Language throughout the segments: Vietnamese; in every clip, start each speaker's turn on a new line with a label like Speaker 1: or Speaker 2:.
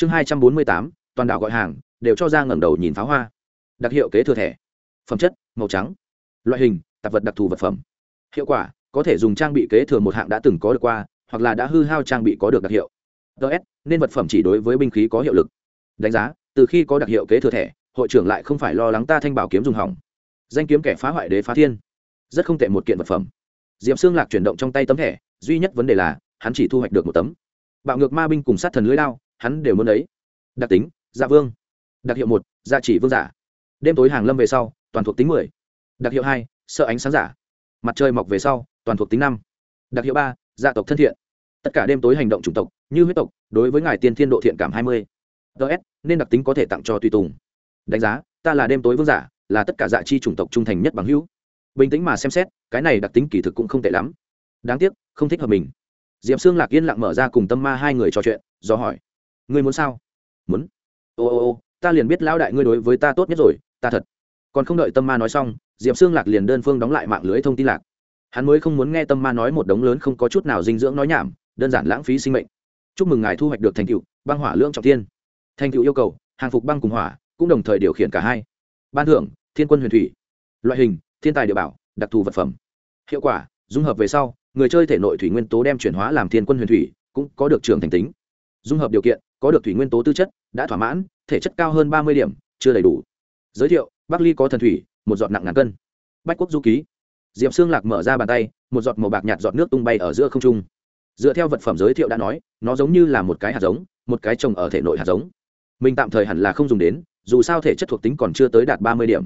Speaker 1: chương hai trăm bốn mươi tám, toàn đảo gọi hàng, đều cho ra ngẩng đầu nhìn pháo hoa. Đặc hiệu kế thừa thẻ. Phẩm chất, màu trắng. Loại hình, tạp vật đặc thù vật phẩm. Hiệu quả, có thể dùng trang bị kế thừa một hạng đã từng có được qua, hoặc là đã hư hao trang bị có được đặc hiệu. Ts nên vật phẩm chỉ đối với binh khí có hiệu lực. Đánh giá, từ khi có đặc hiệu kế thừa thẻ, hội trưởng lại không phải lo lắng ta thanh bảo kiếm dùng hỏng. Danh kiếm kẻ phá hoại đế phá thiên. Rất không tệ một kiện vật phẩm. Diệp xương lạc chuyển động trong tay tấm thẻ, duy nhất vấn đề là, hắn chỉ thu hoạch được một tấm. Bạo ngược ma binh cùng sát thần lưới lao hắn đều muốn ấy đặc tính dạ vương. Đặc hiệu một dạ chỉ vương giả. Đêm tối hàng lâm về sau, toàn thuộc tính mười. Đặc hiệu hai, sợ ánh sáng giả. Mặt trời mọc về sau, toàn thuộc tính năm. Đặc hiệu ba gia tộc thân thiện. Tất cả đêm tối hành động chủng tộc, như huyết tộc, đối với ngài tiên thiên độ thiện cảm hai mươi. Ts nên đặc tính có thể tặng cho tùy tùng. Đánh giá, ta là đêm tối vương giả, là tất cả dạ chi chủng tộc trung thành nhất bằng hữu. Bình tĩnh mà xem xét, cái này đặc tính kỳ thực cũng không tệ lắm. Đáng tiếc, không thích hợp mình. Diệp xương lạc yên lặng mở ra cùng tâm ma hai người trò chuyện, do hỏi ngươi muốn sao? Muốn. Ô ô ô, ta liền biết lão đại ngươi đối với ta tốt nhất rồi, ta thật. Còn không đợi tâm ma nói xong, diệp xương lạc liền đơn phương đóng lại mạng lưới thông tin lạc. Hắn mới không muốn nghe tâm ma nói một đống lớn không có chút nào dinh dưỡng nói nhảm, đơn giản lãng phí sinh mệnh. Chúc mừng ngài thu hoạch được thành tựu băng hỏa lưỡng trọng thiên. Thành tựu yêu cầu, hàng phục băng cùng hỏa, cũng đồng thời điều khiển cả hai. Ban thưởng, thiên quân huyền thủy. Loại hình, thiên tài địa bảo, đặc thù vật phẩm. Hiệu quả, dung hợp về sau, người chơi thể nội thủy nguyên tố đem chuyển hóa làm thiên quân huyền thủy, cũng có được trường thành tính. Dung hợp điều kiện có được thủy nguyên tố tư chất, đã thỏa mãn, thể chất cao hơn ba mươi điểm, chưa đầy đủ. Giới thiệu, bắc ly có thần thủy, một giọt nặng ngàn cân. Bách quốc du ký. Diệp xương lạc mở ra bàn tay, một giọt màu bạc nhạt giọt nước tung bay ở giữa không trung. Dựa theo vật phẩm giới thiệu đã nói, nó giống như là một cái hạt giống, một cái trồng ở thể nội hạt giống. Mình tạm thời hẳn là không dùng đến, dù sao thể chất thuộc tính còn chưa tới đạt ba mươi điểm.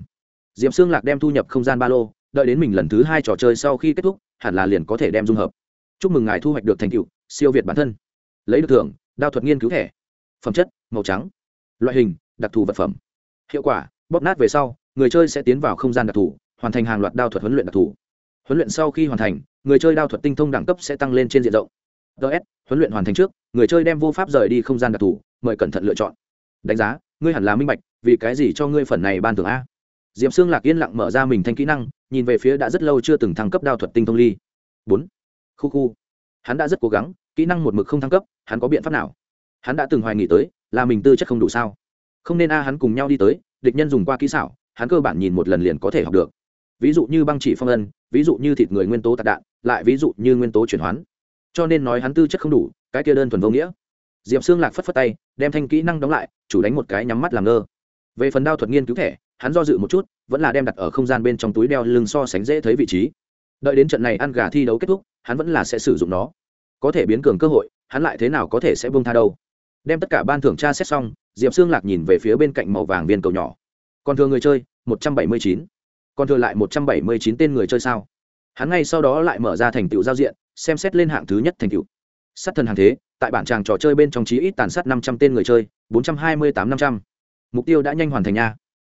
Speaker 1: Diệp xương lạc đem thu nhập không gian ba lô, đợi đến mình lần thứ hai trò chơi sau khi kết thúc, hẳn là liền có thể đem dung hợp. Chúc mừng ngài thu hoạch được thành tựu, siêu việt bản thân. Lấy được thưởng, đao thuật nghiên cứu thẻ phẩm chất, màu trắng. Loại hình, đặc thù vật phẩm. Hiệu quả, bóp nát về sau, người chơi sẽ tiến vào không gian đặc thù, hoàn thành hàng loạt đao thuật huấn luyện đặc thù. Huấn luyện sau khi hoàn thành, người chơi đao thuật tinh thông đẳng cấp sẽ tăng lên trên diện rộng. Ts huấn luyện hoàn thành trước, người chơi đem vô pháp rời đi không gian đặc thù, mời cẩn thận lựa chọn. Đánh giá, ngươi hẳn là minh bạch, vì cái gì cho ngươi phần này ban thưởng a? Diệp xương lạc yên lặng mở ra mình thanh kỹ năng, nhìn về phía đã rất lâu chưa từng thăng cấp đao thuật tinh thông ly. Bốn. Khu khu. Hắn đã rất cố gắng, kỹ năng một mực không thăng cấp, hắn có biện pháp nào? Hắn đã từng hoài nghỉ tới, là mình tư chất không đủ sao? Không nên a, hắn cùng nhau đi tới, địch nhân dùng qua kỹ xảo, hắn cơ bản nhìn một lần liền có thể học được. Ví dụ như băng chỉ phong ân, ví dụ như thịt người nguyên tố tạc đạn, lại ví dụ như nguyên tố chuyển hoán. Cho nên nói hắn tư chất không đủ, cái kia đơn thuần vô nghĩa. Diệp xương lạc phất phất tay, đem thanh kỹ năng đóng lại, chủ đánh một cái nhắm mắt làm ngơ. Về phần đao thuật nghiên cứu thẻ, hắn do dự một chút, vẫn là đem đặt ở không gian bên trong túi đeo lưng so sánh dễ thấy vị trí. Đợi đến trận này ăn gà thi đấu kết thúc, hắn vẫn là sẽ sử dụng nó. Có thể biến cường cơ hội, hắn lại thế nào có thể sẽ bông tha đâu? Đem tất cả ban thưởng tra xét xong, diệp xương lạc nhìn về phía bên cạnh màu vàng viên cầu nhỏ. Còn thừa người chơi, một trăm bảy mươi chín. Còn thừa lại một trăm bảy mươi chín tên người chơi sao? Hắn ngay sau đó lại mở ra thành tựu giao diện, xem xét lên hạng thứ nhất thành tựu. Sát thần hàng thế, tại bản tràng trò chơi bên trong chí ít tàn sát năm trăm tên người chơi, bốn trăm hai mươi tám năm trăm. Mục tiêu đã nhanh hoàn thành nha.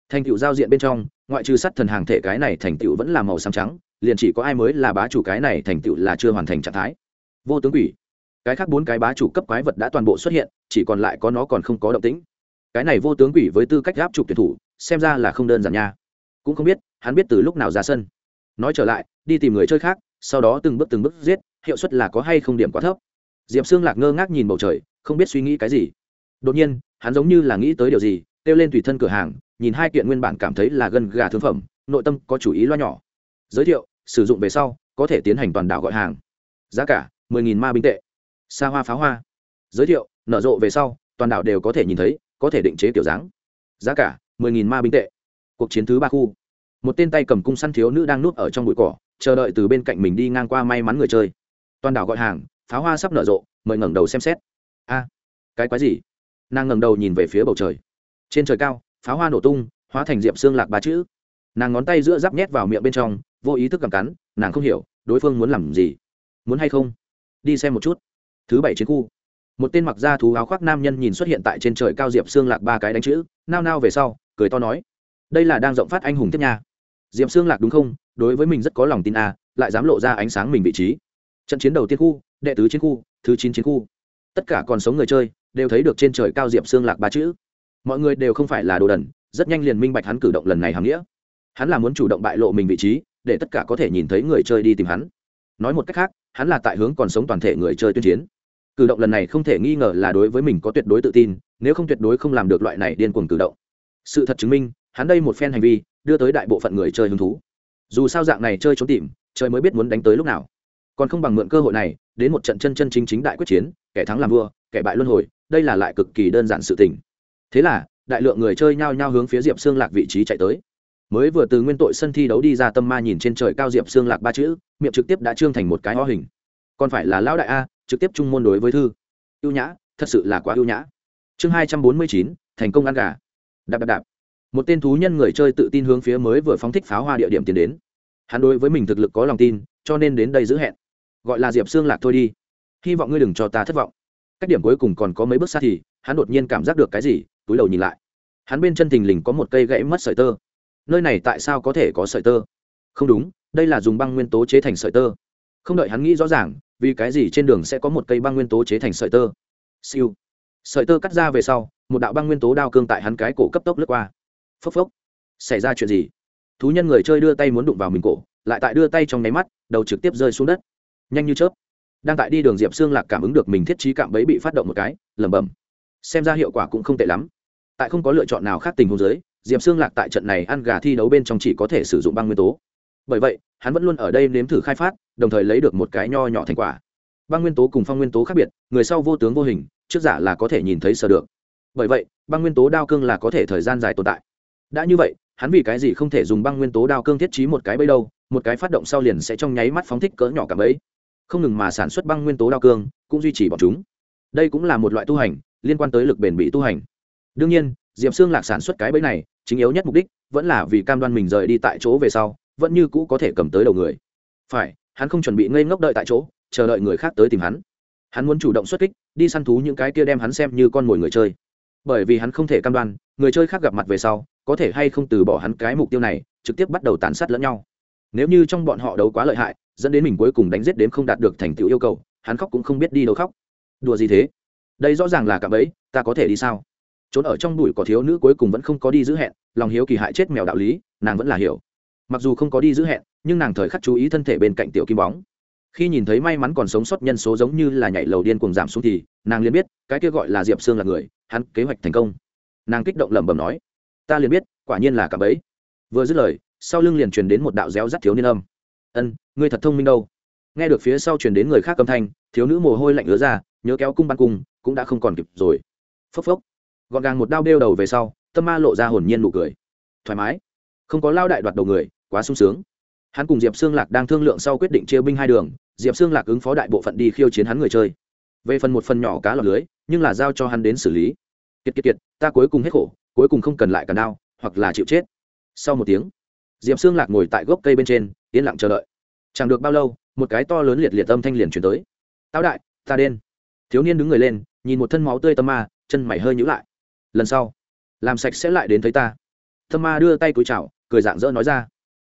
Speaker 1: Thành tựu giao diện bên trong, ngoại trừ sát thần hàng thể cái này thành tựu vẫn là màu xám trắng, liền chỉ có ai mới là bá chủ cái này thành tựu là chưa hoàn thành trạng thái. Vô tướng quỷ cái khác bốn cái bá chủ cấp quái vật đã toàn bộ xuất hiện, chỉ còn lại có nó còn không có động tĩnh. Cái này vô tướng quỷ với tư cách gáp trục tuyển thủ, xem ra là không đơn giản nha. Cũng không biết, hắn biết từ lúc nào ra sân. Nói trở lại, đi tìm người chơi khác, sau đó từng bước từng bước giết, hiệu suất là có hay không điểm quá thấp. Diệp xương lạc ngơ ngác nhìn bầu trời, không biết suy nghĩ cái gì. Đột nhiên, hắn giống như là nghĩ tới điều gì, kêu lên tùy thân cửa hàng, nhìn hai kiện nguyên bản cảm thấy là gần gà thương phẩm, nội tâm có chủ ý lo nhỏ. Giới thiệu, sử dụng về sau, có thể tiến hành toàn đảo gọi hàng. Giá cả 10.000 ma binh tệ xa hoa pháo hoa. Giới thiệu, nở rộ về sau, toàn đảo đều có thể nhìn thấy, có thể định chế kiểu dáng. Giá cả 10.000 ma binh tệ. Cuộc chiến thứ ba khu. Một tên tay cầm cung săn thiếu nữ đang núp ở trong bụi cỏ, chờ đợi từ bên cạnh mình đi ngang qua may mắn người chơi. Toàn đảo gọi hàng, pháo hoa sắp nở rộ, mời ngẩng đầu xem xét. A, cái quái gì? Nàng ngẩng đầu nhìn về phía bầu trời. Trên trời cao, pháo hoa nổ tung, hóa thành diệp xương lạc ba chữ. Nàng ngón tay giữa giáp nhét vào miệng bên trong, vô ý thức cầm cắn, nàng không hiểu, đối phương muốn làm gì. Muốn hay không? Đi xem một chút thứ bảy chiến khu. Một tên mặc da thú áo khoác nam nhân nhìn xuất hiện tại trên trời cao diệp xương lạc ba cái đánh chữ, nao nao về sau, cười to nói, đây là đang rộng phát anh hùng tiếp nha. Diệp xương lạc đúng không? Đối với mình rất có lòng tin à? lại dám lộ ra ánh sáng mình vị trí. Trận chiến đầu tiên khu, đệ tứ chiến khu, thứ chín chiến khu. Tất cả còn sống người chơi, đều thấy được trên trời cao diệp xương lạc ba chữ. Mọi người đều không phải là đồ đần, rất nhanh liền minh bạch hắn cử động lần này hàm nghĩa. Hắn là muốn chủ động bại lộ mình vị trí, để tất cả có thể nhìn thấy người chơi đi tìm hắn. Nói một cách khác, hắn là tại hướng còn sống toàn thể người chơi tuyên chiến cử động lần này không thể nghi ngờ là đối với mình có tuyệt đối tự tin, nếu không tuyệt đối không làm được loại này điên cuồng cử động. Sự thật chứng minh, hắn đây một phen hành vi, đưa tới đại bộ phận người chơi hứng thú. Dù sao dạng này chơi trốn tìm, trời mới biết muốn đánh tới lúc nào. Còn không bằng mượn cơ hội này, đến một trận chân chân chính chính đại quyết chiến, kẻ thắng làm vua, kẻ bại luân hồi, đây là lại cực kỳ đơn giản sự tình. Thế là, đại lượng người chơi nhao nhao hướng phía diệp xương lạc vị trí chạy tới. Mới vừa từ nguyên tội sân thi đấu đi ra tâm ma nhìn trên trời cao diệp xương lạc ba chữ, miệng trực tiếp đã trương thành một cái ho hình. Còn phải là lão đại a trực tiếp trung môn đối với thư. Ưu nhã, thật sự là quá ưu nhã. Chương hai trăm bốn mươi chín, thành công ăn gà. Đạp đạp đạp. Một tên thú nhân người chơi tự tin hướng phía mới vừa phóng thích pháo hoa địa điểm tiến đến. Hắn đối với mình thực lực có lòng tin, cho nên đến đây giữ hẹn. Gọi là diệp xương lạc thôi đi. Hy vọng ngươi đừng cho ta thất vọng. Cách điểm cuối cùng còn có mấy bước xa thì, hắn đột nhiên cảm giác được cái gì, túi đầu nhìn lại. Hắn bên chân thình lình có một cây gãy mất sợi tơ. Nơi này tại sao có thể có sợi tơ? Không đúng, đây là dùng băng nguyên tố chế thành sợi tơ. Không đợi hắn nghĩ rõ ràng vì cái gì trên đường sẽ có một cây băng nguyên tố chế thành sợi tơ? Siêu. Sợi tơ cắt ra về sau, một đạo băng nguyên tố đao cương tại hắn cái cổ cấp tốc lướt qua. Phốc phốc. Xảy ra chuyện gì? Thú nhân người chơi đưa tay muốn đụng vào mình cổ, lại tại đưa tay trong nháy mắt, đầu trực tiếp rơi xuống đất. Nhanh như chớp. Đang tại đi đường diệp xương lạc cảm ứng được mình thiết trí cạm bẫy bị phát động một cái, lẩm bẩm. Xem ra hiệu quả cũng không tệ lắm. Tại không có lựa chọn nào khác tình huống giới diệp xương lạc tại trận này ăn gà thi đấu bên trong chỉ có thể sử dụng băng nguyên tố. Bởi vậy, hắn vẫn luôn ở đây nếm thử khai phát đồng thời lấy được một cái nho nhỏ thành quả. Băng nguyên tố cùng phong nguyên tố khác biệt, người sau vô tướng vô hình, trước giả là có thể nhìn thấy sờ được. Bởi vậy, băng nguyên tố đao cương là có thể thời gian dài tồn tại. Đã như vậy, hắn vì cái gì không thể dùng băng nguyên tố đao cương thiết trí một cái bẫy đâu, một cái phát động sau liền sẽ trong nháy mắt phóng thích cỡ nhỏ cả bẫy. Không ngừng mà sản xuất băng nguyên tố đao cương, cũng duy trì bọn chúng. Đây cũng là một loại tu hành, liên quan tới lực bền bị tu hành. Đương nhiên, diệp xương lạc sản xuất cái bẫy này, chính yếu nhất mục đích vẫn là vì cam đoan mình rời đi tại chỗ về sau, vẫn như cũ có thể cầm tới đầu người. Phải hắn không chuẩn bị ngây ngốc đợi tại chỗ, chờ đợi người khác tới tìm hắn. Hắn muốn chủ động xuất kích, đi săn thú những cái kia đem hắn xem như con mồi người chơi. Bởi vì hắn không thể cam đoan, người chơi khác gặp mặt về sau, có thể hay không từ bỏ hắn cái mục tiêu này, trực tiếp bắt đầu tàn sát lẫn nhau. Nếu như trong bọn họ đấu quá lợi hại, dẫn đến mình cuối cùng đánh giết đến không đạt được thành tựu yêu cầu, hắn khóc cũng không biết đi đâu khóc. Đùa gì thế? Đây rõ ràng là cả ấy ta có thể đi sao? Trốn ở trong bụi có thiếu nữ cuối cùng vẫn không có đi giữ hẹn, lòng hiếu kỳ hại chết mèo đạo lý, nàng vẫn là hiểu mặc dù không có đi giữ hẹn, nhưng nàng thời khắc chú ý thân thể bên cạnh tiểu kim bóng. Khi nhìn thấy may mắn còn sống sót nhân số giống như là nhảy lầu điên cuồng giảm xuống thì, nàng liền biết, cái kia gọi là diệp sương là người, hắn kế hoạch thành công. Nàng kích động lẩm bẩm nói, ta liền biết, quả nhiên là cả bấy. Vừa dứt lời, sau lưng liền truyền đến một đạo réo rắt thiếu niên âm. Ân, ngươi thật thông minh đâu. Nghe được phía sau truyền đến người khác âm thanh, thiếu nữ mồ hôi lạnh ứa ra, nhớ kéo cung bắn cung, cũng đã không còn kịp rồi. Phốc phốc. Gọn gàng một đao đeo đầu về sau, tâm ma lộ ra hồn nhiên nụ cười. Thoải mái không có lao đại đoạt đầu người, quá sung sướng. Hắn cùng diệp xương lạc đang thương lượng sau quyết định chia binh hai đường, diệp xương lạc ứng phó đại bộ phận đi khiêu chiến hắn người chơi. Về phần một phần nhỏ cá lọc lưới, nhưng là giao cho hắn đến xử lý. Kiệt kiệt kiệt, ta cuối cùng hết khổ, cuối cùng không cần lại cả đao, hoặc là chịu chết. Sau một tiếng, diệp xương lạc ngồi tại gốc cây bên trên, yên lặng chờ đợi. Chẳng được bao lâu, một cái to lớn liệt liệt âm thanh liền chuyển tới. Tao đại, ta đen. Thiếu niên đứng người lên, nhìn một thân máu tươi tâm ma, chân mày hơi nhữ lại. Lần sau, làm sạch sẽ lại đến thấy ta. Tâm ma đưa tay cúi chào cười dạng dỡ nói ra.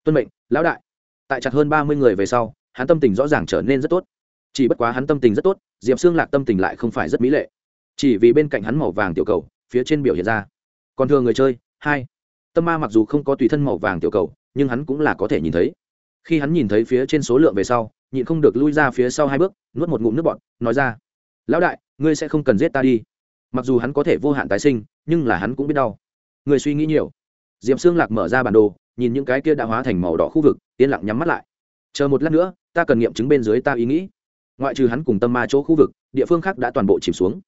Speaker 1: Tuân mệnh, lão đại. Tại chặt hơn ba mươi người về sau, hắn tâm tình rõ ràng trở nên rất tốt. Chỉ bất quá hắn tâm tình rất tốt, diệp xương lạc tâm tình lại không phải rất mỹ lệ. Chỉ vì bên cạnh hắn màu vàng tiểu cầu, phía trên biểu hiện ra. Còn thường người chơi, hai. Tâm ma mặc dù không có tùy thân màu vàng tiểu cầu, nhưng hắn cũng là có thể nhìn thấy. Khi hắn nhìn thấy phía trên số lượng về sau, nhịn không được lui ra phía sau hai bước, nuốt một ngụm nước bọt, nói ra, lão đại, ngươi sẽ không cần giết ta đi. Mặc dù hắn có thể vô hạn tái sinh, nhưng là hắn cũng biết đau. Người suy nghĩ nhiều. D i ệ p xương lạc mở ra bản đồ nhìn những cái kia đã hóa thành màu đỏ khu vực, yên lặng nhắm mắt lại. Chờ một lát nữa, ta cần nghiệm chứng bên dưới ta ý nghĩ. Ngoại trừ hắn cùng tâm ma chỗ khu vực, địa phương khác đã toàn bộ chìm xuống.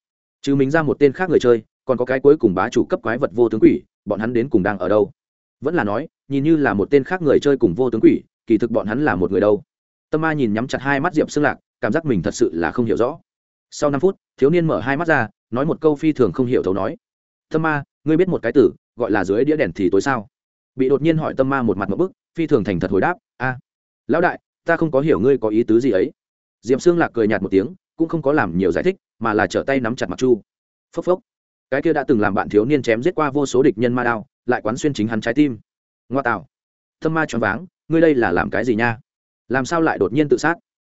Speaker 1: Trừ mình ra một tên khác người chơi, còn có cái cuối cùng bá chủ cấp quái vật vô tướng quỷ, bọn hắn đến cùng đang ở đâu? Vẫn là nói, nhìn như là một tên khác người chơi cùng vô tướng quỷ, kỳ thực bọn hắn là một người đâu? Tâm ma nhìn nhắm chặt hai mắt diệp xương lạc, cảm giác mình thật sự là không hiểu rõ. Sau năm phút, thiếu niên mở hai mắt ra, nói một câu phi thường không hiểu thấu nói. Tâm ma, ngươi biết một cái tử, gọi là dưới đĩa đèn thì tối sao? Bị đột nhiên hỏi tâm ma một mặt một bức, phi thường thành thật hồi đáp, a, lão đại, ta không có hiểu ngươi có ý tứ gì ấy. D i ệ p xương lạc cười nhạt một tiếng, cũng không có làm nhiều giải thích, mà là trở tay nắm chặt mặt chu. Phốc phốc. Cái kia đã từng làm bạn thiếu niên chém giết qua vô số địch nhân ma đao, lại quán xuyên chính hắn trái tim. Ngoa tạo. Tâm ma choáng váng, ngươi đây là làm cái gì nha? Làm sao lại đột nhiên tự sát?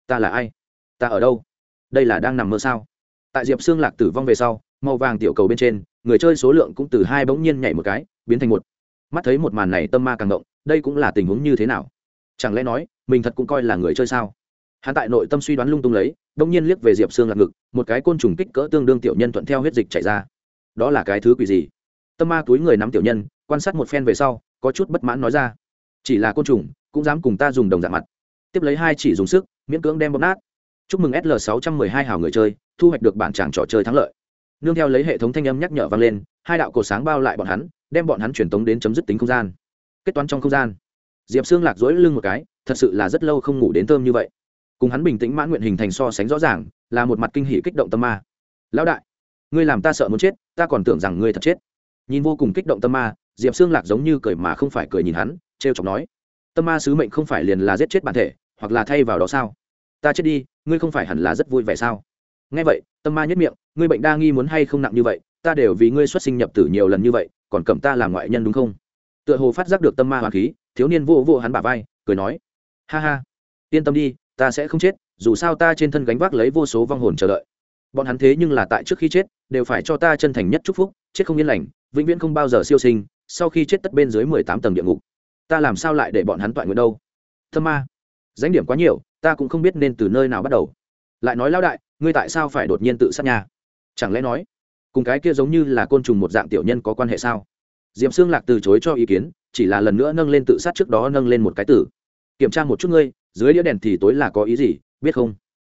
Speaker 1: Ta là ai? Ta ở đâu? Đây là đang nằm mơ sao? Tại diệp xương lạc tử vong về sau, màu vàng tiểu cầu bên trên, người chơi số lượng cũng từ hai bỗng nhiên nhảy một cái, biến thành một mắt thấy một màn này tâm ma càng động, đây cũng là tình huống như thế nào? Chẳng lẽ nói, mình thật cũng coi là người chơi sao? Hắn tại nội tâm suy đoán lung tung lấy, đông nhiên liếc về diệp xương lạc ngực, một cái côn trùng kích cỡ tương đương tiểu nhân thuận theo huyết dịch chảy ra. Đó là cái thứ quỷ gì? Tâm ma túi người nắm tiểu nhân, quan sát một phen về sau, có chút bất mãn nói ra. Chỉ là côn trùng, cũng dám cùng ta dùng đồng dạng mặt. Tiếp lấy hai chỉ dùng sức, miễn cưỡng đem bóp nát. Chúc mừng sl 612 hào người chơi, thu hoạch được bản tràng trò chơi thắng lợi nương theo lấy hệ thống thanh âm nhắc nhở vang lên, hai đạo cột sáng bao lại bọn hắn, đem bọn hắn truyền tống đến chấm dứt tính không gian. Kết toán trong không gian. Diệp xương lạc dối lưng một cái, thật sự là rất lâu không ngủ đến thơm như vậy. Cùng hắn bình tĩnh mãn nguyện hình thành so sánh rõ ràng, là một mặt kinh hỉ kích động tâm ma. Lão đại, ngươi làm ta sợ muốn chết, ta còn tưởng rằng ngươi thật chết. Nhìn vô cùng kích động tâm ma, diệp xương lạc giống như cười mà không phải cười nhìn hắn t r e o chọc nói, tâm ma sứ mệnh không phải liền là giết chết bản thể, hoặc là thay vào đó sao? Ta chết đi, ngươi không phải hẳn là rất vui vẻ sao? Nghe vậy, tâm ma nhất miệng, ngươi bệnh đa nghi muốn hay không nặng như vậy, ta đều vì ngươi xuất sinh nhập tử nhiều lần như vậy, còn cầm ta làm ngoại nhân đúng không? Tựa hồ phát giác được tâm ma hoàng khí, thiếu niên vô vô hắn bả vai, cười nói, ha ha, yên tâm đi, ta sẽ không chết, dù sao ta trên thân gánh vác lấy vô số vong hồn chờ đợi. Bọn hắn thế nhưng là tại trước khi chết, đều phải cho ta chân thành nhất chúc phúc, chết không yên lành, vĩnh viễn không bao giờ siêu sinh, sau khi chết tất bên dưới mười tám tầng địa ngục. Ta làm sao lại để bọn hắn toại nguyện đâu? Tâm ma danh điểm quá nhiều, ta cũng không biết nên từ nơi nào bắt đầu. Lại nói lao đại ngươi tại sao phải đột nhiên tự sát nhà chẳng lẽ nói, cùng cái kia giống như là côn trùng một dạng tiểu nhân có quan hệ sao? D i ệ p xương lạc từ chối cho ý kiến, chỉ là lần nữa nâng lên tự sát trước đó nâng lên một cái tử. Kiểm tra một chút ngươi, dưới đĩa đèn thì tối là có ý gì, biết không?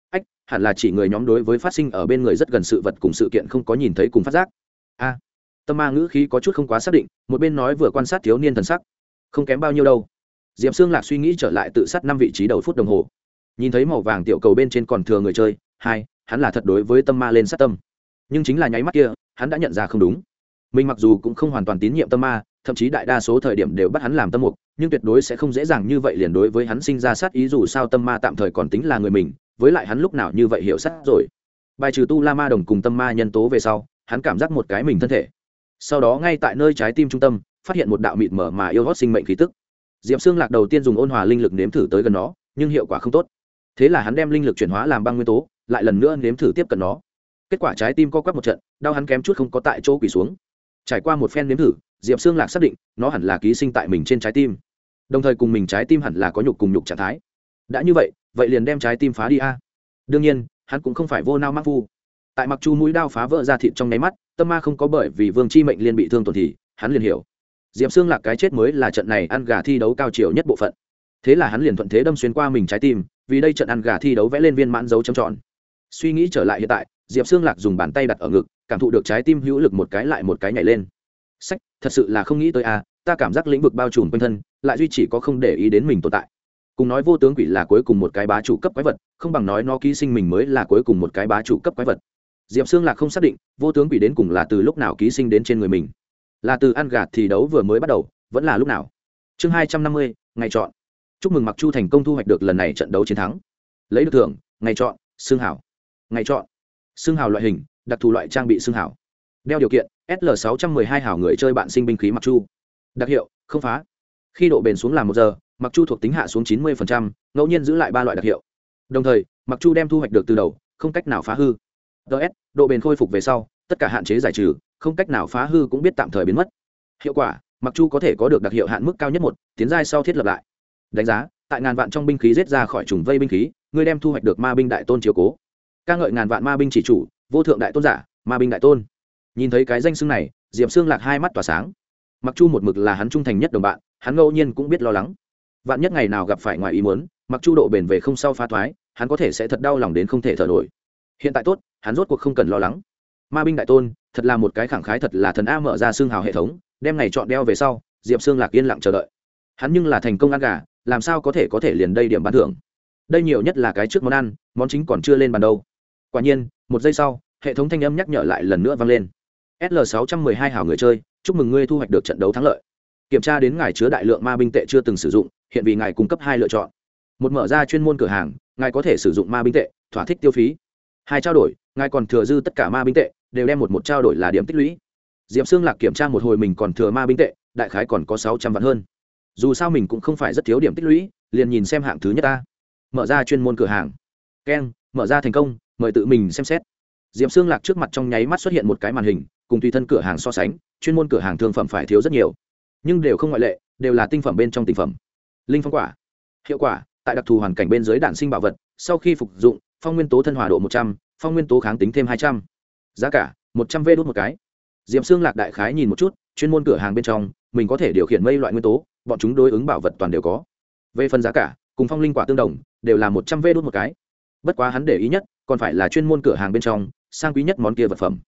Speaker 1: Ách, hẳn là chỉ người nhóm đối với phát sinh ở bên người rất gần sự vật cùng sự kiện không có nhìn thấy cùng phát giác. A, tâm ma ngữ khí có chút không quá xác định, một bên nói vừa quan sát thiếu niên thần sắc. Không kém bao nhiêu đâu. D i ệ p xương lạc suy nghĩ trở lại tự sát năm vị trí đầu phút đồng hồ. Nhìn thấy màu vàng tiểu cầu bên trên còn thừa người chơi hai, hắn là thật đối với tâm ma lên sát tâm. Nhưng chính là nháy mắt kia, hắn đã nhận ra không đúng. Mình mặc dù cũng không hoàn toàn tín nhiệm tâm ma, thậm chí đại đa số thời điểm đều bắt hắn làm tâm mục, nhưng tuyệt đối sẽ không dễ dàng như vậy liền đối với hắn sinh ra sát ý dù sao tâm ma tạm thời còn tính là người mình, với lại hắn lúc nào như vậy hiểu sát rồi. Bài trừ tu la ma đồng cùng tâm ma nhân tố về sau, hắn cảm giác một cái mình thân thể. Sau đó ngay tại nơi trái tim trung tâm, phát hiện một đạo mịt mở mà yêu hót sinh mệnh khí tức. Diệp xương lạc đầu tiên dùng ôn hòa linh lực nếm thử tới gần nó, nhưng hiệu quả không tốt. Thế là hắn đem linh lực chuyển hóa làm băng nguyên tố lại lần nữa nếm thử tiếp cận nó. Kết quả trái tim co quắp một trận, đau hắn kém chút không có tại chỗ quỳ xuống. Trải qua một phen nếm thử, diệp xương lạc xác định, nó hẳn là ký sinh tại mình trên trái tim. Đồng thời cùng mình trái tim hẳn là có nhục cùng nhục trạng thái. Đã như vậy vậy liền đem trái tim phá đi a. Đương nhiên, hắn cũng không phải vô nao mắc phu. Tại mặc chu mũi đao phá vỡ ra thịt trong nháy mắt, tâm ma không có bởi vì vương chi mệnh liên bị thương tổn thì, hắn liền hiểu. Diệp xương lạc cái chết mới là trận này ăn gà thi đấu cao chiều nhất bộ phận. Thế là hắn liền thuận thế đâm xuyên qua mình trái tim, vì đây trận ăn gà thi đấu vẽ lên viên mãn dấu châm tròn suy nghĩ trở lại hiện tại, diệp xương lạc dùng bàn tay đặt ở ngực, cảm thụ được trái tim hữu lực một cái lại một cái nhảy lên. Sách, thật sự là không nghĩ tới a ta cảm giác lĩnh vực bao trùm quanh thân, lại duy chỉ có không để ý đến mình tồn tại. Cùng nói vô tướng quỷ là cuối cùng một cái bá chủ cấp quái vật, không bằng nói nó ký sinh mình mới là cuối cùng một cái bá chủ cấp quái vật. Diệp xương lạc không xác định, vô tướng quỷ đến cùng là từ lúc nào ký sinh đến trên người mình. Là từ ăn gà thì đấu vừa mới bắt đầu, vẫn là lúc nào? Chương hai trăm năm mươi, ngày chọn. Chúc mừng mặc chu thành công thu hoạch được lần này trận đấu chiến thắng. Lấy được thưởng, ngày chọn xương hảo ngày chọn. Xương hào loại hình đặc thù loại trang bị xương hào, đeo điều kiện sl 612 hào người chơi bạn sinh binh khí mặc chu. Đặc hiệu không phá. Khi độ bền xuống là một giờ mặc chu thuộc tính hạ xuống chín mươi ngẫu nhiên giữ lại ba loại đặc hiệu. Đồng thời mặc chu đem thu hoạch được từ đầu không cách nào phá hư. Ts độ bền khôi phục về sau tất cả hạn chế giải trừ không cách nào phá hư cũng biết tạm thời biến mất. Hiệu quả mặc chu có thể có được đặc hiệu hạn mức cao nhất một tiến giai sau thiết lập lại. Đánh giá tại ngàn vạn trong binh khí giết ra khỏi trùng vây binh khí ngươi đem thu hoạch được ma binh đại tôn chiều cố ca ngợi ngàn vạn ma binh chỉ chủ, vô thượng đại tôn giả, ma binh đại tôn. Nhìn thấy cái danh xưng này, diệp xương lạc hai mắt tỏa sáng. Mặc chu một mực là hắn trung thành nhất đồng bạn, hắn ngẫu nhiên cũng biết lo lắng. Vạn nhất ngày nào gặp phải ngoài ý muốn, mặc chu độ bền về không sau phá thoái, hắn có thể sẽ thật đau lòng đến không thể thở nổi. Hiện tại tốt, hắn rốt cuộc không cần lo lắng. Ma binh đại tôn, thật là một cái khẳng khái thật là thần a mở ra xương hào hệ thống, đem ngày chọn đeo về sau, diệp xương lạc yên lặng chờ đợi. Hắn nhưng là thành công ăn gà, làm sao có thể có thể liền đây điểm bán thưởng? Đây nhiều nhất là cái trước món ăn, món chính còn chưa lên bàn đâu quả nhiên, một giây sau, hệ thống thanh âm nhắc nhở lại lần nữa vang lên. Sl 612 hảo người chơi, chúc mừng ngươi thu hoạch được trận đấu thắng lợi. Kiểm tra đến ngài chứa đại lượng ma binh tệ chưa từng sử dụng, hiện vì ngài cung cấp hai lựa chọn. Một mở ra chuyên môn cửa hàng, ngài có thể sử dụng ma binh tệ, thỏa thích tiêu phí. Hai trao đổi, ngài còn thừa dư tất cả ma binh tệ, đều đem một một trao đổi là điểm tích lũy. Diệp xương lạc kiểm tra một hồi mình còn thừa ma binh tệ, đại khái còn có sáu trăm vạn hơn. Dù sao mình cũng không phải rất thiếu điểm tích lũy, liền nhìn xem hạng thứ nhất ta. Mở ra chuyên môn cửa hàng. Keng, mở ra thành công mời tự mình xem xét. Diệp xương lạc trước mặt trong nháy mắt xuất hiện một cái màn hình, cùng tùy thân cửa hàng so sánh, chuyên môn cửa hàng thương phẩm phải thiếu rất nhiều. Nhưng đều không ngoại lệ, đều là tinh phẩm bên trong tinh phẩm. Linh phong quả, hiệu quả, tại đặc thù hoàn cảnh bên dưới đạn sinh bảo vật, sau khi phục dụng, phong nguyên tố thân hòa độ một trăm, phong nguyên tố kháng tính thêm hai trăm. Giá cả, một trăm vê đốt một cái. Diệp xương lạc đại khái nhìn một chút, chuyên môn cửa hàng bên trong, mình có thể điều khiển mây loại nguyên tố, bọn chúng đối ứng bảo vật toàn đều có. Về phần giá cả, cùng phong linh quả tương đồng, đều là một trăm vê đốt một cái. Bất quá hắn để ý nhất còn phải là chuyên môn cửa hàng bên trong, sang quý nhất món kia vật phẩm.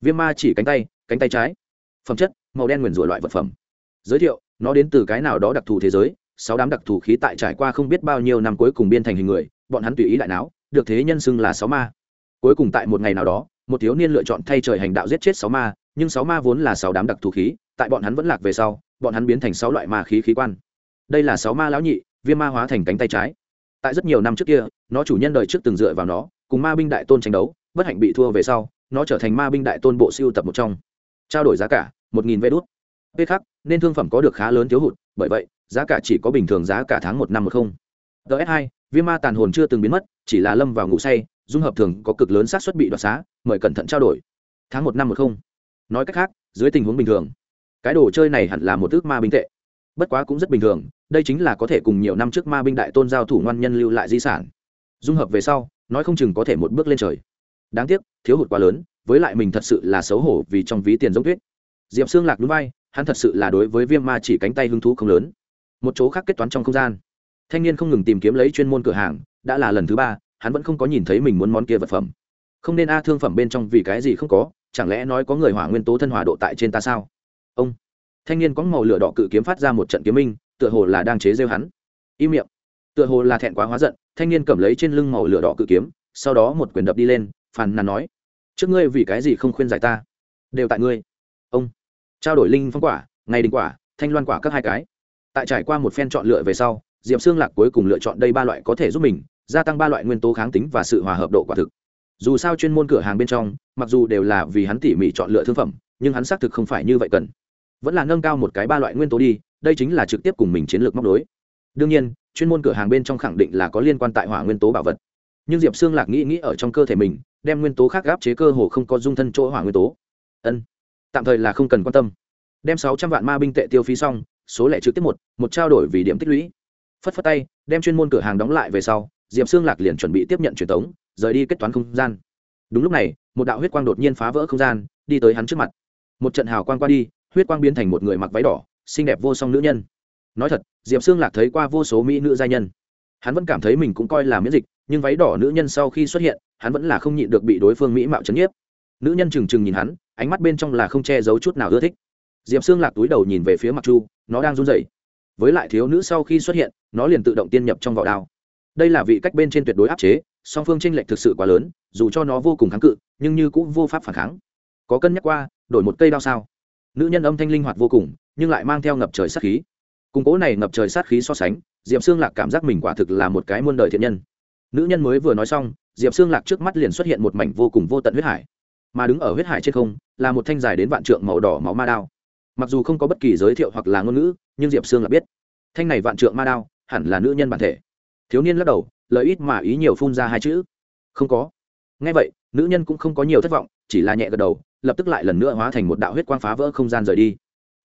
Speaker 1: Viêm ma chỉ cánh tay cánh tay trái. Phẩm chất, màu đen nguyền rủa loại vật phẩm. Giới thiệu, nó đến từ cái nào đó đặc thù thế giới, sáu đám đặc thù khí tại trải qua không biết bao nhiêu năm cuối cùng biên thành hình người, bọn hắn tùy ý đại não được thế nhân xưng là sáu ma. Cuối cùng tại một ngày nào đó, một thiếu niên lựa chọn thay trời hành đạo giết chết sáu ma, nhưng sáu ma vốn là sáu đám đặc thù khí, tại bọn hắn vẫn lạc về sau, bọn hắn biến thành sáu loại ma khí khí quan. Đây là sáu ma lão nhị, viêm ma hóa thành cánh tay trái. Tại rất nhiều năm trước kia, nó chủ nhân đời trước từng dựa vào nó cùng ma binh đại tôn tranh đấu, bất hạnh bị thua về sau, nó trở thành ma binh đại tôn bộ siêu tập một trong. Trao đổi giá cả, một nghìn vé đốt p khác nên thương phẩm có được khá lớn thiếu hụt, bởi vậy, giá cả chỉ có bình thường giá cả tháng một năm một không. Ts hai, viêm ma tàn hồn chưa từng biến mất, chỉ là lâm vào ngủ say, dung hợp thường có cực lớn xác suất bị đoạt xá, mời cẩn thận trao đổi. Tháng một năm một không. Nói cách khác, dưới tình huống bình thường, cái đồ chơi này hẳn là một ước ma binh tệ. Bất quá cũng rất bình thường, đây chính là có thể cùng nhiều năm trước ma binh đại tôn giao thủ ngoan nhân lưu lại di sản dung hợp về sau, nói không chừng có thể một bước lên trời. Đáng tiếc, thiếu hụt quá lớn, với lại mình thật sự là xấu hổ vì trong ví tiền giống tuyết. Diệp xương lạc núi bay hắn thật sự là đối với viêm ma chỉ cánh tay hứng thú không lớn. Một chỗ khác kết toán trong không gian. Thanh niên không ngừng tìm kiếm lấy chuyên môn cửa hàng, đã là lần thứ ba, hắn vẫn không có nhìn thấy mình muốn món kia vật phẩm. Không nên a à, thương phẩm bên trong vì cái gì không có, chẳng lẽ nói có người hỏa nguyên tố thân hỏa độ tại trên ta sao? Ông. Thanh niên có màu lửa đỏ cự kiếm phát ra một trận kiếm minh, tựa hồ là đang chế rêu hắn. Im miệng tựa hồ là thẹn quá hóa giận, thanh niên cầm lấy trên lưng màu lửa đỏ cự kiếm, sau đó một quyền đập đi lên, phàn nàn nói, trước ngươi vì cái gì không khuyên giải ta? Đều tại ngươi. Ông, trao đổi linh phong quả, ngày đình quả, thanh loan quả các hai cái. Tại trải qua một phen chọn lựa về sau, diệp xương lạc cuối cùng lựa chọn đây ba loại có thể giúp mình, gia tăng ba loại nguyên tố kháng tính và sự hòa hợp độ quả thực. Dù sao chuyên môn cửa hàng bên trong, mặc dù đều là vì hắn tỉ mỉ chọn lựa thương phẩm, nhưng hắn xác thực không phải như vậy cần. Vẫn là nâng cao một cái ba loại nguyên tố đi, đây chính là trực tiếp cùng mình chiến lược móc đối. Đương nhiên chuyên môn cửa hàng bên trong khẳng định là có liên quan tại hỏa nguyên tố bảo vật. Nhưng diệp xương lạc nghĩ nghĩ ở trong cơ thể mình, đem nguyên tố khác gáp chế cơ hồ không có dung thân chỗ hỏa nguyên tố. Ân, tạm thời là không cần quan tâm. Đem sáu trăm vạn ma binh tệ tiêu phí xong, số lẻ trực tiếp một một trao đổi vì điểm tích lũy. Phất phất tay, đem chuyên môn cửa hàng đóng lại về sau, diệp xương lạc liền chuẩn bị tiếp nhận truyền thống rời đi kết toán không gian. Đúng lúc này, một đạo huyết quang đột nhiên phá vỡ không gian, đi tới hắn trước mặt. Một trận hào quang qua đi, huyết quang biến thành một người mặc váy đỏ, xinh đẹp vô song nữ nhân nói thật, diệp xương lạc thấy qua vô số mỹ nữ giai nhân. Hắn vẫn cảm thấy mình cũng coi là miễn dịch, nhưng váy đỏ nữ nhân sau khi xuất hiện, hắn vẫn là không nhịn được bị đối phương mỹ mạo c nhiếp. Nữ nhân trừng trừng nhìn hắn, ánh mắt bên trong là không che giấu chút nào ưa thích. Diệp xương lạc túi đầu nhìn về phía mặc chu, nó đang run rẩy. Với lại thiếu nữ sau khi xuất hiện, nó liền tự động tiên nhập trong vỏ đao. Đây là vị cách bên trên tuyệt đối áp chế, song phương tranh lệch thực sự quá lớn, dù cho nó vô cùng kháng cự, nhưng như cũng vô pháp phản kháng. Có cân nhắc qua, đổi một cây đao sao? Nữ nhân âm thanh linh hoạt vô cùng, nhưng lại mang theo ngập trời sát khí cùng cố này ngập trời sát khí so sánh, diệp xương lạc cảm giác mình quả thực là một cái muôn đời thiện nhân. Nữ nhân mới vừa nói xong, diệp xương lạc trước mắt liền xuất hiện một mảnh vô cùng vô tận huyết hải. Mà đứng ở huyết hải trên không, là một thanh dài đến vạn trượng màu đỏ máu ma đao. Mặc dù không có bất kỳ giới thiệu hoặc là ngôn ngữ, nhưng diệp sương là biết, thanh này vạn trượng ma đao hẳn là nữ nhân bản thể. Thiếu niên lắc đầu, lợi ít mà ý nhiều phun ra hai chữ. Không có. Ngay vậy, nữ nhân cũng không có nhiều thất vọng, chỉ là nhẹ gật đầu, lập tức lại lần nữa hóa thành một đạo huyết quang phá vỡ không gian rời đi.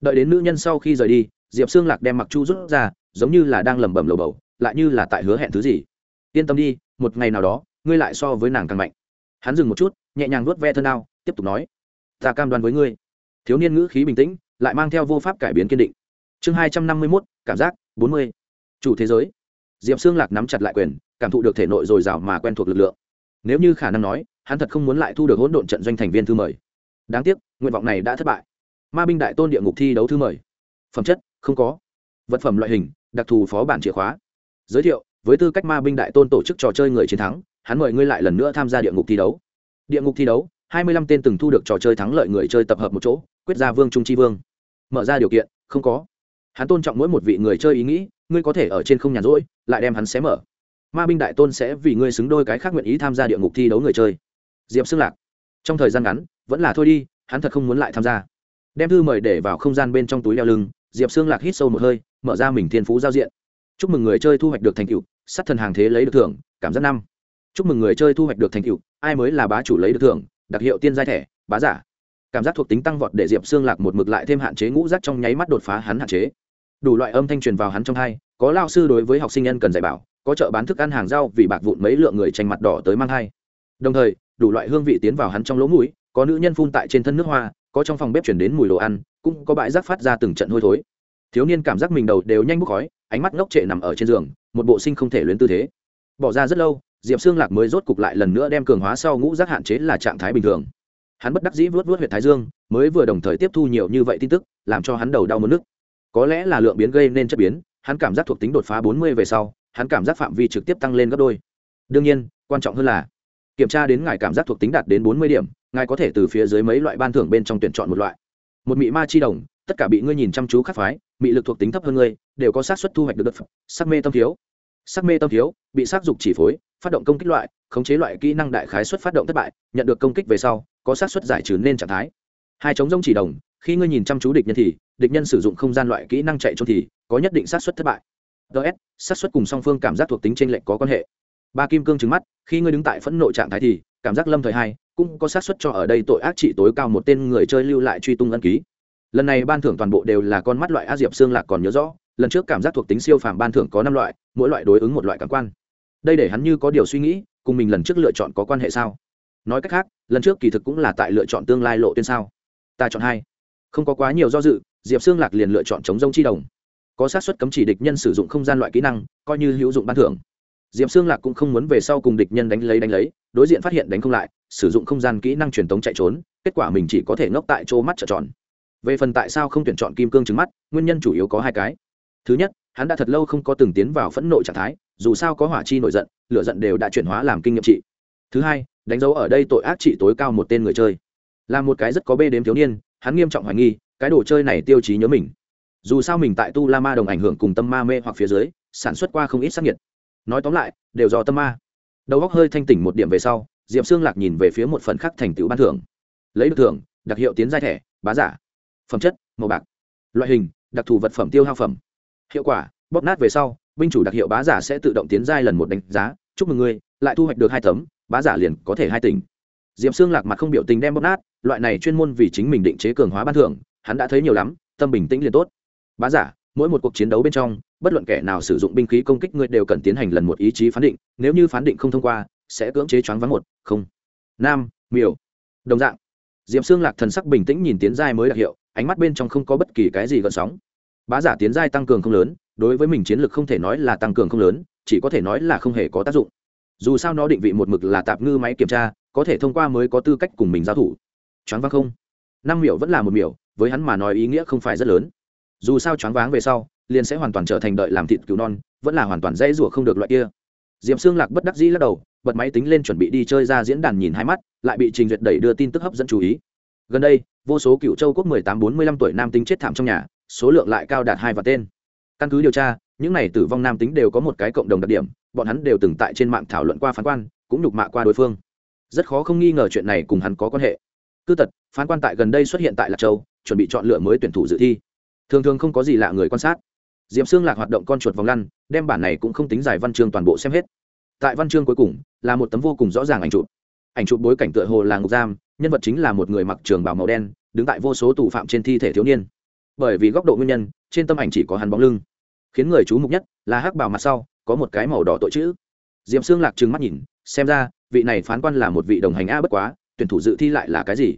Speaker 1: Đợi đến nữ nhân sau khi rời đi diệp sương lạc đem mặc chu rút ra, giống như là đang lẩm bẩm lầu bầu, lại như là tại hứa hẹn thứ gì. Yên tâm đi, một ngày nào đó, ngươi lại so với nàng càng mạnh. Hắn dừng một chút, nhẹ nhàng vuốt ve thân ao, tiếp tục nói, ta cam đoan với ngươi. Thiếu niên ngữ khí bình tĩnh, lại mang theo vô pháp cải biến kiên định. Chương hai trăm năm mươi mốt, cảm giác bốn mươi. Chủ thế giới. Diệp xương lạc nắm chặt lại quyền, cảm thụ được thể nội dồi dào mà quen thuộc lực lượng. Nếu như khả năng nói, hắn thật không muốn lại thu được hỗn độn trận doanh thành viên thư mời. Đáng tiếc, nguyện vọng này đã thất bại. Ma binh đại tôn địa ngục thi đấu thư mời. Phẩm chất không có. Vật phẩm loại hình, đặc thù phó bản chìa khóa. Giới thiệu, với tư cách ma binh đại tôn tổ chức trò chơi người chiến thắng, hắn mời ngươi lại lần nữa tham gia địa ngục thi đấu. Địa ngục thi đấu, hai mươi lăm tên từng thu được trò chơi thắng lợi người chơi tập hợp một chỗ, quyết ra vương trung tri vương. Mở ra điều kiện, không có. Hắn tôn trọng mỗi một vị người chơi ý nghĩ, ngươi có thể ở trên không nhàn rỗi, lại đem hắn xé mở. Ma binh đại tôn sẽ vì ngươi xứng đôi cái khác nguyện ý tham gia địa ngục thi đấu người chơi. Diệp xưng lạc. Trong thời gian ngắn, vẫn là thôi đi, hắn thật không muốn lại tham gia. Đem thư mời để vào không gian bên trong túi đeo lưng diệp xương lạc hít sâu một hơi, mở ra mình thiên phú giao diện. Chúc mừng người chơi thu hoạch được thành tựu, sát thần hàng thế lấy được thưởng, cảm giác năm. Chúc mừng người chơi thu hoạch được thành tựu, ai mới là bá chủ lấy được thưởng, đặc hiệu tiên giai thẻ, bá giả. Cảm giác thuộc tính tăng vọt để diệp xương lạc một mực lại thêm hạn chế ngũ rác trong nháy mắt đột phá hắn hạn chế. Đủ loại âm thanh truyền vào hắn trong hai, có lao sư đối với học sinh nhân cần dạy bảo, có chợ bán thức ăn hàng rau vì bạc vụn mấy lượng người tranh mặt đỏ tới mang hai. Đồng thời, đủ loại hương vị tiến vào hắn trong lỗ mũi có nữ nhân phun tại trên thân nước hoa, có trong phòng bếp chuyển đến mùi đồ ăn, cũng có bãi rác phát ra từng trận hôi thối. Thiếu niên cảm giác mình đầu đều nhanh bốc khói, ánh mắt ngốc trệ nằm ở trên giường, một bộ sinh không thể luyến tư thế. Bỏ ra rất lâu, diệp xương lạc mới rốt cục lại lần nữa đem cường hóa sau ngũ rác hạn chế là trạng thái bình thường. Hắn bất đắc dĩ vớt vớt huyện thái dương, mới vừa đồng thời tiếp thu nhiều như vậy tin tức, làm cho hắn đầu đau mất nước. Có lẽ là lượng biến gây nên chất biến, hắn cảm giác thuộc tính đột phá bốn mươi về sau, hắn cảm giác phạm vi trực tiếp tăng lên gấp đôi. Đương nhiên, quan trọng hơn là kiểm tra đến ngài cảm giác thuộc tính đạt đến bốn mươi điểm, ngài có thể từ phía dưới mấy loại ban thưởng bên trong tuyển chọn một loại. Một mị ma chi đồng, tất cả bị ngươi nhìn chăm chú khắc phái, mị lực thuộc tính thấp hơn ngươi, đều có xác suất thu hoạch được đất sắc mê tâm thiếu. Sắc mê tâm thiếu, bị xác dục chỉ phối, phát động công kích loại, khống chế loại kỹ năng đại khái xuất phát động thất bại, nhận được công kích về sau, có xác suất giải trừ nên trạng thái. Hai chống rông chỉ đồng, khi ngươi nhìn chăm chú địch nhân thì, địch nhân sử dụng không gian loại kỹ năng chạy trốn thì, có nhất định xác suất thất bại. Ts xác suất cùng song phương cảm giác thuộc tính trên lệch có quan hệ ba kim cương trứng mắt, khi ngươi đứng tại phẫn nộ trạng thái thì, cảm giác lâm thời hai cũng có xác suất cho ở đây tội ác trị tối cao một tên người chơi lưu lại truy tung ân ký. Lần này ban thưởng toàn bộ đều là con mắt loại a diệp xương lạc còn nhớ rõ, lần trước cảm giác thuộc tính siêu phàm ban thưởng có năm loại, mỗi loại đối ứng một loại cảm quan. Đây để hắn như có điều suy nghĩ, cùng mình lần trước lựa chọn có quan hệ sao? Nói cách khác, lần trước kỳ thực cũng là tại lựa chọn tương lai lộ tuyên sao? Ta chọn hai. Không có quá nhiều do dự, diệp xương lạc liền lựa chọn chống rông chi đồng. Có sát xuất cấm chỉ địch nhân sử dụng không gian loại kỹ năng, coi như hữu dụng ban thưởng diệp xương lạc cũng không muốn về sau cùng địch nhân đánh lấy đánh lấy, đối diện phát hiện đánh không lại, sử dụng không gian kỹ năng truyền tống chạy trốn, kết quả mình chỉ có thể ngốc tại chỗ mắt trợn tròn. Về phần tại sao không tuyển chọn kim cương trứng mắt, nguyên nhân chủ yếu có hai cái. Thứ nhất, hắn đã thật lâu không có từng tiến vào phẫn nộ trạng thái, dù sao có hỏa chi nổi giận, lửa giận đều đã chuyển hóa làm kinh nghiệm trị. Thứ hai, đánh dấu ở đây tội ác trị tối cao một tên người chơi. Là một cái rất có bê đếm thiếu niên, hắn nghiêm trọng hoài nghi, cái đồ chơi này tiêu chí nhớ mình. Dù sao mình tại tu la ma đồng ảnh hưởng cùng tâm ma mê hoặc phía dưới, sản xuất qua không ít sắc nhiệt nói tóm lại, đều do tâm ma. Đầu góc hơi thanh tỉnh một điểm về sau, diệp xương lạc nhìn về phía một phần khác thành tựu ban thưởng. Lấy được thưởng, đặc hiệu tiến giai thẻ, bá giả. Phẩm chất, màu bạc. Loại hình, đặc thù vật phẩm tiêu hao phẩm. Hiệu quả, bóp nát về sau, binh chủ đặc hiệu bá giả sẽ tự động tiến giai lần một đánh giá. Chúc mừng ngươi, lại thu hoạch được hai tấm, bá giả liền có thể hai tỉnh. Diệp xương lạc mặt không biểu tình đem bóp nát, loại này chuyên môn vì chính mình định chế cường hóa ban thưởng, hắn đã thấy nhiều lắm, tâm bình tĩnh liền tốt. Bá giả, mỗi một cuộc chiến đấu bên trong bất luận kẻ nào sử dụng binh khí công kích ngươi đều cần tiến hành lần một ý chí phán định, nếu như phán định không thông qua, sẽ cưỡng chế choáng vắng một, không. Nam, miểu. Đồng dạng. Diệp xương lạc thần sắc bình tĩnh nhìn tiến giai mới đặc hiệu, ánh mắt bên trong không có bất kỳ cái gì gợn sóng. Bá giả tiến giai tăng cường không lớn, đối với mình chiến lược không thể nói là tăng cường không lớn, chỉ có thể nói là không hề có tác dụng. Dù sao nó định vị một mực là tạp ngư máy kiểm tra, có thể thông qua mới có tư cách cùng mình giao thủ. Choáng váng không. Năm miểu vẫn là một miểu, với hắn mà nói ý nghĩa không phải rất lớn. Dù sao choáng váng về sau liền sẽ hoàn toàn trở thành đợi làm thịt cứu non, vẫn là hoàn toàn dễ rủa không được loại kia. Diệm xương lạc bất đắc dĩ lắc đầu, bật máy tính lên chuẩn bị đi chơi ra diễn đàn nhìn hai mắt, lại bị trình duyệt đẩy đưa tin tức hấp dẫn chú ý. Gần đây, vô số cựu châu quốc mười tám bốn mươi lăm tuổi nam tính chết thảm trong nhà, số lượng lại cao đạt hai và tên. Căn cứ điều tra, những này tử vong nam tính đều có một cái cộng đồng đặc điểm, bọn hắn đều từng tại trên mạng thảo luận qua phán quan, cũng nhục mạ qua đối phương. Rất khó không nghi ngờ chuyện này cùng hắn có quan hệ. Cứ tật, phán quan tại gần đây xuất hiện tại lạc châu, chuẩn bị chọn lựa mới tuyển thủ dự thi. Thường thường không có gì lạ người quan sát diệp xương lạc hoạt động con chuột vòng lăn, đem bản này cũng không tính giải văn chương toàn bộ xem hết. Tại văn chương cuối cùng, là một tấm vô cùng rõ ràng ảnh chụp. Ảnh chụp bối cảnh tựa hồ là ngục giam, nhân vật chính là một người mặc trường bào màu đen, đứng tại vô số tù phạm trên thi thể thiếu niên. Bởi vì góc độ nguyên nhân, trên tâm ảnh chỉ có hắn bóng lưng. Khiến người chú mục nhất là hắc bào mặt sau, có một cái màu đỏ tội chữ. Diệp Sương xương lạc trừng mắt nhìn, xem ra, vị này phán quan là một vị đồng hành a bất quá, tuyển thủ dự thi lại là cái gì?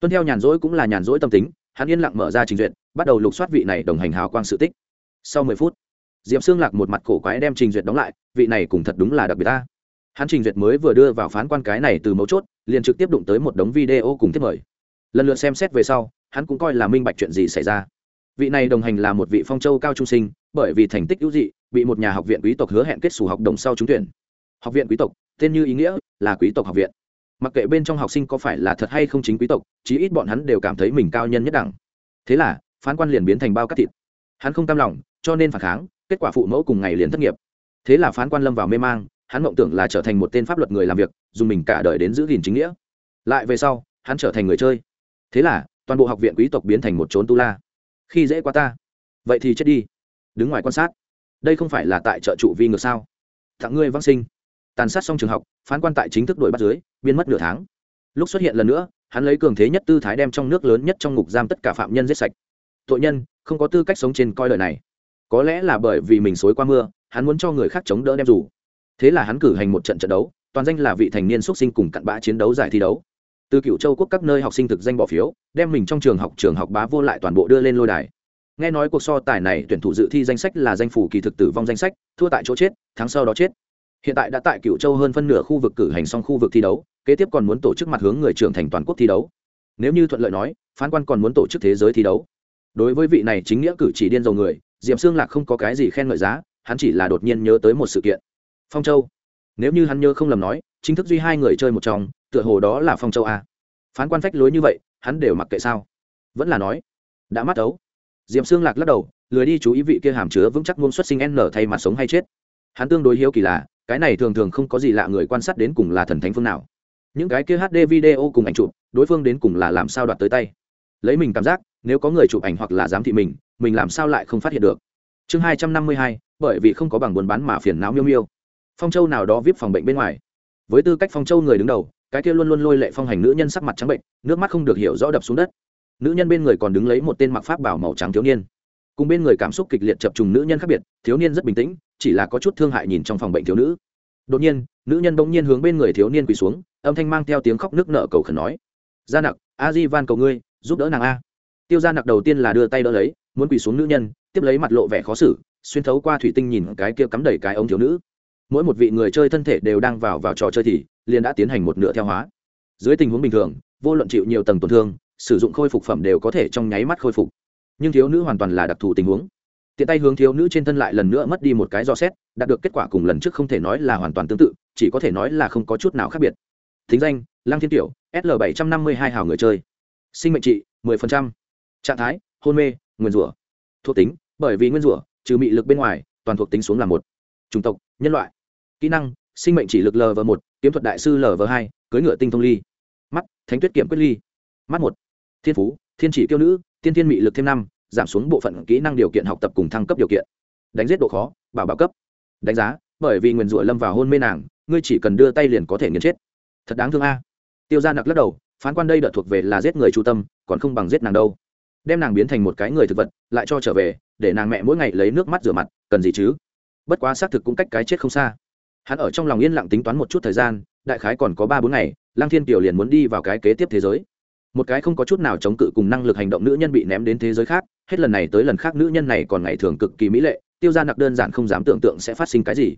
Speaker 1: Tuân theo nhàn rỗi cũng là nhàn rỗi tâm tính, hắn yên lặng mở ra trình duyệt, bắt đầu lục soát vị này đồng hành hào quang sự tích sau mười phút, Diệp xương lạc một mặt cổ quái đem trình duyệt đóng lại, vị này cũng thật đúng là đặc biệt ta hắn trình duyệt mới vừa đưa vào phán quan cái này từ mấu chốt, liền trực tiếp đụng tới một đống video cùng tiếp mời. Lần lượt xem xét về sau, hắn cũng coi là minh bạch chuyện gì xảy ra. Vị này đồng hành là một vị phong châu cao trung sinh, bởi vì thành tích hữu dị, bị một nhà học viện quý tộc hứa hẹn kết xù học đồng sau trúng tuyển. Học viện quý tộc, tên như ý nghĩa, là quý tộc học viện. Mặc kệ bên trong học sinh có phải là thật hay không chính quý tộc, chí ít bọn hắn đều cảm thấy mình cao nhân nhất đẳng. Thế là, phán quan liền biến thành bao cắt thịt hắn không cam lòng, cho nên phản kháng, kết quả phụ mẫu cùng ngày liền thất nghiệp. Thế là phán quan lâm vào mê mang, hắn mộng tưởng là trở thành một tên pháp luật người làm việc, dùng mình cả đời đến giữ gìn chính nghĩa. Lại về sau, hắn trở thành người chơi. Thế là, toàn bộ học viện quý tộc biến thành một trốn tu la. Khi dễ quá ta, vậy thì chết đi. Đứng ngoài quan sát. Đây không phải là tại trợ trụ vi ngược sao? Thẳng ngươi vang sinh. Tàn sát xong trường học, phán quan tại chính thức đổi bắt dưới biên mất nửa tháng. Lúc xuất hiện lần nữa, hắn lấy cường thế nhất tư thái đem trong nước lớn nhất trong ngục giam tất cả phạm nhân giết sạch tội nhân, không có tư cách sống trên coi lời này. Có lẽ là bởi vì mình xối qua mưa, hắn muốn cho người khác chống đỡ đem dù. Thế là hắn cử hành một trận trận đấu, toàn danh là vị thành niên xuất sinh cùng cặn bã chiến đấu giải thi đấu. Từ cựu châu quốc các nơi học sinh thực danh bỏ phiếu, đem mình trong trường học trường học bá vô lại toàn bộ đưa lên lôi đài. Nghe nói cuộc so tài này tuyển thủ dự thi danh sách là danh phủ kỳ thực tử vong danh sách, thua tại chỗ chết tháng sau đó chết. Hiện tại đã tại cựu châu hơn phân nửa khu vực cử hành xong khu vực thi đấu, kế tiếp còn muốn tổ chức mặt hướng người trưởng thành toàn quốc thi đấu. Nếu như thuận lợi nói, phán quan còn muốn tổ chức thế giới thi đấu đối với vị này chính nghĩa cử chỉ điên dầu người diệm xương lạc không có cái gì khen ngợi giá, hắn chỉ là đột nhiên nhớ tới một sự kiện. Phong châu. Nếu như hắn nhớ không lầm nói, chính thức duy hai người chơi một trong, tựa hồ đó là phong châu a. Phán quan phách lối như vậy, hắn đều mặc kệ sao? Vẫn là nói, đã mắt ấu. Diệp xương lạc lắc đầu, lười đi chú ý vị kia hàm chứa vững chắc ngôn xuất sinh n thay mặt sống hay chết. Hắn tương đối hiếu kỳ là, cái này thường thường không có gì lạ người quan sát đến cùng là thần thánh phương nào. Những cái kia hd video cùng ảnh chụp, đối phương đến cùng là làm sao đoạt tới tay? Lấy mình cảm giác, nếu có người chụp ảnh hoặc là giám thị mình mình làm sao lại không phát hiện được? Chương hai trăm năm mươi hai, bởi vì không có bằng buôn bán mà phiền não miêu miêu. Phong châu nào đó vip phòng bệnh bên ngoài. Với tư cách phong châu người đứng đầu, cái kia luôn luôn lôi lệ phong hành nữ nhân sắc mặt trắng bệnh, nước mắt không được hiểu rõ đập xuống đất. Nữ nhân bên người còn đứng lấy một tên mặc pháp bảo màu trắng thiếu niên. Cùng bên người cảm xúc kịch liệt chập trùng nữ nhân khác biệt, thiếu niên rất bình tĩnh, chỉ là có chút thương hại nhìn trong phòng bệnh thiếu nữ. Đột nhiên, nữ nhân bỗng nhiên hướng bên người thiếu niên quỳ xuống, âm thanh mang theo tiếng khóc nước nợ cầu khẩn nói. Gia nặc, a di van cầu ngươi giúp đỡ nàng a. Tiêu gia nặc đầu tiên là đưa tay đỡ lấy, muốn quỳ xuống nữ nhân, tiếp lấy mặt lộ vẻ khó xử, xuyên thấu qua thủy tinh nhìn cái kia cắm đầy cái ống thiếu nữ. Mỗi một vị người chơi thân thể đều đang vào vào trò chơi thì, liền đã tiến hành một nửa theo hóa. Dưới tình huống bình thường, vô luận chịu nhiều tầng tổn thương, sử dụng khôi phục phẩm đều có thể trong nháy mắt khôi phục. Nhưng thiếu nữ hoàn toàn là đặc thù tình huống. Tiện tay hướng thiếu nữ trên thân lại lần nữa mất đi một cái do xét, đạt được kết quả cùng lần trước không thể nói là hoàn toàn tương tự, chỉ có thể nói là không có chút nào khác biệt. Thính danh, lăng thiên tiểu sl bảy trăm năm mươi hai hào người chơi sinh mệnh trị mười phần trăm. Trạng thái, hôn mê nguyên rủa. Thuộc tính, bởi vì nguyên rủa, trừ mị lực bên ngoài, toàn thuộc tính xuống là một. Chủng tộc, nhân loại. Kỹ năng, sinh mệnh chỉ lực lv một, kiếm thuật đại sư lv hai cưới ngựa tinh thông ly. Mắt, thánh tuyết kiểm quyết ly. Mắt một, thiên phú, thiên chỉ kiêu nữ, tiên thiên mị lực thêm năm, giảm xuống bộ phận kỹ năng điều kiện học tập cùng thăng cấp điều kiện. Đánh giết độ khó, bảo bảo cấp. Đánh giá, bởi vì nguyền rủa lâm vào hôn mê nàng, ngươi chỉ cần đưa tay liền có thể nghiền chết. Thật đáng thương a. Tiêu g i a nặc lắc đầu phán quan đây đợt thuộc về là giết người chu tâm, còn không bằng giết nàng đâu. Đem nàng biến thành một cái người thực vật, lại cho trở về, để nàng mẹ mỗi ngày lấy nước mắt rửa mặt, cần gì chứ? Bất quá xác thực cũng cách cái chết không xa. Hắn ở trong lòng yên lặng tính toán một chút thời gian, đại khái còn có ba bốn ngày lang thiên kiều liền muốn đi vào cái kế tiếp thế giới. Một cái không có chút nào chống cự cùng năng lực hành động nữ nhân bị ném đến thế giới khác, hết lần này tới lần khác nữ nhân này còn ngày thường cực kỳ mỹ lệ, tiêu g i a nặc đơn giản không dám tưởng tượng sẽ phát sinh cái gì.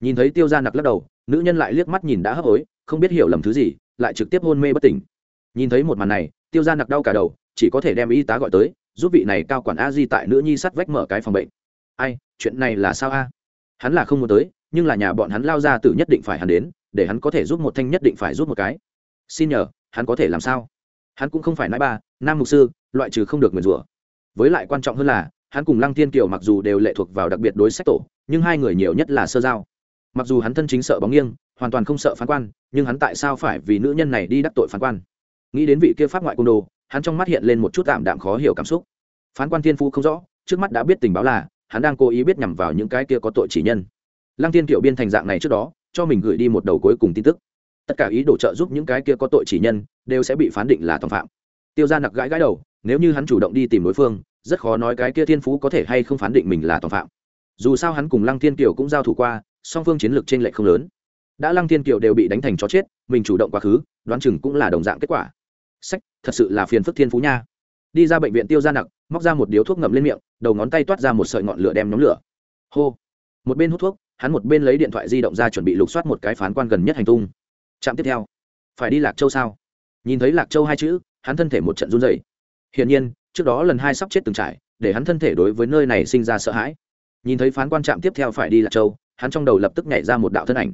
Speaker 1: Nhìn thấy tiêu g i a nặc lắc đầu, nữ nhân lại liếc mắt nhìn đã hấp hối, không biết hiểu lầm thứ gì, lại trực tiếp hôn mê bất tỉnh nhìn thấy một màn này, tiêu g i a nặc đau cả đầu, chỉ có thể đem y tá gọi tới, giúp vị này cao quản a di tại nữ nhi sắt vách mở cái phòng bệnh. Ai, chuyện này là sao a? Hắn là không muốn tới, nhưng là nhà bọn hắn lao ra tử nhất định phải hắn đến, để hắn có thể giúp một thanh nhất định phải giúp một cái. Xin nhờ, hắn có thể làm sao? Hắn cũng không phải nãi ba, nam mục sư, loại trừ không được nguyền rủa. Với lại quan trọng hơn là, hắn cùng lăng thiên kiều mặc dù đều lệ thuộc vào đặc biệt đối sách tổ, nhưng hai người nhiều nhất là sơ giao. Mặc dù hắn thân chính sợ bóng nghiêng, hoàn toàn không sợ phán quan, nhưng hắn tại sao phải vì nữ nhân này đi đắc tội phán quan? Nghĩ đến vị kia pháp ngoại côn đồ, hắn trong mắt hiện lên một chút tạm đạm khó hiểu cảm xúc. Phán quan thiên phu không rõ, trước mắt đã biết tình báo là, hắn đang cố ý biết nhằm vào những cái kia có tội chỉ nhân. Lăng tiên tiểu biên thành dạng này trước đó, cho mình gửi đi một đầu cuối cùng tin tức. Tất cả ý đồ trợ giúp những cái kia có tội chỉ nhân, đều sẽ bị phán định là tòng phạm. Tiêu g i a nặc gãi gãi đầu, nếu như hắn chủ động đi tìm đối phương, rất khó nói cái kia thiên phú có thể hay không phán định mình là tòng phạm. Dù sao hắn cùng lăng thiên kiều cũng giao thủ qua, song phương chiến lược t r ê n lệch không lớn. Đã lăng thiên kiều đều bị đánh thành chó chết, mình chủ động quá khứ, đoán chừng cũng là đồng dạng kết quả sách, thật sự là phiền phức thiên phú nha. Đi ra bệnh viện tiêu ra nặc móc ra một điếu thuốc ngậm lên miệng, đầu ngón tay toát ra một sợi ngọn lửa đem nhóm lửa. Hô. Một bên hút thuốc, hắn một bên lấy điện thoại di động ra chuẩn bị lục soát một cái phán quan gần nhất hành tung. Trạm tiếp theo. Phải đi lạc châu sao? Nhìn thấy lạc châu hai chữ, hắn thân thể một trận run dày hiển nhiên, trước đó lần hai sắp chết từng trải, để hắn thân thể đối với nơi này sinh ra sợ hãi. Nhìn thấy phán quan trạm tiếp theo phải đi lạc châu, hắn trong đầu lập tức nhảy ra một đạo thân ảnh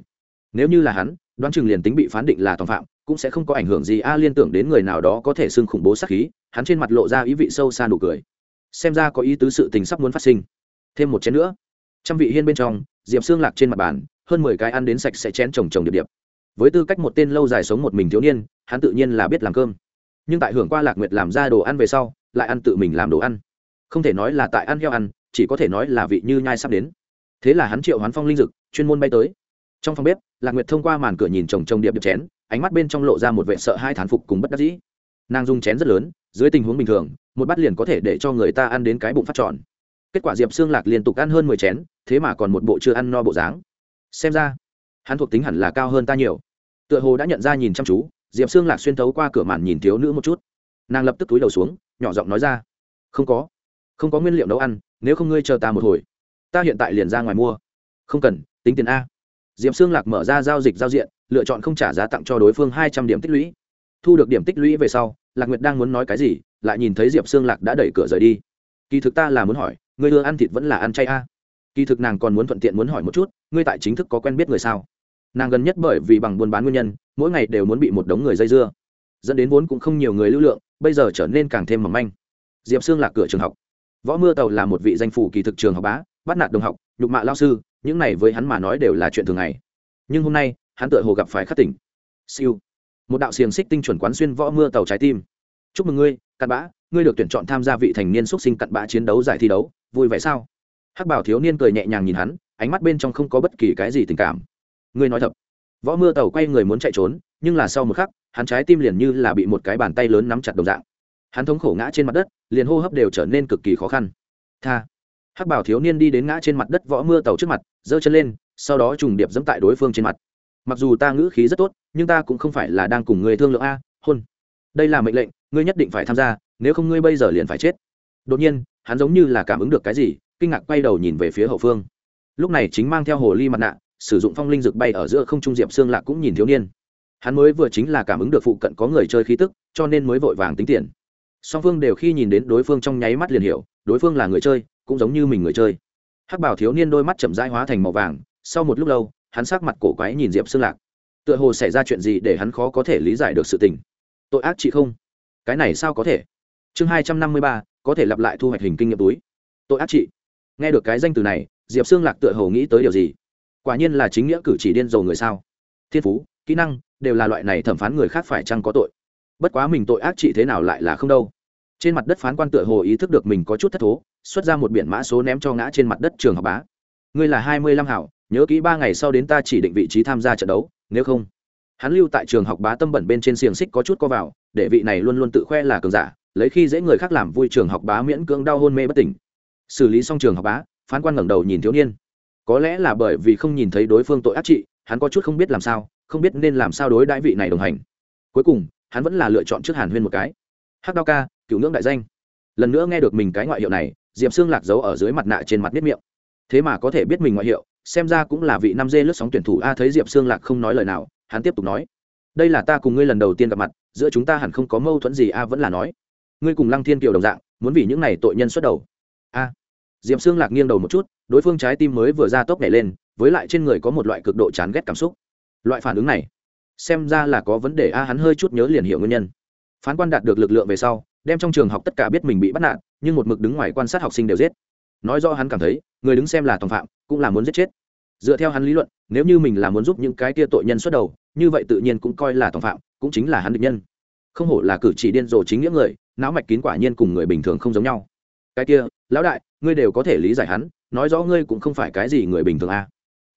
Speaker 1: nếu như là hắn, đoán chừng liền tính bị phán định là tòng phạm, cũng sẽ không có ảnh hưởng gì a liên tưởng đến người nào đó có thể xưng khủng bố sắc khí, hắn trên mặt lộ ra ý vị sâu xa nụ cười. Xem ra có ý tứ sự tình sắp muốn phát sinh. Thêm một chén nữa. Trăm vị hiên bên trong, diệp xương lạc trên mặt bàn, hơn mười cái ăn đến sạch sẽ chén trồng trồng điệp điệp. Với tư cách một tên lâu dài sống một mình thiếu niên, hắn tự nhiên là biết làm cơm. Nhưng tại hưởng qua lạc nguyệt làm ra đồ ăn về sau, lại ăn tự mình làm đồ ăn. Không thể nói là tại ăn heo ăn, chỉ có thể nói là vị như nhai sắp đến. Thế là hắn triệu hoán phong linh dực, chuyên môn bay tới. Trong phòng bếp lạc nguyệt thông qua màn cửa nhìn chồng chồng điệp điệp chén, ánh mắt bên trong lộ ra một vệ sợ hai thán phục cùng bất đắc dĩ. Nàng dùng chén rất lớn, dưới tình huống bình thường, một bát liền có thể để cho người ta ăn đến cái bụng phát tròn. Kết quả diệp xương lạc liên tục ăn hơn mười chén, thế mà còn một bộ chưa ăn no bộ dáng. Xem ra, hắn thuộc tính hẳn là cao hơn ta nhiều. Tựa hồ đã nhận ra nhìn chăm chú, diệp xương lạc xuyên thấu qua cửa màn nhìn thiếu nữ một chút. Nàng lập tức túi đầu xuống, nhỏ giọng nói ra, không có không có nguyên liệu nấu ăn, nếu không ngươi chờ ta một hồi. Ta hiện tại liền ra ngoài mua. Không cần, tính tiền a diệp xương lạc mở ra giao dịch giao diện, lựa chọn không trả giá tặng cho đối phương hai trăm điểm tích lũy. Thu được điểm tích lũy về sau, lạc nguyệt đang muốn nói cái gì, lại nhìn thấy diệp xương lạc đã đẩy cửa rời đi. Kỳ thực ta là muốn hỏi, ngươi ưa ăn thịt vẫn là ăn chay a? Kỳ thực nàng còn muốn thuận tiện muốn hỏi một chút, ngươi tại chính thức có quen biết người sao? Nàng gần nhất bởi vì bằng buôn bán nguyên nhân, mỗi ngày đều muốn bị một đống người dây dưa. Dẫn đến vốn cũng không nhiều người lưu lượng, bây giờ trở nên càng thêm mỏng manh. Diệp sương lạc cửa trường học. Võ mưa tàu là một vị danh phủ kỳ thực trường học bá, bắt nạt đồng học, nhục mạ lao sư những này với hắn mà nói đều là chuyện thường ngày. Nhưng hôm nay, hắn tựa hồ gặp phải khắc tỉnh. Siêu. Một đạo xiềng xích tinh chuẩn quán xuyên võ mưa tàu trái tim. Chúc mừng ngươi, cặn bã, ngươi được tuyển chọn tham gia vị thành niên xuất sinh cặn bã chiến đấu giải thi đấu, vui vẻ sao? Hắc bảo thiếu niên cười nhẹ nhàng nhìn hắn, ánh mắt bên trong không có bất kỳ cái gì tình cảm. Ngươi nói thật. Võ mưa tàu quay người muốn chạy trốn, nhưng là sau một khắc, hắn trái tim liền như là bị một cái bàn tay lớn nắm chặt đồng dạng. Hắn thống khổ ngã trên mặt đất, liền hô hấp đều trở nên cực kỳ khó khăn. Tha hắc bảo thiếu niên đi đến ngã trên mặt đất võ mưa tàu trước mặt, giơ chân lên, sau đó trùng điệp dẫm tại đối phương trên mặt. Mặc dù ta ngữ khí rất tốt, nhưng ta cũng không phải là đang cùng người thương lượng a, hôn. Đây là mệnh lệnh, ngươi nhất định phải tham gia, nếu không ngươi bây giờ liền phải chết. Đột nhiên, hắn giống như là cảm ứng được cái gì, kinh ngạc quay đầu nhìn về phía hậu phương. Lúc này chính mang theo hồ ly mặt nạ, sử dụng phong linh rực bay ở giữa không trung diệp xương lạc cũng nhìn thiếu niên. Hắn mới vừa chính là cảm ứng được phụ cận có người chơi khí tức, cho nên mới vội vàng tính tiền. Song phương đều khi nhìn đến đối phương trong nháy mắt liền hiểu, đối phương là người chơi cũng giống như mình người chơi. Hắc bảo thiếu niên đôi mắt chậm rãi hóa thành màu vàng, sau một lúc lâu, hắn sắc mặt cổ quái nhìn diệp xương lạc. Tựa hồ xảy ra chuyện gì để hắn khó có thể lý giải được sự tình. Tội ác chị không? Cái này sao có thể? Chương hai trăm năm mươi ba, có thể lặp lại thu hoạch hình kinh nghiệm túi. Tội ác chị. Nghe được cái danh từ này, diệp xương lạc tựa hồ nghĩ tới điều gì? Quả nhiên là chính nghĩa cử chỉ điên rồ người sao? Thiên phú, kỹ năng, đều là loại này thẩm phán người khác phải chăng có tội? Bất quá mình tội ác trị thế nào lại là không đâu. Trên mặt đất phán quan tựa hồ ý thức được mình có chút thất thố xuất ra một biển mã số ném cho ngã trên mặt đất trường học bá. Ngươi là hai mươi lăm hảo, nhớ kỹ ba ngày sau đến ta chỉ định vị trí tham gia trận đấu, nếu không. Hắn lưu tại trường học bá tâm bẩn bên trên xiềng xích có chút co vào, để vị này luôn luôn tự khoe là cường giả, lấy khi dễ người khác làm vui trường học bá miễn cưỡng đau hôn mê bất tỉnh. Xử lý xong trường học bá, phán quan ngẩng đầu nhìn thiếu niên. Có lẽ là bởi vì không nhìn thấy đối phương tội ác trị, hắn có chút không biết làm sao, không biết nên làm sao đối đãi vị này đồng hành. Cuối cùng, hắn vẫn là lựa chọn trước hàn huyên một cái. Hắc đao ca, cựu ngưỡng đại danh. Lần nữa nghe được mình cái ngoại hiệu này diệp xương lạc giấu ở dưới mặt nạ trên mặt biết miệng. Thế mà có thể biết mình ngoại hiệu, xem ra cũng là vị năm dê lướt sóng tuyển thủ a thấy diệp xương lạc không nói lời nào, hắn tiếp tục nói. Đây là ta cùng ngươi lần đầu tiên gặp mặt, giữa chúng ta hẳn không có mâu thuẫn gì a vẫn là nói. Ngươi cùng lăng thiên kiều đồng dạng, muốn vì những này tội nhân xuất đầu. A. Diệp xương lạc nghiêng đầu một chút, đối phương trái tim mới vừa ra tốc nhảy lên, với lại trên người có một loại cực độ chán ghét cảm xúc. Loại phản ứng này, xem ra là có vấn đề a, hắn hơi chút nhớ liền hiểu nguyên nhân. Phán quan đạt được lực lượng về sau, đem trong trường học tất cả biết mình bị bắt nạt nhưng một mực đứng ngoài quan sát học sinh đều giết. Nói do hắn cảm thấy, người đứng xem là tòng phạm, cũng là muốn giết chết. Dựa theo hắn lý luận, nếu như mình là muốn giúp những cái kia tội nhân xuất đầu, như vậy tự nhiên cũng coi là tòng phạm, cũng chính là hắn định nhân. Không hổ là cử chỉ điên rồ chính nghĩa người, não mạch kín quả nhiên cùng người bình thường không giống nhau. Cái kia, lão đại, ngươi đều có thể lý giải hắn, nói rõ ngươi cũng không phải cái gì người bình thường a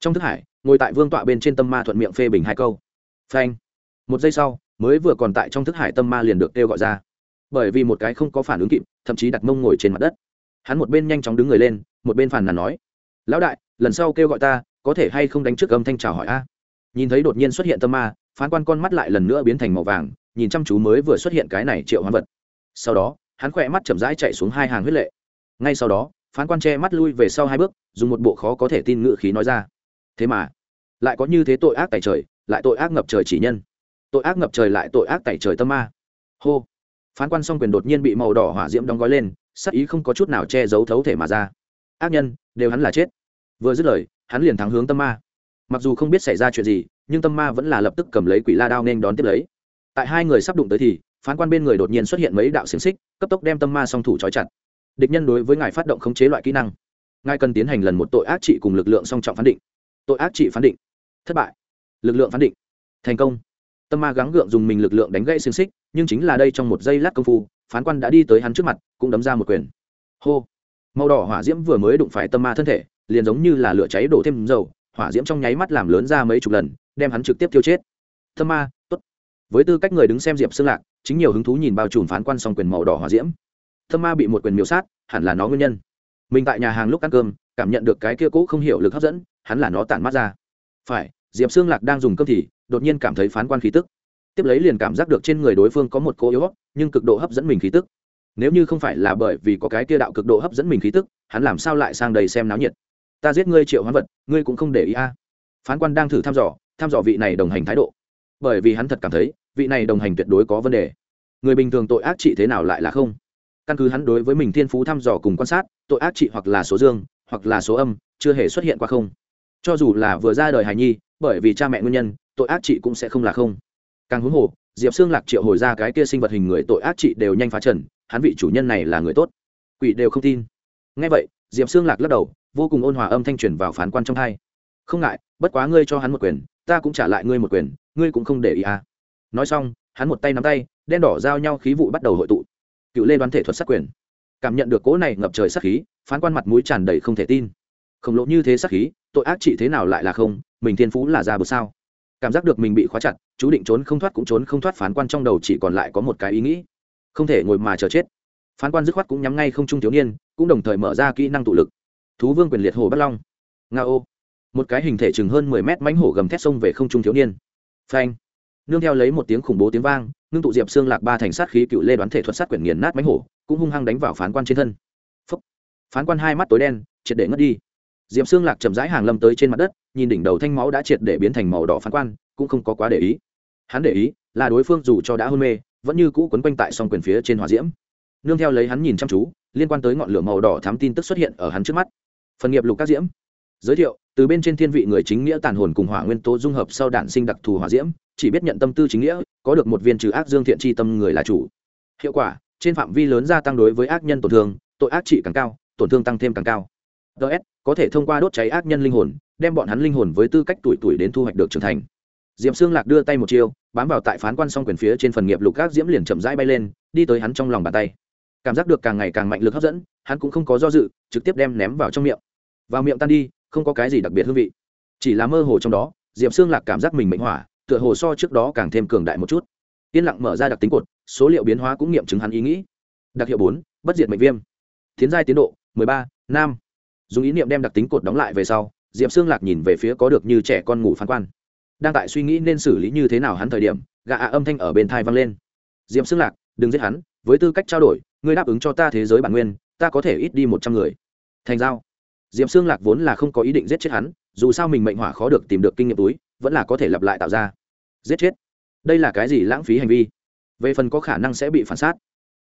Speaker 1: trong thức hải, ngồi tại vương tọa bên trên tâm ma thuận miệng phê bình hai câu. Phanh. Một giây sau, mới vừa còn tại trong thức hải tâm ma liền được kêu gọi ra bởi vì một cái không có phản ứng kịp, thậm chí đặt mông ngồi trên mặt đất. Hắn một bên nhanh chóng đứng người lên, một bên phàn nàn nói, lão đại, lần sau kêu gọi ta, có thể hay không đánh trước âm thanh chào hỏi a? Nhìn thấy đột nhiên xuất hiện tâm ma, phán quan con mắt lại lần nữa biến thành màu vàng, nhìn chăm chú mới vừa xuất hiện cái này triệu hoán vật. Sau đó, hắn khỏe mắt chậm rãi chạy xuống hai hàng huyết lệ. Ngay sau đó, phán quan che mắt lui về sau hai bước, dùng một bộ khó có thể tin ngự khí nói ra, thế mà, lại có như thế tội ác tại trời, lại tội ác ngập trời chỉ nhân. Tội ác ngập trời lại tội ác tại trời tâm ma. Hô phán quan song quyền đột nhiên bị màu đỏ hỏa diễm đóng gói lên, sắc ý không có chút nào che giấu thấu thể mà ra. Ác nhân, đều hắn là chết. Vừa dứt lời, hắn liền thắng hướng tâm ma. Mặc dù không biết xảy ra chuyện gì, nhưng tâm ma vẫn là lập tức cầm lấy quỷ la đao nên đón tiếp lấy. Tại hai người sắp đụng tới thì, phán quan bên người đột nhiên xuất hiện mấy đạo xiềng xích, cấp tốc đem tâm ma song thủ trói chặt. Địch nhân đối với ngài phát động khống chế loại kỹ năng. Ngài cần tiến hành lần một tội ác trị cùng lực lượng song trọng phán định. Tội ác trị phán định. Thất bại. Lực lượng phán định. Thành công tâm ma gắng gượng dùng mình lực lượng đánh gãy xiềng xích, nhưng chính là đây trong một giây lát công phu, phán quan đã đi tới hắn trước mặt, cũng đấm ra một quyền. Hô! Màu đỏ hỏa diễm vừa mới đụng phải tâm ma thân thể, liền giống như là lửa cháy đổ thêm dầu, hỏa diễm trong nháy mắt làm lớn ra mấy chục lần, đem hắn trực tiếp tiêu chết. Tâm ma, tốt. Với tư cách người đứng xem diệp xương lạc, chính nhiều hứng thú nhìn bao trùm phán quan xong quyền màu đỏ hỏa diễm. Tâm ma bị một quyền miêu sát, hẳn là nó nguyên nhân. Mình tại nhà hàng lúc ăn cơm, cảm nhận được cái kia cũ không hiểu lực hấp dẫn, hắn là nó tản mắt ra. Phải, diệp xương lạc đang dùng cơm thì đột nhiên cảm thấy phán quan khí tức. Tiếp lấy liền cảm giác được trên người đối phương có một cố yếu nhưng cực độ hấp dẫn mình khí tức. Nếu như không phải là bởi vì có cái kia đạo cực độ hấp dẫn mình khí tức, hắn làm sao lại sang đây xem náo nhiệt? Ta giết ngươi triệu hoán vật, ngươi cũng không để ý a. Phán quan đang thử thăm dò thăm dò vị này đồng hành thái độ. Bởi vì hắn thật cảm thấy, vị này đồng hành tuyệt đối có vấn đề. Người bình thường tội ác trị thế nào lại là không? Căn cứ hắn đối với mình thiên phú thăm dò cùng quan sát, tội ác trị hoặc là số dương, hoặc là số âm, chưa hề xuất hiện qua không. Cho dù là vừa ra đời hài nhi, bởi vì cha mẹ nguyên nhân tội ác trị cũng sẽ không là không. Càng huống hồ, diệp xương lạc triệu hồi ra cái kia sinh vật hình người tội ác trị đều nhanh phá trần, hắn vị chủ nhân này là người tốt. Quỷ đều không tin. Ngay vậy, diệp xương lạc lắc đầu, vô cùng ôn hòa âm thanh truyền vào phán quan trong hai. Không ngại, bất quá ngươi cho hắn một quyền, ta cũng trả lại ngươi một quyền, ngươi cũng không để ý à. Nói xong, hắn một tay nắm tay, đen đỏ giao nhau khí vụ bắt đầu hội tụ. Cựu lê đoán thể thuật sát quyền. Cảm nhận được cỗ này ngập trời sát khí, phán quan mặt mũi tràn đầy không thể tin. Khổng lộ như thế sát khí, tội ác trị thế nào lại là không, mình thiên phú là ra bờ sao? Cảm giác được mình bị khóa chặt, chú định trốn không thoát cũng trốn không thoát phán quan trong đầu chỉ còn lại có một cái ý nghĩ. Không thể ngồi mà chờ chết. Phán quan dứt khoát cũng nhắm ngay không trung thiếu niên, cũng đồng thời mở ra kỹ năng tụ lực. Thú vương quyền liệt hồ bắt long. Nga ô một cái hình thể chừng hơn mười mét mánh hổ gầm thét sông về không trung thiếu niên. Phanh. Nương theo lấy một tiếng khủng bố tiếng vang, ngưng tụ diệp xương lạc ba thành sát khí cựu lê đoán thể thuật sát quyển nghiền nát mánh hổ, cũng hung hăng đánh vào phán quan trên thân. Phúc. phán quan hai mắt tối đen, triệt để ngất đi diệp xương lạc chậm rãi hàng lâm tới trên mặt đất, nhìn đỉnh đầu thanh máu đã triệt để biến thành màu đỏ phán quan cũng không có quá để ý. Hắn để ý là đối phương dù cho đã hôn mê, vẫn như cũ quấn quanh tại song quyền phía trên hòa diễm. Nương theo lấy hắn nhìn chăm chú, liên quan tới ngọn lửa màu đỏ thám tin tức xuất hiện ở hắn trước mắt. Phần nghiệp lục các diễm. Giới thiệu, từ bên trên thiên vị người chính nghĩa tàn hồn cùng hỏa nguyên tố dung hợp sau đạn sinh đặc thù hỏa diễm, chỉ biết nhận tâm tư chính nghĩa, có được một viên trừ ác dương thiện tri tâm người là chủ. Hiệu quả, trên phạm vi lớn gia tăng đối với ác nhân tổn thương, tội ác trị càng cao, tổn thương tăng thêm càng cao ts có thể thông qua đốt cháy ác nhân linh hồn, đem bọn hắn linh hồn với tư cách tuổi tuổi đến thu hoạch được trưởng thành. Diệm xương lạc đưa tay một chiêu, bám vào tại phán quan song quyền phía trên phần nghiệp lục gác diễm liền chậm rãi bay lên, đi tới hắn trong lòng bàn tay. Cảm giác được càng ngày càng mạnh lực hấp dẫn, hắn cũng không có do dự, trực tiếp đem ném vào trong miệng. Vào miệng tan đi, không có cái gì đặc biệt hương vị. Chỉ là mơ hồ trong đó, diệp xương lạc cảm giác mình mệnh hỏa, tựa hồ so trước đó càng thêm cường đại một chút. Yên lặng mở ra đặc tính cột, số liệu biến hóa cũng nghiệm chứng hắn ý nghĩ. Đặc hiệu bốn, bất diệt mệnh viêm. Tiến giai tiến độ, mười ba nam dùng ý niệm đem đặc tính cột đóng lại về sau, diệp xương lạc nhìn về phía có được như trẻ con ngủ phán quan. Đang tại suy nghĩ nên xử lý như thế nào hắn thời điểm gạ ạ âm thanh ở bên thai vang lên. Diệp xương lạc, đừng giết hắn, với tư cách trao đổi, ngươi đáp ứng cho ta thế giới bản nguyên, ta có thể ít đi một trăm người. Thành giao. Diệp xương lạc vốn là không có ý định giết chết hắn, dù sao mình mệnh hỏa khó được tìm được kinh nghiệm túi, vẫn là có thể lặp lại tạo ra. Giết chết. Đây là cái gì lãng phí hành vi? Về phần có khả năng sẽ bị phản sát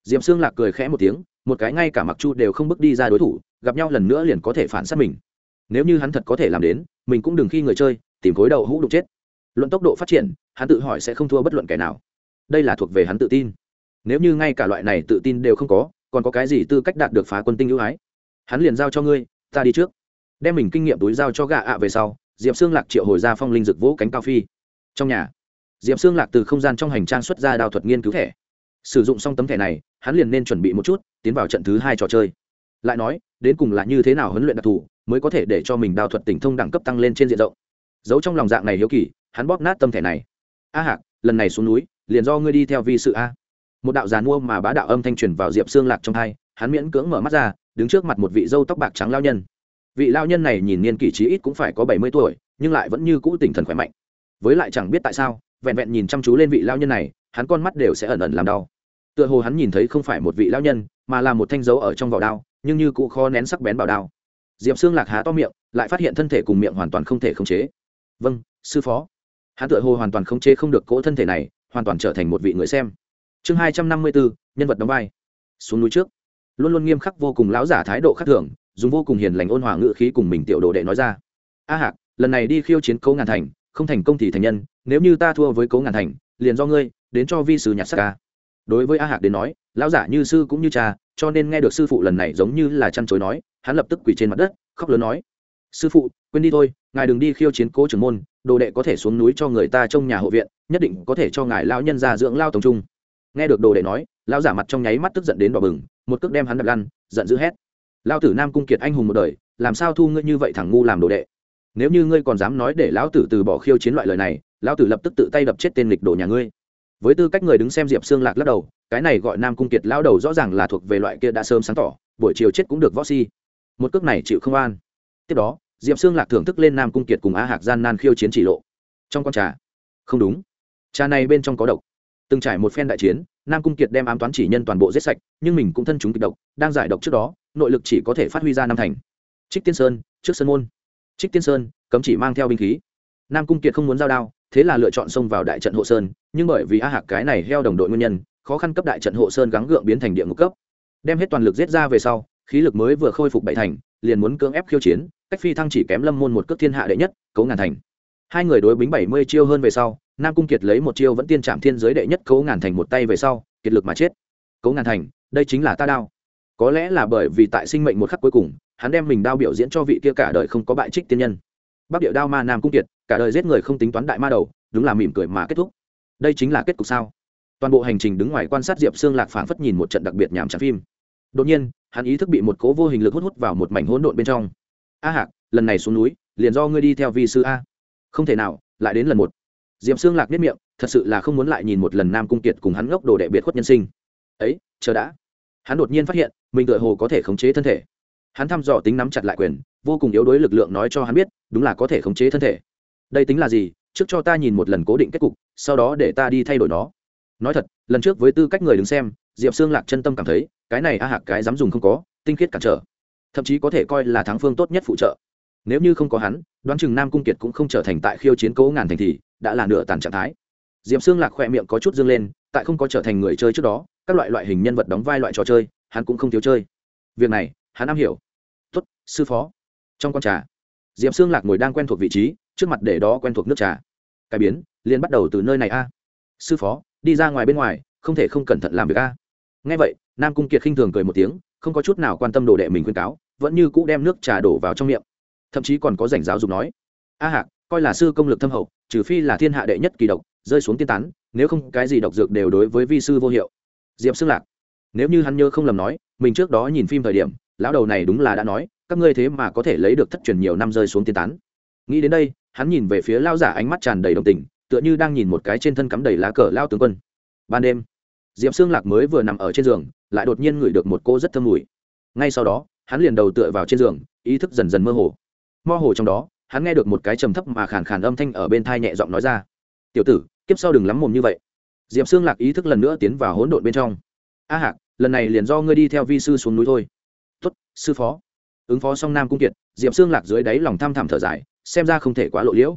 Speaker 1: diệp xương lạc cười khẽ một tiếng, một cái ngay cả mặc chu đều không bước đi ra đối thủ, gặp nhau lần nữa liền có thể phản sát mình. Nếu như hắn thật có thể làm đến, mình cũng đừng khi người chơi, tìm khối đầu hũ đục chết. Luận tốc độ phát triển, hắn tự hỏi sẽ không thua bất luận kẻ nào. Đây là thuộc về hắn tự tin. Nếu như ngay cả loại này tự tin đều không có, còn có cái gì tư cách đạt được phá quân tinh ưu ái? Hắn liền giao cho ngươi, ta đi trước. Đem mình kinh nghiệm túi giao cho gạ ạ về sau, diệp xương lạc triệu hồi ra phong linh rực vỗ cánh cao phi. Trong nhà, diệp xương lạc từ không gian trong hành trang xuất ra đao thuật nghiên cứu thẻ sử dụng xong tấm thẻ này, hắn liền nên chuẩn bị một chút, tiến vào trận thứ hai trò chơi. Lại nói, đến cùng là như thế nào huấn luyện đặc thù, mới có thể để cho mình đao thuật tỉnh thông đẳng cấp tăng lên trên diện rộng. Giấu trong lòng dạng này hiếu kỳ, hắn bóp nát tâm thẻ này. A hạc, lần này xuống núi, liền do ngươi đi theo vi sự a. Một đạo giàn mua mà bá đạo âm thanh truyền vào diệp xương lạc trong hai, hắn miễn cưỡng mở mắt ra, đứng trước mặt một vị dâu tóc bạc trắng lao nhân. Vị lao nhân này nhìn niên kỷ trí ít cũng phải có bảy mươi tuổi, nhưng lại vẫn như cũ tinh thần khỏe mạnh. Với lại chẳng biết tại sao, vẹn vẹn nhìn chăm chú lên vị lao nhân này, hắn con mắt đều sẽ ẩn ẩn làm đau tựa hồ hắn nhìn thấy không phải một vị lão nhân, mà là một thanh dấu ở trong vỏ đao, nhưng như cũ khó nén sắc bén bảo đao. Diệp xương lạc há to miệng, lại phát hiện thân thể cùng miệng hoàn toàn không thể khống chế. Vâng sư phó. Hắn tựa hồ hoàn toàn khống chế không được cỗ thân thể này, hoàn toàn trở thành một vị người xem. Chương hai trăm năm mươi bốn, nhân vật đóng vai. Xuống núi trước. Luôn luôn nghiêm khắc vô cùng lão giả thái độ khác thường, dùng vô cùng hiền lành ôn hòa ngữ khí cùng mình tiểu đồ đệ nói ra. A hạc, lần này đi khiêu chiến cấu ngàn thành, không thành công thì thành nhân, nếu như ta thua với cấu ngàn thành, liền do ngươi, đến cho vi sư nhặt sắc ca đối với a hạc đến nói, lão giả như sư cũng như cha, cho nên nghe được sư phụ lần này giống như là chăn chối nói, hắn lập tức quỳ trên mặt đất, khóc lớn nói, sư phụ, quên đi thôi, ngài đừng đi khiêu chiến cố trưởng môn, đồ đệ có thể xuống núi cho người ta trong nhà hộ viện, nhất định có thể cho ngài lão nhân ra dưỡng lao tổng trung. Nghe được đồ đệ nói, lão giả mặt trong nháy mắt tức giận đến đỏ bừng, một cước đem hắn đập lăn, giận dữ hét lao tử nam cung kiệt anh hùng một đời, làm sao thu ngươi như vậy thằng ngu làm đồ đệ? Nếu như ngươi còn dám nói để lão tử từ bỏ khiêu chiến loại lời này, lão tử lập tức tự tay đập chết tên lịch đồ nhà ngươi với tư cách người đứng xem diệp xương lạc lắc đầu, cái này gọi nam cung kiệt lao đầu rõ ràng là thuộc về loại kia đã sớm sáng tỏ, buổi chiều chết cũng được võ si. Một cước này chịu không an. Tiếp đó, diệp xương lạc thưởng thức lên nam cung kiệt cùng a hạc gian nan khiêu chiến chỉ lộ. Trong con trà. Không đúng. Trà này bên trong có độc. Từng trải một phen đại chiến, nam cung kiệt đem ám toán chỉ nhân toàn bộ giết sạch, nhưng mình cũng thân chúng kịch độc, đang giải độc trước đó, nội lực chỉ có thể phát huy ra năm thành. Trích tiên sơn, trước sân môn. Trích tiên sơn, cấm chỉ mang theo binh khí. Nam cung kiệt không muốn giao đao thế là lựa chọn xông vào đại trận hộ sơn, nhưng bởi vì a hạc cái này heo đồng đội nguyên nhân, khó khăn cấp đại trận hộ sơn gắng gượng biến thành địa ngục cấp. Đem hết toàn lực giết ra về sau, khí lực mới vừa khôi phục bảy thành, liền muốn cưỡng ép khiêu chiến, cách phi thăng chỉ kém lâm môn một cước thiên hạ đệ nhất cấu ngàn thành. Hai người đối bính bảy mươi chiêu hơn về sau, nam cung kiệt lấy một chiêu vẫn tiên trạm thiên giới đệ nhất cấu ngàn thành một tay về sau, kiệt lực mà chết. Cấu ngàn thành, đây chính là ta đao. Có lẽ là bởi vì tại sinh mệnh một khắc cuối cùng, hắn đem mình đao biểu diễn cho vị kia cả đời không có bại trích tiên nhân. Bắc địa đao ma nam cung kiệt cả đời giết người không tính toán đại ma đầu, đúng là mỉm cười mà kết thúc. Đây chính là kết cục sao? Toàn bộ hành trình đứng ngoài quan sát diệp xương lạc phảng phất nhìn một trận đặc biệt nhàm chán phim. Đột nhiên, hắn ý thức bị một cố vô hình lực hút hút vào một mảnh hỗn độn bên trong. A hạc, lần này xuống núi, liền do ngươi đi theo vi sư a. Không thể nào, lại đến lần một. Diệp xương lạc biết miệng, thật sự là không muốn lại nhìn một lần nam cung kiệt cùng hắn ngốc đồ đệ biệt khuất nhân sinh. Ấy, chờ đã. Hắn đột nhiên phát hiện, mình tựa hồ có thể khống chế thân thể. Hắn thăm dò tính nắm chặt lại quyền, vô cùng yếu đuối lực lượng nói cho hắn biết, đúng là có thể khống chế thân thể đây tính là gì? Trước cho ta nhìn một lần cố định kết cục, sau đó để ta đi thay đổi nó. Nói thật, lần trước với tư cách người đứng xem, diệp Sương lạc chân tâm cảm thấy, cái này a hạc cái dám dùng không có, tinh khiết cản trở. Thậm chí có thể coi là thắng phương tốt nhất phụ trợ. Nếu như không có hắn, đoán chừng nam cung kiệt cũng không trở thành tại khiêu chiến cố ngàn thành thì, đã là nửa tàn trạng thái. Diệp Sương lạc khỏe miệng có chút dương lên, tại không có trở thành người chơi trước đó, các loại loại hình nhân vật đóng vai loại trò chơi, hắn cũng không thiếu chơi. Việc này, hắn am hiểu. Tuất sư phó. Trong con trà, diệp Sương lạc ngồi đang quen thuộc vị trí trước mặt để đó quen thuộc nước trà. Cải biến, liền bắt đầu từ nơi này a. Sư phó, đi ra ngoài bên ngoài, không thể không cẩn thận làm việc a. Ngay vậy, nam cung kiệt khinh thường cười một tiếng, không có chút nào quan tâm đồ đệ mình khuyên cáo, vẫn như cũ đem nước trà đổ vào trong miệng. Thậm chí còn có rảnh giáo dục nói, a hạc, coi là sư công lực thâm hậu, trừ phi là thiên hạ đệ nhất kỳ độc, rơi xuống tiên tán, nếu không cái gì độc dược đều đối với vi sư vô hiệu. Diệp xương lạc, nếu như hắn nhớ không lầm nói, mình trước đó nhìn phim thời điểm, lão đầu này đúng là đã nói, các ngươi thế mà có thể lấy được thất truyền nhiều năm rơi xuống tiên tán. Nghĩ đến đây hắn nhìn về phía lao giả ánh mắt tràn đầy đồng tình, tựa như đang nhìn một cái trên thân cắm đầy lá cờ lao tướng quân. Ban đêm, diệp xương lạc mới vừa nằm ở trên giường, lại đột nhiên ngửi được một cô rất thơm mùi. Ngay sau đó, hắn liền đầu tựa vào trên giường, ý thức dần dần mơ hồ. Mơ hồ trong đó, hắn nghe được một cái trầm thấp mà khàn khàn âm thanh ở bên thai nhẹ giọng nói ra. Tiểu tử, kiếp sau đừng lắm mồm như vậy. Diệp xương lạc ý thức lần nữa tiến vào hỗn độn bên trong. A hạc, lần này liền do ngươi đi theo vi sư xuống núi thôi. Tuất sư phó. Ứng phó xong nam cung kiệt, diệp xương lạc dưới đáy lòng thăm thẳm thở dài xem ra không thể quá lộ liễu.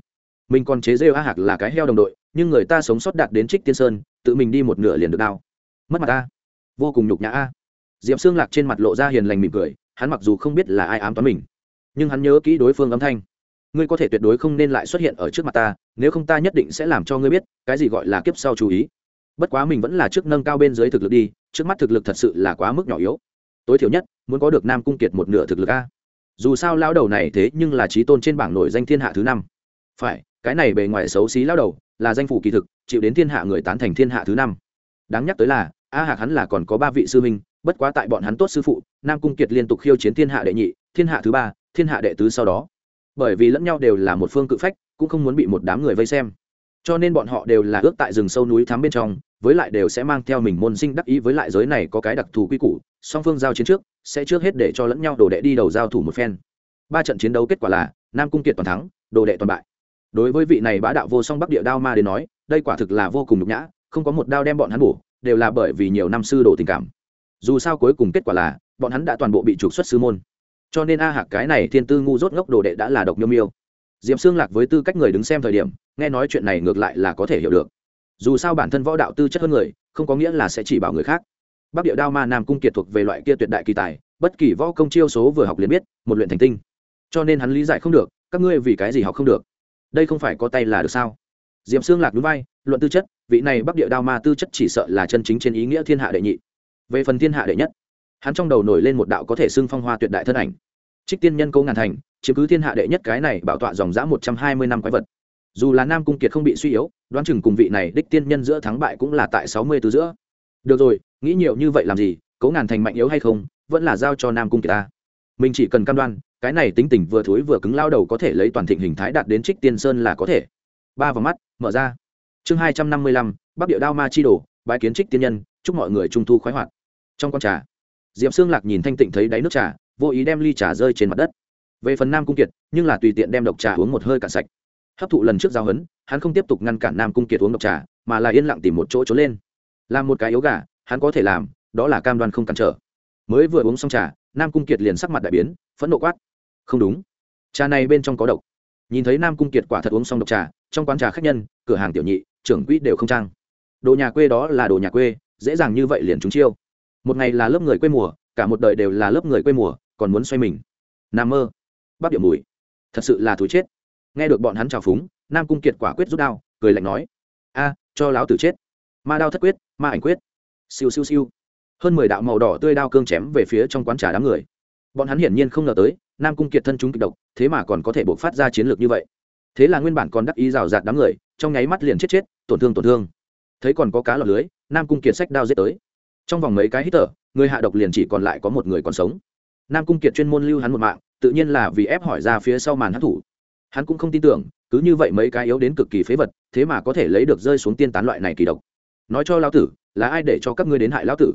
Speaker 1: Mình còn chế rêu a hạc là cái heo đồng đội, nhưng người ta sống sót đạt đến trích tiên sơn, tự mình đi một nửa liền được đao mất mặt a. Vô cùng nhục nhã a. Diệp xương lạc trên mặt lộ ra hiền lành mỉm cười, hắn mặc dù không biết là ai ám toán mình, nhưng hắn nhớ kỹ đối phương âm thanh. Ngươi có thể tuyệt đối không nên lại xuất hiện ở trước mặt ta, nếu không ta nhất định sẽ làm cho ngươi biết, cái gì gọi là kiếp sau chú ý. Bất quá mình vẫn là trước nâng cao bên dưới thực lực đi, trước mắt thực lực thật sự là quá mức nhỏ yếu. Tối thiểu nhất, muốn có được nam cung kiệt một nửa thực lực a dù sao lao đầu này thế nhưng là trí tôn trên bảng nổi danh thiên hạ thứ năm. Phải, cái này bề ngoài xấu xí lao đầu, là danh phủ kỳ thực, chịu đến thiên hạ người tán thành thiên hạ thứ năm. Đáng nhắc tới là, a hạc hắn là còn có ba vị sư minh bất quá tại bọn hắn tốt sư phụ, nam cung kiệt liên tục khiêu chiến thiên hạ đệ nhị, thiên hạ thứ ba, thiên hạ đệ tứ sau đó. Bởi vì lẫn nhau đều là một phương cự phách, cũng không muốn bị một đám người vây xem cho nên bọn họ đều là ước tại rừng sâu núi thám bên trong, với lại đều sẽ mang theo mình môn sinh đắc ý với lại giới này có cái đặc thù quy củ, song phương giao chiến trước, sẽ trước hết để cho lẫn nhau đồ đệ đi đầu giao thủ một phen. Ba trận chiến đấu kết quả là, nam cung kiệt toàn thắng, đồ đệ toàn bại. Đối với vị này bá đạo vô song bắc địa đao ma đến nói, đây quả thực là vô cùng nhục nhã, không có một đao đem bọn hắn bổ, đều là bởi vì nhiều năm sư đồ tình cảm. Dù sao cuối cùng kết quả là, bọn hắn đã toàn bộ bị trục xuất sư môn. Cho nên a hạc cái này thiên tư ngu rốt ngốc đồ đệ đã là độc miêu miêu. Diệp Sương xương lạc với tư cách người đứng xem thời điểm, nghe nói chuyện này ngược lại là có thể hiểu được. Dù sao bản thân võ đạo tư chất hơn người, không có nghĩa là sẽ chỉ bảo người khác. Bắc địa đao ma nam cung kiệt thuộc về loại kia tuyệt đại kỳ tài, bất kỳ võ công chiêu số vừa học liền biết, một luyện thành tinh. Cho nên hắn lý giải không được, các ngươi vì cái gì học không được? Đây không phải có tay là được sao? Diệp Sương xương lạc núi vai, luận tư chất, vị này bắc địa đao ma tư chất chỉ sợ là chân chính trên ý nghĩa thiên hạ đệ nhị. Về phần thiên hạ đệ nhất, hắn trong đầu nổi lên một đạo có thể xưng phong hoa tuyệt đại thân ảnh. Trích tiên nhân câu ngàn thành chiếm cứ thiên hạ đệ nhất cái này bảo tọa dòng dã một trăm hai mươi năm quái vật. Dù là nam cung kiệt không bị suy yếu, đoán chừng cùng vị này đích tiên nhân giữa thắng bại cũng là tại sáu mươi từ giữa. Được rồi, nghĩ nhiều như vậy làm gì cấu ngàn thành mạnh yếu hay không, vẫn là giao cho nam cung kiệt ta. Mình chỉ cần cam đoan, cái này tính tình vừa thối vừa cứng lao đầu có thể lấy toàn thịnh hình thái đạt đến trích tiên sơn là có thể. Ba vào mắt, mở ra. Chương hai trăm năm mươi lăm, bắc địa đao ma chi đồ, bái kiến trích tiên nhân, chúc mọi người trung thu khoái hoạt. Trong con trà, diệp xương lạc nhìn thanh tịnh thấy đáy nước trà, vô ý đem ly trà rơi trên mặt đất về phần nam cung kiệt, nhưng là tùy tiện đem độc trà uống một hơi cạn sạch. Hấp thụ lần trước giao hấn, hắn không tiếp tục ngăn cản nam cung kiệt uống độc trà, mà là yên lặng tìm một chỗ trốn lên. Làm một cái yếu gà, hắn có thể làm, đó là cam đoan không cản trở. Mới vừa uống xong trà, nam cung kiệt liền sắc mặt đại biến, phẫn nộ quát. Không đúng. Trà này bên trong có độc. Nhìn thấy nam cung kiệt quả thật uống xong độc trà, trong quán trà khách nhân, cửa hàng tiểu nhị, trưởng quỹ đều không trang. Đồ nhà quê đó là đồ nhà quê, dễ dàng như vậy liền chúng chiêu. Một ngày là lớp người quê mùa, cả một đời đều là lớp người quê mùa, còn muốn xoay mình. Nam mơ bắp điểm mùi. Thật sự là thú chết. Nghe được bọn hắn trào phúng, nam cung kiệt quả quyết rút đao, cười lạnh nói, a, cho láo tử chết. Ma đao thất quyết, ma ảnh quyết. Siêu siêu siêu. Hơn mười đạo màu đỏ tươi đao cương chém về phía trong quán trà đám người. Bọn hắn hiển nhiên không ngờ tới, nam cung kiệt thân chúng kịch độc, thế mà còn có thể buộc phát ra chiến lược như vậy. Thế là nguyên bản còn đắc ý rào rạt đám người, trong nháy mắt liền chết chết, tổn thương tổn thương. Thấy còn có cá lọt lưới, nam cung kiệt sách đao giết tới. Trong vòng mấy cái hít thở, người hạ độc liền chỉ còn lại có một người còn sống nam cung kiệt chuyên môn lưu hắn một mạng, tự nhiên là vì ép hỏi ra phía sau màn hát thủ hắn cũng không tin tưởng, cứ như vậy mấy cái yếu đến cực kỳ phế vật, thế mà có thể lấy được rơi xuống tiên tán loại này kỳ độc. Nói cho lão tử, là ai để cho các ngươi đến hại lão tử?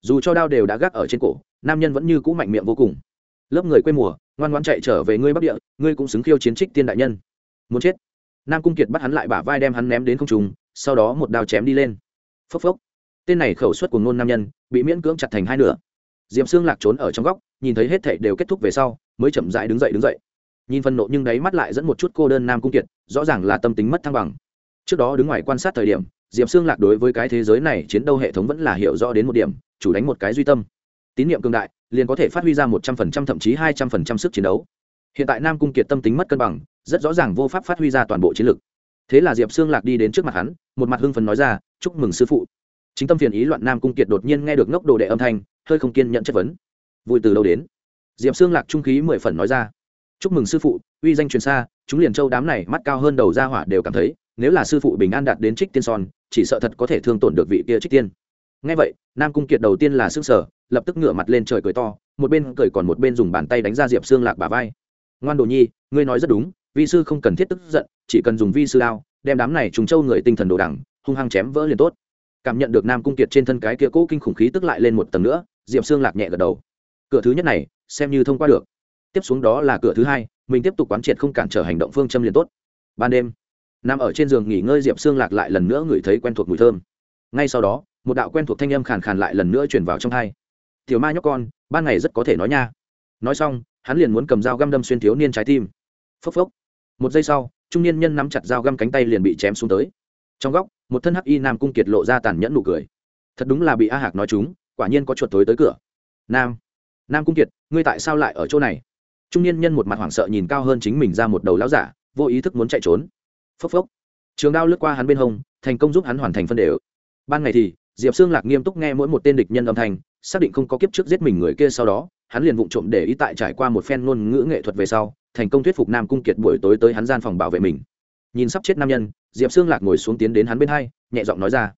Speaker 1: Dù cho đao đều đã gác ở trên cổ, nam nhân vẫn như cũ mạnh miệng vô cùng. Lớp người quê mùa, ngoan ngoan chạy trở về ngươi bắc địa, ngươi cũng xứng khiêu chiến trích tiên đại nhân. Muốn chết. Nam cung kiệt bắt hắn lại bả vai đem hắn ném đến không trùng sau đó một đao chém đi lên. Phốc phốc. Tên này khẩu suất của ngôn nam nhân, bị miễn cưỡng chặt thành hai nửa. Diệm xương lạc trốn ở trong góc nhìn thấy hết thảy đều kết thúc về sau, mới chậm rãi đứng dậy đứng dậy. Nhìn phân nộ nhưng đáy mắt lại dẫn một chút cô đơn nam cung kiệt, rõ ràng là tâm tính mất thăng bằng. Trước đó đứng ngoài quan sát thời điểm, Diệp xương lạc đối với cái thế giới này chiến đấu hệ thống vẫn là hiểu rõ đến một điểm, chủ đánh một cái duy tâm. Tín nhiệm cường đại, liền có thể phát huy ra một trăm phần trăm, thậm chí hai trăm phần trăm sức chiến đấu. Hiện tại nam cung kiệt tâm tính mất cân bằng, rất rõ ràng vô pháp phát huy ra toàn bộ chiến lực. Thế là diệp xương lạc đi đến trước mặt hắn, một mặt hưng phấn nói ra, chúc mừng sư phụ. Chính tâm phiền ý loạn nam cung kiệt đột nhiên nghe được ngốc đồ đệ âm thanh, hơi không kiên nhận chất vấn vui từ đâu đến. Diệp xương lạc trung khí mười phần nói ra. Chúc mừng sư phụ, uy danh truyền xa, chúng liền châu đám này mắt cao hơn đầu ra hỏa đều cảm thấy, nếu là sư phụ bình an đạt đến trích tiên son, chỉ sợ thật có thể thương tổn được vị kia trích tiên. Ngay vậy, nam cung kiệt đầu tiên là xương sở lập tức ngửa mặt lên trời cười to, một bên cười còn một bên dùng bàn tay đánh ra diệp xương lạc bà vai. Ngoan đồ nhi, ngươi nói rất đúng, vi sư không cần thiết tức giận, chỉ cần dùng vi sư đao, đem đám này trùng châu người tinh thần đồ đẳng hung hăng chém vỡ liền tốt. Cảm nhận được nam cung kiệt trên thân cái kia cỗ kinh khủng khí tức lại lên một tầng nữa, diệp xương lạc nhẹ gật đầu cửa thứ nhất này, xem như thông qua được. Tiếp xuống đó là cửa thứ hai, mình tiếp tục quán triệt không cản trở hành động phương châm liền tốt. Ban đêm, nằm ở trên giường nghỉ ngơi diệp xương lạc lại lần nữa ngửi thấy quen thuộc mùi thơm. Ngay sau đó, một đạo quen thuộc thanh âm khàn khàn lại lần nữa chuyển vào trong thai tiểu ma nhóc con, ban ngày rất có thể nói nha. Nói xong, hắn liền muốn cầm dao găm đâm xuyên thiếu niên trái tim. Phốc phốc. Một giây sau, trung niên nhân nắm chặt dao găm cánh tay liền bị chém xuống tới. Trong góc, một thân hắc y nam cung kiệt lộ ra tàn nhẫn nụ cười. Thật đúng là bị a hạc nói chúng, quả nhiên có chuột tối tới cửa. Nam nam cung kiệt, ngươi tại sao lại ở chỗ này? Trung niên nhân một mặt hoảng sợ nhìn cao hơn chính mình ra một đầu lão giả, vô ý thức muốn chạy trốn. Phốc phốc. Trường đao lướt qua hắn bên hông, thành công giúp hắn hoàn thành phân đề ban ngày thì, diệp xương lạc nghiêm túc nghe mỗi một tên địch nhân âm thanh, xác định không có kiếp trước giết mình người kia sau đó, hắn liền vụng trộm để ý tại trải qua một phen ngôn ngữ nghệ thuật về sau, thành công thuyết phục nam cung kiệt buổi tối tới hắn gian phòng bảo vệ mình. Nhìn sắp chết nam nhân, diệp xương lạc ngồi xuống tiến đến hắn bên hai, nhẹ giọng nói ra.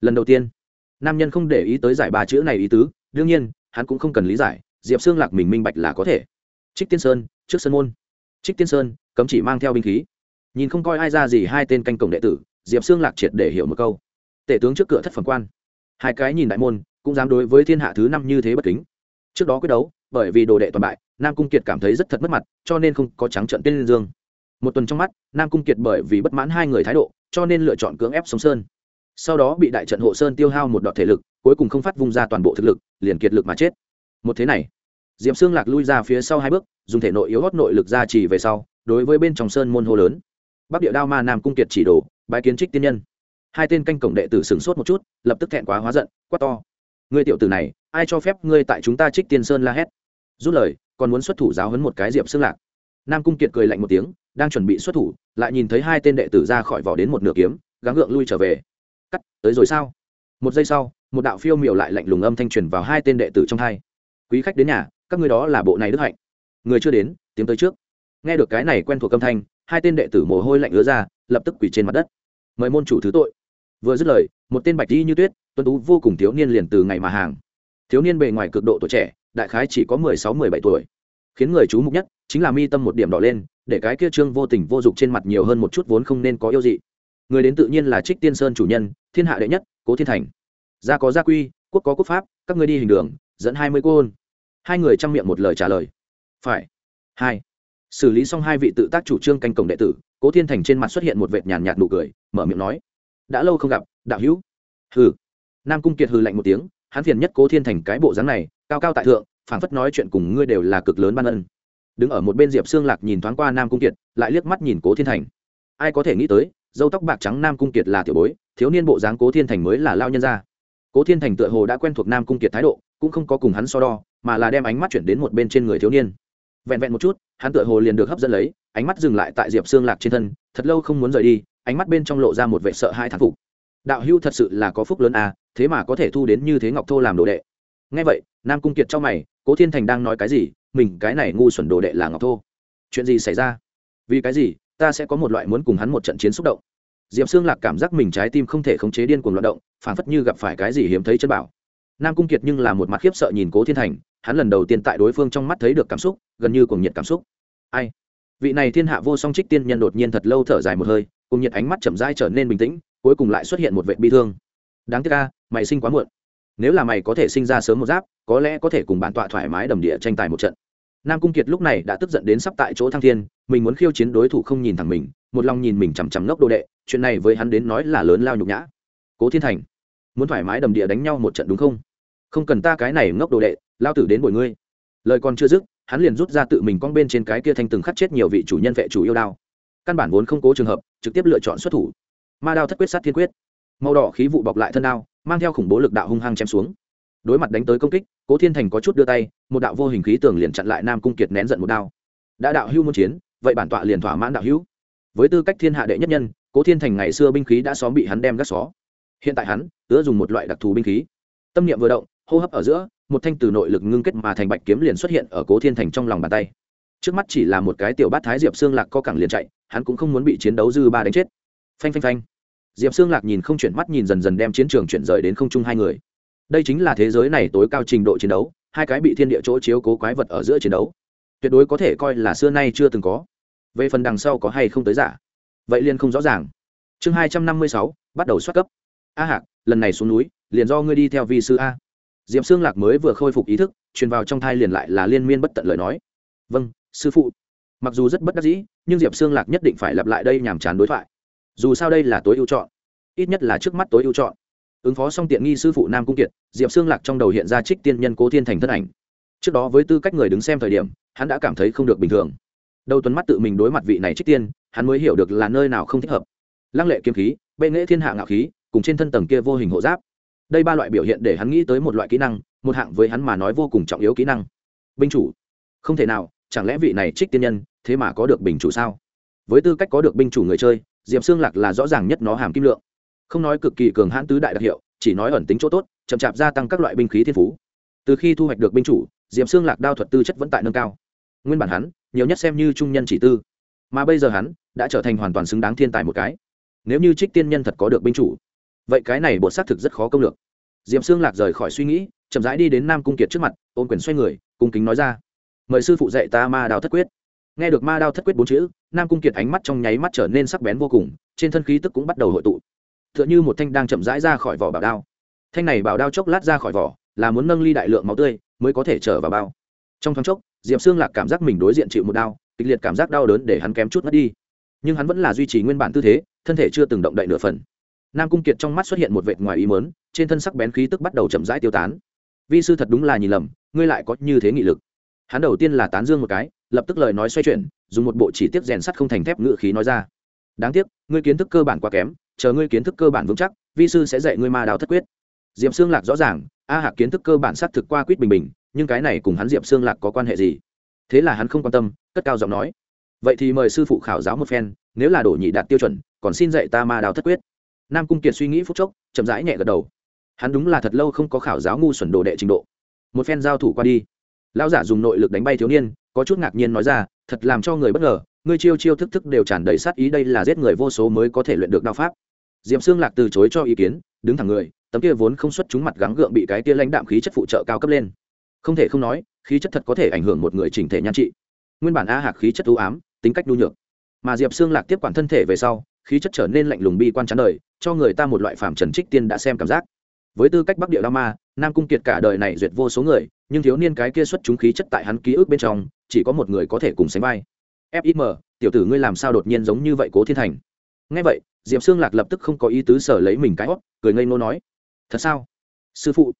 Speaker 1: Lần đầu tiên, nam nhân không để ý tới giải ba chữ này ý tứ, đương nhiên, hắn cũng không cần lý giải diệp xương lạc mình minh bạch là có thể. Trích tiên sơn, trước sân môn. Trích tiên sơn, cấm chỉ mang theo binh khí. Nhìn không coi ai ra gì hai tên canh cổng đệ tử, diệp xương lạc triệt để hiểu một câu. Tể tướng trước cửa thất phẩm quan. Hai cái nhìn đại môn, cũng dám đối với thiên hạ thứ năm như thế bất kính. Trước đó quyết đấu, bởi vì đồ đệ toàn bại, nam cung kiệt cảm thấy rất thật mất mặt, cho nên không có trắng trận tên liên dương. Một tuần trong mắt, nam cung kiệt bởi vì bất mãn hai người thái độ, cho nên lựa chọn cưỡng ép sống sơn. Sau đó bị đại trận hộ sơn tiêu hao một đoạn thể lực, cuối cùng không phát vung ra toàn bộ thực lực, liền kiệt lực mà chết một thế này. Diệm xương lạc lui ra phía sau hai bước, dùng thể nội yếu hót nội lực ra chỉ về sau, đối với bên trong sơn môn hô lớn. Bắc địa đao ma nam cung kiệt chỉ đổ bái kiến trích tiên nhân. Hai tên canh cổng đệ tử sửng sốt một chút, lập tức thẹn quá hóa giận, quát to. Ngươi tiểu tử này, ai cho phép ngươi tại chúng ta trích tiên sơn la hét? Rút lời, còn muốn xuất thủ giáo hấn một cái diệp xương lạc. Nam cung kiệt cười lạnh một tiếng, đang chuẩn bị xuất thủ, lại nhìn thấy hai tên đệ tử ra khỏi vỏ đến một nửa kiếm, gắng gượng lui trở về. Cắt, tới rồi sao? Một giây sau, một đạo phiêu miểu lại lạnh lùng âm thanh truyền vào hai tên đệ tử trong hai quý khách đến nhà, các ngươi đó là bộ này đức hạnh. Người chưa đến tiến tới trước. Nghe được cái này quen thuộc âm thanh, hai tên đệ tử mồ hôi lạnh ứa ra, lập tức quỳ trên mặt đất. Mời môn chủ thứ tội. Vừa dứt lời, một tên bạch đi như tuyết tuân tú vô cùng thiếu niên liền từ ngày mà hàng. Thiếu niên bề ngoài cực độ tuổi trẻ, đại khái chỉ có mười sáu, mười bảy tuổi. Khiến người chú mục nhất chính là mi tâm một điểm đỏ lên, để cái kia trương vô tình vô dụng trên mặt nhiều hơn một chút vốn không nên có yêu dị. Người đến tự nhiên là trích tiên sơn chủ nhân, thiên hạ đệ nhất, cố thiên thành. Gia có gia quy, quốc có quốc pháp, các ngươi đi hình đường, dẫn hai mươi cô ôn hai người chăm miệng một lời trả lời. Phải. Hai. Xử lý xong hai vị tự tác chủ trương canh cổng đệ tử, cố thiên thành trên mặt xuất hiện một vệt nhàn nhạt nụ cười, mở miệng nói. Đã lâu không gặp, đạo hữu. Hừ. Nam cung kiệt hừ lạnh một tiếng, hắn phiền nhất cố thiên thành cái bộ dáng này, cao cao tại thượng, phảng phất nói chuyện cùng ngươi đều là cực lớn ban ân. Đứng ở một bên diệp xương lạc nhìn thoáng qua nam cung kiệt, lại liếc mắt nhìn cố thiên thành. Ai có thể nghĩ tới, dâu tóc bạc trắng nam cung kiệt là tiểu bối, thiếu niên bộ dáng cố thiên thành mới là lao nhân gia cố thiên thành tựa hồ đã quen thuộc nam cung kiệt thái độ, cũng không có cùng hắn so đo, mà là đem ánh mắt chuyển đến một bên trên người thiếu niên. Vẹn vẹn một chút, hắn tựa hồ liền được hấp dẫn lấy, ánh mắt dừng lại tại diệp xương lạc trên thân, thật lâu không muốn rời đi, ánh mắt bên trong lộ ra một vệ sợ hai thán phục. Đạo hưu thật sự là có phúc lớn à thế mà có thể thu đến như thế ngọc thô làm đồ đệ. Ngay vậy, nam cung kiệt cho mày, cố thiên thành đang nói cái gì, mình, cái này ngu xuẩn đồ đệ là ngọc thô. Chuyện gì xảy ra? Vì cái gì, ta sẽ có một loại muốn cùng hắn một trận chiến xúc động? Diệp xương lạc cảm giác mình trái tim không thể khống chế điên cuồng loạt động phản phất như gặp phải cái gì hiếm thấy chân bảo. Nam cung kiệt nhưng là một mặt khiếp sợ nhìn cố thiên thành, hắn lần đầu tiên tại đối phương trong mắt thấy được cảm xúc, gần như cùng nhiệt cảm xúc. Ai? Vị này thiên hạ vô song trích tiên nhân đột nhiên thật lâu thở dài một hơi cùng nhiệt ánh mắt chậm rãi trở nên bình tĩnh, cuối cùng lại xuất hiện một vệ bi thương. Đáng tiếc ca mày sinh quá muộn. Nếu là mày có thể sinh ra sớm một giáp, có lẽ có thể cùng bản tọa thoải mái đầm địa tranh tài một trận. Nam cung kiệt lúc này đã tức giận đến sắp tại chỗ thăng thiên mình muốn khiêu chiến đối thủ không nhìn thẳng mình, một lòng nhìn mình chằm chằm ngốc đồ đệ, chuyện này với hắn đến nói là lớn lao nhục nhã. Cố thiên thành, muốn thoải mái đầm địa đánh nhau một trận đúng không? Không cần ta cái này ngốc đồ đệ, lao tử đến bồi ngươi. Lời còn chưa dứt, hắn liền rút ra tự mình con bên trên cái kia thanh từng khắc chết nhiều vị chủ nhân vệ chủ yêu đao. Căn bản vốn không cố trường hợp, trực tiếp lựa chọn xuất thủ. Ma đao thất quyết sát thiên quyết. Màu đỏ khí vụ bọc lại thân đao, mang theo khủng bố lực đạo hung hăng chém xuống. Đối mặt đánh tới công kích, cố thiên thành có chút đưa tay, một đạo vô hình khí tường liền chặn lại nam cung kiệt nén giận một đao. Đã đạo hưu muốn chiến vậy bản tọa liền thỏa mãn đạo hữu. Với tư cách thiên hạ đệ nhất nhân, cố thiên thành ngày xưa binh khí đã xóm bị hắn đem gác xó. Hiện tại hắn, ứa dùng một loại đặc thù binh khí. Tâm niệm vừa động, hô hấp ở giữa, một thanh từ nội lực ngưng kết mà thành bạch kiếm liền xuất hiện ở cố thiên thành trong lòng bàn tay. Trước mắt chỉ là một cái tiểu bát thái diệp xương lạc co cẳng liền chạy, hắn cũng không muốn bị chiến đấu dư ba đánh chết. Phanh phanh phanh. Diệp xương lạc nhìn không chuyển mắt nhìn dần dần đem chiến trường chuyển rời đến không trung hai người. Đây chính là thế giới này tối cao trình độ chiến đấu, hai cái bị thiên địa chỗ chiếu cố quái vật ở giữa chiến đấu. Tuyệt đối có thể coi là xưa nay chưa từng có về phần đằng sau có hay không tới giả? Vậy liền không rõ ràng. Chương hai trăm năm mươi sáu, bắt đầu xuất cấp. A hạc, lần này xuống núi, liền do ngươi đi theo vi sư a. Diệm xương lạc mới vừa khôi phục ý thức, truyền vào trong thai liền lại là liên miên bất tận lời nói. Vâng sư phụ. Mặc dù rất bất đắc dĩ, nhưng diệp xương lạc nhất định phải lặp lại đây nhàm chán đối thoại. Dù sao đây là tối ưu chọn. Ít nhất là trước mắt tối ưu chọn. Ứng phó xong tiện nghi sư phụ nam cung kiệt, diệp xương lạc trong đầu hiện ra trích tiên nhân cố thiên thành thân ảnh. Trước đó với tư cách người đứng xem thời điểm, hắn đã cảm thấy không được bình thường đầu tuấn mắt tự mình đối mặt vị này trích tiên, hắn mới hiểu được là nơi nào không thích hợp. Lăng lệ kiếm khí, bệ nghệ thiên hạ ngạo khí, cùng trên thân tầng kia vô hình hộ giáp. Đây ba loại biểu hiện để hắn nghĩ tới một loại kỹ năng, một hạng với hắn mà nói vô cùng trọng yếu kỹ năng. Binh chủ. Không thể nào, chẳng lẽ vị này trích tiên nhân, thế mà có được bình chủ sao? Với tư cách có được binh chủ người chơi, diệp xương lạc là rõ ràng nhất nó hàm kim lượng. Không nói cực kỳ cường hãn tứ đại đặc hiệu, chỉ nói ẩn tính chỗ tốt, chậm chạp gia tăng các loại binh khí thiên phú. Từ khi thu hoạch được binh chủ, diệp xương lạc đao thuật tư chất vẫn tại nâng cao nguyên bản hắn, nhiều nhất xem như trung nhân chỉ tư. Mà bây giờ hắn đã trở thành hoàn toàn xứng đáng thiên tài một cái. Nếu như trích tiên nhân thật có được binh chủ, vậy cái này bột xác thực rất khó công lược. Diệp xương lạc rời khỏi suy nghĩ, chậm rãi đi đến nam cung kiệt trước mặt ôm quyền xoay người, cung kính nói ra. Mời sư phụ dạy ta ma đao thất quyết. Nghe được ma đao thất quyết bốn chữ, nam cung kiệt ánh mắt trong nháy mắt trở nên sắc bén vô cùng, trên thân khí tức cũng bắt đầu hội tụ. T h ư ợ n h ư một thanh đang chậm rãi ra khỏi vỏ bảo đao. Thanh này bảo đao chốc lát ra khỏi vỏ, là muốn nâng ly đại lượng máu tươi mới có thể trở vào bao. Trong thoáng chốc diệp xương lạc cảm giác mình đối diện chịu một đao kịch liệt cảm giác đau đớn để hắn kém chút mất đi. Nhưng hắn vẫn là duy trì nguyên bản tư thế, thân thể chưa từng động đậy nửa phần. Nam cung kiệt trong mắt xuất hiện một vệt ngoài ý mớn trên thân sắc bén khí tức bắt đầu chậm rãi tiêu tán. Vi sư thật đúng là nhìn lầm, ngươi lại có như thế nghị lực. Hắn đầu tiên là tán dương một cái, lập tức lời nói xoay chuyển, dùng một bộ chỉ tiết rèn sắt không thành thép ngự khí nói ra. Đáng tiếc, ngươi kiến thức cơ bản quá kém, chờ ngươi kiến thức cơ bản vững chắc, vi sư sẽ dạy ngươi ma đào thất quyết. Diệp xương lạc rõ ràng, a hạc kiến thức cơ bản sắt thực qua quyết bình bình nhưng cái này cùng hắn Diệp xương lạc có quan hệ gì? Thế là hắn không quan tâm, cất cao giọng nói. Vậy thì mời sư phụ khảo giáo một phen, nếu là đổ nhị đạt tiêu chuẩn, còn xin dạy ta ma đào thất quyết. Nam cung kiệt suy nghĩ phút chốc, chậm rãi nhẹ gật đầu. Hắn đúng là thật lâu không có khảo giáo ngu xuẩn đồ đệ trình độ. Một phen giao thủ qua đi. Lão giả dùng nội lực đánh bay thiếu niên, có chút ngạc nhiên nói ra, thật làm cho người bất ngờ, ngươi chiêu chiêu thức thức đều tràn đầy sát ý đây là giết người vô số mới có thể luyện được đao pháp. Diệm xương lạc từ chối cho ý kiến, đứng thẳng người, tấm kia vốn không xuất chúng mặt gắng gượng bị cái kia lãnh đạm khí chất phụ trợ cao cấp lên không thể không nói, khí chất thật có thể ảnh hưởng một người chỉnh thể nhan trị. Nguyên bản a hạc khí chất ưu ám, tính cách nhu nhược. Mà diệp xương lạc tiếp quản thân thể về sau, khí chất trở nên lạnh lùng bi quan chán đời, cho người ta một loại phàm trần trích tiên đã xem cảm giác. Với tư cách bắc địa đao ma, nam cung kiệt cả đời này duyệt vô số người, nhưng thiếu niên cái kia xuất chúng khí chất tại hắn ký ức bên trong, chỉ có một người có thể cùng sánh vai. Fim tiểu tử ngươi làm sao đột nhiên giống như vậy cố thiên thành? Ngay vậy, diệp xương lạc lập tức không có ý tứ sở lấy mình cái hót cười ngây ngô nói, thật sao? Sư phụ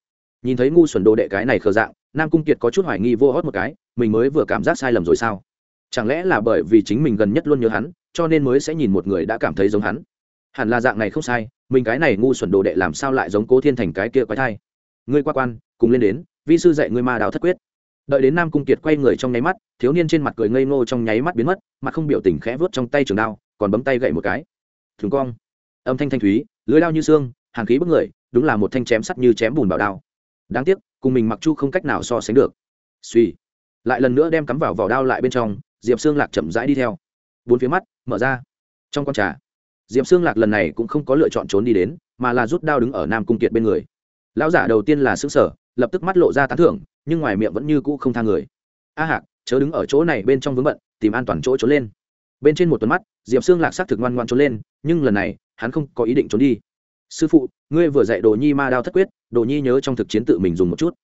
Speaker 1: nhìn thấy ngu xuẩn đồ đệ cái này khờ dạng, nam cung kiệt có chút hoài nghi vô hót một cái, mình mới vừa cảm giác sai lầm rồi sao? Chẳng lẽ là bởi vì chính mình gần nhất luôn nhớ hắn, cho nên mới sẽ nhìn một người đã cảm thấy giống hắn? Hẳn là dạng này không sai, mình cái này ngu xuẩn đồ đệ làm sao lại giống cố thiên thành cái kia quái thai? Ngươi qua quan, cùng lên đến, vi sư dạy ngươi ma đào thất quyết. Đợi đến nam cung kiệt quay người trong nháy mắt, thiếu niên trên mặt cười ngây ngô trong nháy mắt biến mất mặt không biểu tình khẽ vớt trong tay trường đao, còn bấm tay gậy một cái. Thường cong. Âm thanh thanh thúy lưới đao như xương, hàng khí bức người, đúng là một thanh chém sắt như chém bùn bảo đao đáng tiếc, cùng mình mặc chu không cách nào so sánh được. Suy lại lần nữa đem cắm vào vỏ đao lại bên trong, diệp xương lạc chậm rãi đi theo. Bốn phía mắt, mở ra. Trong con trà, diệp xương lạc lần này cũng không có lựa chọn trốn đi đến, mà là rút đao đứng ở nam cung kiệt bên người. Lão giả đầu tiên là xứng sở lập tức mắt lộ ra tán thưởng, nhưng ngoài miệng vẫn như cũ không tha người. A hạc, chớ đứng ở chỗ này bên trong vướng bận, tìm an toàn chỗ trốn lên. Bên trên một tuần mắt, diệp xương lạc xác thực ngoan ngoan trốn lên, nhưng lần này, hắn không có ý định trốn đi sư phụ, ngươi vừa dạy đồ nhi ma đao thất quyết, đồ nhi nhớ trong thực chiến tự mình dùng một chút.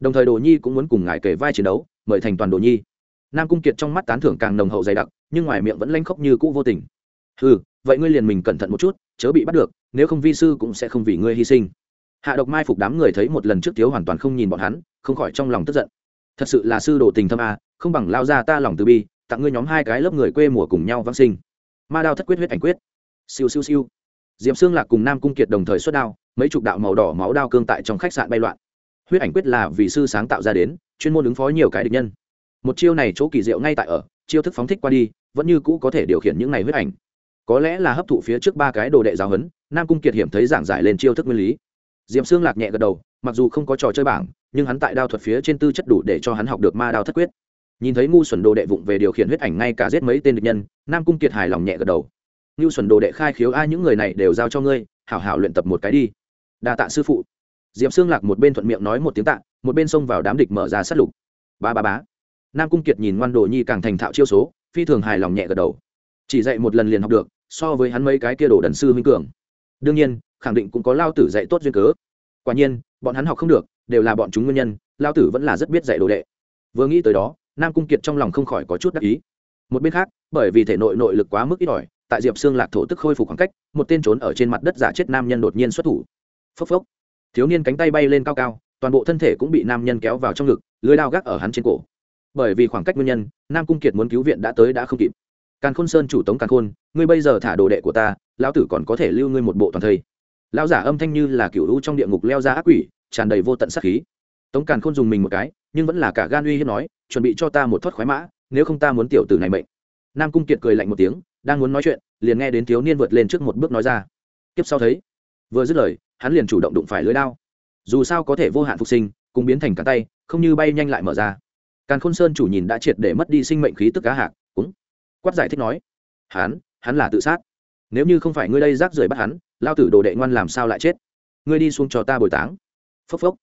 Speaker 1: Đồng thời đồ nhi cũng muốn cùng ngài kể vai chiến đấu, mời thành toàn đồ nhi. Nam cung kiệt trong mắt tán thưởng càng nồng hậu dày đặc, nhưng ngoài miệng vẫn lanh khóc như cũ vô tình. Ừ vậy ngươi liền mình cẩn thận một chút, chớ bị bắt được, nếu không vi sư cũng sẽ không vì ngươi hy sinh. Hạ độc mai phục đám người thấy một lần trước thiếu hoàn toàn không nhìn bọn hắn, không khỏi trong lòng tức giận. Thật sự là sư đồ tình thâm a, không bằng lao ra ta lòng từ bi, tặng ngươi nhóm hai cái lớp người quê mùa cùng nhau vang sinh. Ma đao thất quyết huyết ảnh quyết. Siêu siêu siêu diệm xương lạc cùng nam cung kiệt đồng thời xuất đao, mấy chục đạo màu đỏ máu đao cương tại trong khách sạn bay loạn. Huyết ảnh quyết là vì sư sáng tạo ra đến, chuyên môn ứng phó nhiều cái địch nhân. Một chiêu này chỗ kỳ diệu ngay tại ở, chiêu thức phóng thích qua đi, vẫn như cũ có thể điều khiển những này huyết ảnh. Có lẽ là hấp thụ phía trước ba cái đồ đệ giáo huấn, nam cung kiệt hiểm thấy giảng giải lên chiêu thức nguyên lý. Diệm xương lạc nhẹ gật đầu, mặc dù không có trò chơi bảng, nhưng hắn tại đao thuật phía trên tư chất đủ để cho hắn học được ma đao thất quyết. Nhìn thấy ngu xuẩn đồ đệ vụng về điều khiển huyết ảnh ngay cả giết mấy tên địch nhân, nam cung kiệt hài lòng nhẹ gật đầu ngưu xuẩn đồ đệ khai khiếu ai, những người này đều giao cho ngươi, hảo hảo luyện tập một cái đi. Đa tạ sư phụ. Diệp xương lạc một bên thuận miệng nói một tiếng tạ, một bên xông vào đám địch mở ra sát lục. Ba ba bá nam cung kiệt nhìn ngoan đồ nhi càng thành thạo chiêu số, phi thường hài lòng nhẹ gật đầu. Chỉ dạy một lần liền học được, so với hắn mấy cái kia đồ đần sư minh cường. Đương nhiên, khẳng định cũng có lao tử dạy tốt duyên cớ. Quả nhiên, bọn hắn học không được, đều là bọn chúng nguyên nhân, lao tử vẫn là rất biết dạy đồ đệ. Vừa nghĩ tới đó, nam cung kiệt trong lòng không khỏi có chút đắc ý. Một bên khác, bởi vì thể nội nội lực quá mức ít ỏi tại diệp xương lạc thổ tức khôi phục khoảng cách, một tên trốn ở trên mặt đất giả chết nam nhân đột nhiên xuất thủ. Phốc phốc. Thiếu niên cánh tay bay lên cao cao, toàn bộ thân thể cũng bị nam nhân kéo vào trong ngực, lưới đao gác ở hắn trên cổ. Bởi vì khoảng cách nguyên nhân, nam cung kiệt muốn cứu viện đã tới đã không kịp. Càn khôn sơn chủ tống càn khôn, ngươi bây giờ thả đồ đệ của ta, lão tử còn có thể lưu ngươi một bộ toàn thây. Lão giả âm thanh như là cựu u trong địa ngục leo ra ác quỷ, tràn đầy vô tận sát khí. Tống càn khôn dùng mình một cái, nhưng vẫn là cả gan uy hiếp nói, chuẩn bị cho ta một thoát khoái mã, nếu không ta muốn tiểu tử này mệnh. Nam cung kiệt cười lạnh một tiếng đang muốn nói chuyện, liền nghe đến thiếu niên vượt lên trước một bước nói ra. Tiếp sau thấy, vừa dứt lời, hắn liền chủ động đụng phải lưới đao. Dù sao có thể vô hạn phục sinh, cùng biến thành cả tay, không như bay nhanh lại mở ra. Càn khôn sơn chủ nhìn đã triệt để mất đi sinh mệnh khí tức cá hạc, cũng quát giải thích nói, hắn hắn là tự sát. Nếu như không phải ngươi đây rác rưởi bắt hắn, lao tử đồ đệ ngoan làm sao lại chết? Ngươi đi xuống cho ta bồi táng. Phốc phốc.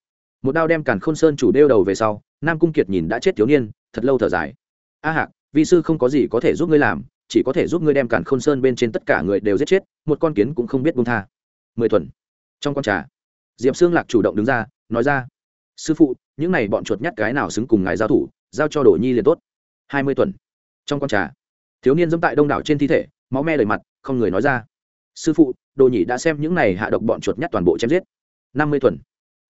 Speaker 1: Một đao đem càn khôn sơn chủ đeo đầu về sau, nam cung kiệt nhìn đã chết thiếu niên, thật lâu thở dài. A hạc, vi sư không có gì có thể giúp ngươi làm chỉ có thể giúp ngươi đem cản khôn sơn bên trên tất cả người đều giết chết, một con kiến cũng không biết buông tha. Mười tuần trong con trà, diệp xương lạc chủ động đứng ra, nói ra, sư phụ, những này bọn chuột nhắt cái nào xứng cùng ngài giao thủ, giao cho đồ nhi liền tốt. Hai mươi tuần trong con trà, thiếu niên dẫm tại đông đảo trên thi thể, máu me lời mặt, không người nói ra, sư phụ đồ nhị đã xem những này hạ độc bọn chuột nhắt toàn bộ chém giết. Năm mươi tuần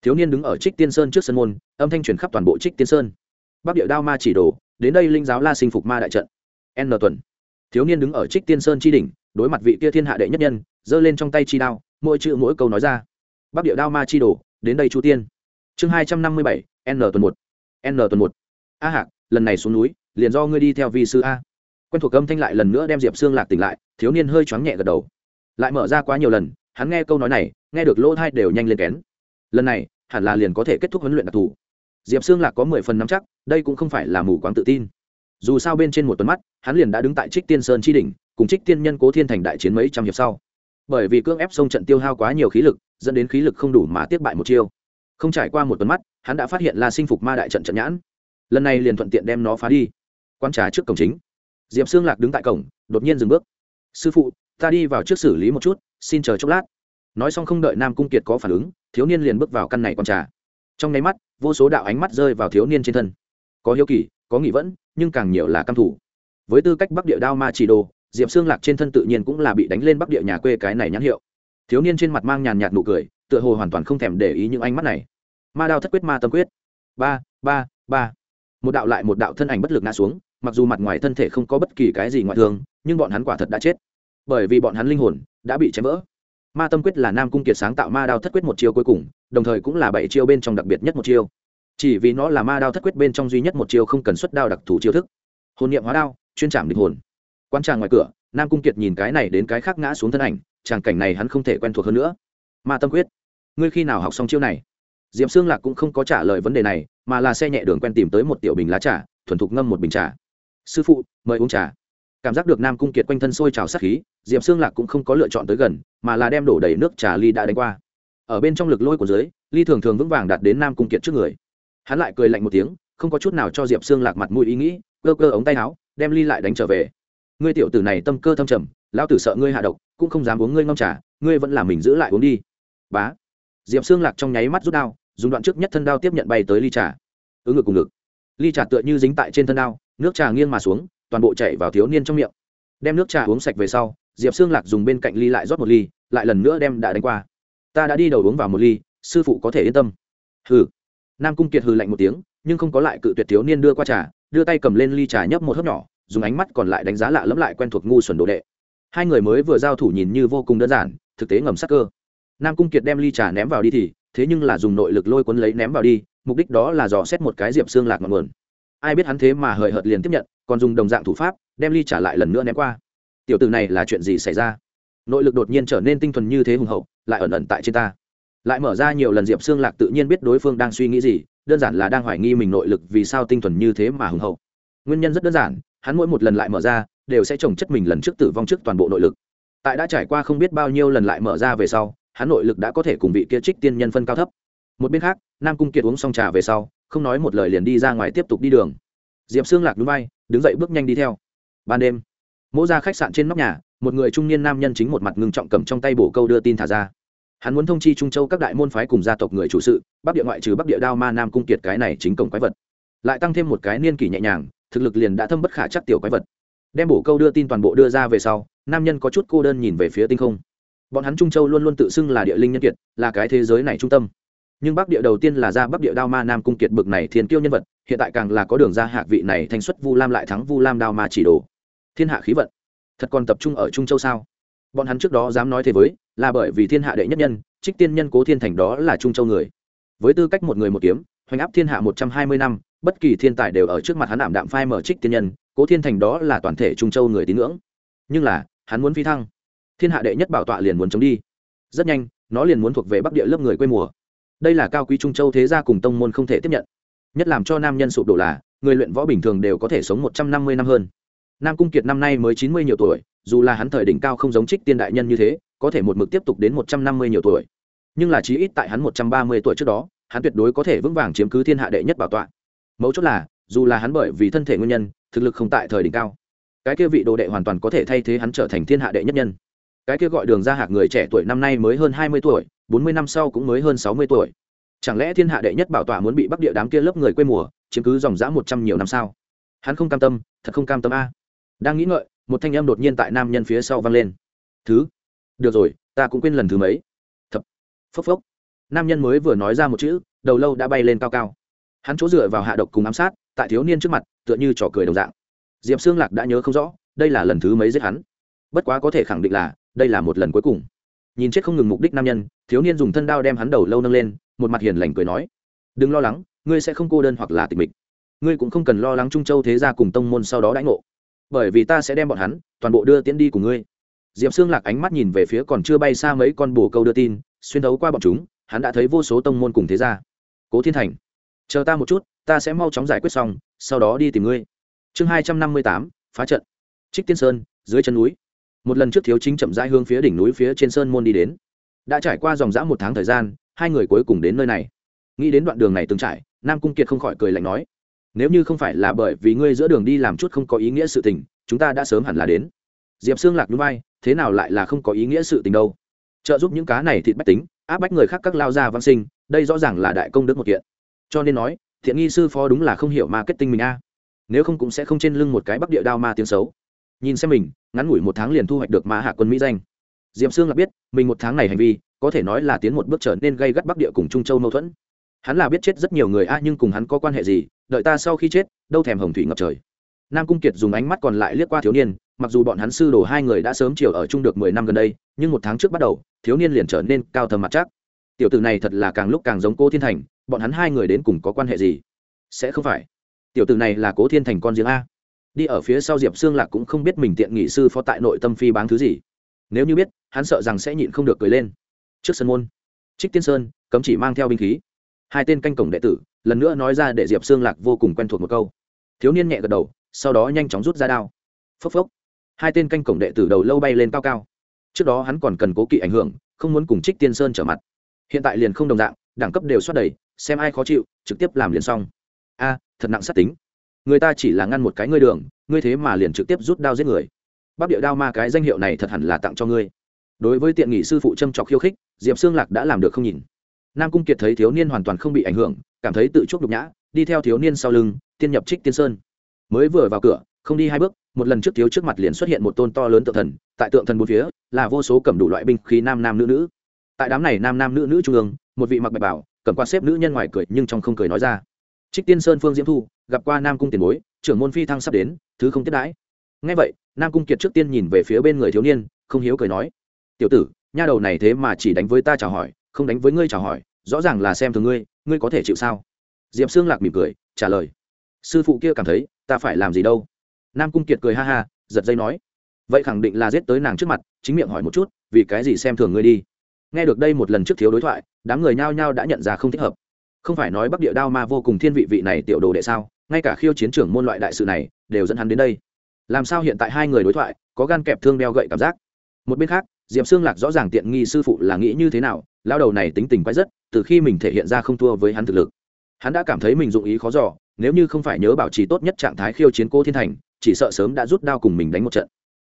Speaker 1: thiếu niên đứng ở trích tiên sơn trước sân môn, âm thanh truyền khắp toàn bộ trích tiên sơn. Bắc địa đao ma chỉ đồ, đến đây linh giáo la sinh phục ma đại trận. N tuần thiếu niên đứng ở trích tiên sơn chi đỉnh, đối mặt vị kia thiên hạ đệ nhất nhân, giơ lên trong tay chi đao, mỗi chữ mỗi câu nói ra. Bắc địa đao ma chi đồ, đến đây chu tiên. Chương hai trăm năm mươi bảy, n tuần một, n tuần một. A hạc, lần này xuống núi, liền do ngươi đi theo vị sư a. Quen thuộc âm thanh lại lần nữa đem diệp xương lạc tỉnh lại, thiếu niên hơi choáng nhẹ gật đầu. Lại mở ra quá nhiều lần, hắn nghe câu nói này, nghe được lỗ thai đều nhanh lên kén. Lần này, hẳn là liền có thể kết thúc huấn luyện đặc thù. Diệp xương lạc có mười phần nắm chắc, đây cũng không phải là mù quáng tự tin dù sao bên trên một tuần mắt, hắn liền đã đứng tại trích tiên sơn chi đỉnh, cùng trích tiên nhân cố thiên thành đại chiến mấy trăm hiệp sau. Bởi vì cưỡng ép sông trận tiêu hao quá nhiều khí lực, dẫn đến khí lực không đủ mà tiếp bại một chiêu. Không trải qua một tuần mắt, hắn đã phát hiện là sinh phục ma đại trận trận nhãn. Lần này liền thuận tiện đem nó phá đi. Quan trà trước cổng chính. Diệp xương lạc đứng tại cổng, đột nhiên dừng bước. Sư phụ, ta đi vào trước xử lý một chút, xin chờ chốc lát. Nói xong không đợi nam cung kiệt có phản ứng, thiếu niên liền bước vào căn này quan trà. Trong nháy mắt, vô số đạo ánh mắt rơi vào thiếu niên trên thân. Có hiếu kỳ, có nghị vẫn nhưng càng nhiều là căm thủ. Với tư cách bắc địa đao ma chỉ đồ, diệp xương lạc trên thân tự nhiên cũng là bị đánh lên bắc địa nhà quê cái này nhãn hiệu. Thiếu niên trên mặt mang nhàn nhạt nụ cười, tựa hồ hoàn toàn không thèm để ý những ánh mắt này. Ma đao thất quyết, ma tâm quyết. Ba ba ba. Một đạo lại một đạo thân ảnh bất lực ngã xuống, mặc dù mặt ngoài thân thể không có bất kỳ cái gì ngoại thương, nhưng bọn hắn quả thật đã chết. Bởi vì bọn hắn linh hồn đã bị chém vỡ. Ma tâm quyết là nam cung kiệt sáng tạo ma đao thất quyết một chiêu cuối cùng, đồng thời cũng là bảy chiêu bên trong đặc biệt nhất một chiêu chỉ vì nó là ma đao thất quyết bên trong duy nhất một chiêu không cần xuất đao đặc thù chiêu thức. Hồn niệm hóa đao, chuyên trảm địch hồn. Quan tràng ngoài cửa, nam cung kiệt nhìn cái này đến cái khác ngã xuống thân ảnh, tràng cảnh này hắn không thể quen thuộc hơn nữa. Ma tâm quyết, ngươi khi nào học xong chiêu này? Diệm xương lạc cũng không có trả lời vấn đề này, mà là xe nhẹ đường quen tìm tới một tiểu bình lá trà, thuần thục ngâm một bình trà. Sư phụ, mời uống trà. Cảm giác được nam cung kiệt quanh thân sôi trào sát khí diệm xương lạc cũng không có lựa chọn tới gần, mà là đem đổ đầy nước trà ly đã đánh qua. Ở bên trong lực lôi của dưới, ly thường thường vững vàng đạt đến nam cung kiệt trước người hắn lại cười lạnh một tiếng, không có chút nào cho diệp xương lạc mặt mũi ý nghĩ, cơ cơ ống tay áo, đem ly lại đánh trở về. Ngươi tiểu tử này tâm cơ thâm trầm, lão tử sợ ngươi hạ độc, cũng không dám uống ngươi ngâm trà, ngươi vẫn là mình giữ lại uống đi. Bá. Diệp xương lạc trong nháy mắt rút đao, dùng đoạn trước nhất thân đao tiếp nhận bay tới ly trà. Ứng ngực cùng ngực. Ly trà tựa như dính tại trên thân đao, nước trà nghiêng mà xuống, toàn bộ chảy vào thiếu niên trong miệng. Đem nước trà uống sạch về sau, diệp xương lạc dùng bên cạnh ly lại rót một ly, lại lần nữa đem đã đánh qua. Ta đã đi đầu uống vào một ly, sư phụ có thể yên tâm. Hừ nam cung kiệt hừ lạnh một tiếng, nhưng không có lại cự tuyệt thiếu niên đưa qua trà, đưa tay cầm lên ly trà nhấp một hớp nhỏ, dùng ánh mắt còn lại đánh giá lạ lẫm lại quen thuộc ngu xuẩn đồ đệ. Hai người mới vừa giao thủ nhìn như vô cùng đơn giản, thực tế ngầm sắc cơ. Nam cung kiệt đem ly trà ném vào đi thì, thế nhưng là dùng nội lực lôi cuốn lấy ném vào đi, mục đích đó là dò xét một cái diệp xương lạc ngọn nguồn. Ai biết hắn thế mà hời hợt liền tiếp nhận, còn dùng đồng dạng thủ pháp, đem ly trả lại lần nữa ném qua. Tiểu từ này là chuyện gì xảy ra? Nội lực đột nhiên trở nên tinh thuần như thế hùng hậu, lại ẩn ẩn tại trên ta lại mở ra nhiều lần diệp xương lạc tự nhiên biết đối phương đang suy nghĩ gì, đơn giản là đang hoài nghi mình nội lực vì sao tinh thuần như thế mà hùng hậu. Nguyên nhân rất đơn giản, hắn mỗi một lần lại mở ra, đều sẽ trồng chất mình lần trước tử vong trước toàn bộ nội lực. Tại đã trải qua không biết bao nhiêu lần lại mở ra về sau, hắn nội lực đã có thể cùng vị kia trích tiên nhân phân cao thấp. Một bên khác, nam cung kiệt uống xong trà về sau, không nói một lời liền đi ra ngoài tiếp tục đi đường. Diệp xương lạc núi bay đứng dậy bước nhanh đi theo. Ban đêm, mỗ ra khách sạn trên nóc nhà, một người trung niên nam nhân chính một mặt ngưng trọng cầm trong tay bổ câu đưa tin thả ra hắn muốn thông chi trung châu các đại môn phái cùng gia tộc người chủ sự, bắc địa ngoại trừ bắc địa đao ma nam cung kiệt cái này chính cổng quái vật. Lại tăng thêm một cái niên kỷ nhẹ nhàng, thực lực liền đã thâm bất khả chắc tiểu quái vật. Đem bổ câu đưa tin toàn bộ đưa ra về sau, nam nhân có chút cô đơn nhìn về phía tinh không. Bọn hắn trung châu luôn luôn tự xưng là địa linh nhân kiệt, là cái thế giới này trung tâm. Nhưng bắc địa đầu tiên là ra bắc địa đao ma nam cung kiệt bực này thiên tiêu nhân vật, hiện tại càng là có đường ra hạ vị này thanh xuất vu lam lại thắng vu lam đao ma chỉ đồ. Thiên hạ khí vận. Thật còn tập trung ở trung châu sao? Bọn hắn trước đó dám nói thế với là bởi vì thiên hạ đệ nhất nhân, trích tiên nhân cố thiên thành đó là trung châu người. Với tư cách một người một kiếm, hoành áp thiên hạ một trăm hai mươi năm, bất kỳ thiên tài đều ở trước mặt hắn ảm đạm phai mở trích tiên nhân, cố thiên thành đó là toàn thể trung châu người tín ngưỡng. Nhưng là, hắn muốn phi thăng. Thiên hạ đệ nhất bảo tọa liền muốn chống đi. Rất nhanh, nó liền muốn thuộc về bắc địa lớp người quê mùa. Đây là cao quý trung châu thế gia cùng tông môn không thể tiếp nhận. Nhất làm cho nam nhân sụp đổ là, người luyện võ bình thường đều có thể sống một trăm năm mươi năm hơn. Nam cung kiệt năm nay mới chín mươi nhiều tuổi, dù là hắn thời đỉnh cao không giống trích tiên đại nhân như thế có thể một mực tiếp tục đến một trăm năm mươi nhiều tuổi. Nhưng là chí ít tại hắn một trăm ba mươi tuổi trước đó, hắn tuyệt đối có thể vững vàng chiếm cứ thiên hạ đệ nhất bảo tọa. Mấu chốt là, dù là hắn bởi vì thân thể nguyên nhân, thực lực không tại thời đỉnh cao, cái kia vị đồ đệ hoàn toàn có thể thay thế hắn trở thành thiên hạ đệ nhất nhân. Cái kia gọi đường ra hạc người trẻ tuổi năm nay mới hơn hai mươi tuổi, bốn mươi năm sau cũng mới hơn sáu mươi tuổi. Chẳng lẽ thiên hạ đệ nhất bảo tọa muốn bị bắc địa đám kia lớp người quê mùa chiếm cứ dòng dã một trăm nhiều năm sao? Hắn không cam tâm, thật không cam tâm a. Đang nghĩ ngợi, một thanh âm đột nhiên tại nam nhân phía sau vang lên. Thứ được rồi, ta cũng quên lần thứ mấy. Thập. Phốc phốc. Nam nhân mới vừa nói ra một chữ, đầu lâu đã bay lên cao cao. Hắn chỗ dựa vào hạ độc cùng ám sát, tại thiếu niên trước mặt, tựa như trò cười đồng dạng. Diệp xương lạc đã nhớ không rõ, đây là lần thứ mấy giết hắn. Bất quá có thể khẳng định là, đây là một lần cuối cùng. Nhìn chết không ngừng mục đích nam nhân, thiếu niên dùng thân đao đem hắn đầu lâu nâng lên, một mặt hiền lành cười nói. Đừng lo lắng, ngươi sẽ không cô đơn hoặc là tịch mịch. Ngươi cũng không cần lo lắng trung châu thế gia cùng tông môn sau đó đãi ngộ. Bởi vì ta sẽ đem bọn hắn toàn bộ đưa tiễn đi của ngươi diệp xương lạc ánh mắt nhìn về phía còn chưa bay xa mấy con bồ câu đưa tin, xuyên thấu qua bọn chúng, hắn đã thấy vô số tông môn cùng thế gia. Cố thiên thành, chờ ta một chút, ta sẽ mau chóng giải quyết xong, sau đó đi tìm ngươi. Chương hai trăm năm mươi tám, phá trận. Trích tiên sơn, dưới chân núi. Một lần trước thiếu chính chậm rãi hướng phía đỉnh núi phía trên sơn môn đi đến. Đã trải qua dòng dã một tháng thời gian, hai người cuối cùng đến nơi này. Nghĩ đến đoạn đường này từng trải, nam cung kiệt không khỏi cười lạnh nói, nếu như không phải là bởi vì ngươi giữa đường đi làm chút không có ý nghĩa sự tình, chúng ta đã sớm hẳn là đến. Diệp xương lạc núi bay thế nào lại là không có ý nghĩa sự tình đâu. Trợ giúp những cá này thịt bách tính, áp bách người khác các lao gia văn sinh, đây rõ ràng là đại công đức một kiện. Cho nên nói, thiện nghi sư phó đúng là không hiểu marketing mình a. Nếu không cũng sẽ không trên lưng một cái bắc địa đao ma tiếng xấu. Nhìn xem mình, ngắn ngủi một tháng liền thu hoạch được ma hạ quân mỹ danh. Diệm sương là biết, mình một tháng này hành vi, có thể nói là tiến một bước trở nên gây gắt bắc địa cùng trung châu mâu thuẫn. Hắn là biết chết rất nhiều người a, nhưng cùng hắn có quan hệ gì, đợi ta sau khi chết, đâu thèm hồng thủy ngập trời. Nam cung kiệt dùng ánh mắt còn lại liếc qua thiếu niên mặc dù bọn hắn sư đồ hai người đã sớm chiều ở chung được mười năm gần đây, nhưng một tháng trước bắt đầu, thiếu niên liền trở nên cao thầm mặt chắc. Tiểu tử này thật là càng lúc càng giống cô thiên thành, bọn hắn hai người đến cùng có quan hệ gì? Sẽ không phải. Tiểu tử này là cố thiên thành con riêng a. Đi ở phía sau diệp xương lạc cũng không biết mình tiện nghị sư phó tại nội tâm phi báng thứ gì. Nếu như biết, hắn sợ rằng sẽ nhịn không được cười lên. Trước sân môn, trích tiên sơn, cấm chỉ mang theo binh khí. Hai tên canh cổng đệ tử, lần nữa nói ra để diệp xương lạc vô cùng quen thuộc một câu. Thiếu niên nhẹ gật đầu, sau đó nhanh chóng rút ra đao. Phốc phốc hai tên canh cổng đệ tử đầu lâu bay lên cao cao. Trước đó hắn còn cần cố kỵ ảnh hưởng, không muốn cùng trích tiên sơn trở mặt. Hiện tại liền không đồng dạng, đẳng cấp đều xoát đầy, xem ai khó chịu, trực tiếp làm liền xong. A, thật nặng sát tính. Người ta chỉ là ngăn một cái ngươi đường, ngươi thế mà liền trực tiếp rút đao giết người. Bắc địa đao ma cái danh hiệu này thật hẳn là tặng cho ngươi. Đối với tiện nghị sư phụ châm trọc khiêu khích, diệp xương lạc đã làm được không nhìn. Nam cung kiệt thấy thiếu niên hoàn toàn không bị ảnh hưởng, cảm thấy tự chuốc nhục nhã, đi theo thiếu niên sau lưng, tiên nhập trích tiên sơn. Mới vừa vào cửa, không đi hai bước một lần trước thiếu trước mặt liền xuất hiện một tôn to lớn tượng thần, tại tượng thần bốn phía, là vô số cầm đủ loại binh khí nam nam nữ nữ. Tại đám này nam nam nữ nữ trung ương, một vị mặc bạch bảo, cầm qua xếp nữ nhân ngoài cười nhưng trong không cười nói ra. Trích tiên sơn phương diễm thu, gặp qua nam cung tiền bối, trưởng môn phi thăng sắp đến, thứ không tiết đãi. Ngay vậy, nam cung kiệt trước tiên nhìn về phía bên người thiếu niên, không hiếu cười nói, tiểu tử, nha đầu này thế mà chỉ đánh với ta chào hỏi, không đánh với ngươi chào hỏi, rõ ràng là xem thường ngươi ngươi có thể chịu sao? Diệp xương lạc mỉm cười, trả lời, sư phụ kia cảm thấy, ta phải làm gì đâu? Nam cung kiệt cười ha ha giật dây nói vậy khẳng định là giết tới nàng trước mặt chính miệng hỏi một chút vì cái gì xem thường ngươi đi nghe được đây một lần trước thiếu đối thoại đám người nhao nhao đã nhận ra không thích hợp không phải nói bắc địa đao ma vô cùng thiên vị vị này tiểu đồ đệ sao ngay cả khiêu chiến trưởng môn loại đại sự này đều dẫn hắn đến đây làm sao hiện tại hai người đối thoại có gan kẹp thương đeo gậy cảm giác một bên khác diệp xương lạc rõ ràng tiện nghi sư phụ là nghĩ như thế nào lao đầu này tính tình quái rất từ khi mình thể hiện ra không thua với hắn thực lực hắn đã cảm thấy mình dụng ý khó giỏ nếu như không phải nhớ bảo trì tốt nhất trạng thái khiêu chiến cô thiên thành chỉ sợ sớm đã rút đao cùng mình đánh một trận.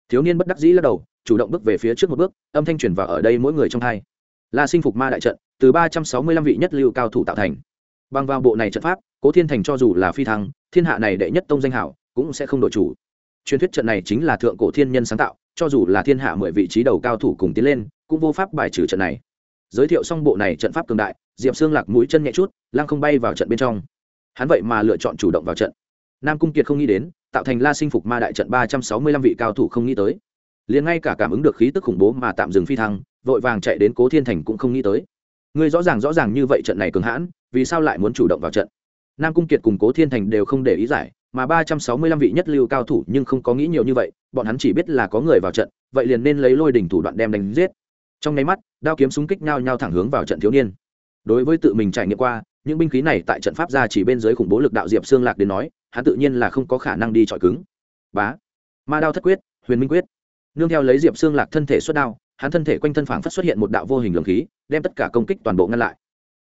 Speaker 1: Thiếu niên bất đắc dĩ lắc đầu, chủ động bước về phía trước một bước, âm thanh truyền vào ở đây mỗi người trong hai. Là sinh phục ma đại trận, từ ba trăm sáu mươi lăm vị nhất lưu cao thủ tạo thành. Bằng vào bộ này trận pháp, cố thiên thành cho dù là phi thăng, thiên hạ này đệ nhất tông danh hảo, cũng sẽ không đổi chủ. Truyền thuyết trận này chính là thượng cổ thiên nhân sáng tạo, cho dù là thiên hạ mười vị trí đầu cao thủ cùng tiến lên, cũng vô pháp bài trừ trận này. Giới thiệu xong bộ này trận pháp cường đại, diệp xương lạc mũi chân nhẹ chút lang không bay vào trận bên trong. Hắn vậy mà lựa chọn chủ động vào trận nam cung kiệt không nghĩ đến, tạo thành la sinh phục ma đại trận ba trăm sáu mươi lăm vị cao thủ không nghĩ tới. Liền ngay cả cảm ứng được khí tức khủng bố mà tạm dừng phi thăng, vội vàng chạy đến cố thiên thành cũng không nghĩ tới. Người rõ ràng rõ ràng như vậy trận này cường hãn, vì sao lại muốn chủ động vào trận? Nam cung kiệt cùng cố thiên thành đều không để ý giải, mà ba trăm sáu mươi lăm vị nhất lưu cao thủ nhưng không có nghĩ nhiều như vậy, bọn hắn chỉ biết là có người vào trận, vậy liền nên lấy lôi đỉnh thủ đoạn đem đánh giết. Trong nháy mắt, đao kiếm súng kích nhau nhau thẳng hướng vào trận thiếu niên. Đối với tự mình trải nghiệm qua những binh khí này tại trận pháp ra chỉ bên dưới khủng bố lực đạo diệp xương lạc đến nói, hắn tự nhiên là không có khả năng đi chọi cứng. Bá. Ma đao thất quyết, huyền minh quyết. Nương theo lấy diệp xương lạc thân thể xuất đao, hắn thân thể quanh thân phảng phất xuất hiện một đạo vô hình lồng khí, đem tất cả công kích toàn bộ ngăn lại.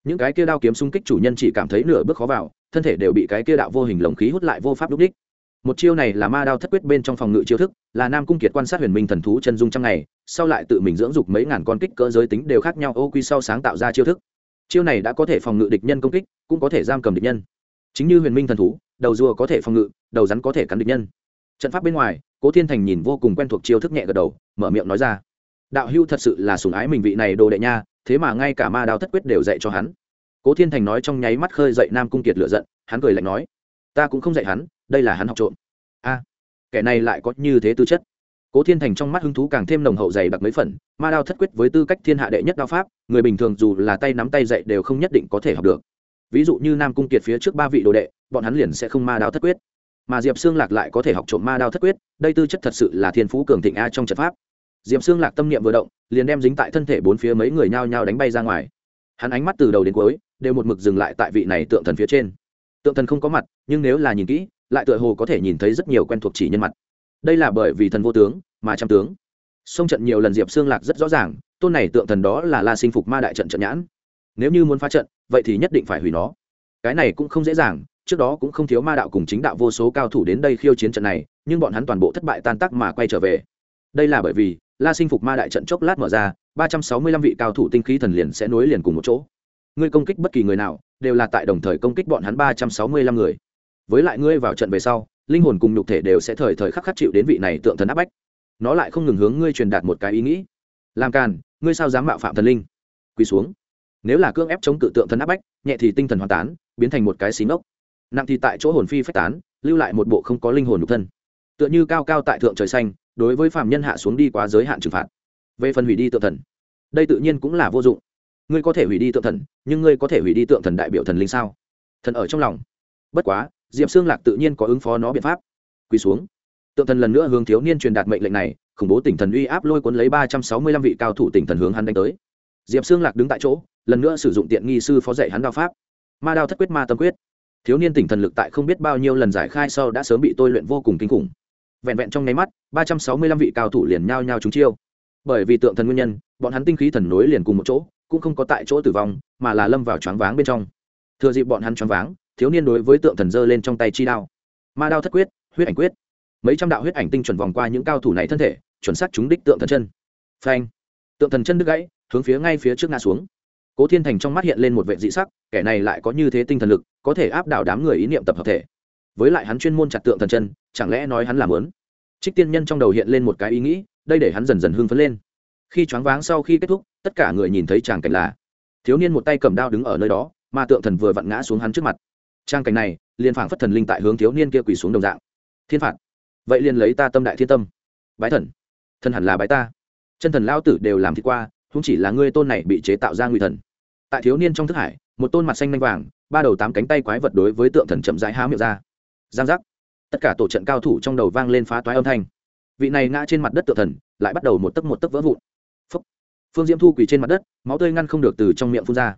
Speaker 1: Những cái kia đao kiếm xung kích chủ nhân chỉ cảm thấy nửa bước khó vào, thân thể đều bị cái kia đạo vô hình lồng khí hút lại vô pháp đúc đích. Một chiêu này là ma đao thất quyết bên trong phòng ngự chiêu thức, là nam cung kiệt quan sát huyền minh thần thú chân dung trong ngày, sau lại tự mình dưỡng dục mấy ngàn con kích cỡ giới tính đều khác nhau, ô quy sau sáng tạo ra chiêu thức chiêu này đã có thể phòng ngự địch nhân công kích, cũng có thể giam cầm địch nhân. Chính như huyền minh thần thú, đầu rùa có thể phòng ngự, đầu rắn có thể cắn địch nhân. Trận pháp bên ngoài, cố thiên thành nhìn vô cùng quen thuộc chiêu thức nhẹ gật đầu, mở miệng nói ra. Đạo hưu thật sự là sùng ái mình vị này đồ đệ nha, thế mà ngay cả ma đao thất quyết đều dạy cho hắn. Cố thiên thành nói trong nháy mắt khơi dậy nam cung kiệt lựa giận, hắn cười lạnh nói, ta cũng không dạy hắn, đây là hắn học trộm. A, kẻ này lại có như thế tư chất cố thiên thành trong mắt hứng thú càng thêm nồng hậu dày đặc mấy phần, ma đao thất quyết với tư cách thiên hạ đệ nhất đao pháp, người bình thường dù là tay nắm tay dạy đều không nhất định có thể học được. Ví dụ như nam cung kiệt phía trước ba vị đồ đệ, bọn hắn liền sẽ không ma đao thất quyết. Mà diệp xương lạc lại có thể học trộm ma đao thất quyết, đây tư chất thật sự là thiên phú cường thịnh a trong trận pháp. Diệp xương lạc tâm niệm vừa động, liền đem dính tại thân thể bốn phía mấy người nhao nhao đánh bay ra ngoài. Hắn ánh mắt từ đầu đến cuối, đều một mực dừng lại tại vị này tượng thần phía trên. Tượng thần không có mặt, nhưng nếu là nhìn kỹ, lại tựa hồ có thể nhìn thấy rất nhiều quen thuộc chỉ nhân mặt đây là bởi vì thần vô tướng mà trăm tướng. Sông trận nhiều lần diệp xương lạc rất rõ ràng, tôn này tượng thần đó là la sinh phục ma đại trận trận nhãn. Nếu như muốn phá trận, vậy thì nhất định phải hủy nó. Cái này cũng không dễ dàng, trước đó cũng không thiếu ma đạo cùng chính đạo vô số cao thủ đến đây khiêu chiến trận này, nhưng bọn hắn toàn bộ thất bại tan tác mà quay trở về. Đây là bởi vì la sinh phục ma đại trận chốc lát mở ra, ba trăm sáu mươi lăm vị cao thủ tinh khí thần liền sẽ nối liền cùng một chỗ. Ngươi công kích bất kỳ người nào, đều là tại đồng thời công kích bọn hắn ba trăm sáu mươi lăm người. Với lại ngươi vào trận về sau linh hồn cùng nhục thể đều sẽ thời thời khắc khắc chịu đến vị này tượng thần áp bách. Nó lại không ngừng hướng ngươi truyền đạt một cái ý nghĩ. Làm càn, ngươi sao dám mạo phạm thần linh? Quỳ xuống. Nếu là cương ép chống cự tượng thần áp bách, nhẹ thì tinh thần hoàn tán, biến thành một cái xí ngốc. Nặng thì tại chỗ hồn phi phách tán, lưu lại một bộ không có linh hồn nhục thân. Tựa như cao cao tại thượng trời xanh, đối với phạm nhân hạ xuống đi quá giới hạn trừng phạt. Về phần hủy đi tượng thần, đây tự nhiên cũng là vô dụng. Ngươi có thể hủy đi tượng thần, nhưng ngươi có thể hủy đi tượng thần đại biểu thần linh sao? Thần ở trong lòng. Bất quá diệp xương lạc tự nhiên có ứng phó nó biện pháp. Quỳ xuống. Tượng thần lần nữa hướng thiếu niên truyền đạt mệnh lệnh này, khủng bố tỉnh thần uy áp lôi cuốn lấy ba trăm sáu mươi lăm vị cao thủ tỉnh thần hướng hắn đánh tới. Diệp xương lạc đứng tại chỗ, lần nữa sử dụng tiện nghi sư phó dạy hắn đao pháp. Ma đao thất quyết ma tâm quyết. Thiếu niên tỉnh thần lực tại không biết bao nhiêu lần giải khai sau đã sớm bị tôi luyện vô cùng kinh khủng. Vẹn vẹn trong nháy mắt, ba trăm sáu mươi lăm vị cao thủ liền nhao nhao trúng chiêu. Bởi vì tượng thần nguyên nhân, bọn hắn tinh khí thần nối liền cùng một chỗ, cũng không có tại chỗ tử vong, mà là lâm vào choáng váng bên trong. Thừa dịp bọn hắn choáng váng thiếu niên đối với tượng thần giơ lên trong tay chi đao. Ma đao thất quyết, huyết ảnh quyết. Mấy trăm đạo huyết ảnh tinh chuẩn vòng qua những cao thủ này thân thể, chuẩn xác chúng đích tượng thần chân. Phanh. Tượng thần chân đứt gãy, hướng phía ngay phía trước ngã xuống. Cố thiên thành trong mắt hiện lên một vệ dị sắc, kẻ này lại có như thế tinh thần lực, có thể áp đảo đám người ý niệm tập hợp thể. Với lại hắn chuyên môn chặt tượng thần chân, chẳng lẽ nói hắn làm lớn trích tiên nhân trong đầu hiện lên một cái ý nghĩ, đây để hắn dần dần hưng phấn lên. Khi choáng váng sau khi kết thúc, tất cả người nhìn thấy chàng cảnh là thiếu niên một tay cầm đao đứng ở nơi đó, mà tượng thần vừa vặn ngã xuống hắn trước mặt trang cảnh này, liền phảng phất thần linh tại hướng thiếu niên kia quỳ xuống đồng dạng. Thiên phạt. Vậy liền lấy ta tâm đại thiên tâm. Bái thần. Thần hẳn là bái ta. Chân thần lao tử đều làm thì qua không chỉ là ngươi tôn này bị chế tạo ra nguy thần. Tại thiếu niên trong thức hải, một tôn mặt xanh nanh vàng, ba đầu tám cánh tay quái vật đối với tượng thần chậm rãi há miệng ra. Giang giác. Tất cả tổ trận cao thủ trong đầu vang lên phá toái âm thanh. Vị này ngã trên mặt đất tượng thần, lại bắt đầu một tấc một tấc vỡ vụn. Phúc. phương diễm thu quỳ trên mặt đất, máu tươi ngăn không được từ trong miệng phun ra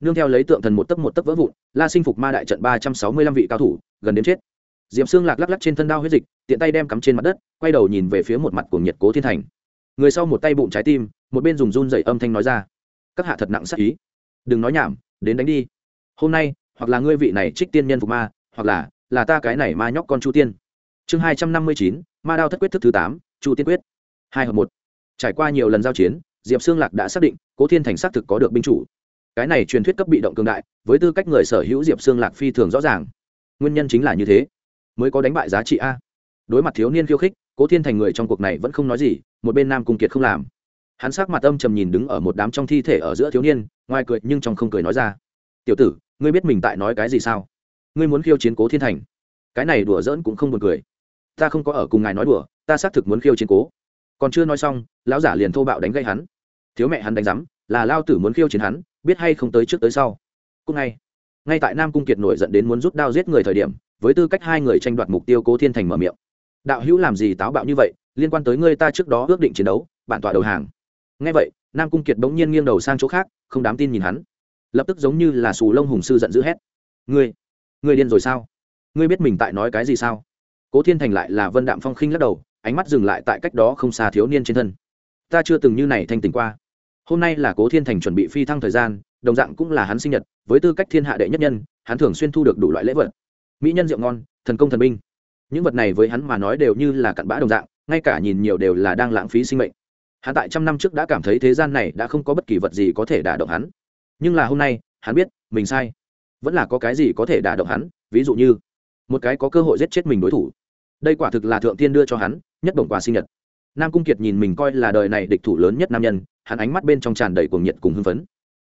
Speaker 1: nương theo lấy tượng thần một tấc một tấc vỡ vụn, la sinh phục ma đại trận ba trăm sáu mươi lăm vị cao thủ, gần đến chết. Diệm xương lạc lắc lắc trên thân đao huyết dịch, tiện tay đem cắm trên mặt đất, quay đầu nhìn về phía một mặt của nhiệt cố thiên thành. Người sau một tay bụng trái tim, một bên dùng run dậy âm thanh nói ra, các hạ thật nặng sắc ý. Đừng nói nhảm, đến đánh đi. Hôm nay, hoặc là ngươi vị này trích tiên nhân phục ma, hoặc là là ta cái này ma nhóc con chu tiên. Chương hai trăm năm mươi chín, ma đao thất quyết thức thứ tám, chu tiên quyết. Hai hợp một. Trải qua nhiều lần giao chiến, diệp xương lạc đã xác định cố thiên thành xác thực có được binh chủ cái này truyền thuyết cấp bị động cường đại, với tư cách người sở hữu diệp xương lạc phi thường rõ ràng. Nguyên nhân chính là như thế. Mới có đánh bại giá trị a. Đối mặt thiếu niên khiêu khích, cố thiên thành người trong cuộc này vẫn không nói gì, một bên nam cung kiệt không làm. Hắn sắc mặt âm trầm nhìn đứng ở một đám trong thi thể ở giữa thiếu niên, ngoài cười nhưng trong không cười nói ra. Tiểu tử, ngươi biết mình tại nói cái gì sao? Ngươi muốn khiêu chiến cố thiên thành. Cái này đùa giỡn cũng không buồn cười. Ta không có ở cùng ngài nói đùa, ta xác thực muốn khiêu chiến cố. Còn chưa nói xong, lão giả liền thô bạo đánh gây hắn. Thiếu mẹ hắn đánh rắm là lao tử muốn khiêu chiến hắn biết hay không tới trước tới sau. Cũng ngay ngay tại nam cung kiệt nổi dẫn đến muốn rút đao giết người thời điểm, với tư cách hai người tranh đoạt mục tiêu cố thiên thành mở miệng. Đạo hữu làm gì táo bạo như vậy, liên quan tới ngươi ta trước đó ước định chiến đấu, bản tọa đầu hàng. Ngay vậy, nam cung kiệt bỗng nhiên nghiêng đầu sang chỗ khác, không dám tin nhìn hắn. Lập tức giống như là xù lông hùng sư giận dữ hét. Ngươi ngươi điên rồi sao? Ngươi biết mình tại nói cái gì sao? Cố thiên thành lại là vân đạm phong khinh lắc đầu, ánh mắt dừng lại tại cách đó không xa thiếu niên trên thân. Ta chưa từng như này thanh tình qua hôm nay là cố thiên thành chuẩn bị phi thăng thời gian, đồng dạng cũng là hắn sinh nhật, với tư cách thiên hạ đệ nhất nhân, hắn thường xuyên thu được đủ loại lễ vật. Mỹ nhân rượu ngon, thần công thần binh. Những vật này với hắn mà nói đều như là cặn bã đồng dạng, ngay cả nhìn nhiều đều là đang lãng phí sinh mệnh. Hắn tại trăm năm trước đã cảm thấy thế gian này đã không có bất kỳ vật gì có thể đả động hắn. Nhưng là hôm nay, hắn biết, mình sai. Vẫn là có cái gì có thể đả động hắn, ví dụ như, một cái có cơ hội giết chết mình đối thủ. Đây quả thực là thượng tiên đưa cho hắn, nhất đồng quà sinh nhật nam cung kiệt nhìn mình coi là đời này địch thủ lớn nhất nam nhân, hắn ánh mắt bên trong tràn đầy cuồng nhiệt cùng hưng phấn.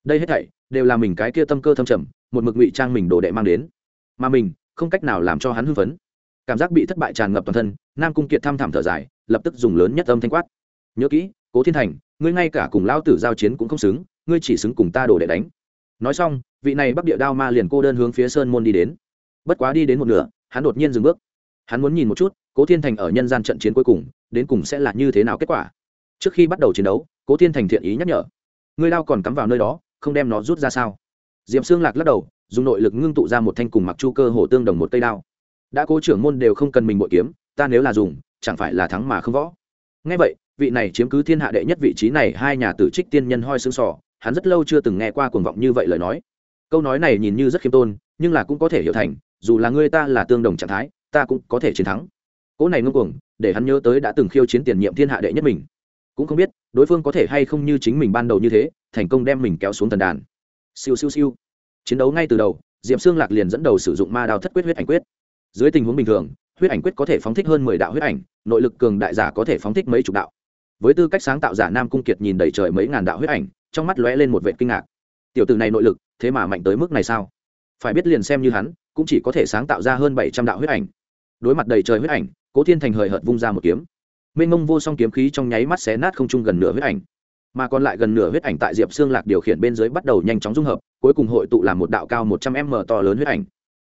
Speaker 1: Đây hết thảy đều là mình cái kia tâm cơ thâm trầm, một mực ngụy trang mình đồ đệ mang đến. Mà mình, không cách nào làm cho hắn hưng phấn. Cảm giác bị thất bại tràn ngập toàn thân, nam cung kiệt thăm thẳm thở dài, lập tức dùng lớn nhất âm thanh quát. Nhớ kỹ, cố thiên thành, ngươi ngay cả cùng lao tử giao chiến cũng không xứng, ngươi chỉ xứng cùng ta đồ đệ đánh. Nói xong, vị này bắc địa đao ma liền cô đơn hướng phía sơn môn đi đến. Bất quá đi đến một nửa, hắn đột nhiên dừng bước hắn muốn nhìn một chút cố thiên thành ở nhân gian trận chiến cuối cùng đến cùng sẽ là như thế nào kết quả trước khi bắt đầu chiến đấu cố thiên thành thiện ý nhắc nhở ngươi lao còn cắm vào nơi đó không đem nó rút ra sao d i ệ p xương lạc lắc đầu dùng nội lực ngưng tụ ra một thanh cùng mặc chu cơ hồ tương đồng một cây đao đã cố trưởng môn đều không cần mình bội kiếm ta nếu là dùng chẳng phải là thắng mà không võ ngay vậy vị này chiếm cứ thiên hạ đệ nhất vị trí này hai nhà tử trích tiên nhân hoi xương sỏ hắn rất lâu chưa từng nghe qua cuồng vọng như vậy lời nói câu nói này nhìn như rất khiêm tôn nhưng là cũng có thể hiểu thành dù là ngươi ta là tương đồng trạng thái ta cũng có thể chiến thắng. Cỗ này ngưng cuồng, để hắn nhớ tới đã từng khiêu chiến tiền nhiệm thiên hạ đệ nhất mình. Cũng không biết, đối phương có thể hay không như chính mình ban đầu như thế, thành công đem mình kéo xuống tần đàn. Siêu siêu siêu. Chiến đấu ngay từ đầu, Diệp xương lạc liền dẫn đầu sử dụng ma đao thất quyết huyết ảnh quyết. Dưới tình huống bình thường, huyết ảnh quyết có thể phóng thích hơn mười đạo huyết ảnh, nội lực cường đại giả có thể phóng thích mấy chục đạo. Với tư cách sáng tạo giả nam cung kiệt nhìn đầy trời mấy ngàn đạo huyết ảnh, trong mắt lóe lên một vệ kinh ngạc. Tiểu tử này nội lực, thế mà mạnh tới mức này sao? Phải biết liền xem như hắn, cũng chỉ có thể sáng tạo ra hơn bảy trăm đạo huyết ảnh đối mặt đầy trời huyết ảnh, cố thiên thành hời hợt vung ra một kiếm. Mênh mông vô song kiếm khí trong nháy mắt xé nát không trung gần nửa huyết ảnh. Mà còn lại gần nửa huyết ảnh tại diệp xương lạc điều khiển bên dưới bắt đầu nhanh chóng dung hợp, cuối cùng hội tụ làm một đạo cao một trăm m to lớn huyết ảnh.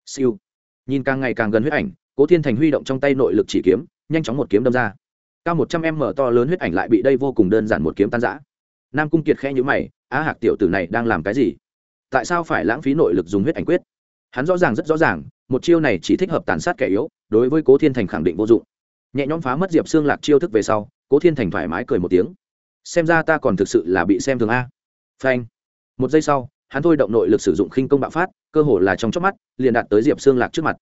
Speaker 1: Siêu. Nhìn càng ngày càng gần huyết ảnh, cố thiên thành huy động trong tay nội lực chỉ kiếm, nhanh chóng một kiếm đâm ra. Cao một trăm m to lớn huyết ảnh lại bị đây vô cùng đơn giản một kiếm tan giã nam cung kiệt khẽ nhữ mày, á hạc tiểu tử này đang làm cái gì? Tại sao phải lãng phí nội lực dùng huyết ảnh quyết? Hắn rõ ràng rất rõ ràng một chiêu này chỉ thích hợp tàn sát kẻ yếu, đối với cố thiên thành khẳng định vô dụng. Nhẹ nhõm phá mất diệp xương lạc chiêu thức về sau, cố thiên thành thoải mái cười một tiếng. Xem ra ta còn thực sự là bị xem thường a. Phanh. Một giây sau, hắn thôi động nội lực sử dụng khinh công bạo phát, cơ hồ là trong chớp mắt, liền đạt tới diệp xương lạc trước mặt.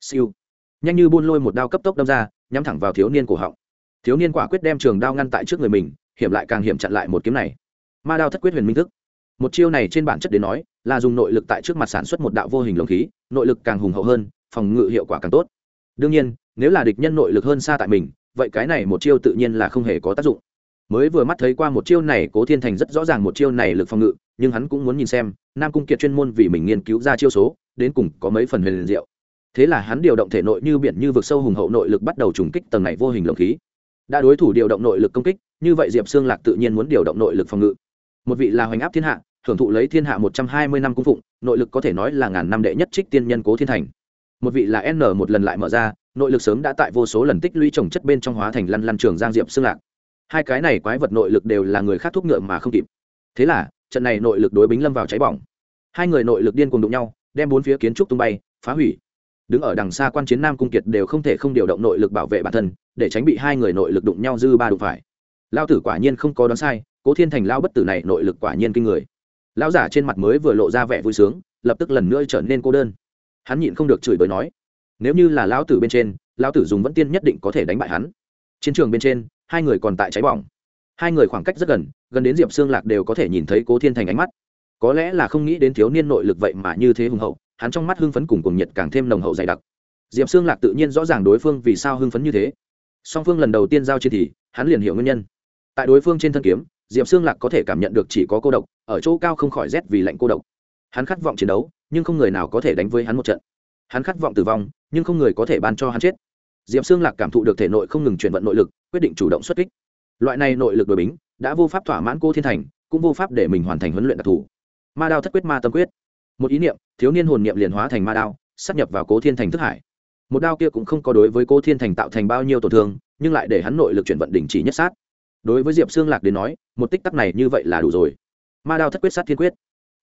Speaker 1: Siêu. Nhanh như buôn lôi một đao cấp tốc đâm ra, nhắm thẳng vào thiếu niên cổ họng. Thiếu niên quả quyết đem trường đao ngăn tại trước người mình, hiểm lại càng hiểm chặn lại một kiếm này. Ma đao thất quyết huyền minh thức một chiêu này trên bản chất đến nói, là dùng nội lực tại trước mặt sản xuất một đạo vô hình lồng khí, nội lực càng hùng hậu hơn, phòng ngự hiệu quả càng tốt. Đương nhiên, nếu là địch nhân nội lực hơn xa tại mình, vậy cái này một chiêu tự nhiên là không hề có tác dụng. Mới vừa mắt thấy qua một chiêu này, cố thiên thành rất rõ ràng một chiêu này lực phòng ngự, nhưng hắn cũng muốn nhìn xem, nam cung kiệt chuyên môn vì mình nghiên cứu ra chiêu số, đến cùng có mấy phần huyền liền diệu. Thế là hắn điều động thể nội như biển như vực sâu hùng hậu nội lực bắt đầu trùng kích tầng này vô hình lồng khí. Đã đối thủ điều động nội lực công kích, như vậy diệp xương lạc tự nhiên muốn điều động nội lực phòng ngự. Một vị là hoành áp thiên hạ hưởng thụ lấy thiên hạ một trăm hai mươi năm cung phụng, nội lực có thể nói là ngàn năm đệ nhất trích tiên nhân cố thiên thành. Một vị là n một lần lại mở ra, nội lực sớm đã tại vô số lần tích lũy trồng chất bên trong hóa thành lăn lăn trường giang diệp xương lạc. Hai cái này quái vật nội lực đều là người khác thuốc ngựa mà không kịp. Thế là, trận này nội lực đối bính lâm vào cháy bỏng. Hai người nội lực điên cùng đụng nhau, đem bốn phía kiến trúc tung bay, phá hủy. Đứng ở đằng xa quan chiến nam cung kiệt đều không thể không điều động nội lực bảo vệ bản thân, để tránh bị hai người nội lực đụng nhau dư ba đụng phải. Lao tử quả nhiên không có đoán sai, cố thiên thành lao bất tử này nội lực quả nhiên kinh người lão giả trên mặt mới vừa lộ ra vẻ vui sướng, lập tức lần nữa trở nên cô đơn. Hắn nhịn không được chửi bới nói, nếu như là lão tử bên trên, lão tử dùng vẫn tiên nhất định có thể đánh bại hắn. Chiến trường bên trên, hai người còn tại cháy bỏng. Hai người khoảng cách rất gần gần đến diệp xương lạc đều có thể nhìn thấy cố thiên thành ánh mắt. Có lẽ là không nghĩ đến thiếu niên nội lực vậy mà như thế hùng hậu, hắn trong mắt hưng phấn cùng cùng nhiệt càng thêm nồng hậu dày đặc. Diệp xương lạc tự nhiên rõ ràng đối phương vì sao hưng phấn như thế. Song phương lần đầu tiên giao chiến thì, hắn liền hiểu nguyên nhân. Tại đối phương trên thân kiếm diệp xương lạc có thể cảm nhận được chỉ có cô độc, ở chỗ cao không khỏi rét vì lạnh cô độc. Hắn khát vọng chiến đấu, nhưng không người nào có thể đánh với hắn một trận. Hắn khát vọng tử vong, nhưng không người có thể ban cho hắn chết. Diệp xương lạc cảm thụ được thể nội không ngừng chuyển vận nội lực, quyết định chủ động xuất kích. Loại này nội lực đội bính, đã vô pháp thỏa mãn cô thiên thành, cũng vô pháp để mình hoàn thành huấn luyện đặc thù. Ma đao thất quyết ma tâm quyết. Một ý niệm, thiếu niên hồn niệm liền hóa thành ma đao sắp nhập vào cố thiên thành thức hải. Một đao kia cũng không có đối với cố thiên thành tạo thành bao nhiêu tổn thương, nhưng lại để hắn nội lực chuyển vận đỉnh chỉ nhất sát đối với diệp xương lạc đến nói, một tích tắc này như vậy là đủ rồi. Ma đao thất quyết sát thiên quyết.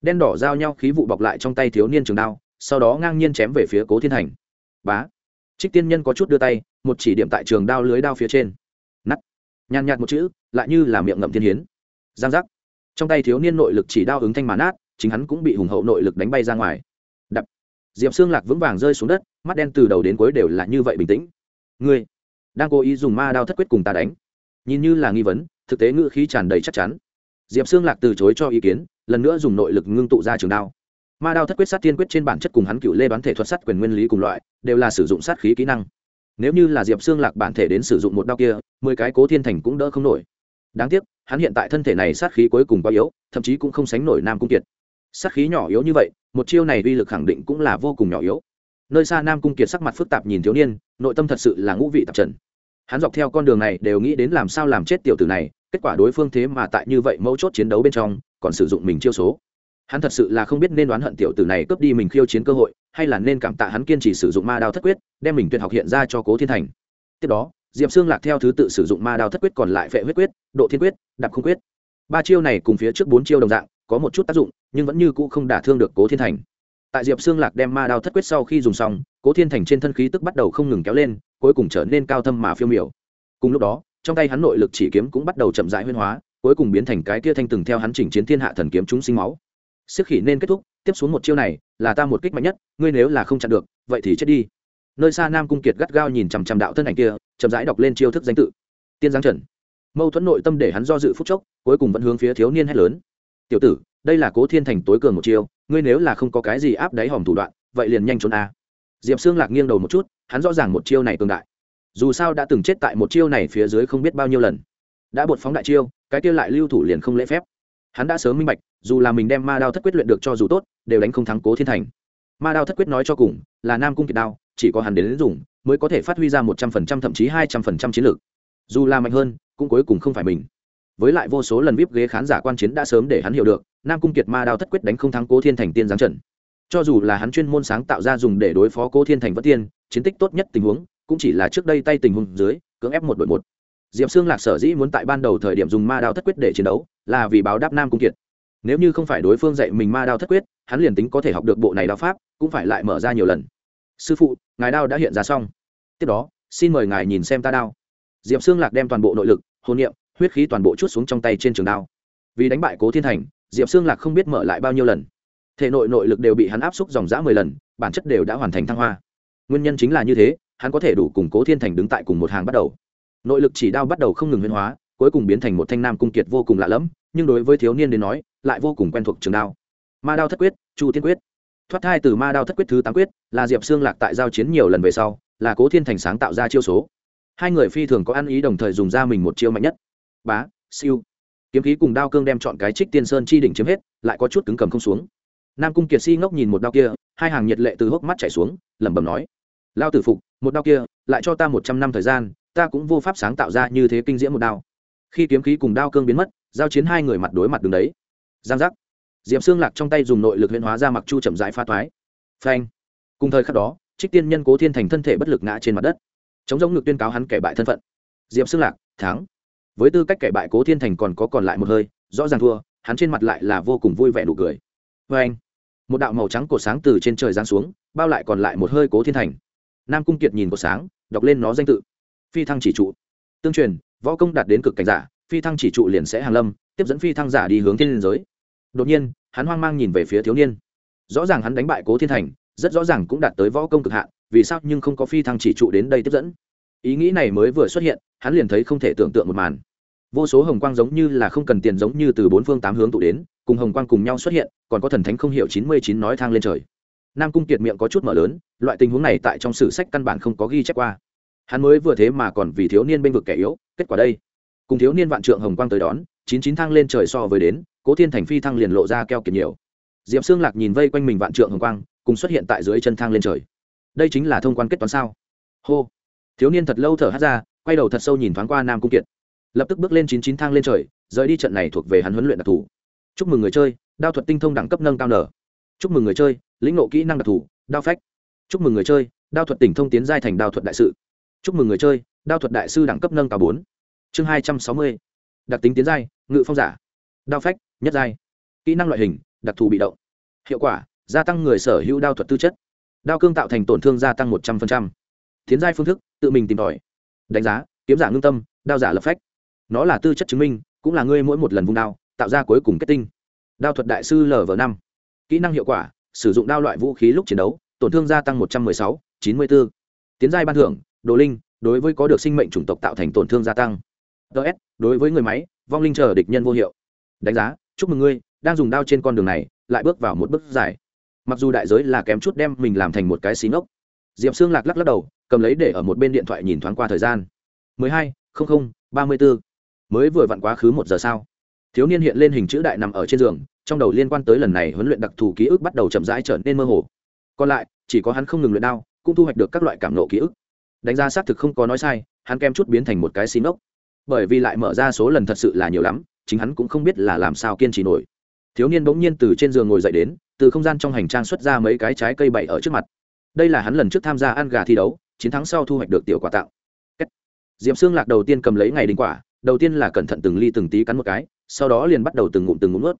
Speaker 1: Đen đỏ giao nhau khí vụ bọc lại trong tay thiếu niên trường đao, sau đó ngang nhiên chém về phía cố thiên thành. Bá! Trích tiên nhân có chút đưa tay, một chỉ điểm tại trường đao lưới đao phía trên. Nắt nhàn nhạt một chữ, lại như là miệng ngậm thiên hiến. Giang giác! Trong tay thiếu niên nội lực chỉ đao ứng thanh mán át chính hắn cũng bị hùng hậu nội lực đánh bay ra ngoài. Đập! Diệp xương lạc vững vàng rơi xuống đất, mắt đen từ đầu đến cuối đều là như vậy bình tĩnh. Ngươi đang cố ý dùng ma đao thất quyết cùng ta đánh nhìn như là nghi vấn, thực tế ngữ khí tràn đầy chắc chắn. Diệp xương lạc từ chối cho ý kiến, lần nữa dùng nội lực ngưng tụ ra trường đao. Ma đao thất quyết sát tiên quyết trên bản chất cùng hắn cựu lê bán thể thuật sát quyền nguyên lý cùng loại, đều là sử dụng sát khí kỹ năng. Nếu như là diệp xương lạc bản thể đến sử dụng một đao kia, mười cái cố thiên thành cũng đỡ không nổi. Đáng tiếc, hắn hiện tại thân thể này sát khí cuối cùng quá yếu, thậm chí cũng không sánh nổi nam cung kiệt. Sát khí nhỏ yếu như vậy, một chiêu này uy lực khẳng định cũng là vô cùng nhỏ yếu. Nơi xa nam cung kiệt sắc mặt phức tạp nhìn thiếu niên, nội tâm thật sự là ngũ vị tạp trần hắn dọc theo con đường này đều nghĩ đến làm sao làm chết tiểu tử này, kết quả đối phương thế mà tại như vậy mấu chốt chiến đấu bên trong, còn sử dụng mình chiêu số. Hắn thật sự là không biết nên đoán hận tiểu tử này cướp đi mình khiêu chiến cơ hội, hay là nên cảm tạ hắn kiên trì sử dụng ma đao thất quyết, đem mình tuyệt học hiện ra cho cố thiên thành. Tiếp đó, diệp xương lạc theo thứ tự sử dụng ma đao thất quyết còn lại phệ huyết quyết, độ thiên quyết, đạp không quyết. Ba chiêu này cùng phía trước bốn chiêu đồng dạng, có một chút tác dụng, nhưng vẫn như cũ không đả thương được cố thiên thành. Tại diệp xương lạc đem ma đao thất quyết sau khi dùng xong, cố thiên thành trên thân khí tức bắt đầu không ngừng kéo lên cuối cùng trở nên cao thâm mà phiêu miểu. Cùng lúc đó, trong tay hắn nội lực chỉ kiếm cũng bắt đầu chậm rãi huyên hóa, cuối cùng biến thành cái kia thanh từng theo hắn chỉnh chiến thiên hạ thần kiếm chúng sinh máu. Sức khỉ nên kết thúc, tiếp xuống một chiêu này là ta một kích mạnh nhất, ngươi nếu là không chặn được, vậy thì chết đi. Nơi xa nam cung kiệt gắt gao nhìn chằm chằm đạo thân ảnh kia, chậm rãi đọc lên chiêu thức danh tự. Tiên giang trần. Mâu thuẫn nội tâm để hắn do dự phút chốc, cuối cùng vẫn hướng phía thiếu niên hét lớn. Tiểu tử, đây là cố thiên thành tối cường một chiêu, ngươi nếu là không có cái gì áp đáy hòm thủ đoạn, vậy liền nhanh trốn a diệp xương lạc nghiêng đầu một chút hắn rõ ràng một chiêu này tương đại. Dù sao đã từng chết tại một chiêu này phía dưới không biết bao nhiêu lần. Đã bột phóng đại chiêu cái kia lại lưu thủ liền không lễ phép. Hắn đã sớm minh bạch dù là mình đem ma đao thất quyết luyện được cho dù tốt đều đánh không thắng cố thiên thành. Ma đao thất quyết nói cho cùng là nam cung kiệt đao chỉ có hắn đến, đến dùng mới có thể phát huy ra một trăm phần trăm thậm chí hai trăm phần trăm chiến lược dù là mạnh hơn cũng cuối cùng không phải mình. Với lại vô số lần vip ghế khán giả quan chiến đã sớm để hắn hiểu được nam cung kiệt ma đao thất quyết đánh không thắng cố thiên thành tiên giáng trận cho dù là hắn chuyên môn sáng tạo ra dùng để đối phó cố thiên thành vất tiên, chiến tích tốt nhất tình huống, cũng chỉ là trước đây tay tình huống dưới, cưỡng ép một đội một. Diệp xương lạc sở dĩ muốn tại ban đầu thời điểm dùng ma đao thất quyết để chiến đấu, là vì báo đáp nam cung kiệt. Nếu như không phải đối phương dạy mình ma đao thất quyết, hắn liền tính có thể học được bộ này đao pháp, cũng phải lại mở ra nhiều lần. Sư phụ, ngài đao đã hiện ra xong. Tiếp đó, xin mời ngài nhìn xem ta đao. Diệp xương lạc đem toàn bộ nội lực, hồn niệm, huyết khí toàn bộ chút xuống trong tay trên trường đao. Vì đánh bại cố thiên thành, diệp xương lạc không biết mở lại bao nhiêu lần thể nội nội lực đều bị hắn áp xúc dòng dã mười lần, bản chất đều đã hoàn thành thăng hoa. Nguyên nhân chính là như thế, hắn có thể đủ củng cố thiên thành đứng tại cùng một hàng bắt đầu. Nội lực chỉ đao bắt đầu không ngừng huyên hóa, cuối cùng biến thành một thanh nam cung kiệt vô cùng lạ lẫm, nhưng đối với thiếu niên đến nói, lại vô cùng quen thuộc trường đao. Ma đao thất quyết, chu tiên quyết. Thoát thai từ ma đao thất quyết thứ tám quyết, là diệp xương lạc tại giao chiến nhiều lần về sau, là cố thiên thành sáng tạo ra chiêu số. Hai người phi thường có ăn ý đồng thời dùng ra mình một chiêu mạnh nhất. Bá, siêu. Kiếm khí cùng đao cương đem chọn cái trích tiên sơn chi đỉnh chiếm hết, lại có chút cứng cầm không xuống nam cung kiệt si ngốc nhìn một đao kia, hai hàng nhiệt lệ từ hốc mắt chảy xuống, lẩm bẩm nói, lao tử phục, một đao kia, lại cho ta một trăm năm thời gian, ta cũng vô pháp sáng tạo ra như thế kinh diễm một đao. Khi kiếm khí cùng đao cương biến mất, giao chiến hai người mặt đối mặt đứng đấy. Giang giác. Diệp xương lạc trong tay dùng nội lực huyễn hóa ra mặc chu chậm rãi pha thoái phanh. Cùng thời khắc đó, trích tiên nhân cố thiên thành thân thể bất lực ngã trên mặt đất. Chống giống ngực tuyên cáo hắn kẻ bại thân phận. Diệp xương lạc, thắng. Với tư cách kẻ bại cố thiên thành còn có còn lại một hơi, rõ ràng thua, hắn trên mặt lại là vô cùng vui vẻ nụ cười. Vê anh một đạo màu trắng cột sáng từ trên trời giáng xuống, bao lại còn lại một hơi cố thiên thành. Nam cung kiệt nhìn cột sáng, đọc lên nó danh tự. Phi thăng chỉ trụ. Tương truyền, võ công đạt đến cực cảnh giả, phi thăng chỉ trụ liền sẽ hàng lâm, tiếp dẫn phi thăng giả đi hướng thiên liên giới. Đột nhiên, hắn hoang mang nhìn về phía thiếu niên. Rõ ràng hắn đánh bại cố thiên thành, rất rõ ràng cũng đạt tới võ công cực hạn, vì sao nhưng không có phi thăng chỉ trụ đến đây tiếp dẫn? Ý nghĩ này mới vừa xuất hiện, hắn liền thấy không thể tưởng tượng một màn. Vô số hồng quang giống như là không cần tiền giống như từ bốn phương tám hướng tụ đến cùng hồng quang cùng nhau xuất hiện, còn có thần thánh không hiểu chín mươi chín nói thang lên trời. Nam cung kiệt miệng có chút mở lớn, loại tình huống này tại trong sử sách căn bản không có ghi chép qua. Hắn mới vừa thế mà còn vì thiếu niên bênh vực kẻ yếu, kết quả đây. Cùng thiếu niên vạn trượng hồng quang tới đón, chín chín thang lên trời so với đến, cố thiên thành phi thăng liền lộ ra keo kiệt nhiều. Diệp xương lạc nhìn vây quanh mình vạn trượng hồng quang, cùng xuất hiện tại dưới chân thang lên trời. Đây chính là thông quan kết toán sao? Hô. Thiếu niên thật lâu thở hát ra, quay đầu thật sâu nhìn thoáng qua nam cung kiệt. Lập tức bước lên chín chín thang lên trời, rời đi trận này thuộc về hắn huấn luyện đặc thù chúc mừng người chơi, đao thuật tinh thông đẳng cấp nâng cao nở chúc mừng người chơi, lĩnh nộ kỹ năng đặc thù, đao phách. Chúc mừng người chơi, đao thuật tỉnh thông tiến giai thành đao thuật đại sự. Chúc mừng người chơi, đao thuật đại sư đẳng cấp nâng cao bốn. Chương hai trăm sáu mươi. Đặc tính tiến giai, ngự phong giả. Đao phách, nhất giai. Kỹ năng loại hình, đặc thù bị động. Hiệu quả, gia tăng người sở hữu đao thuật tư chất. Đao cương tạo thành tổn thương gia tăng một trăm linh tiến giai phương thức, tự mình tìm tòi. Đánh giá, kiếm giả ngưng tâm, đao giả lập phách. Nó là tư chất chứng minh, cũng là ngươi mỗi một lần vung đao tạo ra cuối cùng kết tinh. Đao thuật đại sư lv năm. Kỹ năng hiệu quả, sử dụng đao loại vũ khí lúc chiến đấu, tổn thương gia tăng một trăm m ư ơ i sáu, chín mươi bốn tiến giai ban thưởng, đồ linh, đối với có được sinh mệnh chủng tộc tạo thành tổn thương gia tăng. Ts đối với người máy, vong linh chờ địch nhân vô hiệu. Đánh giá, chúc mừng ngươi, đang dùng đao trên con đường này, lại bước vào một bước dài. Mặc dù đại giới là kém chút đem mình làm thành một cái xí ngốc. Diệp xương lạc lắc lắc đầu, cầm lấy để ở một bên điện thoại nhìn thoáng qua thời gian. mười hai, không không, ba mươi bốn mới vừa vặn quá khứ một giờ sao? Thiếu niên hiện lên hình chữ đại nằm ở trên giường, trong đầu liên quan tới lần này huấn luyện đặc thù ký ức bắt đầu chậm rãi trở nên mơ hồ. Còn lại, chỉ có hắn không ngừng luyện đao, cũng thu hoạch được các loại cảm nộ ký ức. Đánh giá xác thực không có nói sai, hắn kem chút biến thành một cái xin ốc. Bởi vì lại mở ra số lần thật sự là nhiều lắm, chính hắn cũng không biết là làm sao kiên trì nổi. Thiếu niên bỗng nhiên từ trên giường ngồi dậy đến, từ không gian trong hành trang xuất ra mấy cái trái cây bậy ở trước mặt. Đây là hắn lần trước tham gia ăn gà thi đấu, chiến thắng sau thu hoạch được tiểu quà tặng. Diệm xương lạc đầu tiên cầm lấy ngày đình quả, đầu tiên là cẩn thận từng ly từng tí cắn một cái sau đó liền bắt đầu từng ngụm từng ngụm ướt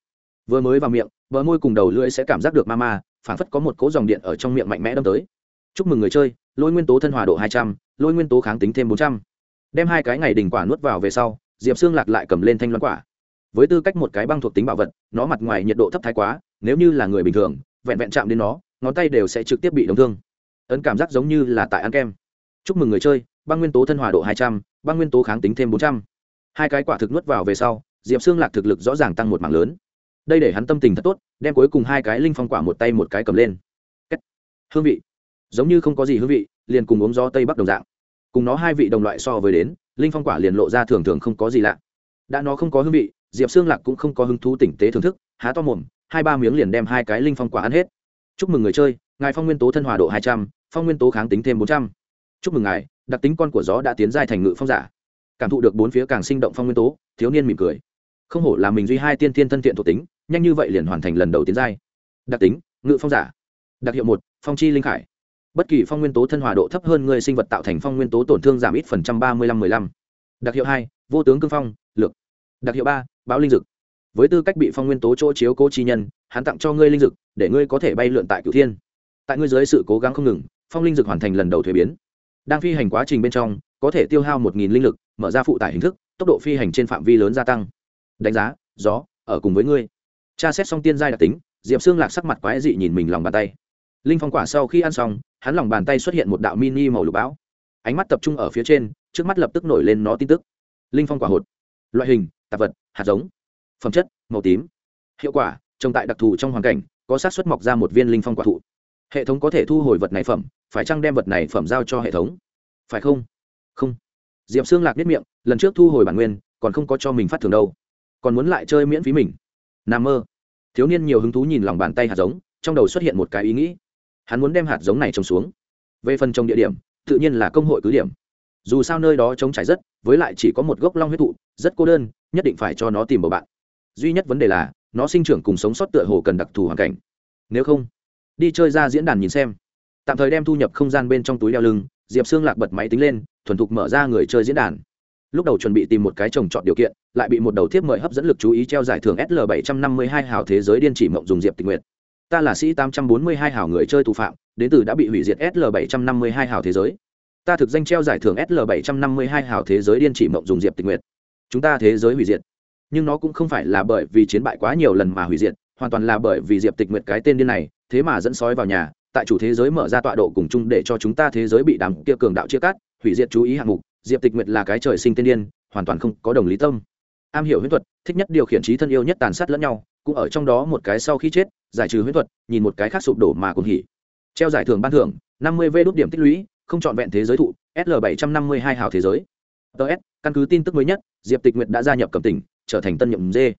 Speaker 1: vừa mới vào miệng, bờ môi cùng đầu lưỡi sẽ cảm giác được ma ma phản phất có một cỗ dòng điện ở trong miệng mạnh mẽ đâm tới. Chúc mừng người chơi, lôi nguyên tố thân hòa độ hai trăm, lôi nguyên tố kháng tính thêm bốn trăm. Đem hai cái ngày đỉnh quả nuốt vào về sau, diệp xương lạc lại cầm lên thanh loan quả. Với tư cách một cái băng thuộc tính bảo vật, nó mặt ngoài nhiệt độ thấp thái quá, nếu như là người bình thường, vẹn vẹn chạm đến nó, ngón tay đều sẽ trực tiếp bị đóng thương. Ấn cảm giác giống như là tại ăn kem. Chúc mừng người chơi, băng nguyên tố thân hòa độ hai trăm, băng nguyên tố kháng tính thêm bốn trăm. Hai cái quả thực nuốt vào về sau diệp xương lạc thực lực rõ ràng tăng một mảng lớn. Đây để hắn tâm tình thật tốt, đem cuối cùng hai cái linh phong quả một tay một cái cầm lên. Hương vị. Giống như không có gì hương vị, liền cùng uống gió tây bắc đồng dạng. Cùng nó hai vị đồng loại so với đến, linh phong quả liền lộ ra thường thường không có gì lạ. Đã nó không có hương vị, diệp xương lạc cũng không có hứng thú tỉnh tế thưởng thức, há to mồm, hai ba miếng liền đem hai cái linh phong quả ăn hết. Chúc mừng người chơi, ngài phong nguyên tố thân hòa độ hai trăm, phong nguyên tố kháng tính thêm bốn trăm. Chúc mừng ngài, đặc tính con của gió đã tiến giai thành ngự phong giả. Cảm thụ được bốn phía càng sinh động phong nguyên tố, thiếu niên mỉm cười không hổ là mình duy hai tiên tiên thân thiện thuộc tính, nhanh như vậy liền hoàn thành lần đầu tiến giai. Đặc tính, ngự phong giả. Đặc hiệu một, phong chi linh khải. Bất kỳ phong nguyên tố thân hòa độ thấp hơn người sinh vật tạo thành phong nguyên tố tổn thương giảm ít phần trăm ba mươi lăm mười lăm. Đặc hiệu hai, vô tướng cương phong, lược. Đặc hiệu ba, báo linh dực với tư cách bị phong nguyên tố chỗ chiếu cố chi nhân, hắn tặng cho ngươi linh dực để ngươi có thể bay lượn tại cửu thiên. Tại ngươi dưới sự cố gắng không ngừng, phong linh dực hoàn thành lần đầu thuế biến. Đang phi hành quá trình bên trong, có thể tiêu hao một nghìn linh lực, mở ra phụ tải hình thức, tốc độ phi hành trên phạm vi lớn gia tăng đánh giá, gió, ở cùng với ngươi. Tra xét xong tiên giai đặc tính, diệp xương lạc sắc mặt quái dị nhìn mình lòng bàn tay. Linh phong quả sau khi ăn xong, hắn lòng bàn tay xuất hiện một đạo mini màu lục bão. Ánh mắt tập trung ở phía trên, trước mắt lập tức nổi lên nó tin tức. Linh phong quả hột. Loại hình, tạp vật, hạt giống. Phẩm chất, màu tím. Hiệu quả, trồng tại đặc thù trong hoàn cảnh, có sát xuất mọc ra một viên linh phong quả thụ. Hệ thống có thể thu hồi vật này phẩm, phải chăng đem vật này phẩm giao cho hệ thống? Phải không? Không. Diệp xương lạc biết miệng, lần trước thu hồi bản nguyên, còn không có cho mình phát thường đâu còn muốn lại chơi miễn phí mình. Nà mơ. Thiếu niên nhiều hứng thú nhìn lòng bàn tay hạt giống, trong đầu xuất hiện một cái ý nghĩ. Hắn muốn đem hạt giống này trồng xuống. Về phần trồng địa điểm, tự nhiên là công hội cứ điểm. Dù sao nơi đó trống trải rất, với lại chỉ có một gốc long huyết thụ, rất cô đơn, nhất định phải cho nó tìm bầu bạn. Duy nhất vấn đề là, nó sinh trưởng cùng sống sót tựa hồ cần đặc thù hoàn cảnh. Nếu không, đi chơi ra diễn đàn nhìn xem. Tạm thời đem thu nhập không gian bên trong túi đeo lưng, diệp xương lạc bật máy tính lên, thuần thục mở ra người chơi diễn đàn. Lúc đầu chuẩn bị tìm một cái trồng chọn điều kiện lại bị một đầu thiếp mời hấp dẫn lực chú ý treo giải thưởng sl bảy trăm năm mươi hai hào thế giới điên chỉ mộng dùng diệp tình nguyện ta là sĩ tám trăm bốn mươi hai hào người chơi tù phạm, đến từ đã bị hủy diệt sl bảy trăm năm mươi hai hào thế giới. Ta thực danh treo giải thưởng sl bảy trăm năm mươi hai hào thế giới điên chỉ mộng dùng diệp tình nguyện chúng ta thế giới hủy diệt. Nhưng nó cũng không phải là bởi vì chiến bại quá nhiều lần mà hủy diệt, hoàn toàn là bởi vì diệp tịch nguyệt cái tên điên này, thế mà dẫn sói vào nhà, tại chủ thế giới mở ra tọa độ cùng chung để cho chúng ta thế giới bị đám kia cường đạo chia cắt, hủy diệt chú ý hạng mục. Diệp tịch nguyệt là cái trời sinh tên điên, hoàn toàn không có đồng lý tâm am hiểu huyễn thuật, thích nhất điều khiển trí thân yêu nhất tàn sát lẫn nhau, cũng ở trong đó một cái sau khi chết, giải trừ huyễn thuật, nhìn một cái khác sụp đổ mà cũng hỉ. Treo giải thưởng ban thưởng, năm mươi v đốt điểm tích lũy, không trọn vẹn thế giới thụ sl bảy trăm năm mươi hai hào thế giới. Ts căn cứ tin tức mới nhất, diệp tịch nguyệt đã gia nhập cầm tỉnh, trở thành tân nhậm dê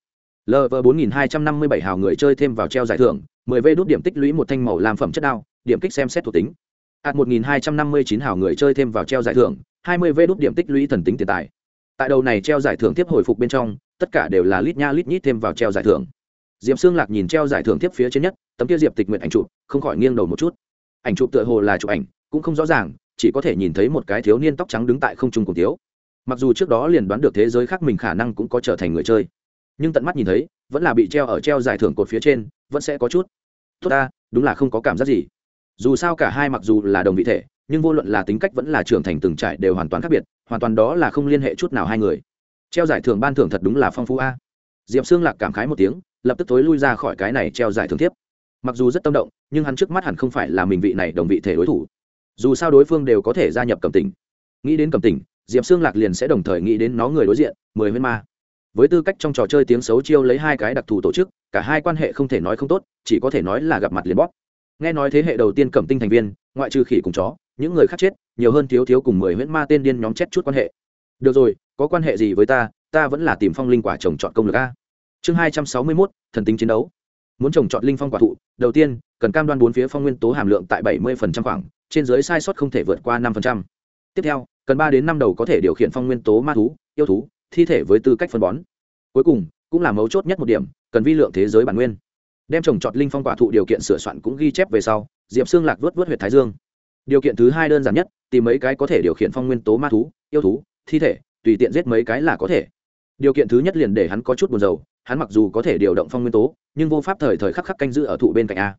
Speaker 1: lv bốn nghìn hai trăm năm mươi bảy hào người chơi thêm vào treo giải thưởng, mười v đốt điểm tích lũy một thanh màu làm phẩm chất đao, điểm kích xem xét thuộc tính. Ạt một nghìn hai trăm năm mươi chín hào người chơi thêm vào treo giải thưởng, hai mươi v đốt điểm tích lũy thần tính tiền tài tại đầu này treo giải thưởng tiếp hồi phục bên trong, tất cả đều là lít nha lít nhít thêm vào treo giải thưởng. Diệp xương lạc nhìn treo giải thưởng tiếp phía trên nhất, tấm kia diệp tịch nguyện ảnh chụp, không khỏi nghiêng đầu một chút. Ảnh chụp tựa hồ là chụp ảnh, cũng không rõ ràng, chỉ có thể nhìn thấy một cái thiếu niên tóc trắng đứng tại không trung cùng thiếu. Mặc dù trước đó liền đoán được thế giới khác mình khả năng cũng có trở thành người chơi, nhưng tận mắt nhìn thấy, vẫn là bị treo ở treo giải thưởng cột phía trên, vẫn sẽ có chút. Tốt ta, đúng là không có cảm giác gì. Dù sao cả hai mặc dù là đồng vị thể, nhưng vô luận là tính cách vẫn là trưởng thành từng trải đều hoàn toàn khác biệt hoàn toàn đó là không liên hệ chút nào hai người. Treo giải thưởng ban thưởng thật đúng là phong phú a. Diệp xương lạc cảm khái một tiếng, lập tức tối lui ra khỏi cái này treo giải thưởng tiếp. Mặc dù rất tâm động, nhưng hắn trước mắt hẳn không phải là mình vị này đồng vị thể đối thủ. Dù sao đối phương đều có thể gia nhập cầm tỉnh. Nghĩ đến cầm tỉnh, diệp xương lạc liền sẽ đồng thời nghĩ đến nó người đối diện, mười huyên ma. Với tư cách trong trò chơi tiếng xấu chiêu lấy hai cái đặc thù tổ chức, cả hai quan hệ không thể nói không tốt, chỉ có thể nói là gặp mặt liền bóp. Nghe nói thế hệ đầu tiên cầm tinh thành viên, ngoại trừ khỉ cùng chó, những người khác chết nhiều hơn thiếu thiếu cùng mười huyễn ma tên điên nhóm chết chút quan hệ. Được rồi, có quan hệ gì với ta ta vẫn là tìm phong linh quả trồng chọn công lực a. Chương hai trăm sáu mươi mốt, thần tính chiến đấu. Muốn trồng chọn linh phong quả thụ, đầu tiên, cần cam đoan bốn phía phong nguyên tố hàm lượng tại bảy mươi phần trăm khoảng, trên dưới sai sót không thể vượt qua năm phần trăm. tiếp theo, cần ba đến năm đầu có thể điều khiển phong nguyên tố ma thú, yêu thú, thi thể với tư cách phân bón. Cuối cùng, cũng là mấu chốt nhất một điểm, cần vi lượng thế giới bản nguyên. Đem trồng trọt linh phong quả thụ điều kiện sửa soạn cũng ghi chép về sau, diệp xương lạc vớt vớt huyệt thái dương. Điều kiện thứ hai đơn giản nhất tìm mấy cái có thể điều khiển phong nguyên tố ma thú yêu thú thi thể tùy tiện giết mấy cái là có thể. Điều kiện thứ nhất liền để hắn có chút buồn dầu hắn mặc dù có thể điều động phong nguyên tố nhưng vô pháp thời thời khắc khắc canh giữ ở thụ bên cạnh a.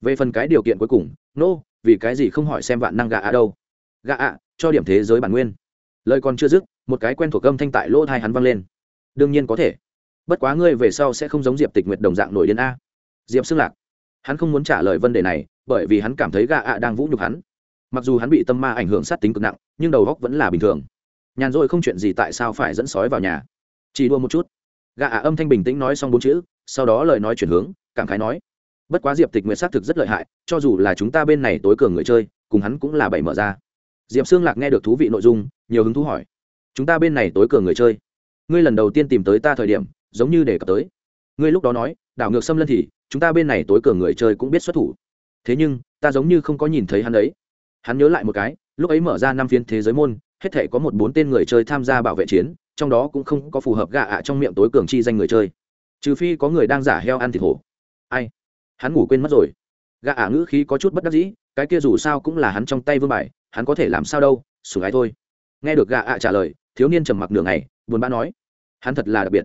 Speaker 1: Về phần cái điều kiện cuối cùng nô、no, vì cái gì không hỏi xem vạn năng gà a đâu? Gà a cho điểm thế giới bản nguyên. Lời còn chưa dứt một cái quen thuộc âm thanh tại lỗ thai hắn vang lên. Đương nhiên có thể. Bất quá ngươi về sau sẽ không giống diệp tịch nguyệt đồng dạng nổi đến a. Diệp xưng lạc. Hắn không muốn trả lời vấn đề này bởi vì hắn cảm thấy gà ạ đang vũ nhục hắn mặc dù hắn bị tâm ma ảnh hưởng sát tính cực nặng, nhưng đầu góc vẫn là bình thường. Nhàn rỗi không chuyện gì tại sao phải dẫn sói vào nhà? Chỉ đua một chút. Gà ả âm thanh bình tĩnh nói xong bốn chữ, sau đó lời nói chuyển hướng, cảm khái nói, bất quá diệp tịch nguyệt xác thực rất lợi hại, cho dù là chúng ta bên này tối cường người chơi, cùng hắn cũng là bảy mở ra. Diệp xương lạc nghe được thú vị nội dung, nhiều hứng thú hỏi, chúng ta bên này tối cường người chơi, ngươi lần đầu tiên tìm tới ta thời điểm, giống như để cập tới. Ngươi lúc đó nói, đảo ngược xâm lân thì, chúng ta bên này tối cường người chơi cũng biết xuất thủ. Thế nhưng, ta giống như không có nhìn thấy hắn ấy hắn nhớ lại một cái, lúc ấy mở ra năm phiên thế giới môn, hết thể có một bốn tên người chơi tham gia bảo vệ chiến, trong đó cũng không có phù hợp gạ ạ trong miệng tối cường chi danh người chơi. Trừ phi có người đang giả heo ăn thịt hổ. Ai? Hắn ngủ quên mất rồi. Gạ ạ ngữ khí có chút bất đắc dĩ, cái kia dù sao cũng là hắn trong tay vương bài, hắn có thể làm sao đâu, sủng ái thôi. Nghe được gạ ạ trả lời, thiếu niên trầm mặc nửa ngày, buồn bã nói, hắn thật là đặc biệt.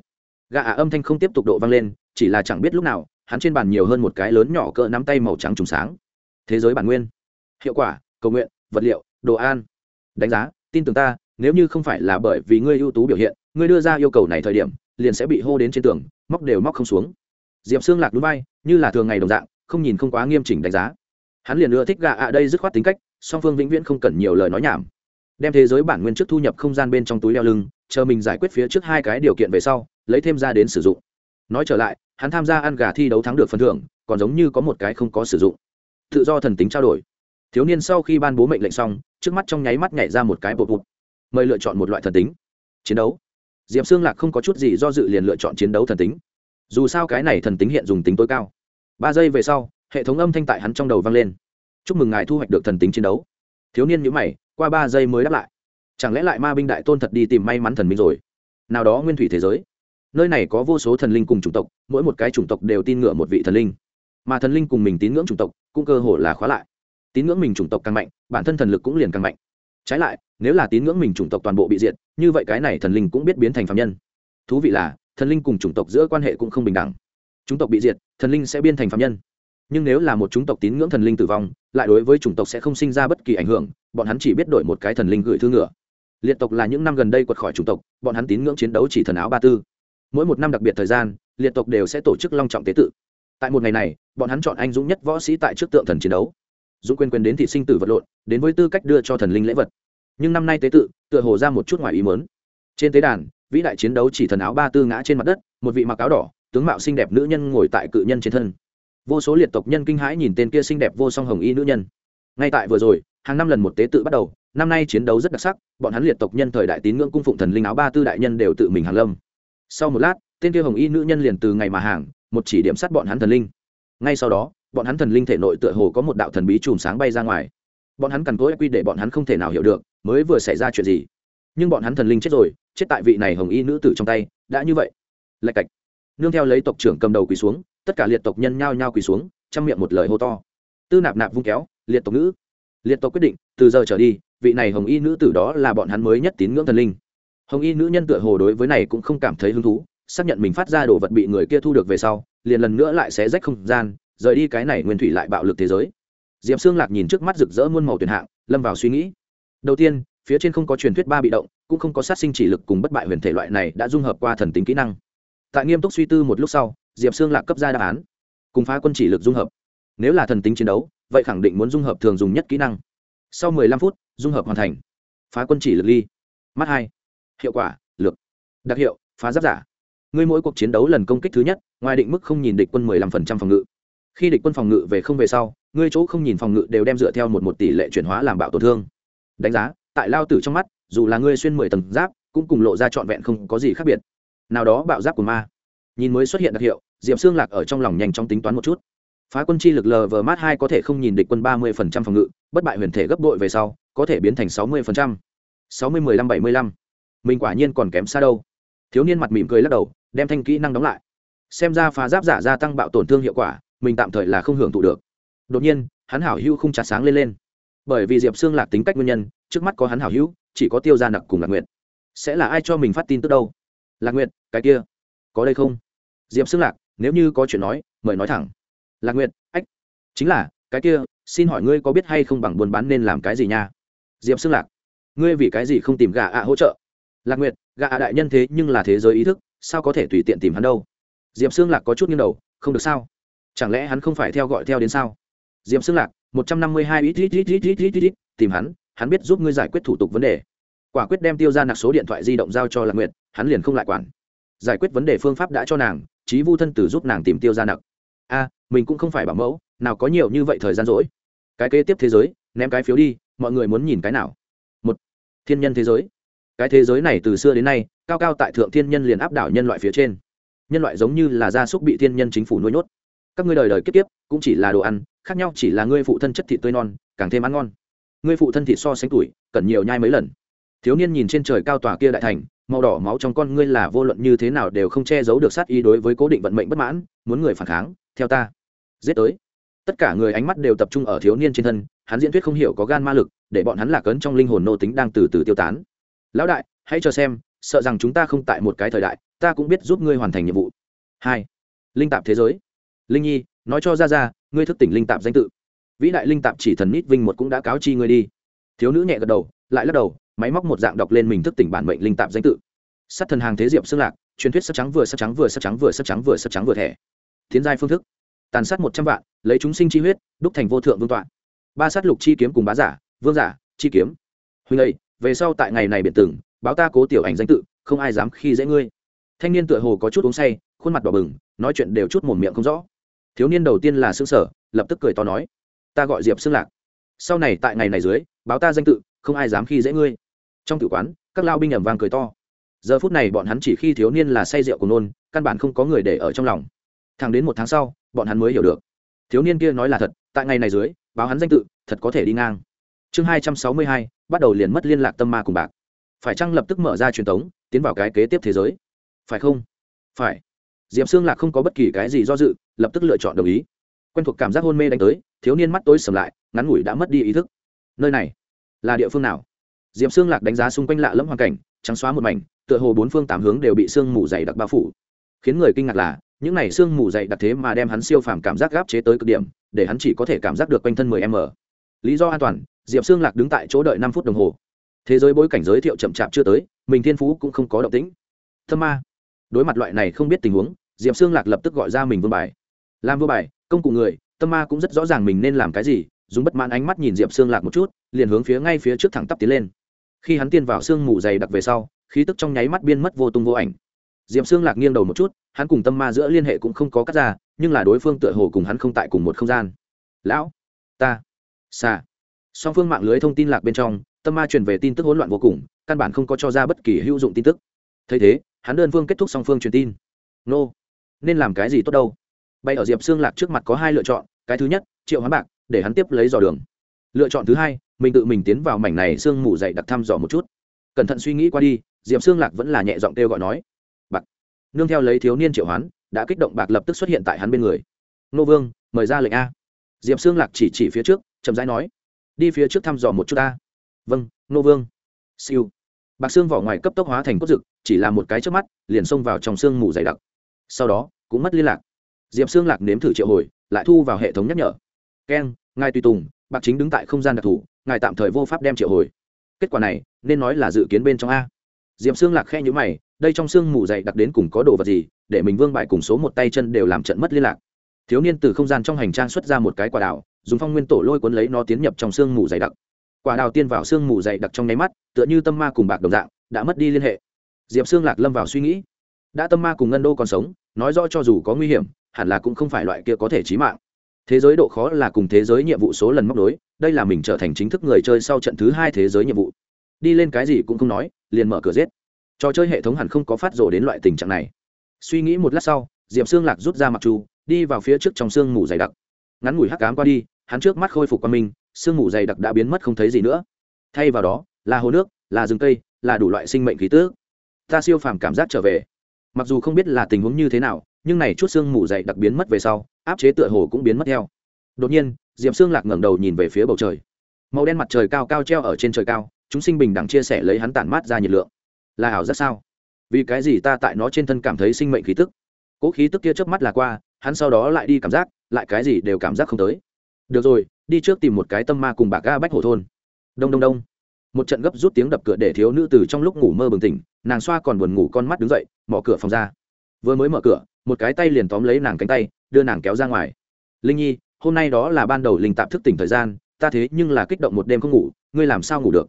Speaker 1: Gạ ạ âm thanh không tiếp tục độ vang lên, chỉ là chẳng biết lúc nào, hắn trên bàn nhiều hơn một cái lớn nhỏ cỡ nắm tay màu trắng trùng sáng. Thế giới bản nguyên. Hiệu quả cầu nguyện, vật liệu, đồ an. Đánh giá, tin tưởng ta, nếu như không phải là bởi vì ngươi ưu tú biểu hiện, ngươi đưa ra yêu cầu này thời điểm, liền sẽ bị hô đến trên tường, móc đều móc không xuống. Diệp xương lạc núi bay, như là thường ngày đồng dạng, không nhìn không quá nghiêm chỉnh đánh giá. Hắn liền ưa thích gạ ạ đây dứt khoát tính cách, song phương vĩnh viễn không cần nhiều lời nói nhảm. Đem thế giới bản nguyên trước thu nhập không gian bên trong túi leo lưng, chờ mình giải quyết phía trước hai cái điều kiện về sau, lấy thêm ra đến sử dụng. Nói trở lại, hắn tham gia ăn gà thi đấu thắng được phần thưởng, còn giống như có một cái không có sử dụng. Tự do thần tính trao đổi thiếu niên sau khi ban bố mệnh lệnh xong, trước mắt trong nháy mắt nhảy ra một cái bột bụt mời lựa chọn một loại thần tính. Chiến đấu. Diệm xương lạc không có chút gì do dự liền lựa chọn chiến đấu thần tính. Dù sao cái này thần tính hiện dùng tính tối cao. Ba giây về sau, hệ thống âm thanh tại hắn trong đầu vang lên. Chúc mừng ngài thu hoạch được thần tính chiến đấu. Thiếu niên nhữ mày, qua ba giây mới đáp lại. Chẳng lẽ lại ma binh đại tôn thật đi tìm may mắn thần minh rồi? Nào đó nguyên thủy thế giới. Nơi này có vô số thần linh cùng chủng tộc, mỗi một cái chủng tộc đều tin ngưỡng một vị thần linh. Mà thần linh cùng mình tín ngưỡng chủng tộc cũng cơ hồ là khóa lại tín ngưỡng mình chủng tộc càng mạnh, bản thân thần lực cũng liền càng mạnh. Trái lại, nếu là tín ngưỡng mình chủng tộc toàn bộ bị diệt, như vậy cái này thần linh cũng biết biến thành phạm nhân. Thú vị là, thần linh cùng chủng tộc giữa quan hệ cũng không bình đẳng. Chủng tộc bị diệt, thần linh sẽ biến thành phạm nhân. Nhưng nếu là một chủng tộc tín ngưỡng thần linh tử vong, lại đối với chủng tộc sẽ không sinh ra bất kỳ ảnh hưởng, bọn hắn chỉ biết đổi một cái thần linh gửi thư ngựa. Liệt tộc là những năm gần đây quật khỏi chủng tộc, bọn hắn tín ngưỡng chiến đấu chỉ thần áo ba tư. Mỗi một năm đặc biệt thời gian, liệt tộc đều sẽ tổ chức long trọng tế tự. Tại một ngày này, bọn hắn chọn anh dũng nhất võ sĩ tại trước tượng thần chiến đấu dũng quên quên đến thị sinh tử vật lộn, đến với tư cách đưa cho thần linh lễ vật. Nhưng năm nay tế tự, tựa hồ ra một chút ngoài ý mớn trên tế đàn, vĩ đại chiến đấu chỉ thần áo ba tư ngã trên mặt đất, một vị mặc áo đỏ, tướng mạo xinh đẹp nữ nhân ngồi tại cự nhân trên thân. Vô số liệt tộc nhân kinh hãi nhìn tên kia xinh đẹp vô song hồng y nữ nhân. Ngay tại vừa rồi, hàng năm lần một tế tự bắt đầu, năm nay chiến đấu rất đặc sắc, bọn hắn liệt tộc nhân thời đại tín ngưỡng cung phụng thần linh áo ba tư đại nhân đều tự mình hàng lâm. Sau một lát, tên kia hồng y nữ nhân liền từ ngày mà hàng, một chỉ điểm sát bọn hắn thần linh. Ngay sau đó bọn hắn thần linh thể nội tựa hồ có một đạo thần bí chùm sáng bay ra ngoài. Bọn hắn cần cỗi quy để bọn hắn không thể nào hiểu được, mới vừa xảy ra chuyện gì. Nhưng bọn hắn thần linh chết rồi, chết tại vị này hồng y nữ tử trong tay, đã như vậy. Lạch cạch. Nương theo lấy tộc trưởng cầm đầu quỳ xuống, tất cả liệt tộc nhân nhao nhao quỳ xuống, chăm miệng một lời hô to. Tư nạp nạp vung kéo, liệt tộc nữ. Liệt tộc quyết định, từ giờ trở đi, vị này hồng y nữ tử đó là bọn hắn mới nhất tín ngưỡng thần linh. Hồng y nữ nhân tựa hồ đối với này cũng không cảm thấy hứng thú, xác nhận mình phát ra đồ vật bị người kia thu được về sau, liền lần nữa lại sẽ rách không gian rời đi cái này nguyên thủy lại bạo lực thế giới. Diệp xương lạc nhìn trước mắt rực rỡ muôn màu tuyển hạng, lâm vào suy nghĩ. Đầu tiên, phía trên không có truyền thuyết ba bị động, cũng không có sát sinh chỉ lực cùng bất bại huyền thể loại này đã dung hợp qua thần tính kỹ năng. Tại nghiêm túc suy tư một lúc sau, diệp xương lạc cấp ra đáp án. Cùng phá quân chỉ lực dung hợp. Nếu là thần tính chiến đấu, vậy khẳng định muốn dung hợp thường dùng nhất kỹ năng. Sau mười lăm phút, dung hợp hoàn thành. Phá quân chỉ lực ly. Mắt hai. Hiệu quả, lược. Đặc hiệu, phá giáp giả. Ngươi mỗi cuộc chiến đấu lần công kích thứ nhất, ngoài định mức không nhìn địch quân mười lăm phần trăm phòng ngự khi địch quân phòng ngự về không về sau, ngươi chỗ không nhìn phòng ngự đều đem dựa theo một một tỷ lệ chuyển hóa làm bạo tổn thương. Đánh giá, tại lao tử trong mắt, dù là ngươi xuyên mười tầng giáp, cũng cùng lộ ra trọn vẹn không có gì khác biệt. Nào đó bạo giáp của ma. Nhìn mới xuất hiện đặc hiệu, diệp xương lạc ở trong lòng nhanh chóng tính toán một chút. Phá quân chi lực lờ vờ mát hai có thể không nhìn địch quân ba mươi phần trăm phòng ngự, bất bại huyền thể gấp đội về sau, có thể biến thành sáu mươi phần trăm. sáu mươi mười lăm bảy mươi lăm. Mình quả nhiên còn kém xa đâu. Thiếu niên mặt mỉm cười lắc đầu, đem thanh kỹ năng đóng lại. Xem ra phá giáp giả gia tăng bạo tổn thương hiệu quả mình tạm thời là không hưởng thụ được. Đột nhiên, hắn hảo hữu không chặt sáng lên lên. Bởi vì diệp xương lạc tính cách nguyên nhân, trước mắt có hắn hảo hữu, chỉ có tiêu gia nặc cùng lạc nguyệt. Sẽ là ai cho mình phát tin tức đâu? Lạc nguyệt, cái kia, có đây không? Diệp xương lạc, nếu như có chuyện nói, mời nói thẳng. Lạc nguyệt, ách, chính là, cái kia, xin hỏi ngươi có biết hay không bằng buôn bán nên làm cái gì nha? Diệp xương lạc, ngươi vì cái gì không tìm gà ạ hỗ trợ? Lạc nguyệt, gà ạ đại nhân thế nhưng là thế giới ý thức, sao có thể tùy tiện tìm hắn đâu? Diệp xương lạc có chút nghiêng đầu, không được sao? Chẳng lẽ hắn không phải theo gọi theo đến sao? Diệp xương lạc, một trăm năm mươi hai ít ít ít ít ít ít ít tìm hắn hắn biết giúp ngươi giải quyết thủ tục vấn đề. Quả quyết đem tiêu ra nặc số điện thoại di động giao cho lạc nguyệt, hắn liền không lại quản. Giải quyết vấn đề phương pháp đã cho nàng trí vu thân tử giúp nàng tìm tiêu ra nặc a, mình cũng không phải bảo mẫu, nào có nhiều như vậy thời gian rỗi. Cái kế tiếp thế giới, ném cái phiếu đi, mọi người muốn nhìn cái nào? Một, thiên nhân thế giới. Cái thế giới này từ xưa đến nay, cao cao tại thượng thiên nhân liền áp đảo nhân loại phía trên. Nhân loại giống như là gia súc bị thiên nhân chính phủ nuôi nhốt các ngươi đời đời kiếp kiếp cũng chỉ là đồ ăn, khác nhau chỉ là ngươi phụ thân chất thịt tươi non, càng thêm ăn ngon. Ngươi phụ thân thịt so sánh tuổi, cần nhiều nhai mấy lần. Thiếu niên nhìn trên trời cao tòa kia đại thành, màu đỏ máu trong con ngươi là vô luận như thế nào đều không che giấu được sát ý đối với cố định vận mệnh bất mãn, muốn người phản kháng, theo ta. Giết tới. Tất cả người ánh mắt đều tập trung ở thiếu niên trên thân, hắn diễn thuyết không hiểu có gan ma lực, để bọn hắn lạc ấn trong linh hồn nô tính đang từ từ tiêu tán. Lão đại, hãy cho xem, sợ rằng chúng ta không tại một cái thời đại, ta cũng biết giúp ngươi hoàn thành nhiệm vụ. Hai, linh tạp thế giới linh nhi nói cho ra ra ngươi thức tỉnh linh tạp danh tự. Vĩ đại linh tạp chỉ thần nít vinh một cũng đã cáo chi ngươi đi. Thiếu nữ nhẹ gật đầu lại lắc đầu máy móc một dạng đọc lên mình thức tỉnh bản mệnh linh tạp danh tự. Sát thần hàng thế diệm xương lạc truyền thuyết sắc trắng vừa sắc trắng vừa sắc trắng vừa sắc trắng vừa sắc trắng vừa thẻ. Tiến giai phương thức. Tàn sát một trăm vạn lấy chúng sinh chi huyết đúc thành vô thượng vương tọa. Ba sát lục chi kiếm cùng bá giả vương giả chi kiếm. Huynh ấy về sau tại ngày này biển tường, báo ta cố tiểu ảnh danh tự không ai dám khi dễ ngươi. Thanh niên tựa hồ có chút uống say khuôn mặt đỏ bừng nói chuyện đều chút mồm miệng không rõ thiếu niên đầu tiên là xương sở, lập tức cười to nói, ta gọi diệp xương lạc. Sau này tại ngày này dưới, báo ta danh tự, không ai dám khi dễ ngươi. Trong tử quán, các lao binh ẩm vàng cười to. Giờ phút này bọn hắn chỉ khi thiếu niên là say rượu của nôn, căn bản không có người để ở trong lòng. Thẳng đến một tháng sau, bọn hắn mới hiểu được. Thiếu niên kia nói là thật, tại ngày này dưới, báo hắn danh tự, thật có thể đi ngang. Chương hai trăm sáu mươi hai, bắt đầu liền mất liên lạc tâm ma cùng bạc. Phải chăng lập tức mở ra truyền thống tiến vào cái kế tiếp thế giới? Phải không? Phải. Diệp xương lạc không có bất kỳ cái gì do dự lập tức lựa chọn đồng ý. Quen thuộc cảm giác hôn mê đánh tới, thiếu niên mắt tối sầm lại, ngắn ngủi đã mất đi ý thức. Nơi này là địa phương nào? Diệp xương lạc đánh giá xung quanh lạ lẫm hoàn cảnh, trắng xóa một mảnh, tựa hồ bốn phương tám hướng đều bị sương mù dày đặc bao phủ. Khiến người kinh ngạc là, những này sương mù dày đặc thế mà đem hắn siêu phàm cảm giác gáp chế tới cực điểm, để hắn chỉ có thể cảm giác được quanh thân 10 m lý do an toàn, diệp xương lạc đứng tại chỗ đợi năm phút đồng hồ. Thế giới bối cảnh giới thiệu chậm chạp chưa tới, mình thiên phú cũng không có động tĩnh. Thơ ma. Đối mặt loại này không biết tình huống, diệp xương lạc lập tức gọi ra mình vương bài làm vua bài, công cụ người, tâm ma cũng rất rõ ràng mình nên làm cái gì, dùng bất mãn ánh mắt nhìn diệp xương lạc một chút, liền hướng phía ngay phía trước thẳng tắp tiến lên. Khi hắn tiên vào sương mù dày đặc về sau, khí tức trong nháy mắt biên mất vô tung vô ảnh. Diệp xương lạc nghiêng đầu một chút, hắn cùng tâm ma giữa liên hệ cũng không có cắt ra, nhưng là đối phương tựa hồ cùng hắn không tại cùng một không gian. Lão, ta xa song phương mạng lưới thông tin lạc bên trong, tâm ma truyền về tin tức hỗn loạn vô cùng, căn bản không có cho ra bất kỳ hữu dụng tin tức. Thấy thế, hắn đơn phương kết thúc song phương truyền tin. Nô, nên làm cái gì tốt đâu? Bay ở diệp xương lạc trước mặt có hai lựa chọn, cái thứ nhất, triệu hoán bạc, để hắn tiếp lấy dò đường. Lựa chọn thứ hai, mình tự mình tiến vào mảnh này sương mù dậy đặc thăm dò một chút. Cẩn thận suy nghĩ qua đi, diệp xương lạc vẫn là nhẹ giọng kêu gọi nói, bạc. Nương theo lấy thiếu niên triệu hoán, đã kích động bạc lập tức xuất hiện tại hắn bên người. Nô vương, mời ra lệnh a. Diệp xương lạc chỉ chỉ phía trước, chậm rãi nói, đi phía trước thăm dò một chút ta vâng nô vương. Siêu. Bạc xương vỏ ngoài cấp tốc hóa thành cốt rực, chỉ là một cái trước mắt, liền xông vào trong xương mù dày đặc. Sau đó, cũng mất liên lạc diệp xương lạc nếm thử triệu hồi, lại thu vào hệ thống nhắc nhở. Keng ngài tùy tùng, bạc chính đứng tại không gian đặc thù, ngài tạm thời vô pháp đem triệu hồi. Kết quả này, nên nói là dự kiến bên trong a. Diệp xương lạc khe nhữ mày, đây trong xương mù dày đặc đến cùng có đồ vật gì, để mình vương bại cùng số một tay chân đều làm trận mất liên lạc. Thiếu niên từ không gian trong hành trang xuất ra một cái quả đào, dùng phong nguyên tổ lôi cuốn lấy nó tiến nhập trong xương mù dày đặc. Quả đào tiên vào xương mù dày đặc trong nháy mắt, tựa như tâm ma cùng bạc đồng dạng, đã mất đi liên hệ. Diệp xương lạc lâm vào suy nghĩ. Đã tâm ma cùng ngân đô còn sống, nói rõ cho dù có nguy hiểm hẳn là cũng không phải loại kia có thể chí mạng. Thế giới độ khó là cùng thế giới nhiệm vụ số lần móc đối đây là mình trở thành chính thức người chơi sau trận thứ hai thế giới nhiệm vụ. Đi lên cái gì cũng không nói, liền mở cửa giết. Trò chơi hệ thống hẳn không có phát rồ đến loại tình trạng này. Suy nghĩ một lát sau, diệp xương lạc rút ra mặc trù đi vào phía trước trong sương mù dày đặc. Ngắn ngủi hắc cám qua đi, hắn trước mắt khôi phục qua mình sương mù dày đặc đã biến mất không thấy gì nữa. Thay vào đó, là hồ nước, là rừng cây, là đủ loại sinh mệnh khí tước ta siêu phàm cảm giác trở về. Mặc dù không biết là tình huống như thế nào nhưng này chút xương mù dày đặc biến mất về sau, áp chế tựa hồ cũng biến mất theo. Đột nhiên, diệp xương lạc ngẩng đầu nhìn về phía bầu trời. Màu đen mặt trời cao cao treo ở trên trời cao, chúng sinh bình đẳng chia sẻ lấy hắn tản mát ra nhiệt lượng. Là ảo rất sao? Vì cái gì ta tại nó trên thân cảm thấy sinh mệnh khí tức? Cỗ khí tức kia trước mắt là qua, hắn sau đó lại đi cảm giác, lại cái gì đều cảm giác không tới. Được rồi, đi trước tìm một cái tâm ma cùng bà ga bách hổ thôn. Đông đông đông. Một trận gấp rút tiếng đập cửa để thiếu nữ từ trong lúc ngủ mơ bừng tỉnh, nàng xoa còn buồn ngủ con mắt đứng dậy, mở cửa phòng ra. Vừa mới mở cửa một cái tay liền tóm lấy nàng cánh tay đưa nàng kéo ra ngoài. Linh nhi hôm nay đó là ban đầu linh tạm thức tỉnh thời gian ta thế nhưng là kích động một đêm không ngủ ngươi làm sao ngủ được?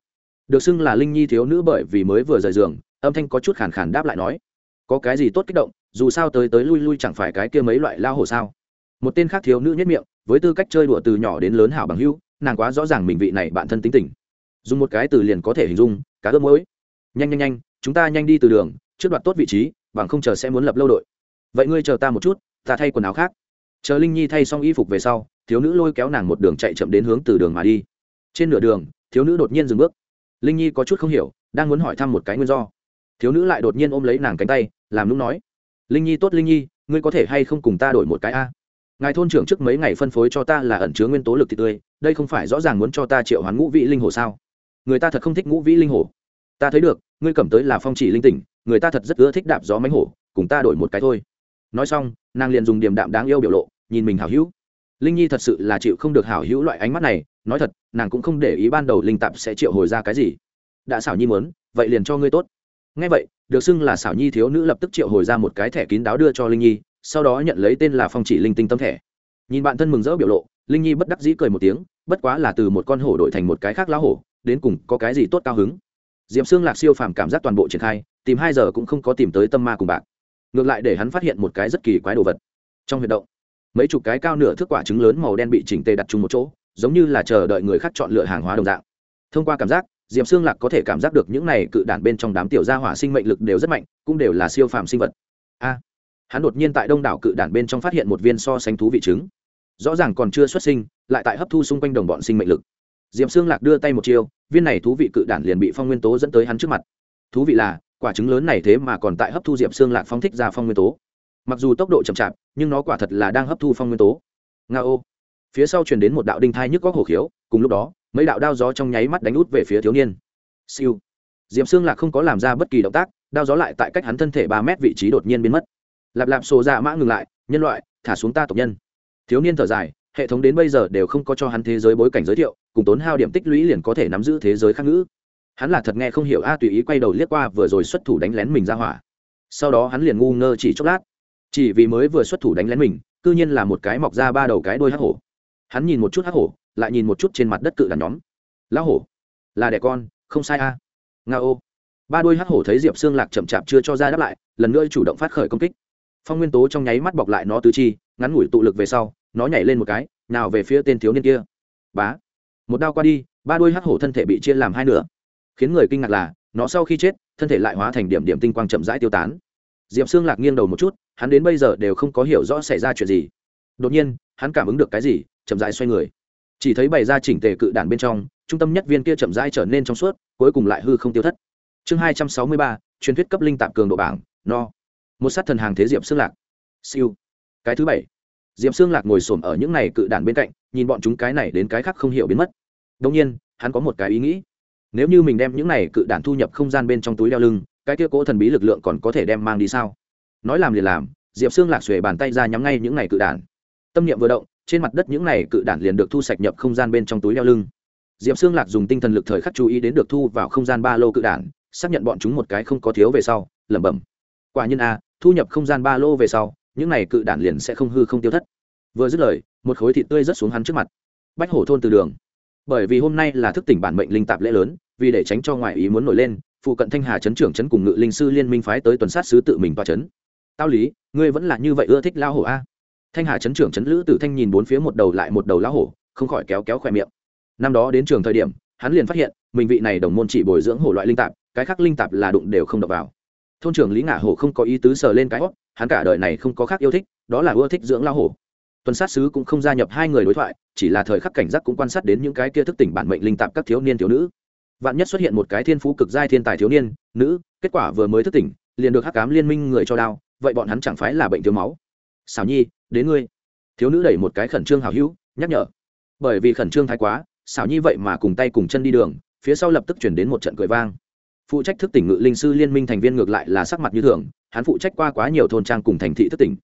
Speaker 1: Được xưng là linh nhi thiếu nữ bởi vì mới vừa rời giường âm thanh có chút khàn khàn đáp lại nói có cái gì tốt kích động dù sao tới tới lui lui chẳng phải cái kia mấy loại lao hồ sao? Một tên khác thiếu nữ nhất miệng với tư cách chơi đùa từ nhỏ đến lớn hảo bằng hữu, nàng quá rõ ràng mình vị này bản thân tính tình. Dùng một cái từ liền có thể hình dung cá ướp mũi nhanh nhanh nhanh chúng ta nhanh đi từ đường trước đoạt tốt vị trí bằng không chờ sẽ muốn lập lâu đội vậy ngươi chờ ta một chút, ta thay quần áo khác. Chờ linh nhi thay xong y phục về sau, thiếu nữ lôi kéo nàng một đường chạy chậm đến hướng từ đường mà đi. Trên nửa đường, thiếu nữ đột nhiên dừng bước. Linh nhi có chút không hiểu, đang muốn hỏi thăm một cái nguyên do. Thiếu nữ lại đột nhiên ôm lấy nàng cánh tay, làm lúc nói, linh nhi tốt linh nhi, ngươi có thể hay không cùng ta đổi một cái a? Ngài thôn trưởng trước mấy ngày phân phối cho ta là ẩn chứa nguyên tố lực thịt tươi, đây không phải rõ ràng muốn cho ta triệu hoán ngũ vị linh hồ sao? Người ta thật không thích ngũ vĩ linh hồ ta thấy được, ngươi cầm tới là phong chỉ linh tỉnh, người ta thật rất ưa thích đạp gió mánh hổ, cùng ta đổi một cái thôi nói xong, nàng liền dùng điểm đạm đáng yêu biểu lộ, nhìn mình hảo hữu. Linh nhi thật sự là chịu không được hảo hữu loại ánh mắt này, nói thật, nàng cũng không để ý ban đầu linh tạp sẽ triệu hồi ra cái gì. Đã xảo nhi mớn vậy liền cho ngươi tốt. Ngay vậy, được xưng là xảo nhi thiếu nữ lập tức triệu hồi ra một cái thẻ kín đáo đưa cho linh nhi, sau đó nhận lấy tên là phong chỉ linh tinh tâm thẻ. Nhìn bạn thân mừng rỡ biểu lộ, linh nhi bất đắc dĩ cười một tiếng, bất quá là từ một con hổ đổi thành một cái khác lá hổ, đến cùng có cái gì tốt cao hứng. Diệm xương lạc siêu phàm cảm giác toàn bộ triển khai, tìm hai giờ cũng không có tìm tới tâm ma cùng bạn ngược lại để hắn phát hiện một cái rất kỳ quái đồ vật. Trong huyệt động, mấy chục cái cao nửa thước quả trứng lớn màu đen bị chỉnh tề đặt chung một chỗ, giống như là chờ đợi người khác chọn lựa hàng hóa đồng dạng. Thông qua cảm giác diệm xương lạc có thể cảm giác được những này cự đản bên trong đám tiểu gia hỏa sinh mệnh lực đều rất mạnh, cũng đều là siêu phàm sinh vật. A, hắn đột nhiên tại đông đảo cự đản bên trong phát hiện một viên so sánh thú vị trứng. Rõ ràng còn chưa xuất sinh, lại tại hấp thu xung quanh đồng bọn sinh mệnh lực. Diệm xương lạc đưa tay một chiêu, viên này thú vị cự đản liền bị phong nguyên tố dẫn tới hắn trước mặt. Thú vị là quả trứng lớn này thế mà còn tại hấp thu diệp xương lạc phong thích ra phong nguyên tố. Mặc dù tốc độ chậm chạp, nhưng nó quả thật là đang hấp thu phong nguyên tố. Nga ô. Phía sau truyền đến một đạo đinh thai nhức góc hổ khiếu, cùng lúc đó, mấy đạo đao gió trong nháy mắt đánh út về phía thiếu niên. Siêu. Diệp xương lạc không có làm ra bất kỳ động tác, đao gió lại tại cách hắn thân thể ba mét vị trí đột nhiên biến mất. Lạp lạp sổ ra mã ngừng lại, nhân loại, thả xuống ta tộc nhân. Thiếu niên thở dài, hệ thống đến bây giờ đều không có cho hắn thế giới bối cảnh giới thiệu, cùng tốn hao điểm tích lũy liền có thể nắm giữ thế giới khác ngữ hắn là thật nghe không hiểu a tùy ý quay đầu liếc qua vừa rồi xuất thủ đánh lén mình ra hỏa. Sau đó hắn liền ngu ngơ chỉ chốc lát. Chỉ vì mới vừa xuất thủ đánh lén mình c ư nhiên là một cái mọc ra ba đầu cái đôi hắc hổ. Hắn nhìn một chút hắc hổ, lại nhìn một chút trên mặt đất cự đàn nhóm. Lão hổ, là đẻ con, không sai a. Nga ô. Ba đôi hắc hổ thấy diệp xương lạc chậm chạp chưa cho ra đáp lại, lần nữa chủ động phát khởi công kích. Phong nguyên tố trong nháy mắt bọc lại nó tứ chi, ngắn ngủi tụ lực về sau, nó nhảy lên một cái, nào về phía tên thiếu niên kia. Bá. Một đao qua đi, ba đôi hắc hổ thân thể bị chia làm hai nửa khiến người kinh ngạc là, nó sau khi chết, thân thể lại hóa thành điểm điểm tinh quang chậm rãi tiêu tán. Diệp xương lạc nghiêng đầu một chút, hắn đến bây giờ đều không có hiểu rõ xảy ra chuyện gì. Đột nhiên, hắn cảm ứng được cái gì, chậm rãi xoay người. Chỉ thấy bày ra chỉnh tề cự đản bên trong, trung tâm nhất viên kia chậm rãi trở nên trong suốt, cuối cùng lại hư không tiêu thất. Chương hai trăm sáu mươi ba, truyền thuyết cấp linh tạp cường độ bảng, no. Một sát thần hàng thế diệp xương lạc. Siêu. Cái thứ bảy. Diệp xương lạc ngồi xổm ở những này cự đản bên cạnh, nhìn bọn chúng cái này đến cái khác không hiểu biến mất. Đông nhiên, hắn có một cái ý nghĩ nếu như mình đem những này cự đạn thu nhập không gian bên trong túi đeo lưng cái kia cố thần bí lực lượng còn có thể đem mang đi sao? Nói làm liền làm diệp xương lạc xuề bàn tay ra nhắm ngay những này cự đạn. tâm niệm vừa động trên mặt đất những này cự đạn liền được thu sạch nhập không gian bên trong túi đeo lưng. Diệp xương lạc dùng tinh thần lực thời khắc chú ý đến được thu vào không gian ba lô cự đạn, xác nhận bọn chúng một cái không có thiếu về sau lẩm bẩm. Quả nhiên a thu nhập không gian ba lô về sau những này cự đạn liền sẽ không hư không tiêu thất. Vừa dứt lời một khối thịt tươi rớt xuống hắn trước mặt. Bách hổ thôn từ đường bởi vì hôm nay là thức tỉnh bản mệnh linh tạp lễ lớn, vì để tránh cho ngoại ý muốn nổi lên, phụ cận thanh hà chấn trưởng chấn cùng ngự linh sư liên minh phái tới tuần sát sứ tự mình toa chấn. Tao lý, ngươi vẫn là như vậy ưa thích lao hổ a? Thanh hà chấn trưởng chấn lữ tử thanh nhìn bốn phía một đầu lại một đầu lao hổ, không khỏi kéo kéo khỏe miệng. Năm đó đến trường thời điểm, hắn liền phát hiện, mình vị này đồng môn chỉ bồi dưỡng hổ loại linh tạp, cái khác linh tạp là đụng đều không đập vào. Thôn trưởng lý ngả hổ không có ý tứ sờ lên cái hót hắn cả đời này không có khác yêu thích, đó là ưa thích dưỡng lao hổ tuần sát sứ cũng không gia nhập hai người đối thoại, chỉ là thời khắc cảnh giác cũng quan sát đến những cái kia thức tỉnh bản mệnh linh tạp các thiếu niên thiếu nữ. Vạn nhất xuất hiện một cái thiên phú cực giai thiên tài thiếu niên, nữ, kết quả vừa mới thức tỉnh, liền được hắc cám liên minh người cho đao, vậy bọn hắn chẳng phải là bệnh thiếu máu. Xảo nhi, đến ngươi. Thiếu nữ đẩy một cái khẩn trương hào hữu, nhắc nhở. Bởi vì khẩn trương thái quá, xảo nhi vậy mà cùng tay cùng chân đi đường, phía sau lập tức chuyển đến một trận cười vang. Phụ trách thức tỉnh ngự linh sư liên minh thành viên ngược lại là sắc mặt như thường, hắn phụ trách qua quá nhiều thôn trang cùng thành thị thức tỉnh.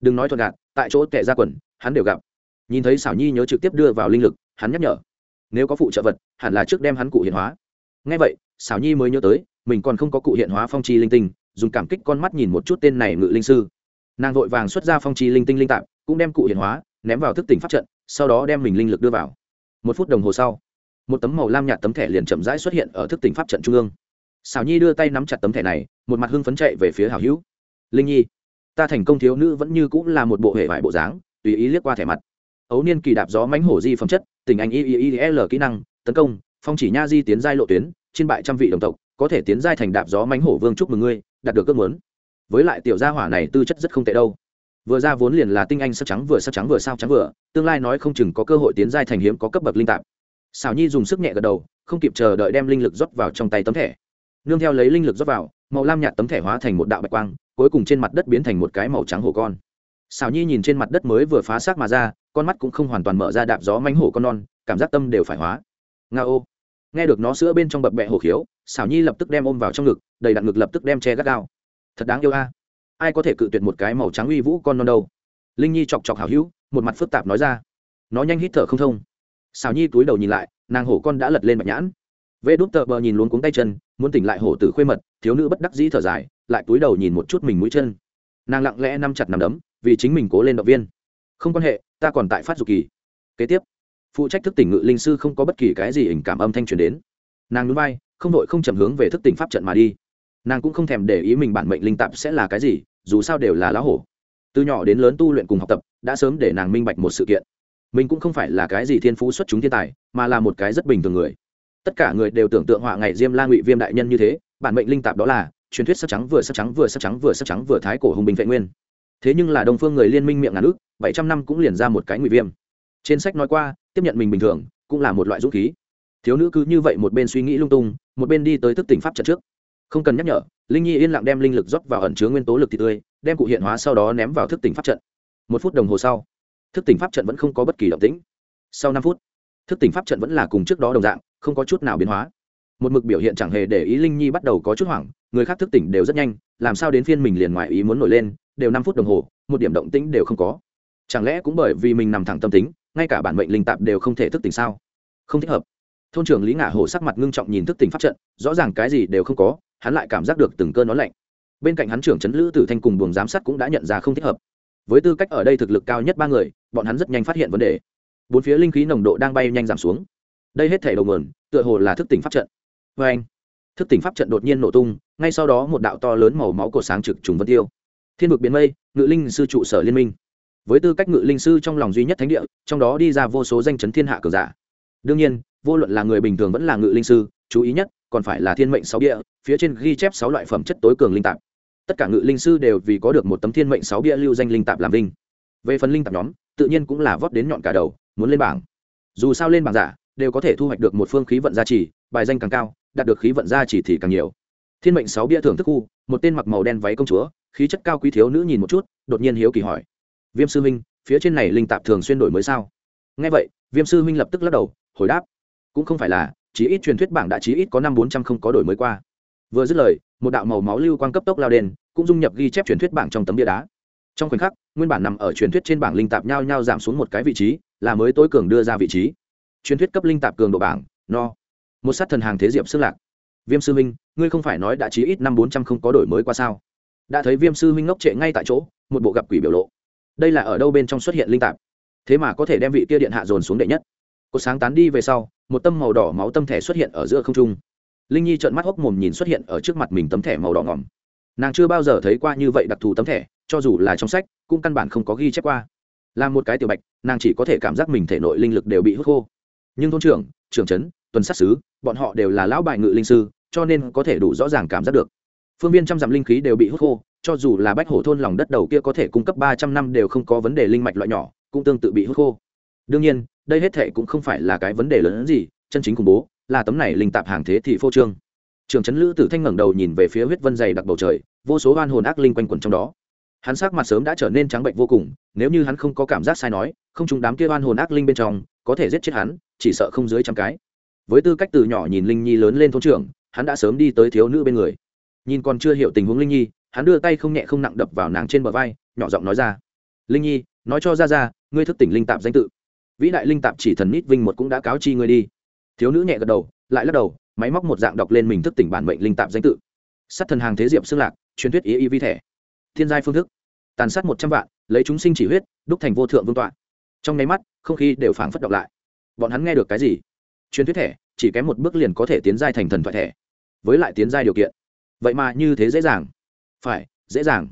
Speaker 1: Đừng nói thuận gạt tại chỗ tệ ra quần hắn đều gặp. Nhìn thấy xảo nhi nhớ trực tiếp đưa vào linh lực, hắn nhắc nhở. Nếu có phụ trợ vật, hẳn là trước đem hắn cụ hiện hóa. Ngay vậy xảo nhi mới nhớ tới, mình còn không có cụ hiện hóa phong chi linh tinh, dùng cảm kích con mắt nhìn một chút tên này ngự linh sư. Nàng vội vàng xuất ra phong chi linh tinh linh tạp cũng đem cụ hiện hóa, ném vào thức tỉnh pháp trận, sau đó đem mình linh lực đưa vào. Một phút đồng hồ sau, một tấm màu lam nhạt tấm thẻ liền chậm rãi xuất hiện ở thức tỉnh pháp trận trung ương. Xảo nhi đưa tay nắm chặt tấm thẻ này, một mặt hưng phấn chạy về phía hảo hữu. Linh nhi, ta thành công thiếu nữ vẫn như cũng là một bộ hệ vải bộ dáng tùy ý liếc qua thẻ mặt. Ấu niên kỳ đạp gió mánh hổ di phẩm chất, tình anh iil kỹ năng, tấn công, phong chỉ nha di tiến giai lộ tuyến, trên bại trăm vị đồng tộc, có thể tiến giai thành đạp gió mánh hổ vương chúc mừng ngươi, đạt được ước muốn. Với lại tiểu gia hỏa này tư chất rất không tệ đâu. Vừa ra vốn liền là tinh anh sắc trắng vừa sắc trắng vừa sao trắng vừa, tương lai nói không chừng có cơ hội tiến giai thành hiếm có cấp bậc linh tạp. Xảo nhi dùng sức nhẹ gật đầu, không kịp chờ đợi đem linh lực rót vào trong tay tấm thẻ. Nương theo lấy linh lực rót vào, màu lam nhạt tấm thẻ hóa thành một đạo bạch quang, cuối cùng trên mặt đất biến thành một cái màu trắng hổ con xảo nhi nhìn trên mặt đất mới vừa phá xác mà ra, con mắt cũng không hoàn toàn mở ra đạp gió mánh hổ con non, cảm giác tâm đều phải hóa. Nga ô. Nghe được nó sữa bên trong bập bẹ hổ khiếu xảo nhi lập tức đem ôm vào trong ngực, đầy đặn ngực lập tức đem che gắt gao. Thật đáng yêu a. Ai có thể cự tuyệt một cái màu trắng uy vũ con non đâu? Linh nhi chọc chọc hào hữu, một mặt phức tạp nói ra. Nó nhanh hít thở không thông. Xảo nhi túi đầu nhìn lại, nàng hổ con đã lật lên mặt nhãn. Vê đút tờ bờ nhìn luống cuống tay chân, muốn tỉnh lại hổ tử khuê mật, thiếu nữ bất đắc dĩ thở dài, lại túi đầu nhìn một chút mình mũi chân. Nàng lặng lẽ nắm chặt nằm đấm vì chính mình cố lên động viên. Không quan hệ, ta còn tại phát dục kỳ. Kế tiếp, phụ trách thức tỉnh ngự linh sư không có bất kỳ cái gì hình cảm âm thanh truyền đến. Nàng núi vai, không đội không chậm hướng về thức tỉnh pháp trận mà đi. Nàng cũng không thèm để ý mình bản mệnh linh tạp sẽ là cái gì, dù sao đều là lá hổ. Từ nhỏ đến lớn tu luyện cùng học tập, đã sớm để nàng minh bạch một sự kiện. Mình cũng không phải là cái gì thiên phú xuất chúng thiên tài, mà là một cái rất bình thường người. Tất cả người đều tưởng tượng họa ngày diêm la ngụy viêm đại nhân như thế, bản mệnh linh tạp đó là truyền thuyết sắc trắng vừa sắc trắng vừa sắc trắng vừa sắc trắng vừa thái cổ hùng bình vệ nguyên thế nhưng là đông phương người liên minh miệng ngàn ước bảy trăm năm cũng liền ra một cái ngụy viêm. Trên sách nói qua, tiếp nhận mình bình thường, cũng là một loại dũng khí. Thiếu nữ cứ như vậy một bên suy nghĩ lung tung, một bên đi tới thức tỉnh pháp trận trước. Không cần nhắc nhở, linh nhi yên lặng đem linh lực rót vào ẩn chứa nguyên tố lực thị tươi, đem cụ hiện hóa sau đó ném vào thức tỉnh pháp trận. Một phút đồng hồ sau, thức tỉnh pháp trận vẫn không có bất kỳ động tĩnh. Sau năm phút, thức tỉnh pháp trận vẫn là cùng trước đó đồng dạng, không có chút nào biến hóa. Một mực biểu hiện chẳng hề để ý linh nhi bắt đầu có chút hoảng, người khác thức tỉnh đều rất nhanh, làm sao đến phiên mình liền ngoài ý muốn nổi lên đều năm phút đồng hồ, một điểm động tĩnh đều không có. Chẳng lẽ cũng bởi vì mình nằm thẳng tâm tính, ngay cả bản mệnh linh tạp đều không thể thức tỉnh sao? Không thích hợp. Thôn trưởng lý ngả hồ sắc mặt ngưng trọng nhìn thức tỉnh pháp trận, rõ ràng cái gì đều không có, hắn lại cảm giác được từng cơn nó lạnh. Bên cạnh hắn trưởng trấn lữ tử thanh cùng buồng giám sát cũng đã nhận ra không thích hợp. Với tư cách ở đây thực lực cao nhất ba người, bọn hắn rất nhanh phát hiện vấn đề. Bốn phía linh khí nồng độ đang bay nhanh giảm xuống. Đây hết thể đầu nguồn, tựa hồ là thức tỉnh pháp trận. Vê anh thức tỉnh pháp trận đột nhiên nổ tung, ngay sau đó một đạo to lớn màu máu cổ sáng trực trùng vân tiêu thiên vực biến mây, ngự linh sư trụ sở liên minh. Với tư cách ngự linh sư trong lòng duy nhất thánh địa, trong đó đi ra vô số danh chấn thiên hạ cường giả. Đương nhiên, vô luận là người bình thường vẫn là ngự linh sư, chú ý nhất, còn phải là thiên mệnh sáu địa, phía trên ghi chép sáu loại phẩm chất tối cường linh tạp. Tất cả ngự linh sư đều vì có được một tấm thiên mệnh sáu bia lưu danh linh tạp làm vinh. Về phần linh tạp nhóm, tự nhiên cũng là vót đến nhọn cả đầu, muốn lên bảng. Dù sao lên bảng giả, đều có thể thu hoạch được một phương khí vận gia trì, bài danh càng cao, đạt được khí vận gia trì thì càng nhiều thiên mệnh sáu bia thưởng thức khu, một tên mặc màu đen váy công chúa, khí chất cao quý thiếu nữ nhìn một chút, đột nhiên hiếu kỳ hỏi. Viêm sư huynh, phía trên này linh tạp thường xuyên đổi mới sao? Nghe vậy, viêm sư huynh lập tức lắc đầu, hồi đáp. Cũng không phải là, chí ít truyền thuyết bảng đã chí ít có năm bốn trăm không có đổi mới qua. Vừa dứt lời, một đạo màu máu lưu quang cấp tốc lao đen, cũng dung nhập ghi chép truyền thuyết bảng trong tấm bia đá. Trong khoảnh khắc, nguyên bản nằm ở truyền thuyết trên bảng linh tạp nhau nhau giảm xuống một cái vị trí, là mới tối cường đưa ra vị trí. Truyền thuyết cấp linh tạp cường độ bảng, no. Một sát thần hàng thế diệp xương lạc viêm sư Minh, ngươi không phải nói đã chí ít năm bốn trăm không có đổi mới qua sao? Đã thấy viêm sư Minh ngốc trệ ngay tại chỗ một bộ gặp quỷ biểu lộ. Đây là ở đâu bên trong xuất hiện linh tạp? Thế mà có thể đem vị tia điện hạ dồn xuống đệ nhất. Có sáng tán đi về sau một tâm màu đỏ máu tâm thẻ xuất hiện ở giữa không trung. Linh nhi trợn mắt hốc mồm nhìn xuất hiện ở trước mặt mình tấm thẻ màu đỏ ngỏm. Nàng chưa bao giờ thấy qua như vậy đặc thù tấm thẻ cho dù là trong sách cũng căn bản không có ghi chép qua. Là một cái tiểu bạch nàng chỉ có thể cảm giác mình thể nội linh lực đều bị hút khô. Nhưng thôn trưởng trưởng trấn tuần sát xứ bọn họ đều là lão bài ngự linh sư cho nên có thể đủ rõ ràng cảm giác được. Phương viên trăm dặm linh khí đều bị hút khô, cho dù là bách hổ thôn lòng đất đầu kia có thể cung cấp ba trăm năm đều không có vấn đề linh mạch loại nhỏ, cũng tương tự bị hút khô. Đương nhiên, đây hết thệ cũng không phải là cái vấn đề lớn hơn gì, chân chính khủng bố, là tấm này linh tạp hàng thế thì phô trương. Trường trấn lữ tử thanh ngẩng đầu nhìn về phía huyết vân dày đặc bầu trời, vô số oan hồn ác linh quanh quẩn trong đó. Hắn sắc mặt sớm đã trở nên trắng bệnh vô cùng, nếu như hắn không có cảm giác sai nói, không chúng đám kia oan hồn ác linh bên trong, có thể giết chết hắn, chỉ sợ không dưới trăm cái. Với tư cách từ nhỏ nhìn linh nhi lớn lên thôn trưởng hắn đã sớm đi tới thiếu nữ bên người. Nhìn còn chưa hiểu tình huống linh nhi, hắn đưa tay không nhẹ không nặng đập vào nàng trên bờ vai, nhỏ giọng nói ra. Linh nhi, nói cho ra ra ngươi thức tỉnh linh tạp danh tự. Vĩ đại linh tạp chỉ thần nít vinh một cũng đã cáo chi ngươi đi. Thiếu nữ nhẹ gật đầu, lại lắc đầu, máy móc một dạng đọc lên mình thức tỉnh bản mệnh linh tạp danh tự. Sát thần hàng thế diệp xương lạc, truyền thuyết ý y vi thẻ thiên giai phương thức. Tàn sát một trăm vạn, lấy chúng sinh chỉ huyết, đúc thành vô thượng vương tọa. Trong nháy mắt, không khí đều phảng phất đọc lại. Bọn hắn nghe được cái gì? Truyền thuyết thẻ chỉ kém một bước liền có thể tiến giai thành thần thoại thẻ với lại tiến giai điều kiện. Vậy mà như thế dễ dàng. Phải, dễ dàng.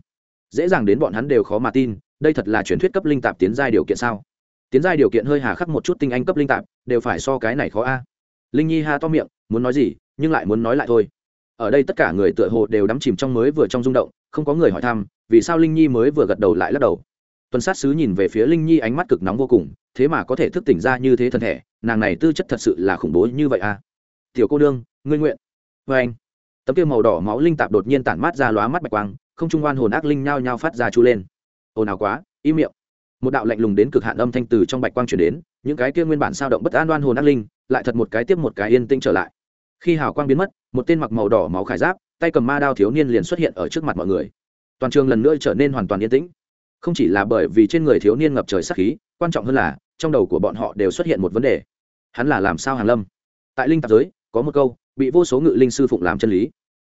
Speaker 1: Dễ dàng đến bọn hắn đều khó mà tin, đây thật là truyền thuyết cấp linh tạp tiến giai điều kiện sao? Tiến giai điều kiện hơi hà khắc một chút tinh anh cấp linh tạp, đều phải so cái này khó a. Linh nhi ha to miệng, muốn nói gì, nhưng lại muốn nói lại thôi. Ở đây tất cả người tựa hồ đều đắm chìm trong mới vừa trong rung động, không có người hỏi thăm, vì sao linh nhi mới vừa gật đầu lại lắc đầu. Tuần sát sứ nhìn về phía linh nhi ánh mắt cực nóng vô cùng, thế mà có thể thức tỉnh ra như thế thân thể, nàng này tư chất thật sự là khủng bố như vậy à tiểu cô đương ngươi nguyện vê anh, tấm kia màu đỏ máu linh tạp đột nhiên tản mát ra lóa mắt bạch quang, không trung oan hồn ác linh nhao nhao phát ra chú lên. Ồn ào quá, im miệng. Một đạo lạnh lùng đến cực hạn âm thanh từ trong bạch quang chuyển đến, những cái kia nguyên bản sao động bất an oan hồn ác linh, lại thật một cái tiếp một cái yên tĩnh trở lại. Khi hào quang biến mất, một tên mặc màu đỏ máu khải giáp, tay cầm ma đao thiếu niên liền xuất hiện ở trước mặt mọi người. Toàn trường lần nữa trở nên hoàn toàn yên tĩnh. Không chỉ là bởi vì trên người thiếu niên ngập trời sắc khí, quan trọng hơn là, trong đầu của bọn họ đều xuất hiện một vấn đề. Hắn là làm sao hàng lâm? Tại linh tạp giới, có một câu bị vô số ngự linh sư phụng làm chân lý.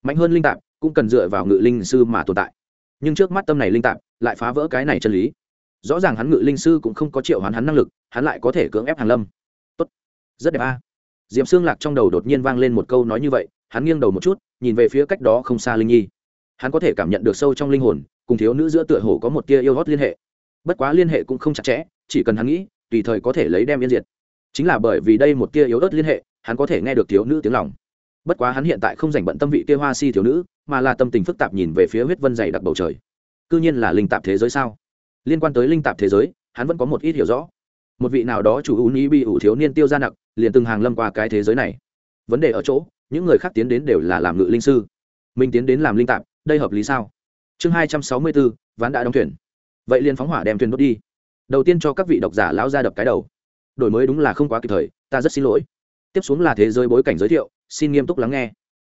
Speaker 1: Mạnh hơn linh tạp, cũng cần dựa vào ngự linh sư mà tồn tại. Nhưng trước mắt tâm này linh tạp, lại phá vỡ cái này chân lý. Rõ ràng hắn ngự linh sư cũng không có triệu hoán hắn năng lực, hắn lại có thể cưỡng ép hàn lâm. Tốt. Rất đẹp a. À. diệm xương lạc trong đầu đột nhiên vang lên một câu nói như vậy, hắn nghiêng đầu một chút, nhìn về phía cách đó không xa linh nhi. Hắn có thể cảm nhận được sâu trong linh hồn, cùng thiếu nữ giữa tựa hồ có một tia yêu hót liên hệ. Bất quá liên hệ cũng không chặt chẽ, chỉ cần hắn nghĩ, tùy thời có thể lấy đem yên diệt. Chính là bởi vì đây một tia yếu ớt liên hệ, hắn có thể nghe được thiếu nữ tiếng lòng bất quá hắn hiện tại không dành bận tâm vị kia hoa si thiếu nữ, mà là tâm tình phức tạp nhìn về phía huyết vân dày đặc bầu trời. C nhiên là linh tạp thế giới sao? Liên quan tới linh tạp thế giới, hắn vẫn có một ít hiểu rõ. Một vị nào đó chủ ưu nghĩ bị ủ thiếu niên tiêu ra nặng liền từng hàng lâm qua cái thế giới này. Vấn đề ở chỗ, những người khác tiến đến đều là làm ngự linh sư. Mình tiến đến làm linh tạp, đây hợp lý sao? Chương hai trăm sáu mươi bốn ván đã đóng thuyền. Vậy liền phóng hỏa đem thuyền đốt đi. Đầu tiên cho các vị độc giả lão ra đập cái đầu. Đổi mới đúng là không quá kịp thời, ta rất xin lỗi. Tiếp xuống là thế giới bối cảnh giới thiệu xin nghiêm túc lắng nghe.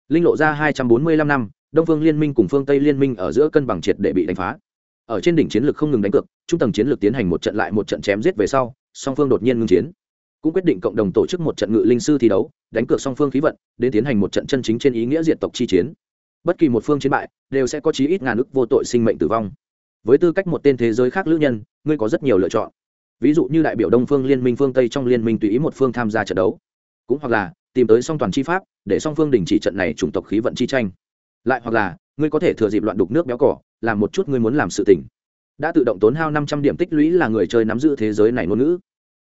Speaker 1: Linh lộ ra hai trăm bốn mươi lăm năm, đông phương liên minh cùng phương tây liên minh ở giữa cân bằng triệt để bị đánh phá. Ở trên đỉnh chiến lược không ngừng đánh cược, trung tầng chiến lược tiến hành một trận lại một trận chém giết về sau, song phương đột nhiên ngưng chiến. Cũng quyết định cộng đồng tổ chức một trận ngự linh sư thi đấu, đánh cược song phương khí vận, đến tiến hành một trận chân chính trên ý nghĩa diện tộc chi chiến. Bất kỳ một phương chiến bại, đều sẽ có chí ít ngàn ức vô tội sinh mệnh tử vong. Với tư cách một tên thế giới khác lữ nhân, ngươi có rất nhiều lựa chọn. Ví dụ như đại biểu đông phương liên minh, phương tây trong liên minh tùy ý một phương tham gia trận đấu. Cũng hoặc là tìm tới song toàn chi pháp, để song phương đình chỉ trận này chủng tộc khí vận chi tranh. Lại hoặc là, ngươi có thể thừa dịp loạn đục nước béo cỏ, làm một chút ngươi muốn làm sự tỉnh đã tự động tốn hao năm trăm điểm tích lũy là người chơi nắm giữ thế giới này ngôn ngữ.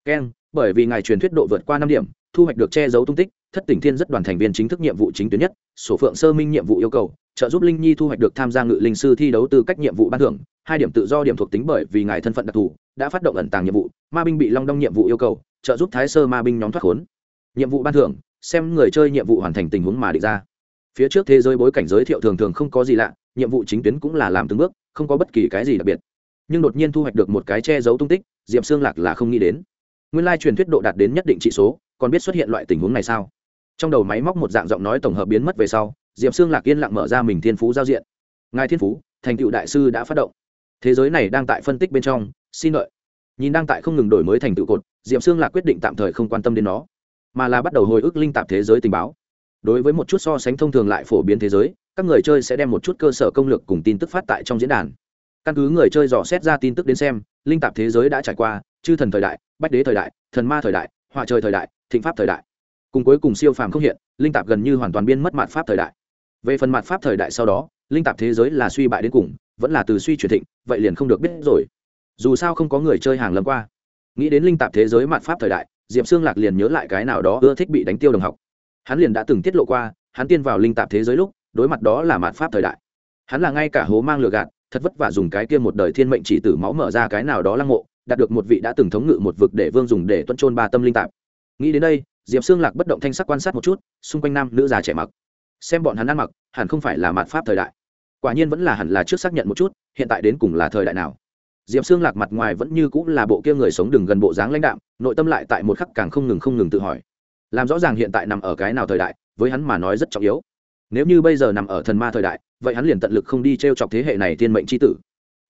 Speaker 1: Keng bởi vì ngài truyền thuyết độ vượt qua năm điểm, thu hoạch được che giấu tung tích, thất tỉnh thiên rất đoàn thành viên chính thức nhiệm vụ chính tuyến nhất, sổ phượng sơ minh nhiệm vụ yêu cầu, trợ giúp linh nhi thu hoạch được tham gia ngự linh sư thi đấu tư cách nhiệm vụ ban thưởng, hai điểm tự do điểm thuộc tính bởi vì ngài thân phận đặc thù, đã phát động ẩn tàng nhiệm vụ, ma binh bị long đong nhiệm vụ yêu cầu, trợ giúp thái sơ ma binh nhóm thoát khốn. Nhiệm vụ ban thưởng xem người chơi nhiệm vụ hoàn thành tình huống mà định ra. Phía trước thế giới bối cảnh giới thiệu thường thường không có gì lạ, nhiệm vụ chính tuyến cũng là làm từng bước, không có bất kỳ cái gì đặc biệt. Nhưng đột nhiên thu hoạch được một cái che giấu tung tích, diệp xương lạc là không nghĩ đến. Nguyên lai truyền thuyết độ đạt đến nhất định trị số, còn biết xuất hiện loại tình huống này sao? Trong đầu máy móc một dạng giọng nói tổng hợp biến mất về sau, diệp xương lạc yên lặng mở ra mình thiên phú giao diện. Ngài thiên phú, thành tựu đại sư đã phát động. Thế giới này đang tại phân tích bên trong, xin lợi nhìn đang tại không ngừng đổi mới thành tựu cột, diệp xương lạc quyết định tạm thời không quan tâm đến nó mà là bắt đầu hồi ức linh tạp thế giới tình báo. Đối với một chút so sánh thông thường lại phổ biến thế giới, các người chơi sẽ đem một chút cơ sở công lược cùng tin tức phát tại trong diễn đàn. Căn cứ người chơi dò xét ra tin tức đến xem, linh tạp thế giới đã trải qua chư thần thời đại, bách đế thời đại, thần ma thời đại, họa trời thời đại, thịnh pháp thời đại. Cùng cuối cùng siêu phàm không hiện, linh tạp gần như hoàn toàn biên mất mặt pháp thời đại. Về phần mặt pháp thời đại sau đó, linh tạp thế giới là suy bại đến cùng, vẫn là từ suy chuyển thịnh, vậy liền không được biết rồi. Dù sao không có người chơi hàng lâm qua. Nghĩ đến linh tạp thế giới mặt pháp thời đại diệp xương lạc liền nhớ lại cái nào đó ưa thích bị đánh tiêu đồng học. Hắn liền đã từng tiết lộ qua, hắn tiên vào linh tạp thế giới lúc, đối mặt đó là mạt pháp thời đại. Hắn là ngay cả hố mang lừa gạt, thật vất vả dùng cái kia một đời thiên mệnh chỉ tử máu mở ra cái nào đó lăng mộ, đạt được một vị đã từng thống ngự một vực để vương dùng để tuân trôn ba tâm linh tạp. Nghĩ đến đây, diệp xương lạc bất động thanh sắc quan sát một chút, xung quanh nam nữ già trẻ mặc. Xem bọn hắn ăn mặc, hẳn không phải là mạt pháp thời đại. Quả nhiên vẫn là hẳn là trước xác nhận một chút, hiện tại đến cùng là thời đại nào diệp xương lạc mặt ngoài vẫn như cũng là bộ kia người sống đừng gần bộ dáng lãnh đạm, nội tâm lại tại một khắc càng không ngừng không ngừng tự hỏi. Làm rõ ràng hiện tại nằm ở cái nào thời đại, với hắn mà nói rất trọng yếu. Nếu như bây giờ nằm ở thần ma thời đại, vậy hắn liền tận lực không đi t r e o chọc thế hệ này thiên mệnh c h i tử.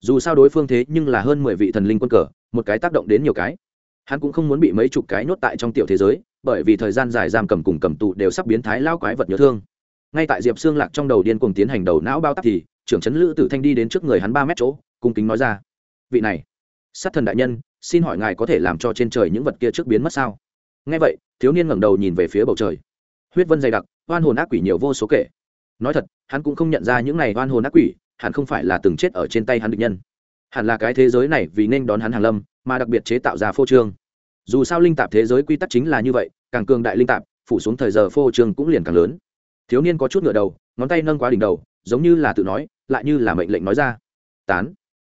Speaker 1: Dù sao đối phương thế nhưng là hơn mười vị thần linh quân cờ, một cái tác động đến nhiều cái. Hắn cũng không muốn bị mấy chục cái nhốt tại trong tiểu thế giới, bởi vì thời gian dài giam cầm cùng cầm tụ đều sắp biến thái lao quái vật nhớ thương. Ngay tại diệp xương lạc trong đầu điên cùng tiến hành đầu não bao tắc thì, trưởng trấn lữ tử thanh đi đến trước người hắn ba mét chỗ, cung kính nói ra vị này. Sát thần đại nhân, xin hỏi ngài có thể làm cho trên trời những vật kia trước biến mất sao? Ngay vậy, thiếu niên ngẩng đầu nhìn về phía bầu trời. Huyết vân dày đặc, oan hồn ác quỷ nhiều vô số kể. Nói thật, hắn cũng không nhận ra những này oan hồn ác quỷ, hẳn không phải là từng chết ở trên tay hắn địch nhân. Hẳn là cái thế giới này vì nên đón hắn hàng lâm, mà đặc biệt chế tạo ra phô trương. Dù sao linh tạp thế giới quy tắc chính là như vậy, càng cường đại linh tạp, phủ xuống thời giờ phô trương cũng liền càng lớn. Thiếu niên có chút ngựa đầu, ngón tay nâng quá đỉnh đầu, giống như là tự nói, lại như là mệnh lệnh nói ra. Tán.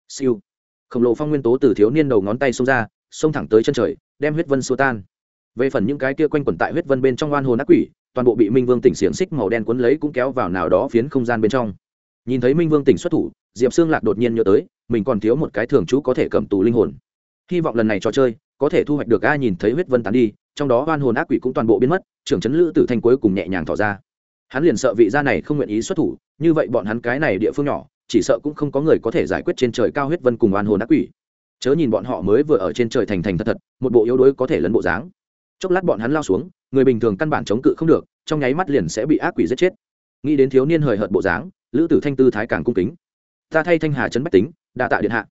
Speaker 1: Siêu khổng lồ phong nguyên tố từ thiếu niên đầu ngón tay xông ra, xông thẳng tới chân trời, đem huyết vân xua tan. Về phần những cái kia quanh quẩn tại huyết vân bên trong oan hồn ác quỷ, toàn bộ bị minh vương tỉnh xiềng xích màu đen quấn lấy cũng kéo vào nào đó phiến không gian bên trong. Nhìn thấy minh vương tỉnh xuất thủ, diệp xương lạc đột nhiên nhớ tới, mình còn thiếu một cái thường trú có thể cầm tù linh hồn. Hy vọng lần này trò chơi, có thể thu hoạch được ai nhìn thấy huyết vân tán đi, trong đó oan hồn ác quỷ cũng toàn bộ biến mất, trưởng chấn lữ tử thanh cuối cùng nhẹ nhàng tỏ ra. Hắn liền sợ vị gia này không nguyện ý xuất thủ, như vậy bọn hắn cái này địa phương nhỏ chỉ sợ cũng không có người có thể giải quyết trên trời cao huyết vân cùng oan hồn ác quỷ. Chớ nhìn bọn họ mới vừa ở trên trời thành thành thật thật, một bộ yếu đuối có thể lấn bộ dáng. Chốc lát bọn hắn lao xuống, người bình thường căn bản chống cự không được, trong nháy mắt liền sẽ bị ác quỷ giết chết. Nghĩ đến thiếu niên hời hợt bộ dáng, lữ tử thanh tư thái càng cung kính. Ta thay thanh hà trấn bách tính, đa tạ điện hạ.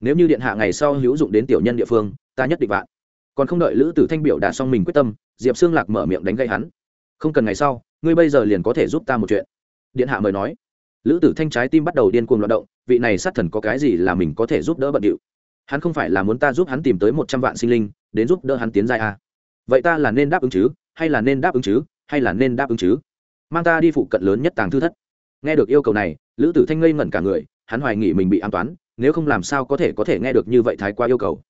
Speaker 1: Nếu như điện hạ ngày sau hữu dụng đến tiểu nhân địa phương, ta nhất định vạn. Còn không đợi lữ tử thanh biểu đạt xong mình quyết tâm, diệp xương lạc mở miệng đánh gây hắn. Không cần ngày sau, ngươi bây giờ liền có thể giúp ta một chuyện. Điện hạ mời nói lữ tử thanh trái tim bắt đầu điên cuồng loạt động, vị này sát thần có cái gì là mình có thể giúp đỡ bận điệu? Hắn không phải là muốn ta giúp hắn tìm tới một trăm vạn sinh linh, đến giúp đỡ hắn tiến giai à. vậy ta là nên đáp ứng chứ? Hay là nên đáp ứng chứ? Hay là nên đáp ứng chứ? Mang ta đi phụ cận lớn nhất tàng thư thất. Nghe được yêu cầu này, lữ tử thanh ngây ngẩn cả người, hắn hoài nghĩ mình bị an toán, nếu không làm sao có thể có thể nghe được như vậy thái quá yêu cầu.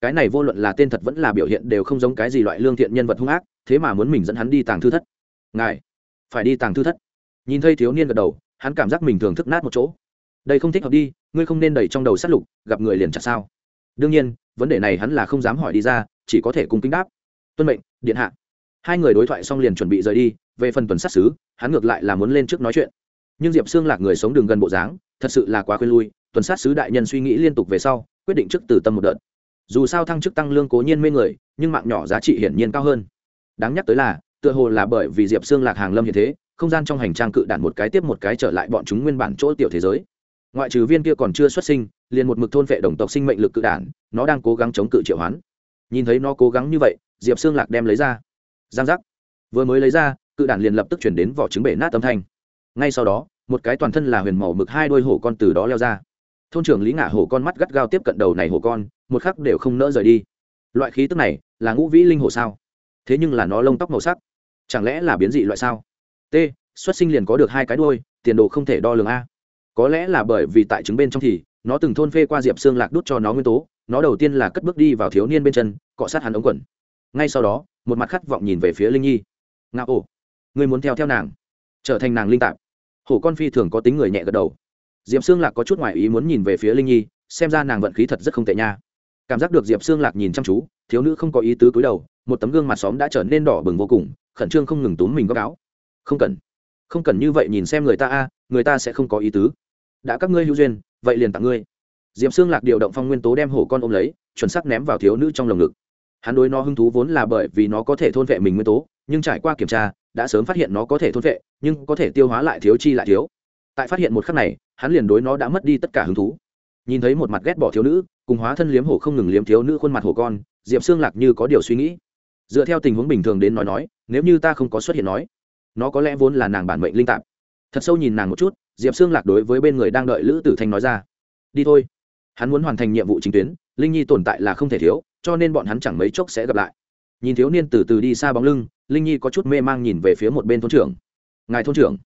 Speaker 1: Cái này vô luận là tên thật vẫn là biểu hiện đều không giống cái gì loại lương thiện nhân vật hung ác, thế mà muốn mình dẫn hắn đi tàng thư thất. Ngài, phải đi tàng thư thất. Nhìn thấy thiếu niên gật đầu hắn cảm giác mình thường thức nát một chỗ. Đây không thích hợp đi, ngươi không nên đẩy trong đầu sát lục, gặp người liền chặt sao. Đương nhiên, vấn đề này hắn là không dám hỏi đi ra, chỉ có thể cung kính đáp. Tuân mệnh, điện hạ. Hai người đối thoại xong liền chuẩn bị rời đi, về phần tuần sát xứ, hắn ngược lại là muốn lên trước nói chuyện. Nhưng diệp xương lạc người sống đường gần bộ dáng, thật sự là quá quên lui, tuần sát sứ đại nhân suy nghĩ liên tục về sau, quyết định trước từ tâm một đợt. Dù sao thăng chức tăng lương cố nhiên mê người, nhưng mạng nhỏ giá trị hiển nhiên cao hơn. Đáng nhắc tới là, tựa hồ là bởi vì diệp xương lạc hàng lâm như thế không gian trong hành trang cự đạn một cái tiếp một cái trở lại bọn chúng nguyên bản chỗ tiểu thế giới. Ngoại trừ viên kia còn chưa xuất sinh, liền một mực thôn vệ đồng tộc sinh mệnh lực cự đản nó đang cố gắng chống cự triệu hoán. Nhìn thấy nó cố gắng như vậy, diệp xương lạc đem lấy ra. Giang giác. Vừa mới lấy ra, cự đản liền lập tức chuyển đến vỏ trứng bể nát âm thanh. Ngay sau đó, một cái toàn thân là huyền màu mực hai đôi hổ con từ đó leo ra. Thôn trưởng lý ngả hổ con mắt gắt gao tiếp cận đầu này hổ con, một khắc đều không nỡ rời đi. Loại khí tức này là ngũ vĩ linh hổ sao? Thế nhưng là nó lông tóc màu sắc. Chẳng lẽ là biến dị loại sao? T, xuất sinh liền có được hai cái đôi tiền đồ không thể đo lường a. Có lẽ là bởi vì tại trứng bên trong thì, nó từng thôn phê qua diệp xương lạc đút cho nó nguyên tố, nó đầu tiên là cất bước đi vào thiếu niên bên chân, cọ sát hắn ống quần. Ngay sau đó, một mặt khát vọng nhìn về phía linh nhi. Ngạo ổ người muốn theo theo nàng, trở thành nàng linh tạp. Hổ con phi thường có tính người nhẹ gật đầu. Diệp xương lạc có chút ngoại ý muốn nhìn về phía linh nhi, xem ra nàng vận khí thật rất không tệ nha. Cảm giác được diệp xương lạc nhìn chăm chú, thiếu nữ không có ý tứ cúi đầu, một tấm gương mặt xóm đã trở nên đỏ bừng vô cùng, khẩn trương không ngừng túm mình góc áo không cần. Không cần như vậy nhìn xem người ta a, người ta sẽ không có ý tứ. Đã các ngươi hữu duyên, vậy liền tặng ngươi. Diệp xương lạc điều động phong nguyên tố đem hổ con ôm lấy, chuẩn sắc ném vào thiếu nữ trong lồng ngực. Hắn đối nó hứng thú vốn là bởi vì nó có thể thôn vệ mình nguyên tố, nhưng trải qua kiểm tra, đã sớm phát hiện nó có thể thôn vệ, nhưng có thể tiêu hóa lại thiếu chi lại thiếu. Tại phát hiện một khắc này, hắn liền đối nó đã mất đi tất cả hứng thú. Nhìn thấy một mặt ghét bỏ thiếu nữ, cùng hóa thân liếm hổ không ngừng liếm thiếu nữ khuôn mặt hổ con, diệp xương lạc như có điều suy nghĩ. Dựa theo tình huống bình thường đến nói nói, nếu như ta không có xuất hiện nói nó có lẽ vốn là nàng bản mệnh linh tạp. Thật sâu nhìn nàng một chút, diệp xương lạc đối với bên người đang đợi lữ tử thanh nói ra. Đi thôi. Hắn muốn hoàn thành nhiệm vụ chính tuyến, linh nhi tồn tại là không thể thiếu, cho nên bọn hắn chẳng mấy chốc sẽ gặp lại. Nhìn thiếu niên từ từ đi xa bóng lưng, linh nhi có chút mê mang nhìn về phía một bên thôn trưởng. Ngài thôn trưởng?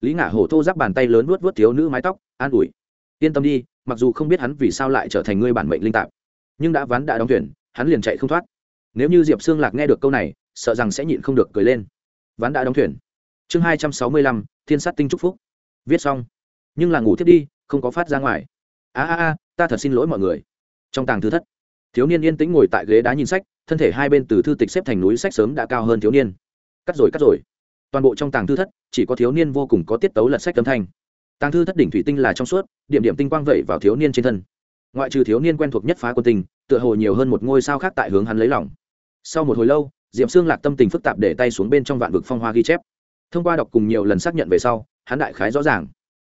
Speaker 1: Lý ngả hổ thô giáp bàn tay lớn vuốt vuốt thiếu nữ mái tóc, an ủi. Yên tâm đi, mặc dù không biết hắn vì sao lại trở thành ngươi bản mệnh linh tạp, nhưng đã ván đã đóng thuyền, hắn liền chạy không thoát. Nếu như diệp xương lạc nghe được câu này, sợ rằng sẽ nhịn không được cười lên. Ván đã đóng thuyền? Chương hai trăm sáu mươi lăm, thiên sát tinh trúc phúc. Viết xong. Nhưng là ngủ thiết đi, không có phát ra ngoài. A a a, ta thật xin lỗi mọi người. Trong tàng thư thất, thiếu niên yên tĩnh ngồi tại ghế đá nhìn sách, thân thể hai bên từ thư tịch xếp thành núi sách sớm đã cao hơn thiếu niên. Cắt rồi cắt rồi. Toàn bộ trong tàng thư thất, chỉ có thiếu niên vô cùng có tiết tấu lật sách âm thanh. Tàng thư thất đỉnh thủy tinh là trong suốt, điểm điểm tinh quang vẩy vào thiếu niên trên thân. Ngoại trừ thiếu niên quen thuộc nhất phá quân tình, tựa hồ nhiều hơn một ngôi sao khác tại hướng hắn lấy lòng. Sau một hồi lâu diệm xương lạc tâm tình phức tạp để tay xuống bên trong vạn vực phong hoa ghi chép thông qua đọc cùng nhiều lần xác nhận về sau, hắn đại khái rõ ràng.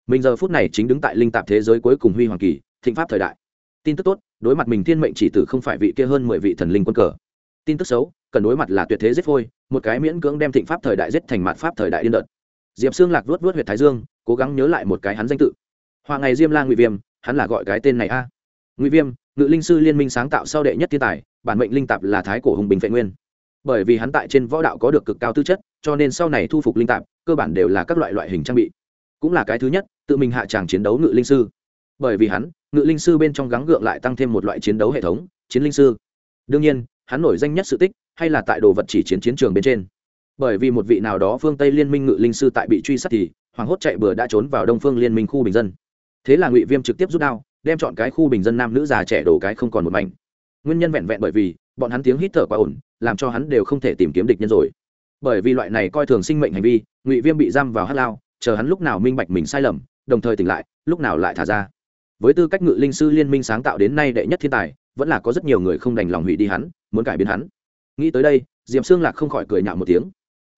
Speaker 1: Mình giờ phút này chính đứng tại linh tạp thế giới cuối cùng huy hoàng kỳ, thịnh pháp thời đại. Tin tức tốt, đối mặt mình thiên mệnh chỉ tử không phải vị kia hơn mười vị thần linh quân cờ. Tin tức xấu, cần đối mặt là tuyệt thế giết phôi, một cái miễn cưỡng đem thịnh pháp thời đại giết thành mạt pháp thời đại điên đợt. Diệp xương lạc vuốt vuốt huyện thái dương, cố gắng nhớ lại một cái hắn danh tự. Họa ngày diêm la ngụy viêm, hắn là gọi cái tên này a. Ngụy viêm, ngự linh sư liên minh sáng tạo sau đệ nhất thiên tài, bản mệnh linh tạp là thái cổ hùng bình vệ nguyên. Bởi vì hắn tại trên võ đạo có được cực cao tư chất cho nên sau này thu phục linh tạp, cơ bản đều là các loại loại hình trang bị. Cũng là cái thứ nhất, tự mình hạ tràng chiến đấu ngự linh sư. Bởi vì hắn, ngự linh sư bên trong gắng gượng lại tăng thêm một loại chiến đấu hệ thống, chiến linh sư. Đương nhiên, hắn nổi danh nhất sự tích, hay là tại đồ vật chỉ chiến chiến trường bên trên. Bởi vì một vị nào đó phương tây liên minh ngự linh sư tại bị truy sát thì, hoàng hốt chạy bừa đã trốn vào đông phương liên minh khu bình dân. Thế là ngụy viêm trực tiếp rút đao, đem chọn cái khu bình dân nam nữ già trẻ đổ cái không còn một mảnh. Nguyên nhân vẹn vẹn bởi vì, bọn hắn tiếng hít thở quá ổn, làm cho hắn đều không thể tìm kiếm địch nhân rồi bởi vì loại này coi thường sinh mệnh hành vi, ngụy viêm bị giam vào hát lao, chờ hắn lúc nào minh bạch mình sai lầm, đồng thời tỉnh lại, lúc nào lại thả ra. Với tư cách ngự linh sư liên minh sáng tạo đến nay đệ nhất thiên tài, vẫn là có rất nhiều người không đành lòng hủy đi hắn, muốn cải biến hắn. Nghĩ tới đây diệm xương lạc không khỏi cười nhạo một tiếng.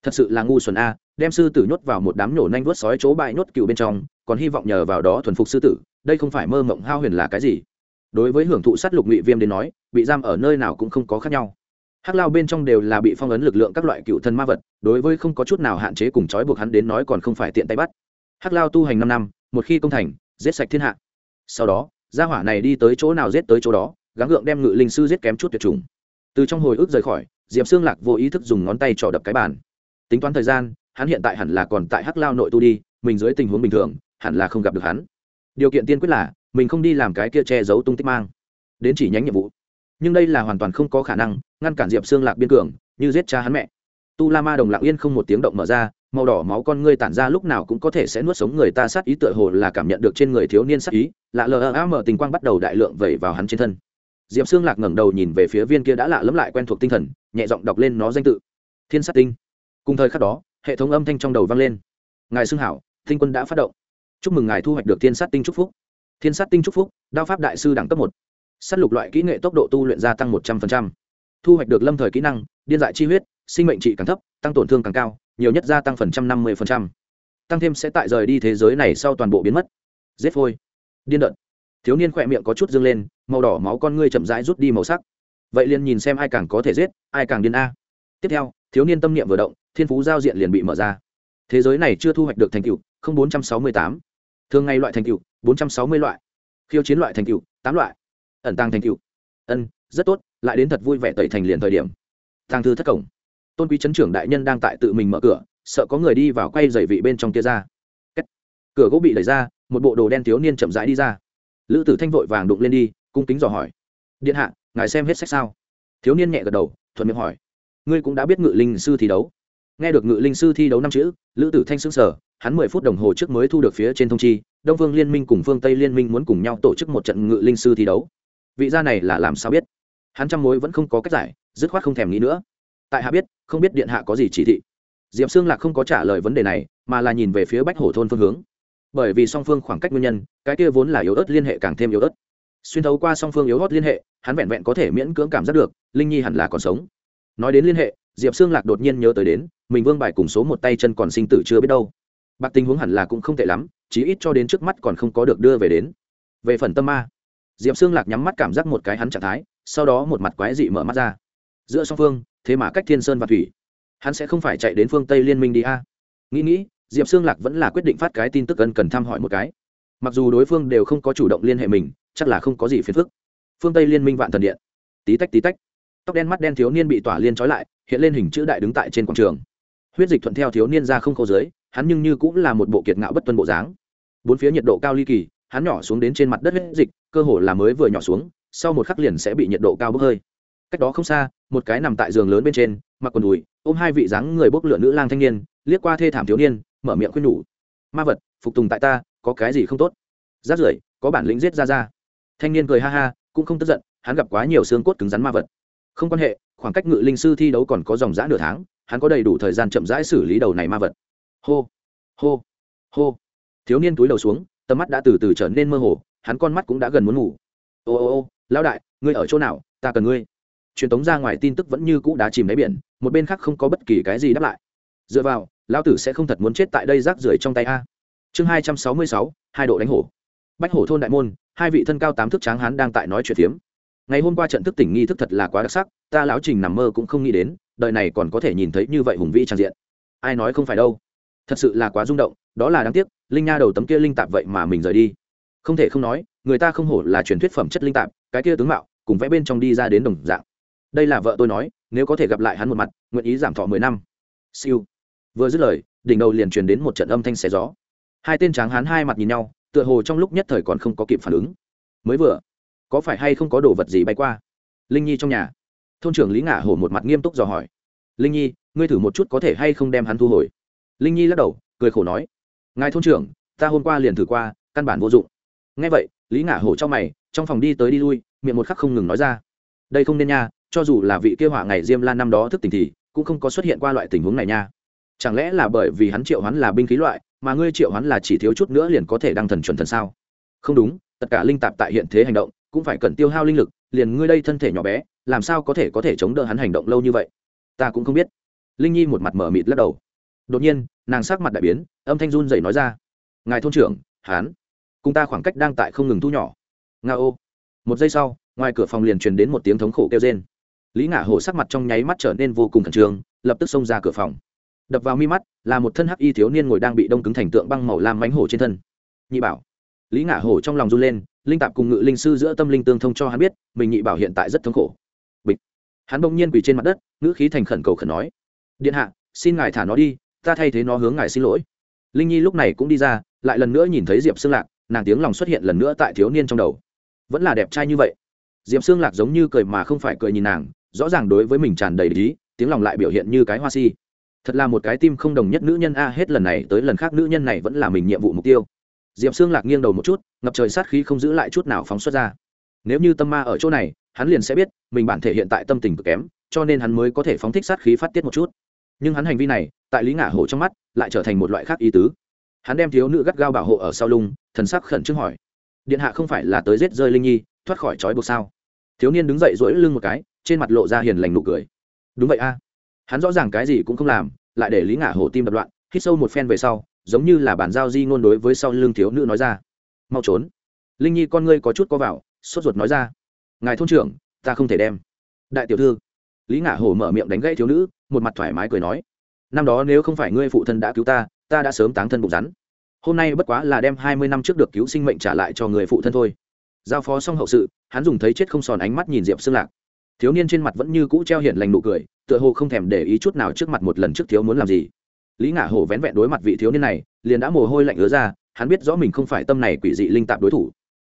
Speaker 1: Thật sự là ngu xuẩn a, đem sư tử nhốt vào một đám nhổ nanh vớt sói chỗ bại nhốt cựu bên trong, còn hy vọng nhờ vào đó thuần phục sư tử, đây không phải mơ mộng hao huyền là cái gì. Đối với hưởng thụ sát lục ngụy viêm đến nói, bị giam ở nơi nào cũng không có khác nhau hắc lao bên trong đều là bị phong ấn lực lượng các loại cựu thân ma vật, đối với không có chút nào hạn chế cùng trói buộc hắn đến nói còn không phải tiện tay bắt. Hắc lao tu hành năm năm, một khi công thành, giết sạch thiên hạ. Sau đó, gia hỏa này đi tới chỗ nào giết tới chỗ đó, gắng gượng đem ngự linh sư giết kém chút tuyệt chủng. Từ trong hồi ức rời khỏi, diệp xương lạc vô ý thức dùng ngón tay trỏ đập cái bàn. Tính toán thời gian, hắn hiện tại hẳn là còn tại hắc lao nội tu đi, mình dưới tình huống bình thường, hẳn là không gặp được hắn. Điều kiện tiên quyết là, mình không đi làm cái kia che giấu tung tích mang. Đến chỉ nhánh nhiệm vụ nhưng đây là hoàn toàn không có khả năng, ngăn cản diệp xương lạc biên cường, như giết cha hắn mẹ. Tu la ma đồng Lạc yên không một tiếng động mở ra, màu đỏ máu con ngươi tản ra lúc nào cũng có thể sẽ nuốt sống người ta sát ý tựa hồ là cảm nhận được trên người thiếu niên sát ý, lạ lờ a mở tình quang bắt đầu đại lượng vẩy vào hắn trên thân. Diệp xương lạc ngẩng đầu nhìn về phía viên kia đã lạ lẫm lại quen thuộc tinh thần, nhẹ giọng đọc lên nó danh tự. Thiên sát tinh. Cùng thời khắc đó, hệ thống âm thanh trong đầu vang lên. Ngài xưng hảo, tinh quân đã phát động. Chúc mừng ngài thu hoạch được thiên sát tinh trúc phúc. Thiên sát tinh trúc phúc, đao pháp đại sư đẳng cấp một s á t lục loại kỹ nghệ tốc độ tu luyện gia tăng một trăm linh thu hoạch được lâm thời kỹ năng, điên dại chi huyết, sinh mệnh trị càng thấp, tăng tổn thương càng cao, nhiều nhất gia tăng phần trăm năm mươi tăng thêm sẽ tại rời đi thế giới này sau toàn bộ biến mất. Giết phôi. Điên đợt. Thiếu niên khỏe miệng có chút dâng lên, màu đỏ máu con ngươi chậm rãi rút đi màu sắc. Vậy liền nhìn xem ai càng có thể giết, ai càng điên a. Tiếp theo, thiếu niên tâm niệm vừa động, thiên phú giao diện liền bị mở ra. Thế giới này chưa thu hoạch được thành tựu, không bốn trăm sáu mươi tám. Thường ngày loại thành tựu, bốn trăm sáu mươi loại. Khiêu chiến loại thành tựu, tám loại ẩn tăng thành cựu ân, rất tốt, lại đến thật vui vẻ tẩy thành liền thời điểm. Thang thư thất cổng. Tôn quý chấn trưởng đại nhân đang tại tự mình mở cửa, sợ có người đi vào quay dày vị bên trong kia ra. Kết. cửa gỗ bị đẩy ra, một bộ đồ đen thiếu niên chậm rãi đi ra. Lữ tử thanh vội vàng đụng lên đi, cung kính dò hỏi. Điện hạ, ngài xem hết sách sao? Thiếu niên nhẹ gật đầu, thuận miệng hỏi. Ngươi cũng đã biết ngự linh sư thi đấu. Nghe được ngự linh sư thi đấu năm chữ, lữ tử thanh xứng sở hắn mười phút đồng hồ trước mới thu được phía trên thông chi, đông phương liên minh cùng phương tây liên minh muốn cùng nhau tổ chức một trận ngự linh sư thi đấu vị gia này là làm sao biết? Hắn trăm mối vẫn không có cách giải, dứt khoát không thèm nghĩ nữa. Tại hạ biết, không biết điện hạ có gì chỉ thị. Diệp xương lạc không có trả lời vấn đề này, mà là nhìn về phía bách hổ thôn phương hướng. Bởi vì song phương khoảng cách nguyên nhân, cái kia vốn là yếu ớt liên hệ càng thêm yếu ớt. Xuyên thấu qua song phương yếu ớt liên hệ, hắn vẹn vẹn có thể miễn cưỡng cảm giác được, linh nhi hẳn là còn sống. Nói đến liên hệ, diệp xương lạc đột nhiên nhớ tới đến, mình vương bài cùng số một tay chân còn sinh tử chưa biết đâu. Bạc tình huống hẳn là cũng không tệ lắm, chí ít cho đến trước mắt còn không có được đưa về đến. Về phần tâm ma diệp xương lạc nhắm mắt cảm giác một cái hắn trạng thái, sau đó một mặt quái dị mở mắt ra. Giữa song phương, thế mà cách thiên sơn và thủy. Hắn sẽ không phải chạy đến phương tây liên minh đi a? Nghĩ nghĩ, diệp xương lạc vẫn là quyết định phát cái tin tức ân cần thăm hỏi một cái. Mặc dù đối phương đều không có chủ động liên hệ mình, chắc là không có gì phiền phức. Phương tây liên minh vạn thần điện. Tí tách tí tách. Tóc đen mắt đen thiếu niên bị tỏa liên trói lại, hiện lên hình chữ đại đứng tại trên quảng trường. Huyết dịch thuận theo thiếu niên ra không khâu dưới, hắn nhưng như cũng là một bộ kiệt ngạo bất tuân bộ dáng. Bốn phía nhiệt độ cao ly kỳ, hắn nhỏ xuống đến trên mặt đất huyết dịch cơ hồ là mới vừa nhỏ xuống, sau một khắc liền sẽ bị nhiệt độ cao bốc hơi. Cách đó không xa, một cái nằm tại giường lớn bên trên, mặc quần đùi, ôm hai vị dáng người bốc lửa nữ lang thanh niên, liếc qua thê thảm thiếu niên, mở miệng khuyên nhủ. Ma vật, phục tùng tại ta, có cái gì không tốt? Rát rưởi, có bản lĩnh giết ra ra. Thanh niên cười ha ha, cũng không tức giận, hắn gặp quá nhiều xương cốt cứng rắn ma vật. Không quan hệ, khoảng cách ngự linh sư thi đấu còn có dòng giã nửa tháng, hắn có đầy đủ thời gian chậm rãi xử lý đầu này ma vật. Hô hô hô. Thiếu niên túi đầu xuống, tầm mắt đã từ từ trở nên mơ hồ hắn con mắt cũng đã gần muốn ngủ. Ô ô ô, lão đại, ngươi ở chỗ nào? Ta cần ngươi. Truyền tống ra ngoài tin tức vẫn như cũ đá chìm đáy biển, một bên khác không có bất kỳ cái gì đáp lại. Dựa vào, lão tử sẽ không thật muốn chết tại đây rác rưởi trong tay a. Chương hai trăm sáu mươi sáu, hai độ đánh hổ. Bách hổ thôn đại môn, hai vị thân cao tám thước tráng hán đang tại nói chuyện phiếm. Ngày hôm qua trận thức tỉnh nghi thức thật là quá đặc sắc, ta lão trình nằm mơ cũng không nghĩ đến, đời này còn có thể nhìn thấy như vậy hùng vĩ tràn diện. Ai nói không phải đâu. Thật sự là quá rung động, đó là đáng tiếc, linh nha đầu tấm kia linh tạp vậy mà mình rời đi không thể không nói, người ta không hổ là truyền thuyết phẩm chất linh tạp, cái kia tướng mạo, cùng vẽ bên trong đi ra đến đồng dạng. Đây là vợ tôi nói, nếu có thể gặp lại hắn một mặt, nguyện ý giảm thọ mười năm. Siêu. Vừa dứt lời, đỉnh đầu liền truyền đến một trận âm thanh xé gió. Hai tên tráng hán hai mặt nhìn nhau, tựa hồ trong lúc nhất thời còn không có kịp phản ứng. Mới vừa, có phải hay không có đồ vật gì bay qua? Linh nhi trong nhà. Thôn trưởng lý ngả hổ một mặt nghiêm túc dò hỏi. Linh nhi, ngươi thử một chút có thể hay không đem hắn thu hồi? Linh nhi lắc đầu, cười khổ nói. Ngài thôn trưởng, ta hôm qua liền thử qua, căn bản vô dụng ngay vậy, lý ngả hổ cho mày, trong phòng đi tới đi lui, miệng một khắc không ngừng nói ra. Đây không nên nha, cho dù là vị kêu họa ngày diêm lan năm đó thức tỉnh thì, cũng không có xuất hiện qua loại tình huống này nha. Chẳng lẽ là bởi vì hắn triệu hắn là binh khí loại, mà ngươi triệu hắn là chỉ thiếu chút nữa liền có thể đăng thần chuẩn thần sao? Không đúng, tất cả linh tạp tại hiện thế hành động, cũng phải cần tiêu hao linh lực, liền ngươi đây thân thể nhỏ bé, làm sao có thể có thể chống đỡ hắn hành động lâu như vậy? Ta cũng không biết. Linh nhi một mặt mở mịt lắc đầu. Đột nhiên, nàng sắc mặt đại biến, âm thanh run dậy nói ra. Ngài thôn trưởng hán cùng ta khoảng cách đang tại không ngừng thu nhỏ. Nga ô. Một giây sau, ngoài cửa phòng liền truyền đến một tiếng thống khổ kêu trên lý ngả hổ sắc mặt trong nháy mắt trở nên vô cùng khẩn trương, lập tức xông ra cửa phòng. Đập vào mi mắt là một thân hắc y thiếu niên ngồi đang bị đông cứng thành tượng băng màu lam mánh hổ trên thân. Nhị bảo. Lý ngả hổ trong lòng run lên, linh tạp cùng ngự linh sư giữa tâm linh tương thông cho hắn biết, mình nhị bảo hiện tại rất thống khổ. Bịch. Hắn bỗng nhiên quỳ trên mặt đất, ngữ khí thành khẩn cầu khẩn nói, điện hạ, xin ngài thả nó đi, ta thay thế nó hướng ngài xin lỗi. Linh nhi lúc này cũng đi ra, lại lần nữa nhìn thấy diệp xương lạc nàng tiếng lòng xuất hiện lần nữa tại thiếu niên trong đầu. Vẫn là đẹp trai như vậy. Diệp xương lạc giống như cười mà không phải cười nhìn nàng, rõ ràng đối với mình tràn đầy lý tiếng lòng lại biểu hiện như cái hoa si. Thật là một cái tim không đồng nhất nữ nhân a, hết lần này tới lần khác nữ nhân này vẫn là mình nhiệm vụ mục tiêu. Diệp xương lạc nghiêng đầu một chút, ngập trời sát khí không giữ lại chút nào phóng xuất ra. Nếu như tâm ma ở chỗ này, hắn liền sẽ biết, mình bản thể hiện tại tâm tình cực kém, cho nên hắn mới có thể phóng thích sát khí phát tiết một chút. Nhưng hắn hành vi này, tại lý ngả hổ trong mắt, lại trở thành một loại khác ý tứ hắn đem thiếu nữ gắt gao bảo hộ ở sau lưng, thần sắc khẩn trương hỏi. Điện hạ không phải là tới giết rơi linh nhi, thoát khỏi trói buộc sao? Thiếu niên đứng dậy dỗi lưng một cái, trên mặt lộ ra hiền lành nụ cười. Đúng vậy a. Hắn rõ ràng cái gì cũng không làm, lại để lý ngả hổ tim đập loạn, hít sâu một phen về sau, giống như là bản giao di ngôn đối với sau lưng thiếu nữ nói ra. Mau trốn. Linh nhi con ngươi có chút có vào, sốt ruột nói ra. Ngài thôn trưởng, ta không thể đem. Đại tiểu thư. Lý ngả hổ mở miệng đánh gãy thiếu nữ, một mặt thoải mái cười nói. Năm đó nếu không phải ngươi phụ thân đã cứu ta ta đã sớm táng thân bụng rắn. Hôm nay bất quá là đem hai mươi năm trước được cứu sinh mệnh trả lại cho người phụ thân thôi. Giao phó xong hậu sự, hắn dùng thấy chết không sòn ánh mắt nhìn diệp xương lạc. Thiếu niên trên mặt vẫn như cũ treo hiện lành nụ cười, tựa hồ không thèm để ý chút nào trước mặt một lần trước thiếu muốn làm gì. Lý ngả hổ vén vẹn đối mặt vị thiếu niên này, liền đã mồ hôi lạnh ứa ra, hắn biết rõ mình không phải tâm này quỷ dị linh tạp đối thủ.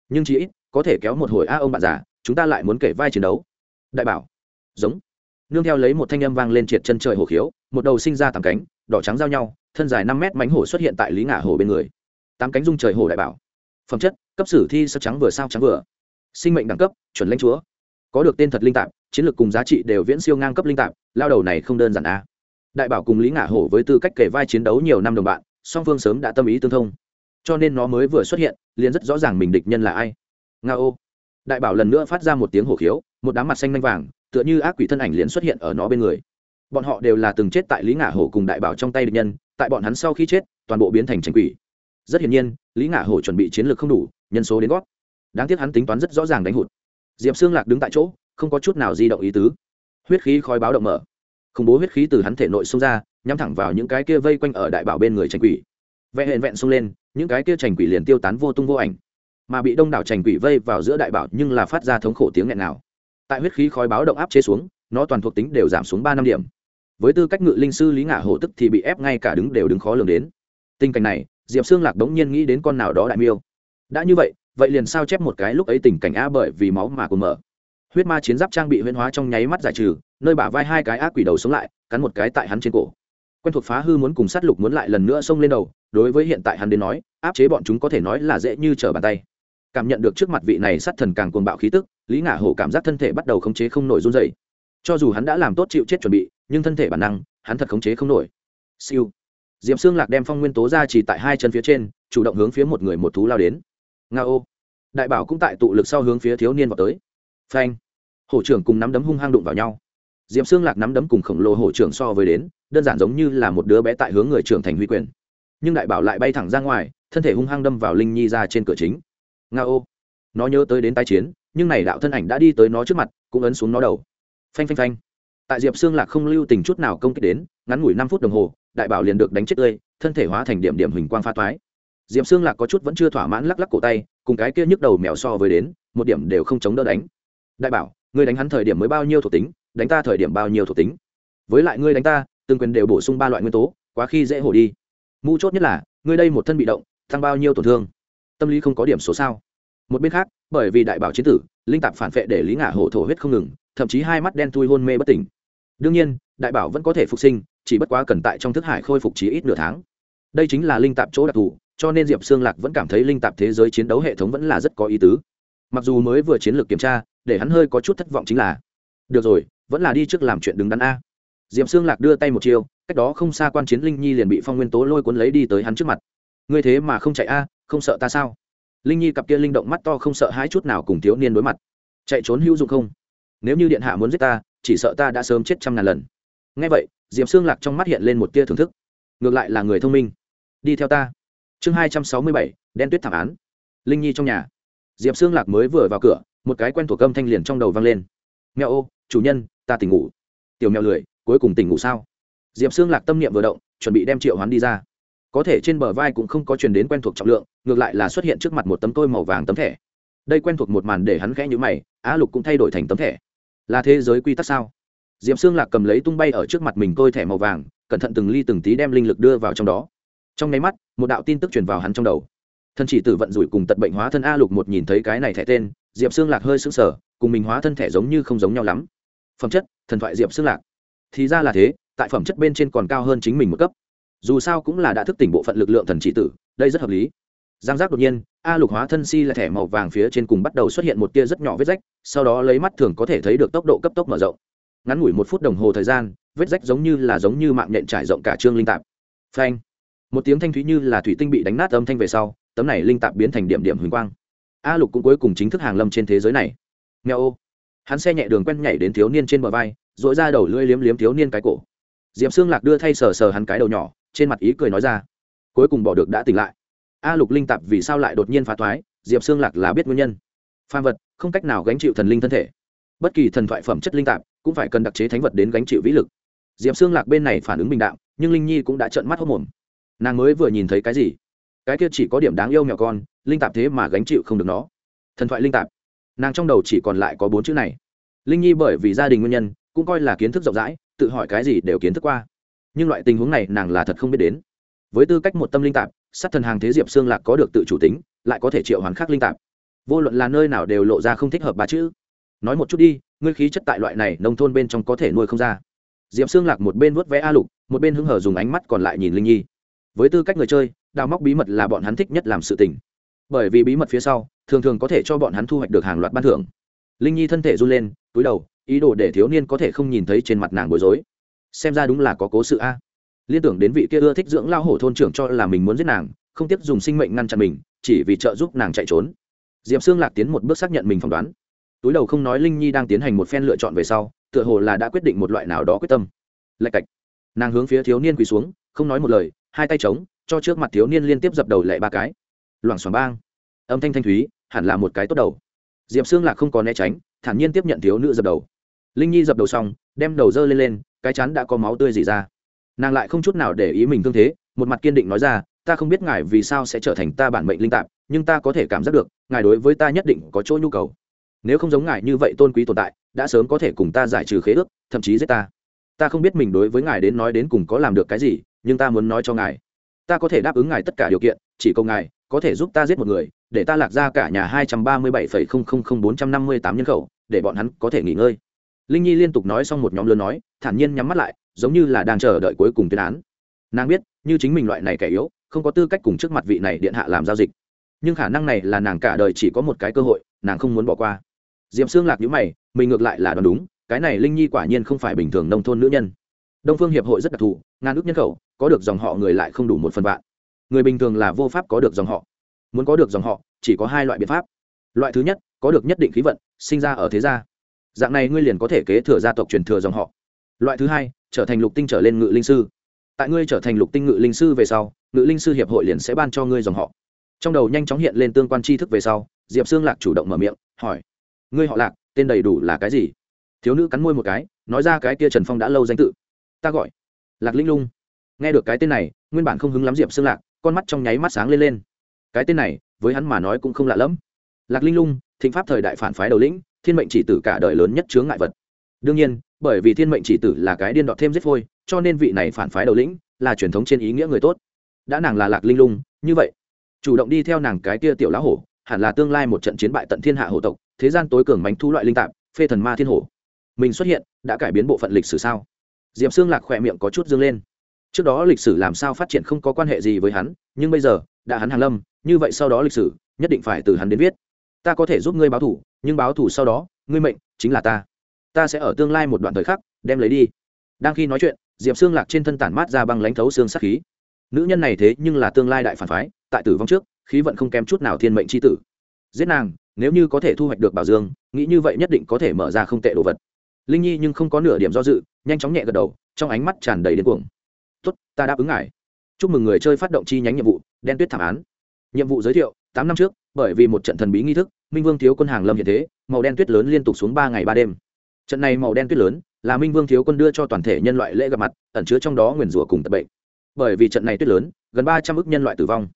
Speaker 1: Nhưng chỉ ít, có thể kéo một hồi a ông bạn già, chúng ta lại muốn kể vai chiến đấu. Đại bảo. Giống nương theo lấy một thanh âm vang lên triệt chân trời hổ khiếu, một đầu sinh ra tám cánh, đỏ trắng giao nhau, thân dài năm mét mánh hổ xuất hiện tại lý ngả hổ bên người. Tám cánh dung trời hổ đại bảo. Phẩm chất, cấp sử thi sắc trắng vừa sao trắng vừa. Sinh mệnh đẳng cấp, chuẩn lãnh chúa. Có được tên thật linh tạp, chiến lược cùng giá trị đều viễn siêu ngang cấp linh tạp, lao đầu này không đơn giản a. Đại bảo cùng lý ngả hổ với tư cách kể vai chiến đấu nhiều năm đồng bạn, song phương sớm đã tâm ý tương thông. Cho nên nó mới vừa xuất hiện, liền rất rõ ràng mình địch nhân là ai. Nga ô đại bảo lần nữa phát ra một tiếng hổ khiếu, một đám mặt xanh lanh vàng tựa như ác quỷ thân ảnh liền xuất hiện ở nó bên người. Bọn họ đều là từng chết tại lý ngả hổ cùng đại bảo trong tay địch nhân, tại bọn hắn sau khi chết, toàn bộ biến thành tranh quỷ. Rất hiển nhiên, lý ngả hổ chuẩn bị chiến lược không đủ, nhân số đến gót đáng tiếc hắn tính toán rất rõ ràng đánh hụt. Diệp xương lạc đứng tại chỗ, không có chút nào di động ý tứ. Huyết khí khói báo động mở. Khủng bố huyết khí từ hắn thể nội xông ra, nhắm thẳng vào những cái kia vây quanh ở đại bảo bên người tranh quỷ. Vẽ hẹn vẹn xông lên, những cái kia tranh quỷ liền tiêu tán vô tung vô ảnh. Mà bị đông đảo tranh quỷ vây vào giữa đại bảo nhưng là phát ra thống khổ tiếng nghẹn nào tại huyết khí khói báo động áp chế xuống, nó toàn thuộc tính đều giảm xuống ba năm điểm. Với tư cách ngự linh sư lý ngả hổ tức thì bị ép ngay cả đứng đều đứng khó lường đến. Tình cảnh này, diệp xương lạc đống nhiên nghĩ đến con nào đó đại miêu. Đã như vậy vậy liền sao chép một cái lúc ấy tình cảnh a bởi vì máu mà còn mở. Huyết ma chiến giáp trang bị huyễn hóa trong nháy mắt giải trừ, nơi bả vai hai cái ác quỷ đầu sống lại, cắn một cái tại hắn trên cổ. Quen thuộc phá hư muốn cùng sát lục muốn lại lần nữa xông lên đầu, đối với hiện tại hắn đến nói, áp chế bọn chúng có thể nói là dễ như trở bàn tay cảm nhận được trước mặt vị này sát thần càng cuồng bạo khí tức, lý ngả hổ cảm giác thân thể bắt đầu khống chế không nổi run dày cho dù hắn đã làm tốt chịu chết chuẩn bị, nhưng thân thể bản năng, hắn thật khống chế không nổi. Siêu. Diệm xương lạc đem phong nguyên tố ra chỉ tại hai chân phía trên, chủ động hướng phía một người một thú lao đến. Nga ô. Đại bảo cũng tại tụ lực sau hướng phía thiếu niên vào tới. Phanh. Hổ trưởng cùng nắm đấm hung hăng đụng vào nhau. Diệm xương lạc nắm đấm cùng khổng lồ hổ trưởng so với đến, đơn giản giống như là một đứa bé tại hướng người trưởng thành huy quyền. Nhưng đại bảo lại bay thẳng ra ngoài, thân thể hung hăng đâm vào linh nhi ra trên cửa chính nga ô. Nó nhớ tới đến tai chiến, nhưng này đạo thân ảnh đã đi tới nó trước mặt, cũng ấn xuống nó đầu. Phanh phanh phanh. Tại diệp xương lạc không lưu tình chút nào công kích đến, ngắn ngủi năm phút đồng hồ, đại bảo liền được đánh chết tươi, thân thể hóa thành điểm điểm hình quang pha toái. Diệp xương lạc có chút vẫn chưa thỏa mãn lắc lắc cổ tay, cùng cái kia nhức đầu mèo so với đến, một điểm đều không chống đỡ đánh. Đại bảo, ngươi đánh hắn thời điểm mới bao nhiêu thuộc tính, đánh ta thời điểm bao nhiêu thuộc tính? Với lại ngươi đánh ta, từng quyền đều bổ sung ba loại nguyên tố, quá khi dễ hổ đi. Mu chốt nhất là, ngươi đây một thân bị động, tăng bao nhiêu tổn thương? Tâm lý không có điểm số sao. Một bên khác, bởi vì đại bảo chiến tử, linh tạp phản vệ để lý ngả hổ thổ huyết không ngừng, thậm chí hai mắt đen thui hôn mê bất tỉnh. Đương nhiên, đại bảo vẫn có thể phục sinh, chỉ bất quá cần tại trong thức hải khôi phục trí ít nửa tháng. Đây chính là linh tạp chỗ đặc thù, cho nên diệp xương lạc vẫn cảm thấy linh tạp thế giới chiến đấu hệ thống vẫn là rất có ý tứ. Mặc dù mới vừa chiến lược kiểm tra, để hắn hơi có chút thất vọng chính là, được rồi, vẫn là đi trước làm chuyện đứng đắn a. Diệp xương lạc đưa tay một chiêu, cách đó không xa quan chiến linh nhi liền bị phong nguyên tố lôi cuốn lấy đi tới hắn trước mặt. Ngươi thế mà không chạy a không sợ ta sao? Linh nhi cặp kia linh động mắt to không sợ hãi chút nào cùng thiếu niên đối mặt. Chạy trốn hữu dụng không? Nếu như điện hạ muốn giết ta, chỉ sợ ta đã sớm chết trăm ngàn lần. Ngay vậy, diệp xương lạc trong mắt hiện lên một tia thưởng thức. Ngược lại là người thông minh. Đi theo ta. Chương hai trăm sáu mươi bảy, đen tuyết thảm án. Linh nhi trong nhà. Diệp xương lạc mới vừa vào cửa, một cái quen thuộc âm thanh liền trong đầu vang lên. Mèo ô, chủ nhân, ta tỉnh ngủ. Tiểu mèo lười, cuối cùng tỉnh ngủ sao? Diệp xương lạc tâm niệm vừa động, chuẩn bị đem triệu hoán đi ra có thể trên bờ vai cũng không có truyền đến quen thuộc trọng lượng, ngược lại là xuất hiện trước mặt một tấm tôi màu vàng tấm thẻ. Đây quen thuộc một màn để hắn khẽ nhữ mày, á lục cũng thay đổi thành tấm thẻ. Là thế giới quy tắc sao? D i ệ p xương lạc cầm lấy tung bay ở trước mặt mình tôi thẻ màu vàng, cẩn thận từng ly từng tí đem linh lực đưa vào trong đó. Trong nháy mắt, một đạo tin tức truyền vào hắn trong đầu. Thân chỉ tử vận rủi cùng tật bệnh hóa thân a lục một nhìn thấy cái này thẻ tên, diệp xương lạc hơi sững sờ, cùng mình hóa thân thẻ giống như không giống nhau lắm. Phẩm chất, thần thoại diệp xương lạc. Thì ra là thế, tại phẩm chất bên trên còn cao hơn chính mình một cấp dù sao cũng là đã thức tỉnh bộ phận lực lượng thần chỉ tử, đây rất hợp lý. Giang giác đột nhiên, a lục hóa thân si là thẻ màu vàng phía trên cùng bắt đầu xuất hiện một tia rất nhỏ vết rách, sau đó lấy mắt thường có thể thấy được tốc độ cấp tốc mở rộng. Ngắn ngủi một phút đồng hồ thời gian, vết rách giống như là giống như mạng nhện trải rộng cả trương linh tạp. Phanh. Một tiếng thanh thúy như là thủy tinh bị đánh nát âm thanh về sau, tấm này linh tạp biến thành điểm điểm huỳnh quang. A lục cũng cuối cùng chính thức hàng lâm trên thế giới này. Nghe ô hắn xe nhẹ đường quen nhảy đến thiếu niên trên bờ vai dội ra đầu lưỡi liếm liếm thiếu niên cái cổ. Diệp xương lạc đưa thay sờ sờ hắn cái đầu nhỏ trên mặt ý cười nói ra. Cuối cùng bỏ được đã tỉnh lại. A lục linh tạp vì sao lại đột nhiên phá thoái, diệp xương lạc là biết nguyên nhân. Phan vật, không cách nào gánh chịu thần linh thân thể. Bất kỳ thần thoại phẩm chất linh tạp cũng phải cần đặc chế thánh vật đến gánh chịu vĩ lực. Diệp xương lạc bên này phản ứng bình đạo nhưng linh nhi cũng đã trợn mắt hốc mồm. Nàng mới vừa nhìn thấy cái gì? Cái kia chỉ có điểm đáng yêu mèo con, linh tạp thế mà gánh chịu không được nó. Thần thoại linh tạp. Nàng trong đầu chỉ còn lại có bốn chữ này. Linh nhi bởi vì gia đình nguyên nhân, cũng coi là kiến thức rộng rãi, tự hỏi cái gì đều kiến thức qua nhưng loại tình huống này nàng là thật không biết đến. Với tư cách một tâm linh tạp, sát thần hàng thế diệp xương lạc có được tự chủ tính, lại có thể triệu hoàn khắc linh tạp. Vô luận là nơi nào đều lộ ra không thích hợp ba chữ. Nói một chút đi, ngươi khí chất tại loại này nông thôn bên trong có thể nuôi không ra. Diệp xương lạc một bên vớt vé a lục, một bên hưng hở dùng ánh mắt còn lại nhìn linh nhi. Với tư cách người chơi, đào móc bí mật là bọn hắn thích nhất làm sự tình. Bởi vì bí mật phía sau, thường thường có thể cho bọn hắn thu hoạch được hàng loạt ban thưởng. Linh nhi thân thể run lên, túi đầu, ý đồ để thiếu niên có thể không nhìn thấy trên mặt nàng bối rối xem ra đúng là có cố sự a. Liên tưởng đến vị kia ưa thích dưỡng lao hổ thôn trưởng cho là mình muốn giết nàng, không tiếp dùng sinh mệnh ngăn chặn mình, chỉ vì trợ giúp nàng chạy trốn. Diệp xương lạc tiến một bước xác nhận mình phỏng đoán. Túi đầu không nói linh nhi đang tiến hành một phen lựa chọn về sau, tựa hồ là đã quyết định một loại nào đó quyết tâm. Lạch cạch. Nàng hướng phía thiếu niên quỳ xuống, không nói một lời, hai tay trống cho trước mặt thiếu niên liên tiếp dập đầu lệ ba cái. Loảng xoảng bang. Âm thanh thanh thúy, hẳn là một cái tốt đầu. Diệp xương lạc không có né tránh, thản nhiên tiếp nhận thiếu nữ dập đầu linh nhi dập đầu xong, đem đầu dơ lên lên, cái chắn đã có máu tươi dỉ ra. Nàng lại không chút nào để ý mình thương thế, một mặt kiên định nói ra, ta không biết ngài vì sao sẽ trở thành ta bản mệnh linh tạp, nhưng ta có thể cảm giác được, ngài đối với ta nhất định có chỗ nhu cầu. Nếu không giống ngài như vậy tôn quý tồn tại, đã sớm có thể cùng ta giải trừ khế ước, thậm chí giết ta. Ta không biết mình đối với ngài đến nói đến cùng có làm được cái gì, nhưng ta muốn nói cho ngài. Ta có thể đáp ứng ngài tất cả điều kiện, chỉ cầu ngài có thể giúp ta giết một người, để ta lạc ra cả nhà hai trăm ba mươi bảy phẩy không không không bốn trăm năm mươi tám nhân khẩu, để bọn hắn có thể nghỉ ngơi linh nhi liên tục nói xong một nhóm lớn nói, thản nhiên nhắm mắt lại, giống như là đang chờ đợi cuối cùng tuyên án. Nàng biết, như chính mình loại này kẻ yếu, không có tư cách cùng trước mặt vị này điện hạ làm giao dịch. Nhưng khả năng này là nàng cả đời chỉ có một cái cơ hội, nàng không muốn bỏ qua. D i ệ p xương lạc nhữ mày, mình ngược lại là đoán đúng, cái này linh nhi quả nhiên không phải bình thường nông thôn nữ nhân. Đông phương hiệp hội rất đặc thù, ngàn ước nhân khẩu, có được dòng họ người lại không đủ một phần vạn. Người bình thường là vô pháp có được dòng họ. Muốn có được dòng họ, chỉ có hai loại biện pháp. Loại thứ nhất, có được nhất định khí vận, sinh ra ở thế gia dạng này ngươi liền có thể kế thừa gia tộc truyền thừa dòng họ. Loại thứ hai, trở thành lục tinh trở lên ngự linh sư. Tại ngươi trở thành lục tinh ngự linh sư về sau, ngự linh sư hiệp hội liền sẽ ban cho ngươi dòng họ. Trong đầu nhanh chóng hiện lên tương quan tri thức về sau, diệp xương lạc chủ động mở miệng, hỏi, ngươi họ lạc, tên đầy đủ là cái gì? Thiếu nữ cắn môi một cái, nói ra cái kia trần phong đã lâu danh tự. Ta gọi lạc linh lung. Nghe được cái tên này, nguyên bản không hứng lắm diệp xương lạc, con mắt trong nháy mắt sáng lên lên. Cái tên này, với hắn mà nói cũng không lạ lẫm. Lạc linh lung, thịnh pháp thời đại phản phái đầu lĩnh thiên mệnh chỉ tử cả đời lớn nhất chướng ngại vật. Đương nhiên, bởi vì thiên mệnh chỉ tử là cái điên đọt thêm giết phôi, cho nên vị này phản phái đầu lĩnh là truyền thống trên ý nghĩa người tốt. Đã nàng là lạc linh lung, như vậy, chủ động đi theo nàng cái kia tiểu lá hổ, hẳn là tương lai một trận chiến bại tận thiên hạ hổ tộc, thế gian tối cường bánh thu loại linh tạp, phê thần ma thiên hổ. Mình xuất hiện, đã cải biến bộ phận lịch sử sao? Diệp xương lạc khỏe miệng có chút dương lên. Trước đó lịch sử làm sao phát triển không có quan hệ gì với hắn, nhưng bây giờ, đã hắn hàng lâm, như vậy sau đó lịch sử, nhất định phải từ hắn đến viết ta có thể giúp ngươi báo thủ, nhưng báo thủ sau đó, ngươi mệnh chính là ta. Ta sẽ ở tương lai một đoạn thời khắc, đem lấy đi. Đang khi nói chuyện, diệp xương lạc trên thân tản mát ra băng lãnh thấu xương sắc khí. Nữ nhân này thế nhưng là tương lai đại phản phái, tại tử vong trước, khí vận không kém chút nào thiên mệnh c h i tử. Giết nàng, nếu như có thể thu hoạch được bảo dương, nghĩ như vậy nhất định có thể mở ra không tệ đồ vật. Linh nhi nhưng không có nửa điểm do dự, nhanh chóng nhẹ gật đầu, trong ánh mắt tràn đầy đến cuồng. Tốt, ta đáp ứng ngài. Chúc mừng người chơi phát động chi nhánh nhiệm vụ, đen tuyết thảm án. Nhiệm vụ giới thiệu, tám năm trước bởi vì một trận thần bí nghi thức, minh vương thiếu quân hàng lâm hiện thế, màu đen tuyết lớn liên tục xuống ba ngày ba đêm. Trận này màu đen tuyết lớn, là minh vương thiếu quân đưa cho toàn thể nhân loại lễ gặp mặt, ẩn chứa trong đó nguyền rủa cùng tập bệnh. Bởi vì trận này tuyết lớn, gần ba trăm ước nhân loại tử vong.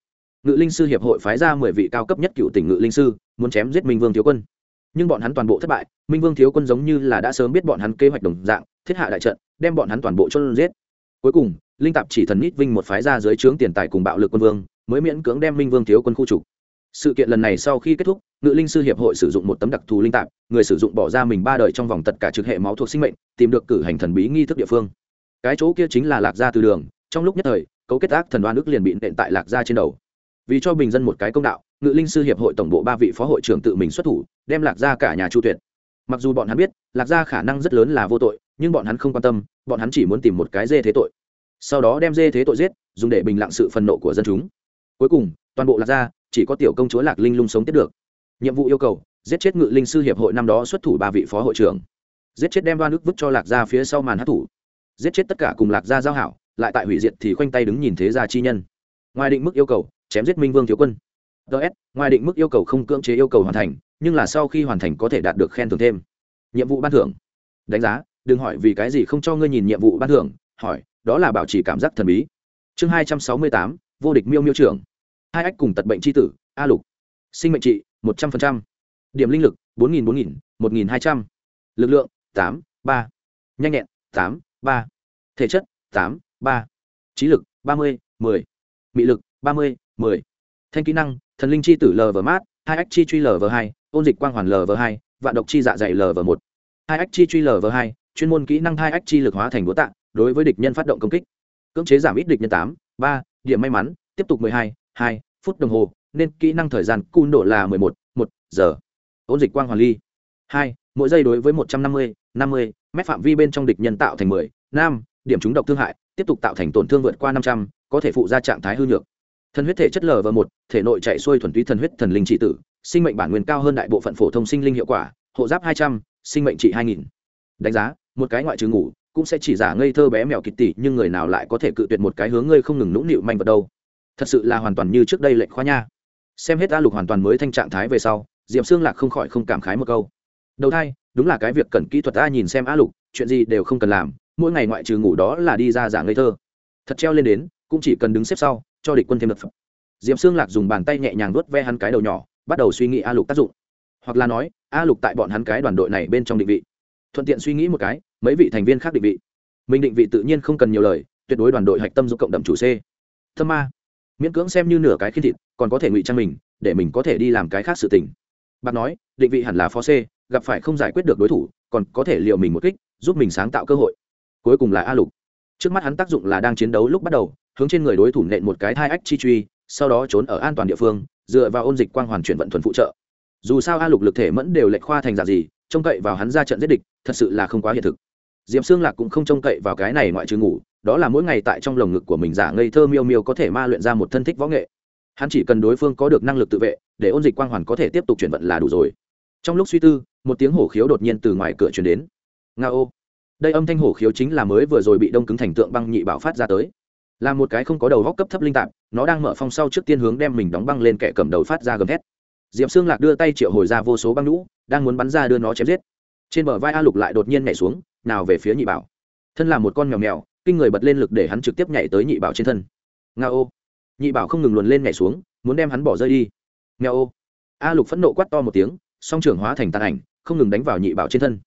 Speaker 1: Ngự linh sư hiệp hội phái ra mười vị cao cấp nhất cựu tỉnh ngự linh sư, muốn chém giết minh vương thiếu quân. Nhưng bọn hắn toàn bộ thất bại, minh vương thiếu quân giống như là đã sớm biết bọn hắn kế hoạch đồng dạng, thiết hạ đại trận, đem bọn hắn toàn bộ chôn giết. Cuối cùng, linh tạp chỉ thần nít vinh một phái ra dưới trướng tiền tài cùng bạo lực quân vương, mới miễn cưỡng đem minh vương thiếu quân khu trục sự kiện lần này sau khi kết thúc, ngự linh sư hiệp hội sử dụng một tấm đặc thù linh tạp, người sử dụng bỏ ra mình ba đời trong vòng tất cả trực hệ máu thuộc sinh mệnh, tìm được cử hành thần bí nghi thức địa phương. Cái chỗ kia chính là lạc gia từ đường, trong lúc nhất thời, cấu kết ác thần đoan ước liền bị nện tại lạc gia trên đầu. Vì cho bình dân một cái công đạo, ngự linh sư hiệp hội tổng bộ ba vị phó hội trưởng tự mình xuất thủ, đem lạc gia cả nhà chu tuyệt. Mặc dù bọn hắn biết, lạc gia khả năng rất lớn là vô tội, nhưng bọn hắn không quan tâm, bọn hắn chỉ muốn tìm một cái dê thế tội. Sau đó đem dê thế tội giết, dùng để bình lặng sự phân nộ của dân chúng. Cuối cùng, toàn bộ lạc gia chỉ có tiểu công chúa lạc linh lung sống tiếp được. Nhiệm vụ yêu cầu, giết chết ngự linh sư hiệp hội năm đó xuất thủ ba vị phó hội trưởng. Giết chết đem đoan ức vứt cho lạc gia phía sau màn hát thủ. Giết chết tất cả cùng lạc gia giao hảo, lại tại hủy diệt thì khoanh tay đứng nhìn thế gia chi nhân. Ngoài định mức yêu cầu, chém giết minh vương thiếu quân. Ts ngoài định mức yêu cầu không cưỡng chế yêu cầu hoàn thành, nhưng là sau khi hoàn thành có thể đạt được khen thưởng thêm. Nhiệm vụ ban thưởng. Đánh giá, đừng hỏi vì cái gì không cho ngươi nhìn nhiệm vụ ban thưởng, hỏi, đó là bảo trì cảm giác thần bí. Chương hai trăm sáu mươi tám, vô địch miêu miêu trưởng hai ách cùng tật bệnh c h i tử, a lục. Sinh mệnh trị, một trăm linh điểm linh lực, bốn nghìn bốn nghìn, một nghìn hai trăm. L ự c lượng, tám, ba. Nhanh nhẹn, tám, ba. Thể chất, tám, ba. Trí lực, ba mươi, mười. Mị lực, ba mươi, mười. Thanh kỹ năng, thần linh chi tử lv mát hai ách chi truy lv hai, ôn dịch quang hoàn lv hai, vạn độc chi dạ dày lv một. Hai ách chi truy lv hai, chuyên môn kỹ năng hai ách chi lực hóa thành búa tạ, đối với địch nhân phát động công kích. Cưỡng chế giảm ít địch nhân tám, ba. Điểm may mắn, tiếp tục mười hai hai, phút đồng hồ, nên kỹ năng thời gian cun độ là mười một một giờ. Ôn dịch quang hoàn ly. Hai, mỗi giây đối với một trăm năm mươi năm mươi, mét phạm vi bên trong địch nhân tạo thành mười, năm, điểm trúng độc thương hại, tiếp tục tạo thành tổn thương vượt qua năm trăm, có thể phụ ra trạng thái hư nhược. Thần huyết thể chất lờ và một, thể nội chạy xuôi thuần túy thần huyết thần linh trị tử, sinh mệnh bản nguyên cao hơn đại bộ phận phổ thông sinh linh hiệu quả, hộ giáp hai trăm, sinh mệnh trị hai nghìn. Đánh giá, một cái ngoại trừ ngủ, cũng sẽ chỉ giả ngây thơ bé mèo kịch tỷ nhưng người nào lại có thể cự tuyệt một cái hướng ngươi không ngừng nũng nịu manh vật đâu thật sự là hoàn toàn như trước đây lệnh khoa nha. Xem hết a lục hoàn toàn mới thanh trạng thái về sau, diệp xương lạc không khỏi không cảm khái một câu. Đầu thai, đúng là cái việc cần kỹ thuật ta nhìn xem a lục, chuyện gì đều không cần làm, mỗi ngày ngoại trừ ngủ đó là đi ra giả ngây thơ. Thật treo lên đến, cũng chỉ cần đứng xếp sau, cho địch quân thêm lực. Phẩm diệp xương lạc dùng bàn tay nhẹ nhàng vuốt ve hắn cái đầu nhỏ, bắt đầu suy nghĩ a lục tác dụng. Hoặc là nói, a lục tại bọn hắn cái đoàn đội này bên trong định vị. Thuận tiện suy nghĩ một cái, mấy vị thành viên khác định vị. Mình định vị tự nhiên không cần nhiều lời, tuyệt đối đoàn đội hạch tâm giúp cộng đậm chủ c. Thâm ma miễn cưỡng xem như nửa cái khiên thịt, còn có thể ngụy trang mình, để mình có thể đi làm cái khác sự tình. Bác nói, định vị hẳn là phó c, gặp phải không giải quyết được đối thủ, còn có thể liệu mình một kích, giúp mình sáng tạo cơ hội. Cuối cùng là a lục. Trước mắt hắn tác dụng là đang chiến đấu lúc bắt đầu, hướng trên người đối thủ nện một cái thai ách chi truy, sau đó trốn ở an toàn địa phương, dựa vào ôn dịch quang hoàn chuyển vận thuần phụ trợ. Dù sao a lục lực thể mẫn đều lệch khoa thành giả gì, trông cậy vào hắn ra trận giết địch, thật sự là không quá hiện thực. Diệp xương lạc cũng không trông cậy vào cái này ngoại trừ ngủ đó là mỗi ngày tại trong lồng ngực của mình giả ngây thơ miêu miêu có thể ma luyện ra một thân thích võ nghệ. Hắn chỉ cần đối phương có được năng lực tự vệ, để ôn dịch quang hoàn có thể tiếp tục chuyển vận là đủ rồi. Trong lúc suy tư, một tiếng hổ khiếu đột nhiên từ ngoài cửa chuyển đến. Nga ô. Đây âm thanh hổ khiếu chính là mới vừa rồi bị đông cứng thành tượng băng nhị bảo phát ra tới. Là một cái không có đầu góc cấp thấp linh tạp, nó đang mở phong sau trước tiên hướng đem mình đóng băng lên kẻ cầm đầu phát ra gầm thét. Diệp xương lạc đưa tay triệu hồi ra vô số băng lũ đang muốn bắn ra đưa nó chém giết. Trên bờ vai a lục lại đột nhiên nhảy xuống, nào về phía nhị bảo. Thân là một con mèo mèo kinh người bật lên lực để hắn trực tiếp nhảy tới nhị bảo trên thân. Nga ô. Nhị bảo không ngừng luồn lên nhảy xuống, muốn đem hắn bỏ rơi đi. Nga ô. A lục phẫn nộ quát to một tiếng, song trưởng hóa thành tàn ảnh, không ngừng đánh vào nhị bảo trên thân.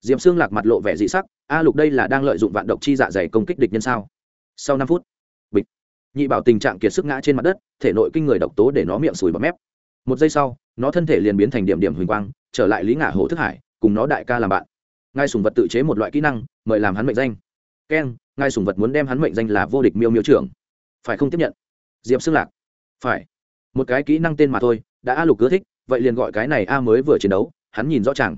Speaker 1: Diệm xương lạc mặt lộ vẻ dị sắc, a lục đây là đang lợi dụng vạn độc chi dạ dày công kích địch nhân sao? Sau năm phút, bịch. Nhị bảo tình trạng kiệt sức ngã trên mặt đất, thể nội kinh người độc tố để nó miệng sùi bọt mép. Một giây sau, nó thân thể liền biến thành điểm điểm huỳnh quang, trở lại lý ngả hồ thức hải, cùng nó đại ca làm bạn. Ngài sùng vật tự chế một loại kỹ năng, mời làm hắn mệnh danh keng, ngài sùng vật muốn đem hắn mệnh danh là vô địch miêu miêu trưởng. Phải không tiếp nhận? Diệp xương lạc. Phải. Một cái kỹ năng tên mà thôi, đã a lục cứ thích, vậy liền gọi cái này a mới vừa chiến đấu, hắn nhìn rõ ràng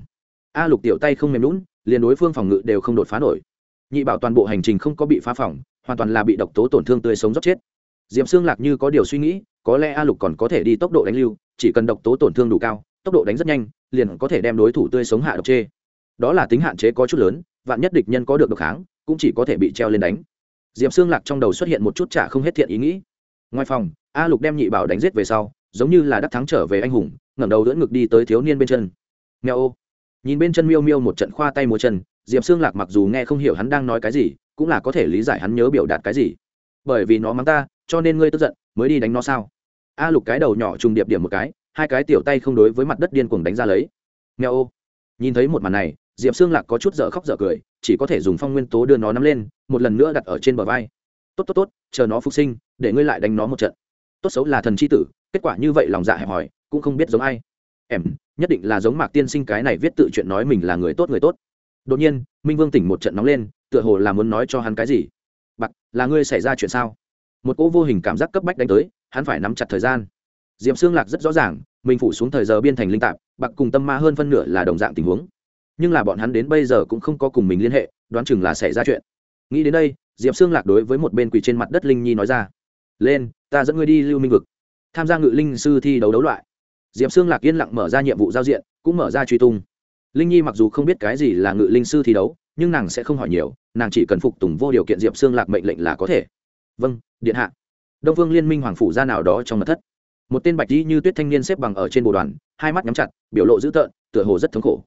Speaker 1: a lục tiểu tay không mềm lún liền đối phương phòng ngự đều không đột phá nổi. Nhị bảo toàn bộ hành trình không có bị phá phòng hoàn toàn là bị độc tố tổn thương tươi sống dốc chết. Diệp xương lạc như có điều suy nghĩ, có lẽ a lục còn có thể đi tốc độ đánh lưu, chỉ cần độc tố tổn thương đủ cao, tốc độ đánh rất nhanh, liền có thể đem đối thủ tươi sống hạ độc chê. Đó là tính hạn chế có chút lớn, vạn nhất địch nhân có được độc kháng cũng chỉ có thể bị treo lên đánh. Diệp xương lạc trong đầu xuất hiện một chút trả không hết thiện ý nghĩ. Ngoài phòng, a lục đem nhị bảo đánh giết về sau, giống như là đắc thắng trở về anh hùng, ngẩng đầu đỡ ngực đi tới thiếu niên bên chân. Nghèo ô. Nhìn bên chân miêu miêu một trận khoa tay múa chân, diệp xương lạc mặc dù nghe không hiểu hắn đang nói cái gì, cũng là có thể lý giải hắn nhớ biểu đạt cái gì. Bởi vì nó mắng ta, cho nên ngươi tức giận, mới đi đánh nó sao? A lục cái đầu nhỏ trùng điệp điểm một cái, hai cái tiểu tay không đối với mặt đất điên cuồng đánh ra lấy. Nghèo ô. Nhìn thấy một màn này diệp xương lạc có chút dở khóc dở cười, chỉ có thể dùng phong nguyên tố đưa nó nắm lên, một lần nữa đặt ở trên bờ vai. Tốt tốt tốt, chờ nó phục sinh, để ngươi lại đánh nó một trận. Tốt xấu là thần c h i tử. Kết quả như vậy lòng dạ hẹp hòi, cũng không biết giống ai. Em, nhất định là giống mạc tiên sinh cái này viết tự chuyện nói mình là người tốt người tốt. Đột nhiên, minh vương tỉnh một trận nóng lên, tựa hồ là muốn nói cho hắn cái gì. Bặc là ngươi xảy ra chuyện sao? Một cỗ vô hình cảm giác cấp bách đánh tới, hắn phải nắm chặt thời gian. D i ệ p xương lạc rất rõ ràng, mình phủ xuống thời giờ biên thành linh tạp bặc cùng tâm ma hơn phân nửa là đồng dạng tình huống nhưng là bọn hắn đến bây giờ cũng không có cùng mình liên hệ, đoán chừng là xảy ra chuyện. Nghĩ đến đây, diệp xương lạc đối với một bên quỳ trên mặt đất linh nhi nói ra, lên, ta dẫn ngươi đi lưu minh vực, tham gia ngự linh sư thi đấu đấu loại. Diệp xương lạc yên lặng mở ra nhiệm vụ giao diện, cũng mở ra truy tung. Linh nhi mặc dù không biết cái gì là ngự linh sư thi đấu, nhưng nàng sẽ không hỏi nhiều, nàng chỉ cần phục tùng vô điều kiện diệp xương lạc mệnh lệnh là có thể. Vâng điện hạ. Đông vương liên minh hoàng phủ ra nào đó trong mật thất. Một tên bạch dĩ như tuyết thanh niên xếp bằng ở trên bồ đoàn, hai mắt nhắm chặt, biểu lộ dữ tợn, tựa hồ rất thống khổ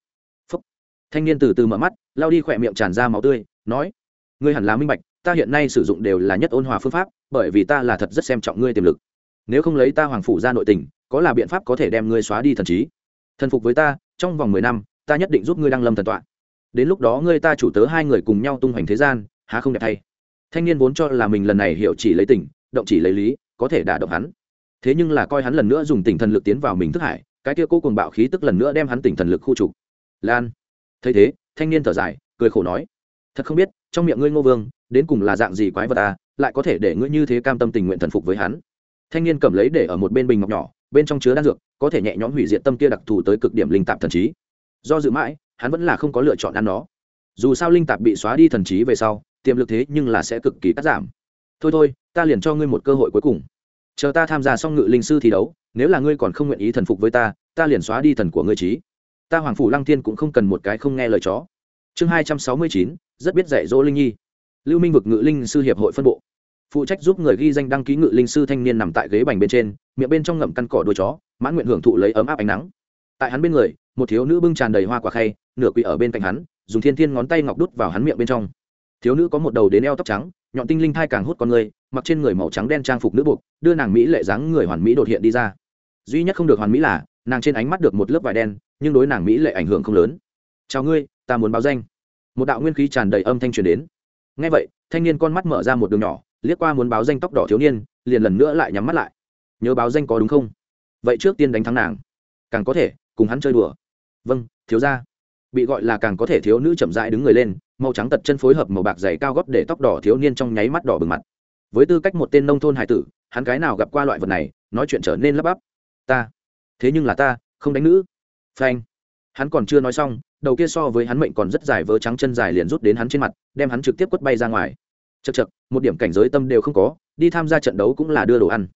Speaker 1: thanh niên từ từ mở mắt lao đi khỏe miệng tràn ra máu tươi, nói, ngươi hẳn là minh bạch, ta hiện nay sử dụng đều là nhất ôn hòa phương pháp, bởi vì ta là thật rất xem trọng ngươi tiềm lực. Nếu không lấy ta hoàng phủ ra nội tình, có là biện pháp có thể đem ngươi xóa đi thần trí? Thần phục với ta, trong vòng mười năm, ta nhất định giúp ngươi đăng lâm thần tọa. Đến lúc đó ngươi ta chủ tớ hai người cùng nhau tung hoành thế gian, há không đẹp thay? Thanh niên vốn cho là mình lần này hiểu chỉ lấy tình, động chỉ lấy lý, có thể đả động hắn. Thế nhưng là coi hắn lần nữa dùng tỉnh thần lực tiến vào mình thức hải, cái kia cô cùng bạo khí tức lần nữa đem hắn tỉnh thần lực khu trục. Lan thấy thế, thanh niên thở dài, cười khổ nói, thật không biết, trong miệng ngươi ngô vương, đến cùng là dạng gì quái vật à lại có thể để ngươi như thế cam tâm tình nguyện thần phục với hắn? Thanh niên cầm lấy để ở một bên bình ngọc nhỏ, bên trong chứa đan dược, có thể nhẹ nhõm hủy diệt tâm kia đặc thù tới cực điểm linh tạp thần trí. Do dự mãi, hắn vẫn là không có lựa chọn ăn nó. Dù sao linh tạp bị xóa đi thần trí về sau, tiềm lực thế nhưng là sẽ cực kỳ cắt giảm. Thôi thôi, ta liền cho ngươi một cơ hội cuối cùng. Chờ ta tham gia xong ngự linh sư thi đấu, nếu là ngươi còn không nguyện ý thần phục với ta ta liền xóa đi thần của ngươi trí ta hoàng phủ lăng thiên cũng không cần một cái không nghe lời chó. Chương hai trăm sáu mươi chín, rất biết dạy dỗ linh nhi. Lưu minh vực ngự linh sư hiệp hội phân bộ. Phụ trách giúp người ghi danh đăng ký ngự linh sư thanh niên nằm tại ghế bành bên trên, miệng bên trong ngậm căn cỏ đuôi chó, mãn nguyện hưởng thụ lấy ấm áp ánh nắng. Tại hắn bên người, một thiếu nữ bưng tràn đầy hoa quả khay, nửa quỳ ở bên cạnh hắn, dùng thiên thiên ngón tay ngọc đút vào hắn miệng bên trong. Thiếu nữ có một đầu đến eo tóc trắng, nhọn tinh linh thai càng hút con người, mặc trên người màu trắng đen trang phục nữ buộc, đưa nàng mỹ lệ dáng người hoàn mỹ đột hiện đi ra. Duy nhất không được hoàn mỹ là, nàng trên ánh mắt được một lớp vải đen nhưng đối nàng mỹ lệ ảnh hưởng không lớn. Chào ngươi, ta muốn báo danh. Một đạo nguyên khí tràn đầy âm thanh truyền đến. Ngay vậy, thanh niên con mắt mở ra một đường nhỏ, liếc qua muốn báo danh tóc đỏ thiếu niên, liền lần nữa lại nhắm mắt lại. Nhớ báo danh có đúng không? Vậy trước tiên đánh thắng nàng. Càng có thể, cùng hắn chơi đùa. Vâng thiếu ra bị gọi là càng có thể thiếu nữ chậm rãi đứng người lên, màu trắng tật chân phối hợp màu bạc dày cao gót để tóc đỏ thiếu niên trong nháy mắt đỏ bừng mặt. Với tư cách một tên nông thôn hải tử, hắn cái nào gặp qua loại vật này, nói chuyện trở nên lấp bắp. Ta. Thế nhưng là ta, không đánh nữ phanh. Hắn còn chưa nói xong, đầu kia so với hắn mệnh còn rất dài vớ trắng chân dài liền rút đến hắn trên mặt, đem hắn trực tiếp quất bay ra ngoài. Chật chật một điểm cảnh giới tâm đều không có, đi tham gia trận đấu cũng là đưa đồ ăn.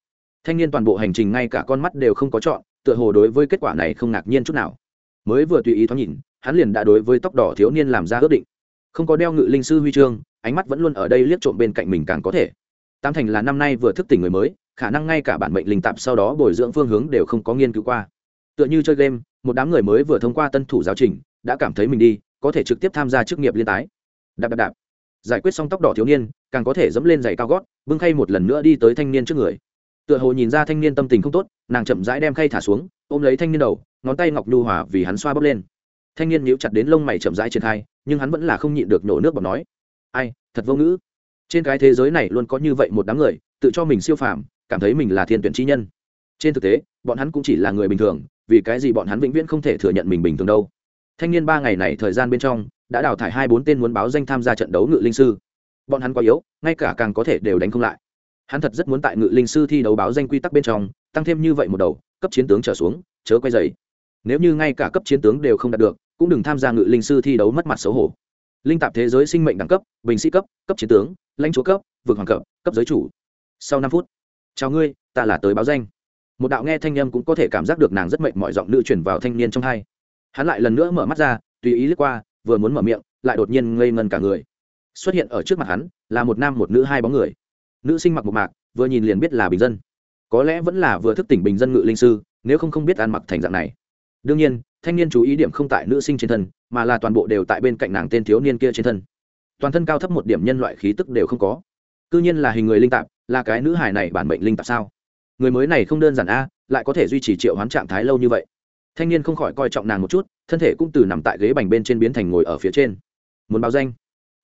Speaker 1: Thanh niên toàn bộ hành trình ngay cả con mắt đều không có chọn, tựa hồ đối với kết quả này không ngạc nhiên chút nào. Mới vừa tùy ý thoáng nhìn, hắn liền đã đối với tóc đỏ thiếu niên làm ra ước định. Không có đeo ngự linh sư huy chương, ánh mắt vẫn luôn ở đây liếc trộm bên cạnh mình càng có thể. Tam thành là năm nay vừa thức tỉnh người mới, khả năng ngay cả bản mệnh linh tạp sau đó bồi dưỡng phương hướng đều không có nghiên cứu qua. Tựa như chơi game một đám người mới vừa thông qua tân thủ giáo trình, đã cảm thấy mình đi, có thể trực tiếp tham gia chức nghiệp liên tái. Đạp đạp đạp. Giải quyết xong tóc đỏ thiếu niên, càng có thể dẫm lên giày cao gót, bưng khay một lần nữa đi tới thanh niên trước người. Tựa hồ nhìn ra thanh niên tâm tình không tốt, nàng chậm rãi đem khay thả xuống, ôm lấy thanh niên đầu, ngón tay ngọc nhu hòa vì hắn xoa bóp lên. Thanh niên nhíu chặt đến lông mày chậm rãi triển khai, nhưng hắn vẫn là không nhịn được nổ nước bọt nói, ai, thật vô ngữ. Trên cái thế giới này luôn có như vậy một đám người, tự cho mình siêu phàm, cảm thấy mình là thiên tuyển chi nhân. Trên thực tế, bọn hắn cũng chỉ là người bình thường vì cái gì bọn hắn vĩnh viễn không thể thừa nhận mình bình thường đâu. Thanh niên ba ngày này thời gian bên trong, đã đào thải hai bốn tên muốn báo danh tham gia trận đấu ngự linh sư. Bọn hắn quá yếu, ngay cả càng có thể đều đánh không lại. Hắn thật rất muốn tại ngự linh sư thi đấu báo danh quy tắc bên trong, tăng thêm như vậy một đầu, cấp chiến tướng trở xuống, chớ quay dày nếu như ngay cả cấp chiến tướng đều không đạt được, cũng đừng tham gia ngự linh sư thi đấu mất mặt xấu hổ. Linh tạp thế giới sinh mệnh đẳng cấp, bình sĩ cấp cấp chiến tướng, lãnh chúa cấp, vực hoàng cấp cấp giới chủ. Sau năm phút, chào ngươi, ta là tới báo danh một đạo nghe thanh âm cũng có thể cảm giác được nàng rất mệnh mọi giọng nữ chuyển vào thanh niên trong hai hắn lại lần nữa mở mắt ra, tùy ý lướt qua, vừa muốn mở miệng, lại đột nhiên ngây ngần cả người. Xuất hiện ở trước mặt hắn là một nam một nữ hai bóng người. Nữ sinh mặc một mạc, vừa nhìn liền biết là bình dân. Có lẽ vẫn là vừa thức tỉnh bình dân ngự linh sư, nếu không không biết ăn mặc thành dạng này. Đương nhiên, thanh niên chú ý điểm không tại nữ sinh trên thân, mà là toàn bộ đều tại bên cạnh nàng tên thiếu niên kia trên thân. Toàn thân cao thấp một điểm nhân loại khí tức đều không có. Cứ nhiên là hình người linh tạp, là cái nữ hài này bản mệnh linh tạp sao? Người mới này không đơn giản a, lại có thể duy trì triệu hoán trạng thái lâu như vậy. Thanh niên không khỏi coi trọng nàng một chút, thân thể cũng từ nằm tại ghế bành bên trên biến thành ngồi ở phía trên. Muốn báo danh?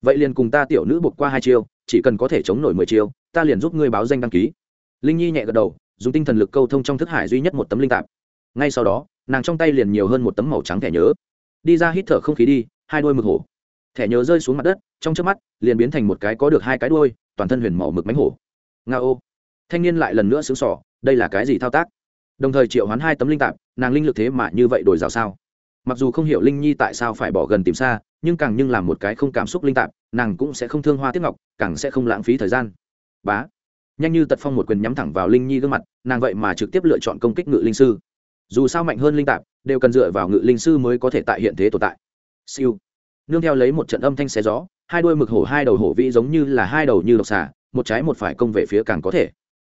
Speaker 1: Vậy liền cùng ta tiểu nữ buộc qua hai chiêu, chỉ cần có thể chống nổi mười chiêu, ta liền giúp ngươi báo danh đăng ký. Linh nhi nhẹ gật đầu, dùng tinh thần lực câu thông trong thức hải duy nhất một tấm linh tạp. Ngay sau đó, nàng trong tay liền nhiều hơn một tấm màu trắng thẻ nhớ. Đi ra hít thở không khí đi, hai đôi mực hổ. Thẻ nhớ rơi xuống mặt đất, trong trước mắt, liền biến thành một cái có được hai cái đôi toàn thân huyền màu mực mánh hổ. Nga ô thanh niên lại lần nữa xứng sỏ, đây là cái gì thao tác? Đồng thời triệu hoán hai tấm linh tạp, nàng linh lực thế mà như vậy đổi rào sao? Mặc dù không hiểu linh nhi tại sao phải bỏ gần tìm xa, nhưng càng nhưng làm một cái không cảm xúc linh tạp, nàng cũng sẽ không thương hoa tiếp ngọc, càng sẽ không lãng phí thời gian. Bá! Nhanh như tật phong một quyền nhắm thẳng vào linh nhi gương mặt, nàng vậy mà trực tiếp lựa chọn công kích ngự linh sư. Dù sao mạnh hơn linh tạp, đều cần dựa vào ngự linh sư mới có thể tại hiện thế tồn tại. Siêu! Nương theo lấy một trận âm thanh xé gió, hai đôi mực hổ, hai đầu hổ vĩ giống như là hai đầu như độc xà, một trái một phải công về phía càng có thể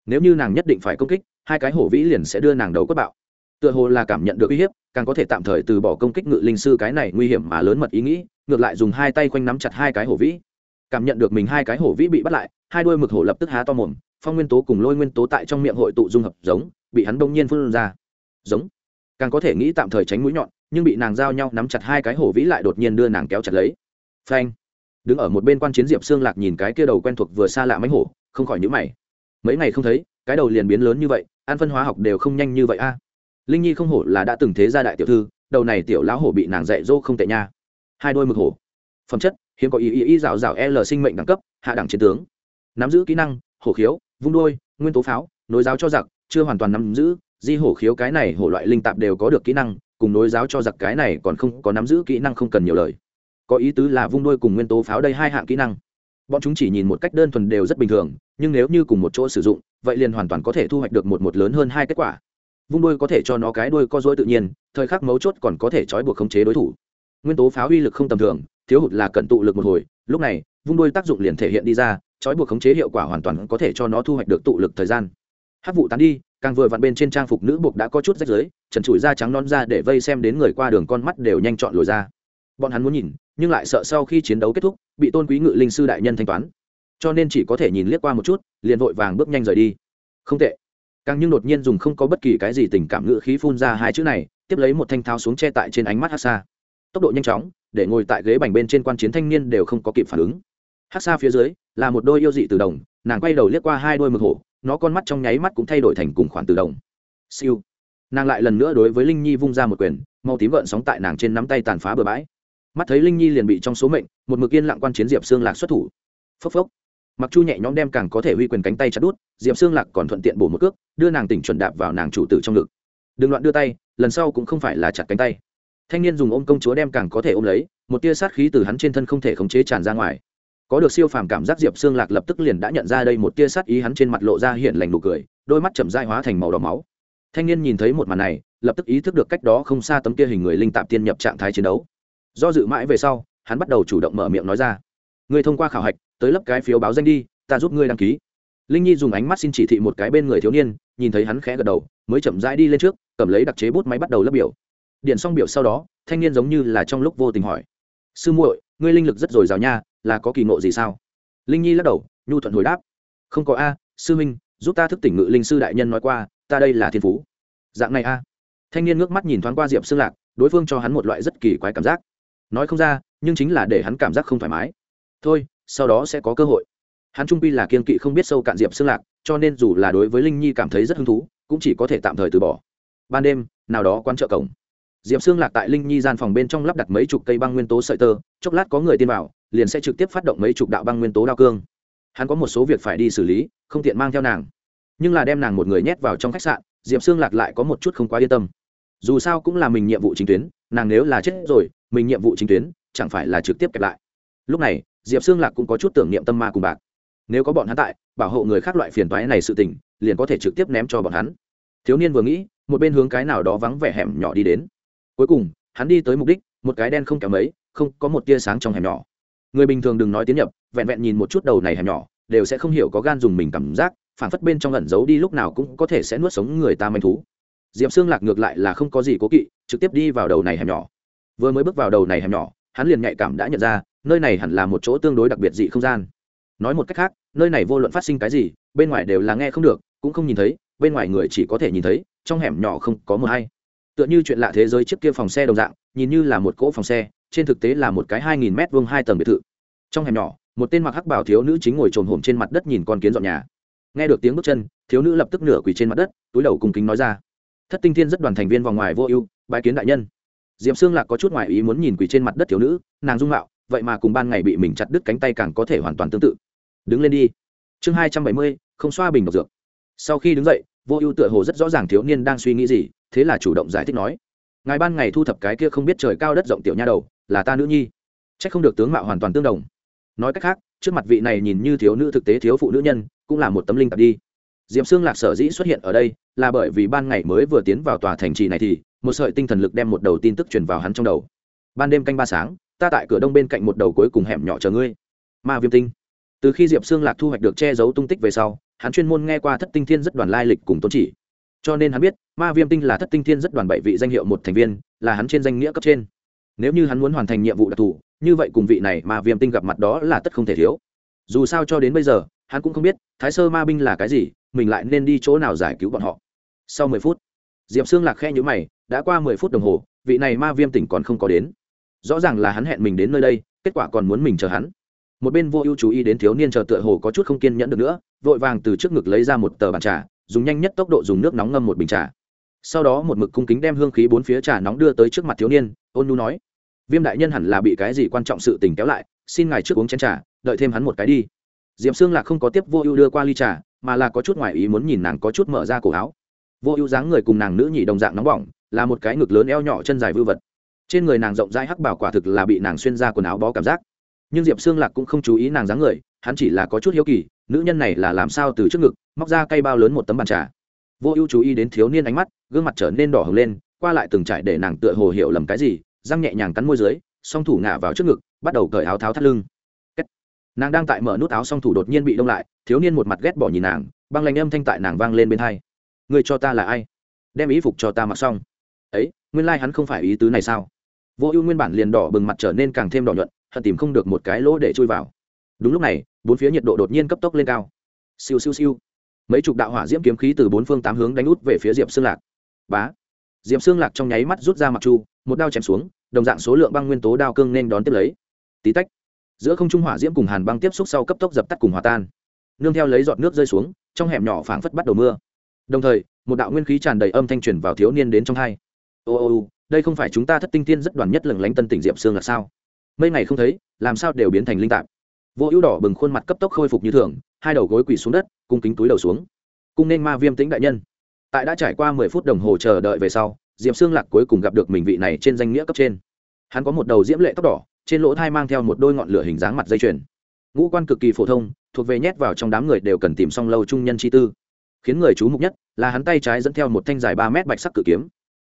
Speaker 1: nếu như nàng nhất định phải công kích, hai cái hổ vĩ liền sẽ đưa nàng đầu quất bạo. Tựa hồ là cảm nhận được uy hiếp, càng có thể tạm thời từ bỏ công kích ngự linh sư cái này nguy hiểm mà lớn mật ý nghĩ, ngược lại dùng hai tay quanh nắm chặt hai cái hổ vĩ. Cảm nhận được mình hai cái hổ vĩ bị bắt lại, hai đôi mực hổ lập tức há to mồm, phong nguyên tố cùng lôi nguyên tố tại trong miệng hội tụ dung hợp giống, bị hắn đông nhiên phun ra. Giống. Càng có thể nghĩ tạm thời tránh mũi nhọn, nhưng bị nàng giao nhau nắm chặt hai cái hổ vĩ lại đột nhiên đưa nàng kéo chặt lấy. Phanh. Đứng ở một bên quan chiến diệp xương lạc nhìn cái kia đầu quen thuộc vừa xa lạ mánh hổ, không khỏi nhữ mày mấy ngày không thấy, cái đầu liền biến lớn như vậy, ăn phân hóa học đều không nhanh như vậy a. Linh nhi không hổ là đã từng thế gia đại tiểu thư, đầu này tiểu lão hổ bị nàng dạy dỗ không tệ nha. Hai đôi mực hổ. Phẩm chất, hiếm có ý ý ý rào rào l sinh mệnh đẳng cấp, hạ đẳng chiến tướng. Nắm giữ kỹ năng, hổ khiếu, vung đôi nguyên tố pháo, nối giáo cho giặc, chưa hoàn toàn nắm giữ, di hổ khiếu cái này hổ loại linh tạp đều có được kỹ năng, cùng nối giáo cho giặc cái này còn không có nắm giữ kỹ năng không cần nhiều lời. Có ý tứ là vung đôi cùng nguyên tố pháo đây hai hạng kỹ năng bọn chúng chỉ nhìn một cách đơn thuần đều rất bình thường, nhưng nếu như cùng một chỗ sử dụng, vậy liền hoàn toàn có thể thu hoạch được một một lớn hơn hai kết quả. Vung đuôi có thể cho nó cái đuôi co dối tự nhiên, thời khắc mấu chốt còn có thể trói buộc khống chế đối thủ. Nguyên tố pháo uy lực không tầm thường, thiếu hụt là cận tụ lực một hồi, lúc này, vung đuôi tác dụng liền thể hiện đi ra, trói buộc khống chế hiệu quả hoàn toàn có thể cho nó thu hoạch được tụ lực thời gian. Hát vụ tán đi, càng vừa vặn bên trên trang phục nữ buộc đã có chút rách rưới, trần trụi da trắng non ra để vây xem đến người qua đường con mắt đều nhanh chọn lồi ra bọn hắn muốn nhìn, nhưng lại sợ sau khi chiến đấu kết thúc, bị tôn quý ngự linh sư đại nhân thanh toán. Cho nên chỉ có thể nhìn liếc qua một chút, liền vội vàng bước nhanh rời đi. Không tệ. Càng nhưng đột nhiên dùng không có bất kỳ cái gì tình cảm ngự khí phun ra hai chữ này, tiếp lấy một thanh thao xuống che tại trên ánh mắt hát xa tốc độ nhanh chóng, để ngồi tại ghế bành bên trên quan chiến thanh niên đều không có kịp phản ứng. Hát xa phía dưới, là một đôi yêu dị từ đồng, nàng quay đầu liếc qua hai đôi mực hổ, nó con mắt trong nháy mắt cũng thay đổi thành cùng khoản từ đồng. Siêu. Nàng lại lần nữa đối với linh nhi vung ra một quyền, màu tím gợn sóng tại nàng trên nắm tay tàn phá bừa bãi mắt thấy linh nhi liền bị trong số mệnh, một mực yên lặng quan chiến diệp xương lạc xuất thủ. Phốc phốc. Mặc chu nhẹ nhõm đem càng có thể huy quyền cánh tay chặt đút, diệp xương lạc còn thuận tiện bổ một cước, đưa nàng tỉnh chuẩn đạp vào nàng chủ tử trong ngực. Đừng loạn đưa tay, lần sau cũng không phải là chặt cánh tay. Thanh niên dùng ôm công chúa đem càng có thể ôm lấy, một tia sát khí từ hắn trên thân không thể khống chế tràn ra ngoài. Có được siêu phàm cảm giác diệp xương lạc lập tức liền đã nhận ra đây một tia sát ý hắn trên mặt lộ ra hiện lành nụ cười, đôi mắt chậm dai hóa thành màu đỏ máu. Thanh niên nhìn thấy một màn này, lập tức ý thức được cách đó không xa tấm kia hình người linh tạp tiên nhập trạng thái chiến đấu do dự mãi về sau, hắn bắt đầu chủ động mở miệng nói ra. Ngươi thông qua khảo hạch, tới lấp cái phiếu báo danh đi, ta giúp ngươi đăng ký. Linh nhi dùng ánh mắt xin chỉ thị một cái bên người thiếu niên, nhìn thấy hắn khẽ gật đầu, mới chậm rãi đi lên trước, cầm lấy đặc chế bút máy bắt đầu lấp biểu. Điện xong biểu sau đó, thanh niên giống như là trong lúc vô tình hỏi. Sư muội, ngươi linh lực rất dồi dào nha, là có kỳ ngộ gì sao? Linh nhi lắc đầu, nhu thuận hồi đáp. Không có a, sư minh giúp ta thức tỉnh ngự linh sư đại nhân nói qua, ta đây là thiên phú. Dạng này a. Thanh niên ngước mắt nhìn thoáng qua diệp xương lạc, đối phương cho hắn một loại rất kỳ quái cảm giác nói không ra, nhưng chính là để hắn cảm giác không thoải mái. Thôi, sau đó sẽ có cơ hội. Hắn trung pi là kiên kỵ không biết sâu cạn diệp xương lạc, cho nên dù là đối với linh nhi cảm thấy rất hứng thú, cũng chỉ có thể tạm thời từ bỏ. Ban đêm, nào đó quán chợ cổng. Diệp xương lạc tại linh nhi gian phòng bên trong lắp đặt mấy chục cây băng nguyên tố sợi tơ, chốc lát có người tin vào, liền sẽ trực tiếp phát động mấy chục đạo băng nguyên tố đao cương. Hắn có một số việc phải đi xử lý, không tiện mang theo nàng. Nhưng là đem nàng một người nhét vào trong khách sạn, diệp xương lạc lại có một chút không quá yên tâm. Dù sao cũng là mình nhiệm vụ chính tuyến, nàng nếu là chết rồi mình nhiệm vụ chính tuyến chẳng phải là trực tiếp kẹp lại. Lúc này, diệp xương lạc cũng có chút tưởng niệm tâm ma cùng bạc. Nếu có bọn hắn tại, bảo hộ người khác loại phiền toái này sự tình, liền có thể trực tiếp ném cho bọn hắn. Thiếu niên vừa nghĩ, một bên hướng cái nào đó vắng vẻ hẻm nhỏ đi đến. Cuối cùng, hắn đi tới mục đích, một cái đen không kém mấy, không, có một tia sáng trong hẻm nhỏ. Người bình thường đừng nói tiến nhập vẹn vẹn nhìn một chút đầu này hẻm nhỏ, đều sẽ không hiểu có gan dùng mình cảm giác phản phất bên trong ẩn giấu đi lúc nào cũng có thể sẽ nuốt sống người ta manh thú. Diệp xương lạc ngược lại là không có gì cố kỵ, trực tiếp đi vào đầu này hẻm nhỏ vừa mới bước vào đầu này hẻm nhỏ, hắn liền nhạy cảm đã nhận ra, nơi này hẳn là một chỗ tương đối đặc biệt dị không gian. Nói một cách khác, nơi này vô luận phát sinh cái gì, bên ngoài đều là nghe không được, cũng không nhìn thấy, bên ngoài người chỉ có thể nhìn thấy, trong hẻm nhỏ không có mờ hay. Tựa như chuyện lạ thế giới trước kia phòng xe đồng dạng, nhìn như là một cỗ phòng xe, trên thực tế là một cái hai nghìn m vuông hai tầng biệt thự. Trong hẻm nhỏ, một tên mặc hắc bảo thiếu nữ chính ngồi trồm hổm trên mặt đất nhìn con kiến dọn nhà. Nghe được tiếng bước chân, thiếu nữ lập tức nửa quỳ trên mặt đất, túi đầu cùng kính nói ra. Thất tinh thiên rất đoàn thành viên vòng ngoài vô ưu bãi kiến đại nhân. Diệp xương lạc có chút ngoại ý muốn nhìn quỳ trên mặt đất thiếu nữ, nàng dung mạo, vậy mà cùng ban ngày bị mình chặt đứt cánh tay càng có thể hoàn toàn tương tự. Đứng lên đi. Chương hai trăm bảy mươi, không xoa bình độc dược. Sau khi đứng dậy, vô ưu tựa hồ rất rõ ràng thiếu niên đang suy nghĩ gì, thế là chủ động giải thích nói, ngài ban ngày thu thập cái kia không biết trời cao đất rộng tiểu nha đầu, là ta nữ nhi. C h ắ c không được tướng mạo hoàn toàn tương đồng. Nói cách khác, trước mặt vị này nhìn như thiếu nữ thực tế thiếu phụ nữ nhân, cũng là một tấm linh tập đi. D i ệ p xương lạc sở dĩ xuất hiện ở đây, là bởi vì ban ngày mới vừa tiến vào tòa thành trì này thì một sợi tinh thần lực đem một đầu tin tức truyền vào hắn trong đầu. Ban đêm canh ba sáng, ta tại cửa đông bên cạnh một đầu cuối cùng hẻm nhỏ chờ ngươi. Ma viêm tinh. Từ khi diệp xương lạc thu hoạch được che giấu tung tích về sau, hắn chuyên môn nghe qua thất tinh thiên rất đoàn lai lịch cùng tôn chỉ. Cho nên hắn biết, ma viêm tinh là thất tinh thiên rất đoàn bảy vị danh hiệu một thành viên, là hắn trên danh nghĩa cấp trên. Nếu như hắn muốn hoàn thành nhiệm vụ đặc thù, như vậy cùng vị này ma viêm tinh gặp mặt đó là tất không thể thiếu. Dù sao cho đến bây giờ, hắn cũng không biết thái sơ ma binh là cái gì, mình lại nên đi chỗ nào giải cứu bọn họ. Sau mười phút, diệp xương lạc khe nhữ mày đã qua mười phút đồng hồ, vị này ma viêm tỉnh còn không có đến. Rõ ràng là hắn hẹn mình đến nơi đây, kết quả còn muốn mình chờ hắn. Một bên vô ưu chú ý đến thiếu niên chờ tựa hồ có chút không kiên nhẫn được nữa, vội vàng từ trước ngực lấy ra một tờ bàn trà, dùng nhanh nhất tốc độ dùng nước nóng ngâm một bình trà. Sau đó một mực cung kính đem hương khí bốn phía trà nóng đưa tới trước mặt thiếu niên, ôn nu nói, viêm đại nhân hẳn là bị cái gì quan trọng sự tình kéo lại, xin ngài trước uống chén trà, đợi thêm hắn một cái đi. Diệp xương lạc không có tiếp vô ưu đưa qua ly trà, mà là có chút ngoài ý muốn nhìn nàng có chút mở ra cổ áo. Vô ưu dáng người cùng nàng nữ nhị đồng dạng nóng bỏng là một cái ngực lớn eo nhỏ chân dài vư vật. Trên người nàng rộng rãi hắc bảo quả thực là bị nàng xuyên ra quần áo bó cảm giác. Nhưng diệp xương lạc cũng không chú ý nàng dáng người, hắn chỉ là có chút hiếu kỳ, nữ nhân này là làm sao từ trước ngực, móc ra cây bao lớn một tấm bàn trà. Vô ưu chú ý đến thiếu niên ánh mắt, gương mặt trở nên đỏ hồng lên, qua lại từng trải để nàng tựa hồ hiểu lầm cái gì, răng nhẹ nhàng cắn môi dưới, song thủ ngả vào trước ngực, bắt đầu cởi áo tháo thắt lưng. Nàng đang tại mở nút áo song thủ đột nhiên bị đông lại, thiếu niên một mặt ghét bỏ nhìn nàng, băng lanh âm thanh tại nàng vang lên bên hai. Người cho ta là ai? Đem ý phục cho ta mặc xong ấy, nguyên lai、like、hắn không phải ý tứ này sao? Vô ưu nguyên bản liền đỏ bừng mặt trở nên càng thêm đỏ nhuận, hận tìm không được một cái lỗ để chui vào. Đúng lúc này, bốn phía nhiệt độ đột nhiên cấp tốc lên cao. Siêu siêu siêu. Mấy chục đạo hỏa diễm kiếm khí từ bốn phương tám hướng đánh út về phía diệp xương lạc. Bá. Diệp xương lạc trong nháy mắt rút ra mặt chu, một đao chém xuống, đồng dạng số lượng băng nguyên tố đao cương nên đón tiếp lấy. Tí tách, giữa không trung hỏa diễm cùng hàn băng tiếp xúc sau cấp tốc dập tắt cùng hòa tan. Nương theo lấy giọt nước rơi xuống, trong hẻm nhỏ phảng phất bắt đầu mưa. Đồng thời, một đạo nguyên khí tràn đầy âm thanh truyền vào thiếu niên đến trong hai ô ô ô, đây không phải chúng ta thất tinh tiên rất đoàn nhất lừng lánh tân tỉnh diệp Sương là sao? Mấy ngày không thấy, làm sao đều biến thành linh tạp? Vô ưu đỏ bừng khuôn mặt cấp tốc khôi phục như thường, hai đầu gối quỳ xuống đất, cung kính túi đầu xuống. Cung nên ma viêm tĩnh đại nhân. Tại đã trải qua mười phút đồng hồ chờ đợi về sau, diệp Sương lạc cuối cùng gặp được mình vị này trên danh nghĩa cấp trên. Hắn có một đầu diễm lệ tóc đỏ, trên lỗ thai mang theo một đôi ngọn lửa hình dáng mặt dây chuyền. Ngũ quan cực kỳ phổ thông, thuộc về nhét vào trong đám người đều cần tìm xong lâu trung nhân chi tư. Khiến người chú mục nhất là hắn tay trái dẫn theo một thanh dài ba mét bạch sắc cự kiếm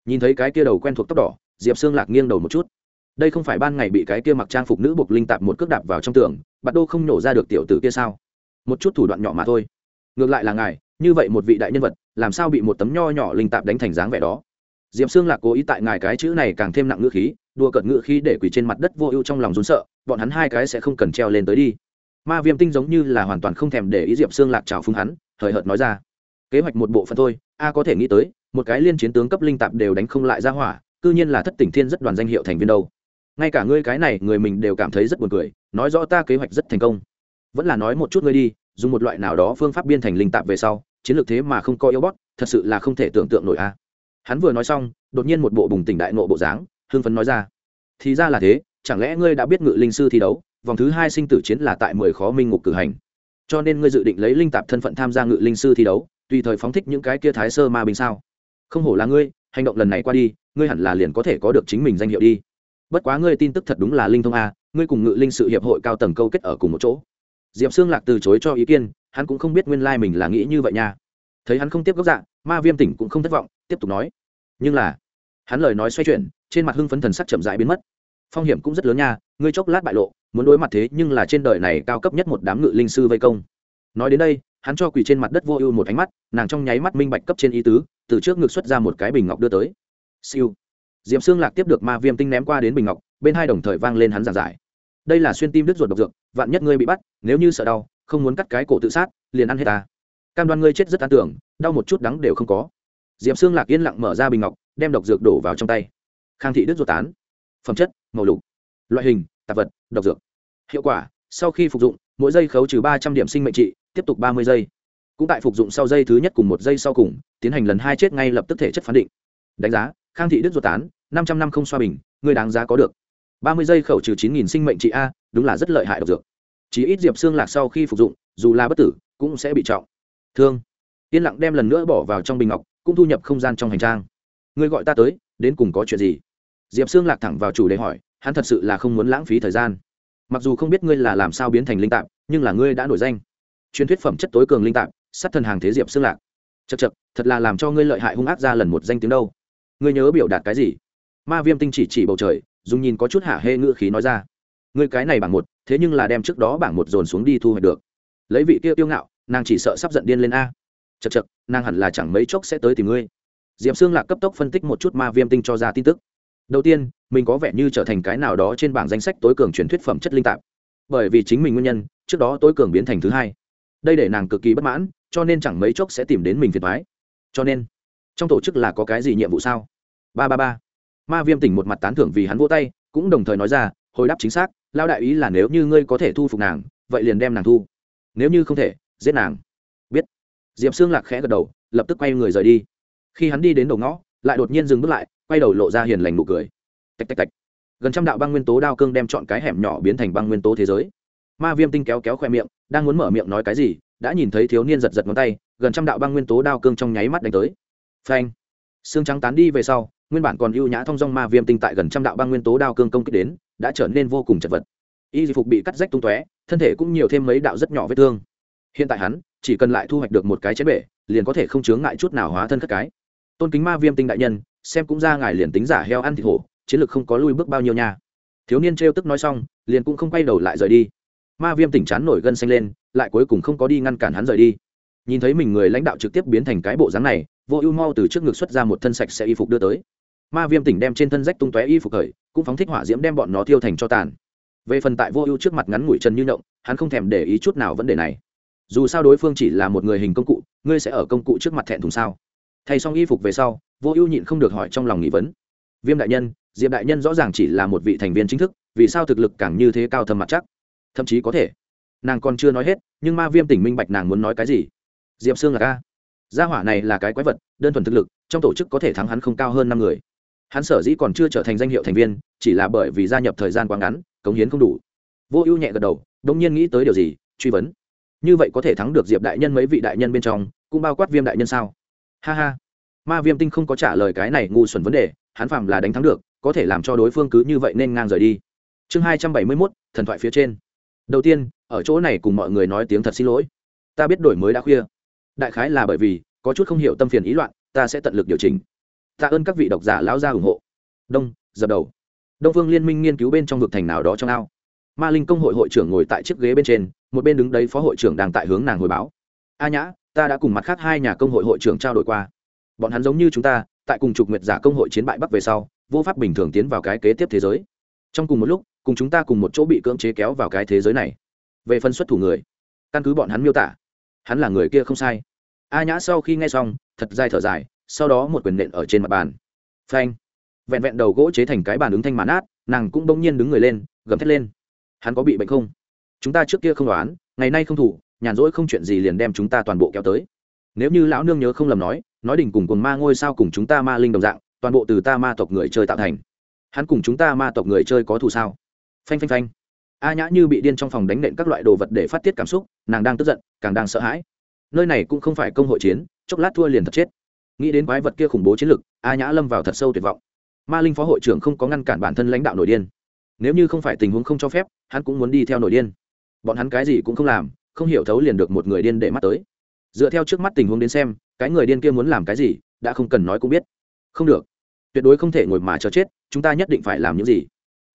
Speaker 1: nhìn thấy cái kia đầu quen thuộc tóc đỏ, diệp xương lạc nghiêng đầu một chút. Đây không phải ban ngày bị cái kia mặc trang phục nữ buộc linh tạp một cước đạp vào trong tường, bạt đô không nổ ra được tiểu tử kia sao? Một chút thủ đoạn nhỏ mà thôi. Ngược lại là ngài, như vậy một vị đại nhân vật, làm sao bị một tấm nho nhỏ linh tạp đánh thành dáng vẻ đó? Diệp Sương xương lạc cố ý tại ngài cái chữ này càng thêm nặng ngữ khí đua cợt ngữ khí để quỳ trên mặt đất vô ưu trong lòng rốn sợ, bọn hắn hai cái sẽ không cần treo lên tới đi. Ma viêm tinh giống như là hoàn toàn không thèm để ý diệp xương lạc trào phúng hắn, hời hợt nói ra. Kế hoạch một bộ phận thôi, a có thể nghĩ tới một cái liên chiến tướng cấp linh tạp đều đánh không lại ra hỏa, cư nhiên là thất tỉnh thiên rất đoàn danh hiệu thành viên đâu. Ngay cả ngươi cái này, người mình đều cảm thấy rất buồn cười, nói rõ ta kế hoạch rất thành công. Vẫn là nói một chút ngươi đi, dùng một loại nào đó phương pháp biên thành linh tạp về sau, chiến lược thế mà không có yếu bót, thật sự là không thể tưởng tượng nổi a. Hắn vừa nói xong, đột nhiên một bộ bùng tỉnh đại nộ bộ dáng, hưng phấn nói ra. Thì ra là thế, chẳng lẽ ngươi đã biết ngự linh sư thi đấu, vòng thứ hai sinh tử chiến là tại mười khó minh ngục cử hành. Cho nên ngươi dự định lấy linh tạp thân phận tham gia ngự linh sư thi đấu, tùy thời phóng thích những cái kia thái sơ ma bình sao? Không hổ là ngươi, hành động lần này qua đi, ngươi hẳn là liền có thể có được chính mình danh hiệu đi. Bất quá ngươi tin tức thật đúng là linh thông a, ngươi cùng ngự linh sự hiệp hội cao tầng câu kết ở cùng một chỗ. Diệp Sương lạc từ chối cho ý kiến, hắn cũng không biết nguyên lai mình là nghĩ như vậy nha. Thấy hắn không tiếp gốc dạng, ma viêm tỉnh cũng không thất vọng, tiếp tục nói. Nhưng là, hắn lời nói xoay chuyển, trên mặt hưng phấn thần sắc chậm rãi biến mất. Phong hiểm cũng rất lớn nha, ngươi chốc lát bại lộ, muốn đối mặt thế nhưng là trên đời này cao cấp nhất một đám ngự linh sư vây công. Nói đến đây hắn cho quỳ trên mặt đất vô ưu một ánh mắt, nàng trong nháy mắt minh bạch cấp trên ý tứ, từ trước ngực xuất ra một cái bình ngọc đưa tới. Siêu. Diệm xương lạc tiếp được ma viêm tinh ném qua đến bình ngọc, bên hai đồng thời vang lên hắn giảng giải. Đây là xuyên tim đứt ruột độc dược, vạn nhất ngươi bị bắt, nếu như sợ đau, không muốn cắt cái cổ tự sát, liền ăn hết ta. Cam đoan ngươi chết rất an tưởng, đau một chút đắng đều không có. Diệm xương lạc yên lặng mở ra bình ngọc, đem độc dược đổ vào trong tay. Khang thị đứt ruột tán. Phẩm chất, màu lục. Loại hình, tạp vật, độc dược. Hiệu quả, sau khi phục dụng, mỗi giây khấu trừ ba trăm điểm sinh mệnh trị tiếp tục ba mươi giây. Cũng tại phục dụng sau giây thứ nhất cùng một giây sau cùng, tiến hành lần hai chết ngay lập tức thể chất phán định. Đánh giá, khang thị đức ruột tán, năm trăm năm không xoa bình, người đáng giá có được. Ba mươi giây khẩu trừ chín nghìn sinh mệnh trị a, đúng là rất lợi hại độc dược. Chỉ ít diệp xương lạc sau khi phục dụng, dù là bất tử, cũng sẽ bị trọng. Thương. Yên lặng đem lần nữa bỏ vào trong bình ngọc, cũng thu nhập không gian trong hành trang. Ngươi gọi ta tới, đến cùng có chuyện gì? Diệp xương lạc thẳng vào chủ đề hỏi, hắn thật sự là không muốn lãng phí thời gian. Mặc dù không biết ngươi là làm sao biến thành linh tạp, nhưng là ngươi đã nổi danh truyền thuyết phẩm chất tối cường linh tạp, sát thần hàng thế diệp xương lạc. Chật chật thật là làm cho ngươi lợi hại hung ác ra lần một danh tiếng đâu. Ngươi nhớ biểu đạt cái gì? Ma viêm tinh chỉ chỉ bầu trời, dùng nhìn có chút hạ hê ngữ khí nói ra. Ngươi cái này bảng một, thế nhưng là đem trước đó bảng một dồn xuống đi thu hoạch được. Lấy vị kia tiêu ngạo, nàng chỉ sợ sắp giận điên lên a. Chật chật nàng hẳn là chẳng mấy chốc sẽ tới tìm ngươi. Diệp xương lạc cấp tốc phân tích một chút ma viêm tinh cho ra tin tức. Đầu tiên, mình có vẻ như trở thành cái nào đó trên bảng danh sách tối cường truyền thuyết phẩm chất linh tạp. Bởi vì chính mình nguyên nhân, trước đó tối cường biến thành thứ hai đây để nàng cực kỳ bất mãn, cho nên chẳng mấy chốc sẽ tìm đến mình phiền thoái cho nên, trong tổ chức là có cái gì nhiệm vụ sao? Ba ba ba. Ma viêm tỉnh một mặt tán thưởng vì hắn vỗ tay, cũng đồng thời nói ra, hồi đáp chính xác lao đại ý là nếu như ngươi có thể thu phục nàng, vậy liền đem nàng thu. Nếu như không thể, giết nàng. Biết. Diệp xương lạc khẽ gật đầu, lập tức quay người rời đi. Khi hắn đi đến đầu ngõ, lại đột nhiên dừng bước lại, quay đầu lộ ra hiền lành nụ cười. Tạch tạch tạch. Gần trăm đạo băng nguyên tố đao cương đem chọn cái hẻm nhỏ biến thành băng nguyên tố thế giới ma viêm tinh kéo kéo khoe miệng, đang muốn mở miệng nói cái gì, đã nhìn thấy thiếu niên giật giật ngón tay, gần trăm đạo băng nguyên tố đao cương trong nháy mắt đánh tới. Phanh! Xương trắng tán đi về sau, nguyên bản còn ưu nhã thong dong ma viêm tinh tại gần trăm đạo băng nguyên tố đao cương công kích đến, đã trở nên vô cùng chật vật. Y phục bị cắt rách tung tóe, thân thể cũng nhiều thêm mấy đạo rất nhỏ vết thương. Hiện tại hắn, chỉ cần lại thu hoạch được một cái chén bể, liền có thể không chướng ngại chút nào hóa thân các cái. Tôn kính ma viêm tinh đại nhân, xem cũng ra ngài liền tính giả heo ăn thịt hổ, chiến lược không có lui bước bao nhiêu nha. Thiếu niên trêu tức nói xong, liền cũng không quay đầu lại rời đi ma viêm tỉnh chán nổi gân xanh lên, lại cuối cùng không có đi ngăn cản hắn rời đi. Nhìn thấy mình người lãnh đạo trực tiếp biến thành cái bộ dáng này, vô ưu mau từ trước ngực xuất ra một thân sạch sẽ y phục đưa tới. Ma viêm tỉnh đem trên thân rách tung tóe y phục khởi, cũng phóng thích hỏa diễm đem bọn nó tiêu thành cho tàn. Về phần tại vô ưu trước mặt ngắn ngủi trần như động, hắn không thèm để ý chút nào vấn đề này. Dù sao đối phương chỉ là một người hình công cụ, ngươi sẽ ở công cụ trước mặt thẹn thùng sao? Thay xong y phục về sau, vô ưu nhịn không được hỏi trong lòng nghị vấn. Viêm đại nhân, diệp đại nhân rõ ràng chỉ là một vị thành viên chính thức, vì sao thực lực càng như thế cao thâm mặt chắc? Thậm chí có thể. Nàng còn chưa nói hết, nhưng ma viêm tỉnh minh bạch nàng muốn nói cái gì. Diệp sương là ca. Gia hỏa này là cái quái vật, đơn thuần thực lực, trong tổ chức có thể thắng hắn không cao hơn năm người. Hắn sở dĩ còn chưa trở thành danh hiệu thành viên, chỉ là bởi vì gia nhập thời gian quá ngắn, cống hiến không đủ. Vô ưu nhẹ gật đầu đ ỗ n g nhiên nghĩ tới điều gì, truy vấn. Như vậy có thể thắng được diệp đại nhân mấy vị đại nhân bên trong, cũng bao quát viêm đại nhân sao? Ha ha. Ma viêm tinh không có trả lời cái này ngu xuẩn vấn đề, hắn phạm là đánh thắng được, có thể làm cho đối phương cứ như vậy nên ngang rời đi. Chương hai trăm bảy mươi mốt, thần thoại phía trên đầu tiên, ở chỗ này cùng mọi người nói tiếng thật xin lỗi. Ta biết đổi mới đã khuya. Đại khái là bởi vì, có chút không hiểu tâm phiền ý loạn, ta sẽ tận lực điều chỉnh. Tạ ơn các vị độc giả lão gia ủng hộ. Đông, dập đầu. Đông phương liên minh nghiên cứu bên trong vực thành nào đó trong ao. Ma linh công hội hội trưởng ngồi tại chiếc ghế bên trên, một bên đứng đấy phó hội trưởng đang tại hướng nàng hồi báo. A nhã, ta đã cùng mặt khác hai nhà công hội hội trưởng trao đổi qua. Bọn hắn giống như chúng ta, tại cùng trục nguyệt giả công hội chiến bại bắc về sau, vô pháp bình thường tiến vào cái kế tiếp thế giới. Trong cùng một lúc cùng chúng ta cùng một chỗ bị cưỡng chế kéo vào cái thế giới này. Về phân xuất thủ người, căn cứ bọn hắn miêu tả, hắn là người kia không sai. A nhã sau khi nghe xong, thật dài thở dài, sau đó một quyền nện ở trên mặt bàn. Phanh! Vẹn vẹn đầu gỗ chế thành cái bàn ứng thanh mãn át nàng cũng bỗng nhiên đứng người lên, gầm thét lên. Hắn có bị bệnh không? Chúng ta trước kia không đoán, ngày nay không thủ, nhàn rỗi không chuyện gì liền đem chúng ta toàn bộ kéo tới. Nếu như lão nương nhớ không lầm nói nói đỉnh cùng cùng ma ngôi sao cùng chúng ta ma linh đồng dạng, toàn bộ từ ta ma tộc người chơi tạo thành. Hắn cùng chúng ta ma tộc người chơi có thù sao? Phanh phanh phanh. A nhã như bị điên trong phòng đánh nện các loại đồ vật để phát tiết cảm xúc, nàng đang tức giận, càng đang sợ hãi. Nơi này cũng không phải công hội chiến, chốc lát thua liền thật chết. Nghĩ đến quái vật kia khủng bố chiến lực, a nhã lâm vào thật sâu tuyệt vọng. Ma linh phó hội trưởng không có ngăn cản bản thân lãnh đạo nội điên. Nếu như không phải tình huống không cho phép, hắn cũng muốn đi theo nội điên. Bọn hắn cái gì cũng không làm, không hiểu thấu liền được một người điên để mắt tới. Dựa theo trước mắt tình huống đến xem, cái người điên kia muốn làm cái gì, đã không cần nói cũng biết. Không được. Tuyệt đối không thể ngồi mà chờ chết, chúng ta nhất định phải làm những gì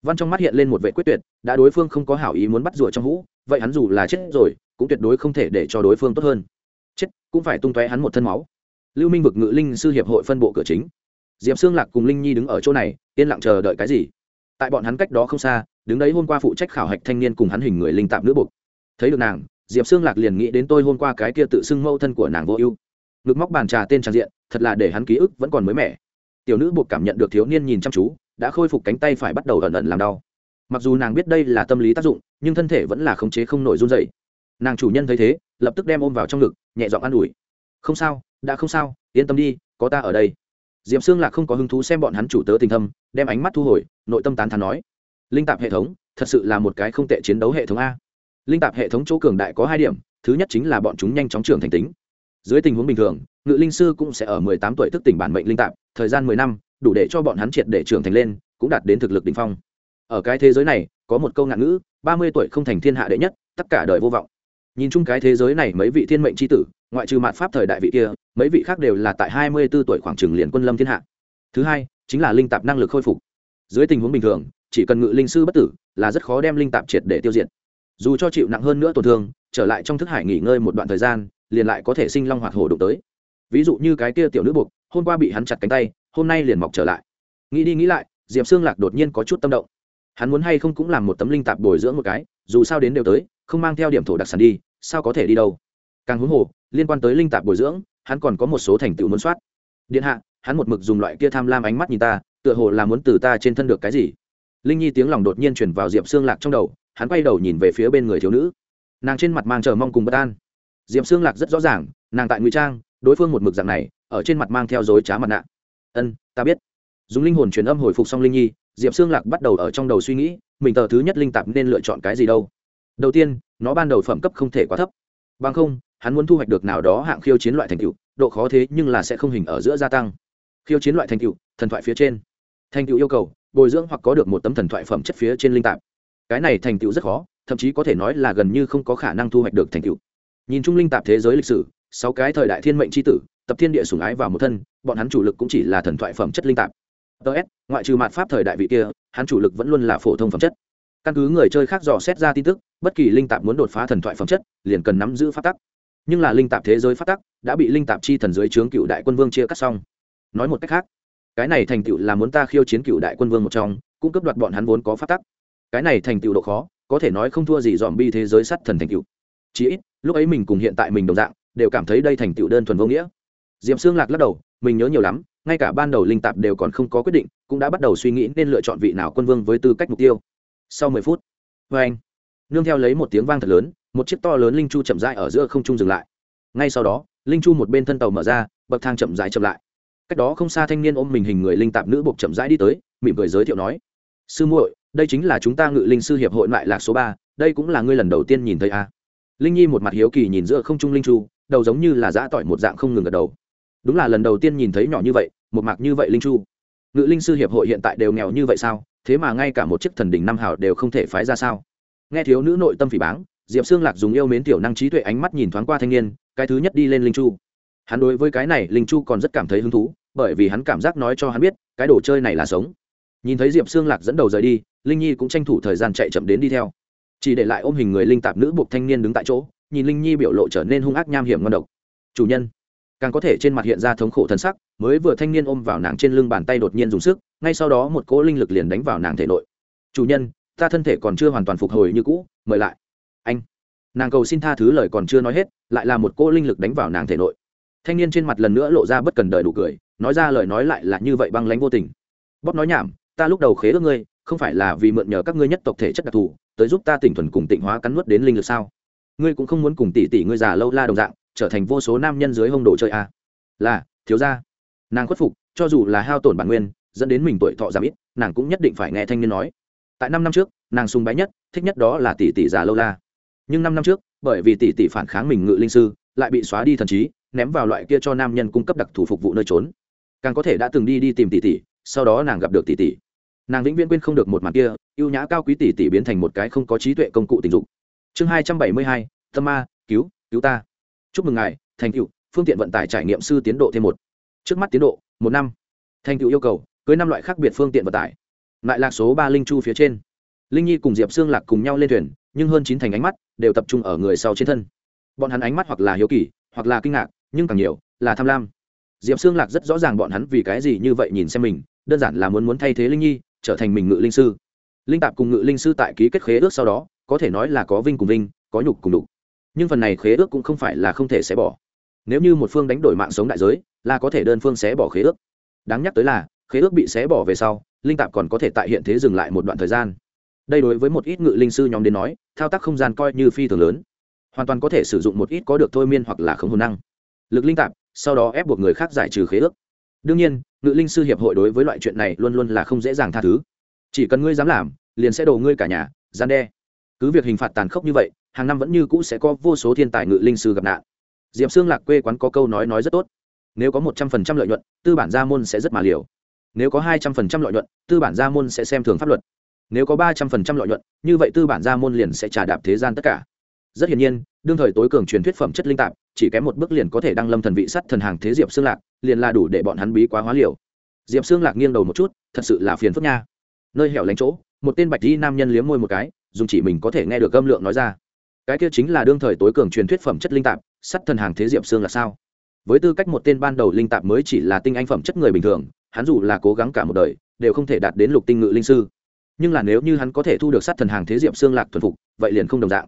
Speaker 1: văn trong mắt hiện lên một vệ quyết tuyệt, đã đối phương không có hảo ý muốn bắt rùa trong hũ, vậy hắn dù là chết rồi, cũng tuyệt đối không thể để cho đối phương tốt hơn. Chết, cũng phải tung tóe hắn một thân máu. Lưu minh vực ngự linh sư hiệp hội phân bộ cửa chính. Diệp sương lạc cùng linh nhi đứng ở chỗ này, yên lặng chờ đợi cái gì? Tại bọn hắn cách đó không xa, đứng đấy hôm qua phụ trách khảo hạch thanh niên cùng hắn hình người linh tạm nữ buộc. Thấy được nàng, diệp sương lạc liền nghĩ đến tôi hôm qua cái kia tự xưng mâu thân của nàng vô ưu. Ngực móc bàn trà tên trang diện, thật là để hắn ký ức vẫn còn mới mẻ. Tiểu nữ buộc cảm nhận được thiếu niên nhìn chăm chú đã khôi phục cánh tay phải bắt đầu ẩn ẩn làm đau. Mặc dù nàng biết đây là tâm lý tác dụng, nhưng thân thể vẫn là khống chế không nổi run dậy nàng chủ nhân thấy thế, lập tức đem ôm vào trong ngực, nhẹ giọng an ủi. Không sao, đã không sao, yên tâm đi, có ta ở đây. Diệp xương lạc không có hứng thú xem bọn hắn chủ tớ tình thâm, đem ánh mắt thu hồi, nội tâm tán thán nói. Linh tạp hệ thống, thật sự là một cái không tệ chiến đấu hệ thống a. Linh tạp hệ thống chỗ cường đại có hai điểm, thứ nhất chính là bọn chúng nhanh chóng trưởng thành tính. Dưới tình huống bình thường, ngự linh sư cũng sẽ ở mười tám tuổi thức tỉnh bản mệnh linh tạp, thời gian mười năm đủ để cho bọn hắn triệt để trưởng thành lên, cũng đạt đến thực lực đỉnh phong. Ở cái thế giới này, có một câu ngạn ngữ, ba mươi tuổi không thành thiên hạ đệ nhất, tất cả đời vô vọng. Nhìn chung cái thế giới này, mấy vị thiên mệnh c tử, ngoại trừ mạn pháp thời đại vị kia, mấy vị khác đều là tại hai mươi b ố tuổi khoảng trừng liền quân lâm thiên hạ. Thứ hai, chính là linh tạp năng lực khôi phục. Dưới tình huống bình thường, chỉ cần ngự linh sư bất tử, là rất khó đem linh tạp triệt để tiêu diệt. Dù cho chịu nặng hơn nữa tổn thương, trở lại trong thức hải nghỉ ngơi một đoạn thời gian, liền lại có thể sinh long hoạt hổ đụng tới. Ví dụ như cái kia tiểu nữ buộc, hôm qua bị hắn chặt cánh tay hôm nay liền mọc trở lại. Nghĩ đi nghĩ lại, diệp xương lạc đột nhiên có chút tâm động. Hắn muốn hay không cũng làm một tấm linh tạp bồi dưỡng một cái, dù sao đến đều tới, không mang theo điểm thổ đặc sản đi, sao có thể đi đâu? Càng huống hồ, liên quan tới linh tạp bồi dưỡng, hắn còn có một số thành tựu muốn soát. Điện hạ, hắn một mực dùng loại kia tham lam ánh mắt nhìn ta, tựa hồ là muốn từ ta trên thân được cái gì? Linh nhi tiếng lòng đột nhiên chuyển vào diệp xương lạc trong đầu, hắn quay đầu nhìn về phía bên người thiếu nữ. Nàng trên mặt mang chờ mong cùng bất an. Diệp xương lạc rất rõ ràng, nàng tại ngụy trang, đối phương một mực dạng này, ở trên mặt mang theo dối trá mặt nạ ân, ta biết. Dùng linh hồn truyền âm hồi phục xong linh nhi, diệp xương lạc bắt đầu ở trong đầu suy nghĩ, mình tờ thứ nhất linh tạp nên lựa chọn cái gì đâu. Đầu tiên, nó ban đầu phẩm cấp không thể quá thấp. Bằng không, hắn muốn thu hoạch được nào đó hạng khiêu chiến loại thành tựu, độ khó thế nhưng là sẽ không hình ở giữa gia tăng. Khiêu chiến loại thành tựu, thần thoại phía trên. Thành tựu yêu cầu, bồi dưỡng hoặc có được một tấm thần thoại phẩm chất phía trên linh tạp. Cái này thành tựu rất khó, thậm chí có thể nói là gần như không có khả năng thu hoạch được thành tựu. Nhìn chung linh tạp thế giới lịch sử, sáu cái thời đại thiên mệnh tri tử tập thiên địa sủng ái vào một thân, bọn hắn chủ lực cũng chỉ là thần thoại phẩm chất linh tạp. Ts ngoại trừ mạt pháp thời đại vị kia, hắn chủ lực vẫn luôn là phổ thông phẩm chất. Căn cứ người chơi khác dò xét ra tin tức, bất kỳ linh tạp muốn đột phá thần thoại phẩm chất, liền cần nắm giữ phát tắc. Nhưng là linh tạp thế giới phát tắc, đã bị linh tạp chi thần dưới trướng cựu đại quân vương chia cắt xong. Nói một cách khác, cái này thành tựu là muốn ta khiêu chiến cựu đại quân vương một trong, cũng cấp đoạt bọn hắn vốn có phát tắc. Cái này thành tựu độ khó, có thể nói không thua gì dòm bi thế giới sắt thần thành tựu. Chí ít, lúc ấy mình cùng hiện tại mình đồng dạng, đều cảm thấy đây thành tựu đơn thuần vô nghĩa. Diệp xương lạc lắc đầu, mình nhớ nhiều lắm, ngay cả ban đầu linh tạp đều còn không có quyết định, cũng đã bắt đầu suy nghĩ nên lựa chọn vị nào quân vương với tư cách mục tiêu. Sau mười phút vê anh, nương theo lấy một tiếng vang thật lớn, một chiếc to lớn linh chu chậm rãi ở giữa không trung dừng lại. Ngay sau đó, linh chu một bên thân tàu mở ra, bậc thang chậm rãi chậm lại. Cách đó không xa thanh niên ôm mình hình người linh tạp nữ buộc chậm rãi đi tới, mỉm cười giới thiệu nói, sư muội, đây chính là chúng ta ngự linh sư hiệp hội lại lạc số ba, đây cũng là ngươi lần đầu tiên nhìn thấy a à. linh nhi một mặt hiếu kỳ nhìn giữa không trung linh chu, đầu giống như là giã tỏi một dạng không ngừng gật đầu đúng là lần đầu tiên nhìn thấy nhỏ như vậy, một mạc như vậy linh chu. Ngự linh sư hiệp hội hiện tại đều nghèo như vậy sao? Thế mà ngay cả một chiếc thần đỉnh năm hào đều không thể phái ra sao? Nghe thiếu nữ nội tâm phỉ báng, diệp xương lạc dùng yêu mến tiểu năng trí tuệ ánh mắt nhìn thoáng qua thanh niên, cái thứ nhất đi lên linh chu. Hắn đối với cái này linh chu còn rất cảm thấy hứng thú, bởi vì hắn cảm giác nói cho hắn biết, cái đồ chơi này là sống. Nhìn thấy diệp xương lạc dẫn đầu rời đi, linh nhi cũng tranh thủ thời gian chạy chậm đến đi theo. Chỉ để lại ôm hình người linh tạp nữ buộc thanh niên đứng tại chỗ, nhìn linh nhi biểu lộ trở nên hung ác nham hiểm ngon độc. Chủ nhân càng có thể trên mặt hiện ra thống khổ thân sắc, mới vừa thanh niên ôm vào nàng trên lưng bàn tay đột nhiên dùng sức, ngay sau đó một cỗ linh lực liền đánh vào nàng thể nội. Chủ nhân, ta thân thể còn chưa hoàn toàn phục hồi như cũ, mời lại. Anh. Nàng cầu xin tha thứ lời còn chưa nói hết, lại là một cỗ linh lực đánh vào nàng thể nội. Thanh niên trên mặt lần nữa lộ ra bất cần đời đủ cười, nói ra lời nói lại là như vậy băng lánh vô tình. Bóp nói nhảm, ta lúc đầu khế ước ngươi, không phải là vì mượn nhờ các ngươi nhất tộc thể chất đặc thù, tới giúp ta tỉnh thuần cùng tịnh hóa cắn nuốt đến linh lực sao? Ngươi cũng không muốn cùng tỷ tỷ ngươi già lâu la đồng dạng trở thành vô số nam nhân dưới hông đồ chơi à. là, thiếu gia. Nàng khuất phục, cho dù là hao tổn bản nguyên, dẫn đến mình tuổi thọ giảm ít, nàng cũng nhất định phải nghe thanh niên nói. Tại năm năm trước, nàng sùng bái nhất, thích nhất đó là tỷ tỷ già lâu la. Nhưng năm năm trước, bởi vì tỷ tỷ phản kháng mình ngự linh sư, lại bị xóa đi thần trí, ném vào loại kia cho nam nhân cung cấp đặc thù phục vụ nơi trốn. Càng có thể đã từng đi đi tìm tỷ tỷ, sau đó nàng gặp được tỷ tỷ. Nàng vĩnh viễn quên không được một màn kia ưu nhã cao quý tỷ tỷ biến thành một cái không có trí tuệ công cụ tình dục. Chương hai trăm bảy mươi hai, tâm ma, cứu cứu ta chúc mừng ngài, thành cựu phương tiện vận tải trải nghiệm sư tiến độ thêm một. Trước mắt tiến độ, một năm. Thành cựu yêu cầu, cưới năm loại khác biệt phương tiện vận tải. Lại lạc số ba linh chu phía trên. Linh nhi cùng diệp xương lạc cùng nhau lên thuyền, nhưng hơn chín thành ánh mắt đều tập trung ở người sau trên thân. Bọn hắn ánh mắt hoặc là hiếu kỳ, hoặc là kinh ngạc, nhưng càng nhiều là tham lam. Diệp xương lạc rất rõ ràng bọn hắn vì cái gì như vậy nhìn xem mình, đơn giản là muốn muốn thay thế linh nhi, trở thành mình ngự linh sư. Linh tạp cùng ngự linh sư tại ký kết khế ước sau đó, có thể nói là có vinh cùng vinh, có nhục cùng đục nhưng phần này khế ước cũng không phải là không thể xé bỏ. Nếu như một phương đánh đổi mạng sống đại giới, là có thể đơn phương xé bỏ khế ước. Đáng nhắc tới là, khế ước bị xé bỏ về sau, linh tạp còn có thể tại hiện thế dừng lại một đoạn thời gian. Đây đối với một ít ngự linh sư nhóm đến nói, thao tác không gian coi như phi thường lớn. Hoàn toàn có thể sử dụng một ít có được thôi miên hoặc là không hồn năng. Lực linh tạp, sau đó ép buộc người khác giải trừ khế ước. Đương nhiên, ngự linh sư hiệp hội đối với loại chuyện này luôn luôn là không dễ dàng tha thứ. Chỉ cần ngươi dám làm, liền sẽ đổ ngươi cả nhà, gian đe. Cứ việc hình phạt tàn khốc như vậy hàng năm vẫn như cũ sẽ có vô số thiên tài ngự linh sư gặp nạn. Diệp xương lạc quê quán có câu nói nói rất tốt. Nếu có một trăm phần trăm lợi nhuận, tư bản gia môn sẽ rất mà liều. Nếu có hai trăm phần trăm lợi nhuận, tư bản gia môn sẽ xem thường pháp luật. Nếu có ba trăm phần trăm lợi nhuận, như vậy tư bản gia môn liền sẽ trả đạp thế gian tất cả. Rất hiển nhiên, đương thời tối cường truyền thuyết phẩm chất linh tạp, chỉ kém một bước liền có thể đăng lâm thần vị sắt thần hàng thế diệp xương lạc, liền là đủ để bọn hắn bí quá hóa liều. Diệp xương lạc nghiêng đầu một chút, thật sự là phiền phức nha. Nơi hẻo lánh chỗ, một tên bạch di nam nhân liếm môi một cái, dùng chỉ mình có thể nghe được âm lượng nói ra cái kia chính là đương thời tối cường truyền thuyết phẩm chất linh tạp, sắt thần hàng thế diệp xương là sao? Với tư cách một tên ban đầu linh tạp mới chỉ là tinh anh phẩm chất người bình thường, hắn dù là cố gắng cả một đời, đều không thể đạt đến lục tinh ngự linh sư. Nhưng là nếu như hắn có thể thu được sát thần hàng thế diệp xương lạc thuần phục, vậy liền không đồng dạng.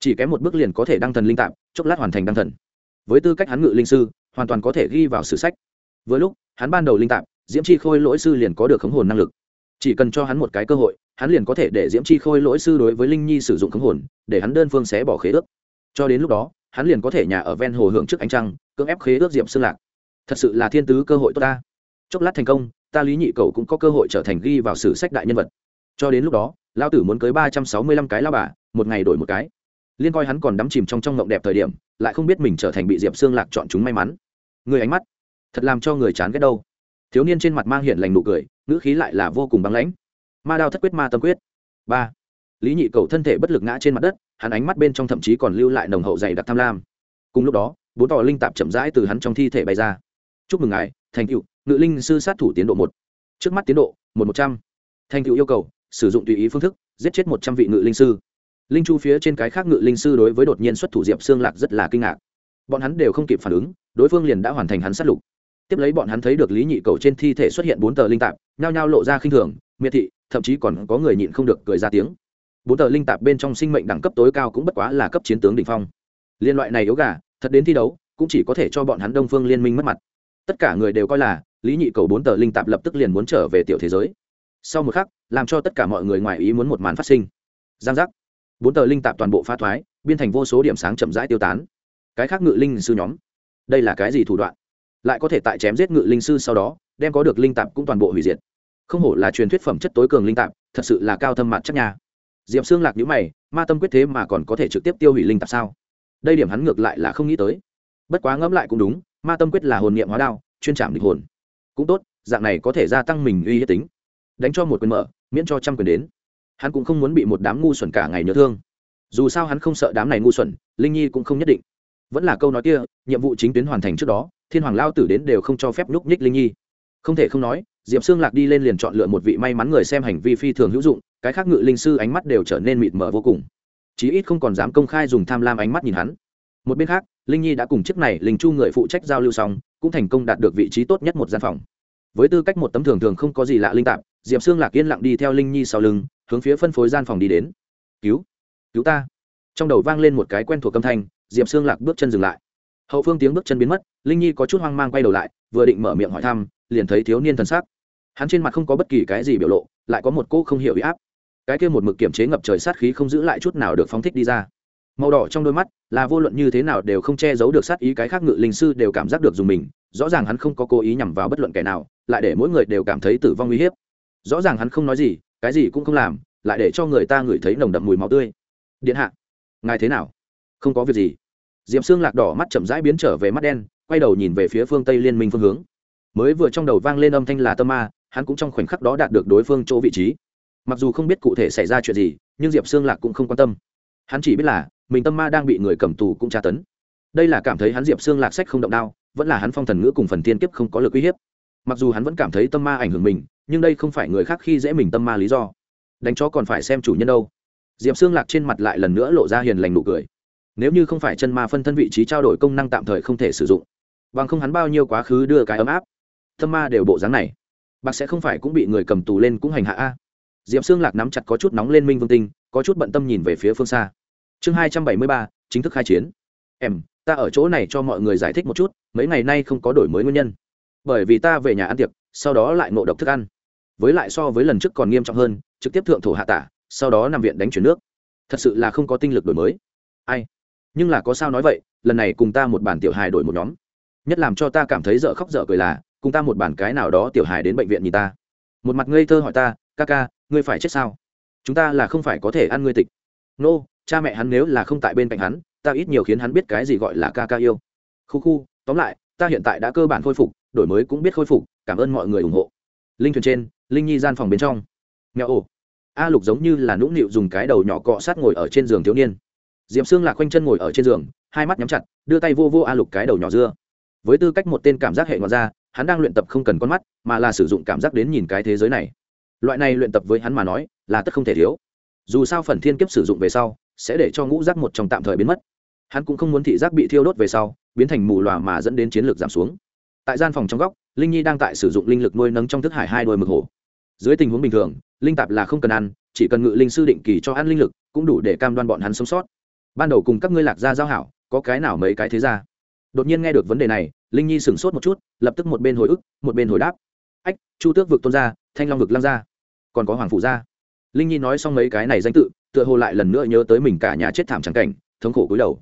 Speaker 1: Chỉ kém một bước liền có thể đăng thần linh tạp, chốc lát hoàn thành đăng thần. Với tư cách hắn ngự linh sư, hoàn toàn có thể ghi vào sử sách. Với lúc, hắn ban đầu linh tạp, diễm chi khôi lỗi sư liền có được khống hồn năng lực chỉ cần cho hắn một cái cơ hội, hắn liền có thể để diễm chi khôi lỗi sư đối với linh nhi sử dụng khống hồn, để hắn đơn phương xé bỏ khế ước. Cho đến lúc đó, hắn liền có thể nhà ở ven hồ hưởng trước ánh trăng, cưỡng ép khế ước diệm xương lạc. Thật sự là thiên tứ cơ hội tốt ta. Chốc lát thành công, ta lý nhị cầu cũng có cơ hội trở thành ghi vào sử sách đại nhân vật. Cho đến lúc đó lao tử muốn cưới ba trăm sáu mươi lăm cái lao bà, một ngày đổi một cái. Liên coi hắn còn đắm chìm trong trong ngộng đẹp thời điểm, lại không biết mình trở thành bị diệp xương lạc chọn chúng may mắn. Người ánh mắt, thật làm cho người chán ghét đâu. Thiếu niên trên mặt mang hiện lành nụ cười ngữ khí lại là vô cùng băng lãnh. Ma đao thất quyết ma tâm quyết. Ba. Lý nhị cầu thân thể bất lực ngã trên mặt đất, hắn ánh mắt bên trong thậm chí còn lưu lại nồng hậu dày đặc tham lam. Cùng lúc đó, bốn tỏ linh tạp chậm rãi từ hắn trong thi thể bay ra. Chúc mừng ngài, thành cựu, ngự linh sư sát thủ tiến độ một. Trước mắt tiến độ, một một trăm. Thành cựu yêu cầu, sử dụng tùy ý phương thức, giết chết một trăm vị ngự linh sư. Linh chu phía trên cái khác ngự linh sư đối với đột nhiên xuất thủ diệp xương lạc rất là kinh ngạc. Bọn hắn đều không kịp phản ứng, đối phương liền đã hoàn thành hắn sát lục tiếp lấy bọn hắn thấy được lý nhị cầu trên thi thể xuất hiện bốn tờ linh tạp, nhao nhao lộ ra khinh thường, miệt thị, thậm chí còn có người nhịn không được cười ra tiếng. Bốn tờ linh tạp bên trong sinh mệnh đẳng cấp tối cao cũng bất quá là cấp chiến tướng đ ỉ n h phong. Liên loại này yếu gà, thật đến thi đấu, cũng chỉ có thể cho bọn hắn đông phương liên minh mất mặt. Tất cả người đều coi là, lý nhị cầu bốn tờ linh tạp lập tức liền muốn trở về tiểu thế giới. Sau một khắc, làm cho tất cả mọi người ngoài ý muốn một màn phát sinh. Giang giác. Bốn tờ linh tạp toàn bộ pha thoái, biên thành vô số điểm sáng chậm rãi tiêu tán. Cái khác ngự linh sư nhóm. Đây là cái gì thủ đoạn? Lại có thể tại chém giết ngự linh sư sau đó, đem có được linh tạp cũng toàn bộ hủy diệt. Không hổ là truyền thuyết phẩm chất tối cường linh tạp, thật sự là cao thâm mặt chắc nhà diệp xương lạc nhữ mày, ma tâm quyết thế mà còn có thể trực tiếp tiêu hủy linh tạp sao? Đây điểm hắn ngược lại là không nghĩ tới. Bất quá ngẫm lại cũng đúng, ma tâm quyết là hồn niệm hóa đao, chuyên trảm địch hồn. Cũng tốt, dạng này có thể gia tăng mình uy hiếp tính. Đánh cho một quyền mở, miễn cho trăm quyền đến. Hắn cũng không muốn bị một đám ngu xuẩn cả ngày nhớ thương. Dù sao hắn không sợ đám này ngu xuẩn, linh nhi cũng không nhất định. Vẫn là câu nói kia, nhiệm vụ chính tuyến hoàn thành trước đó thiên hoàng lao tử đến đều không cho phép núp nhích linh nhi. Không thể không nói, diệp xương lạc đi lên liền chọn lựa một vị may mắn người xem hành vi phi thường hữu dụng, cái khác ngự linh sư ánh mắt đều trở nên mịt mờ vô cùng. Chí ít không còn dám công khai dùng tham lam ánh mắt nhìn hắn. Một bên khác, linh nhi đã cùng chiếc này linh chu người phụ trách giao lưu xong, cũng thành công đạt được vị trí tốt nhất một gian phòng. Với tư cách một tấm thường thường không có gì lạ linh tạp, diệp xương lạc yên lặng đi theo linh nhi sau lưng, hướng phía phân phối gian phòng đi đến. Cứu cứu ta. Trong đầu vang lên một cái quen thuộc âm thanh, diệp xương lạc bước chân dừng lại hậu phương tiếng bước chân biến mất, linh nhi có chút hoang mang quay đầu lại, vừa định mở miệng hỏi thăm, liền thấy thiếu niên thần sắc. Hắn trên mặt không có bất kỳ cái gì biểu lộ, lại có một cô không hiểu ý áp. Cái kia một mực kiểm chế ngập trời sát khí không giữ lại chút nào được phóng thích đi ra. Màu đỏ trong đôi mắt, là vô luận như thế nào đều không che giấu được sát ý cái khác ngự linh sư đều cảm giác được dùng mình, rõ ràng hắn không có cố ý nhằm vào bất luận kẻ nào, lại để mỗi người đều cảm thấy tử vong uy hiếp. Rõ ràng hắn không nói gì, cái gì cũng không làm, lại để cho người ta ngửi thấy nồng đậm mùi máu tươi. Điện hạ, ngài thế nào? Không có việc gì diệm xương lạc đỏ mắt chậm rãi biến trở về mắt đen, quay đầu nhìn về phía phương tây liên minh phương hướng. Mới vừa trong đầu vang lên âm thanh là tâm ma, hắn cũng trong khoảnh khắc đó đạt được đối phương chỗ vị trí. Mặc dù không biết cụ thể xảy ra chuyện gì, nhưng diệp xương lạc cũng không quan tâm. Hắn chỉ biết là, mình tâm ma đang bị người cầm tù cũng tra tấn. Đây là cảm thấy hắn diệp xương lạc sách không động đao, vẫn là hắn phong thần ngữ cùng phần tiên kiếp không có lực uy hiếp. Mặc dù hắn vẫn cảm thấy tâm ma ảnh hưởng mình, nhưng đây không phải người khác khi dễ mình tâm ma lý do. Đánh chó còn phải xem chủ nhân đâu. Diệp xương lạc trên mặt lại lần nữa lộ ra hiền lành nụ cười nếu như không phải chân ma phân thân vị trí trao đổi công năng tạm thời không thể sử dụng, bằng không hắn bao nhiêu quá khứ đưa cái ấm áp. Thâm ma đều bộ dáng này bạc sẽ không phải cũng bị người cầm tù lên cũng hành hạ a. Diệp xương lạc nắm chặt có chút nóng lên minh vương tinh, có chút bận tâm nhìn về phía phương xa. Chương hai trăm bảy mươi ba, chính thức khai chiến. Em, ta ở chỗ này cho mọi người giải thích một chút, mấy ngày nay không có đổi mới nguyên nhân. Bởi vì ta về nhà ăn tiệc, sau đó lại ngộ độc thức ăn. Với lại so với lần trước còn nghiêm trọng hơn, trực tiếp thượng thổ hạ tả, sau đó nằm viện đánh chuyển nước. Thật sự là không có tinh lực đổi mới. Ai? Nhưng là có sao nói vậy lần này cùng ta một bản tiểu hài đổi một nhóm. Nhất làm cho ta cảm thấy dở khóc dở cười là cùng ta một bản cái nào đó tiểu hài đến bệnh viện nhìn ta. Một mặt ngây thơ hỏi ta ca ca ngươi phải chết sao? Chúng ta là không phải có thể ăn ngươi tịch. Nô、no, cha mẹ hắn nếu là không tại bên cạnh hắn ta ít nhiều khiến hắn biết cái gì gọi là ca ca yêu. Khu khu tóm lại ta hiện tại đã cơ bản khôi phục đổi mới cũng biết khôi phục cảm ơn mọi người ủng hộ. Linh thuyền trên linh nhi gian phòng bên trong. Nghèo ồ a lục giống như là nũng nịu dùng cái đầu nhỏ cọ sát ngồi ở trên giường thiếu niên. Diệp xương lạc quanh chân ngồi ở trên giường, hai mắt nhắm chặt, đưa tay vô vô a lục cái đầu nhỏ dưa. Với tư cách một tên cảm giác hệ ngoại ra hắn đang luyện tập không cần con mắt, mà là sử dụng cảm giác đến nhìn cái thế giới này. Loại này luyện tập với hắn mà nói, là tất không thể thiếu. Dù sao phần thiên kiếp sử dụng về sau, sẽ để cho ngũ giác một trong tạm thời biến mất. Hắn cũng không muốn thị giác bị thiêu đốt về sau, biến thành mù loà mà dẫn đến chiến lược giảm xuống. Tại gian phòng trong góc, linh nhi đang tại sử dụng linh lực nuôi nấng trong thức hải hai đôi mực hổ. Dưới tình huống bình thường, linh tạp là không cần ăn, chỉ cần ngự linh sư định kỳ cho ăn linh lực, cũng đủ để cam đoan bọn hắn sống sót ban đầu cùng các ngươi lạc gia giao hảo, có cái nào mấy cái thế ra? Đột nhiên nghe được vấn đề này, linh nhi sửng sốt một chút, lập tức một bên hồi ức, một bên hồi đáp. Ách, chu tước vực tôn gia, thanh long vực lăng gia. Còn có hoàng phụ gia. Linh nhi nói xong mấy cái này danh tự, tựa hồ lại lần nữa nhớ tới mình cả nhà chết thảm trắng cảnh, thống khổ cúi đầu.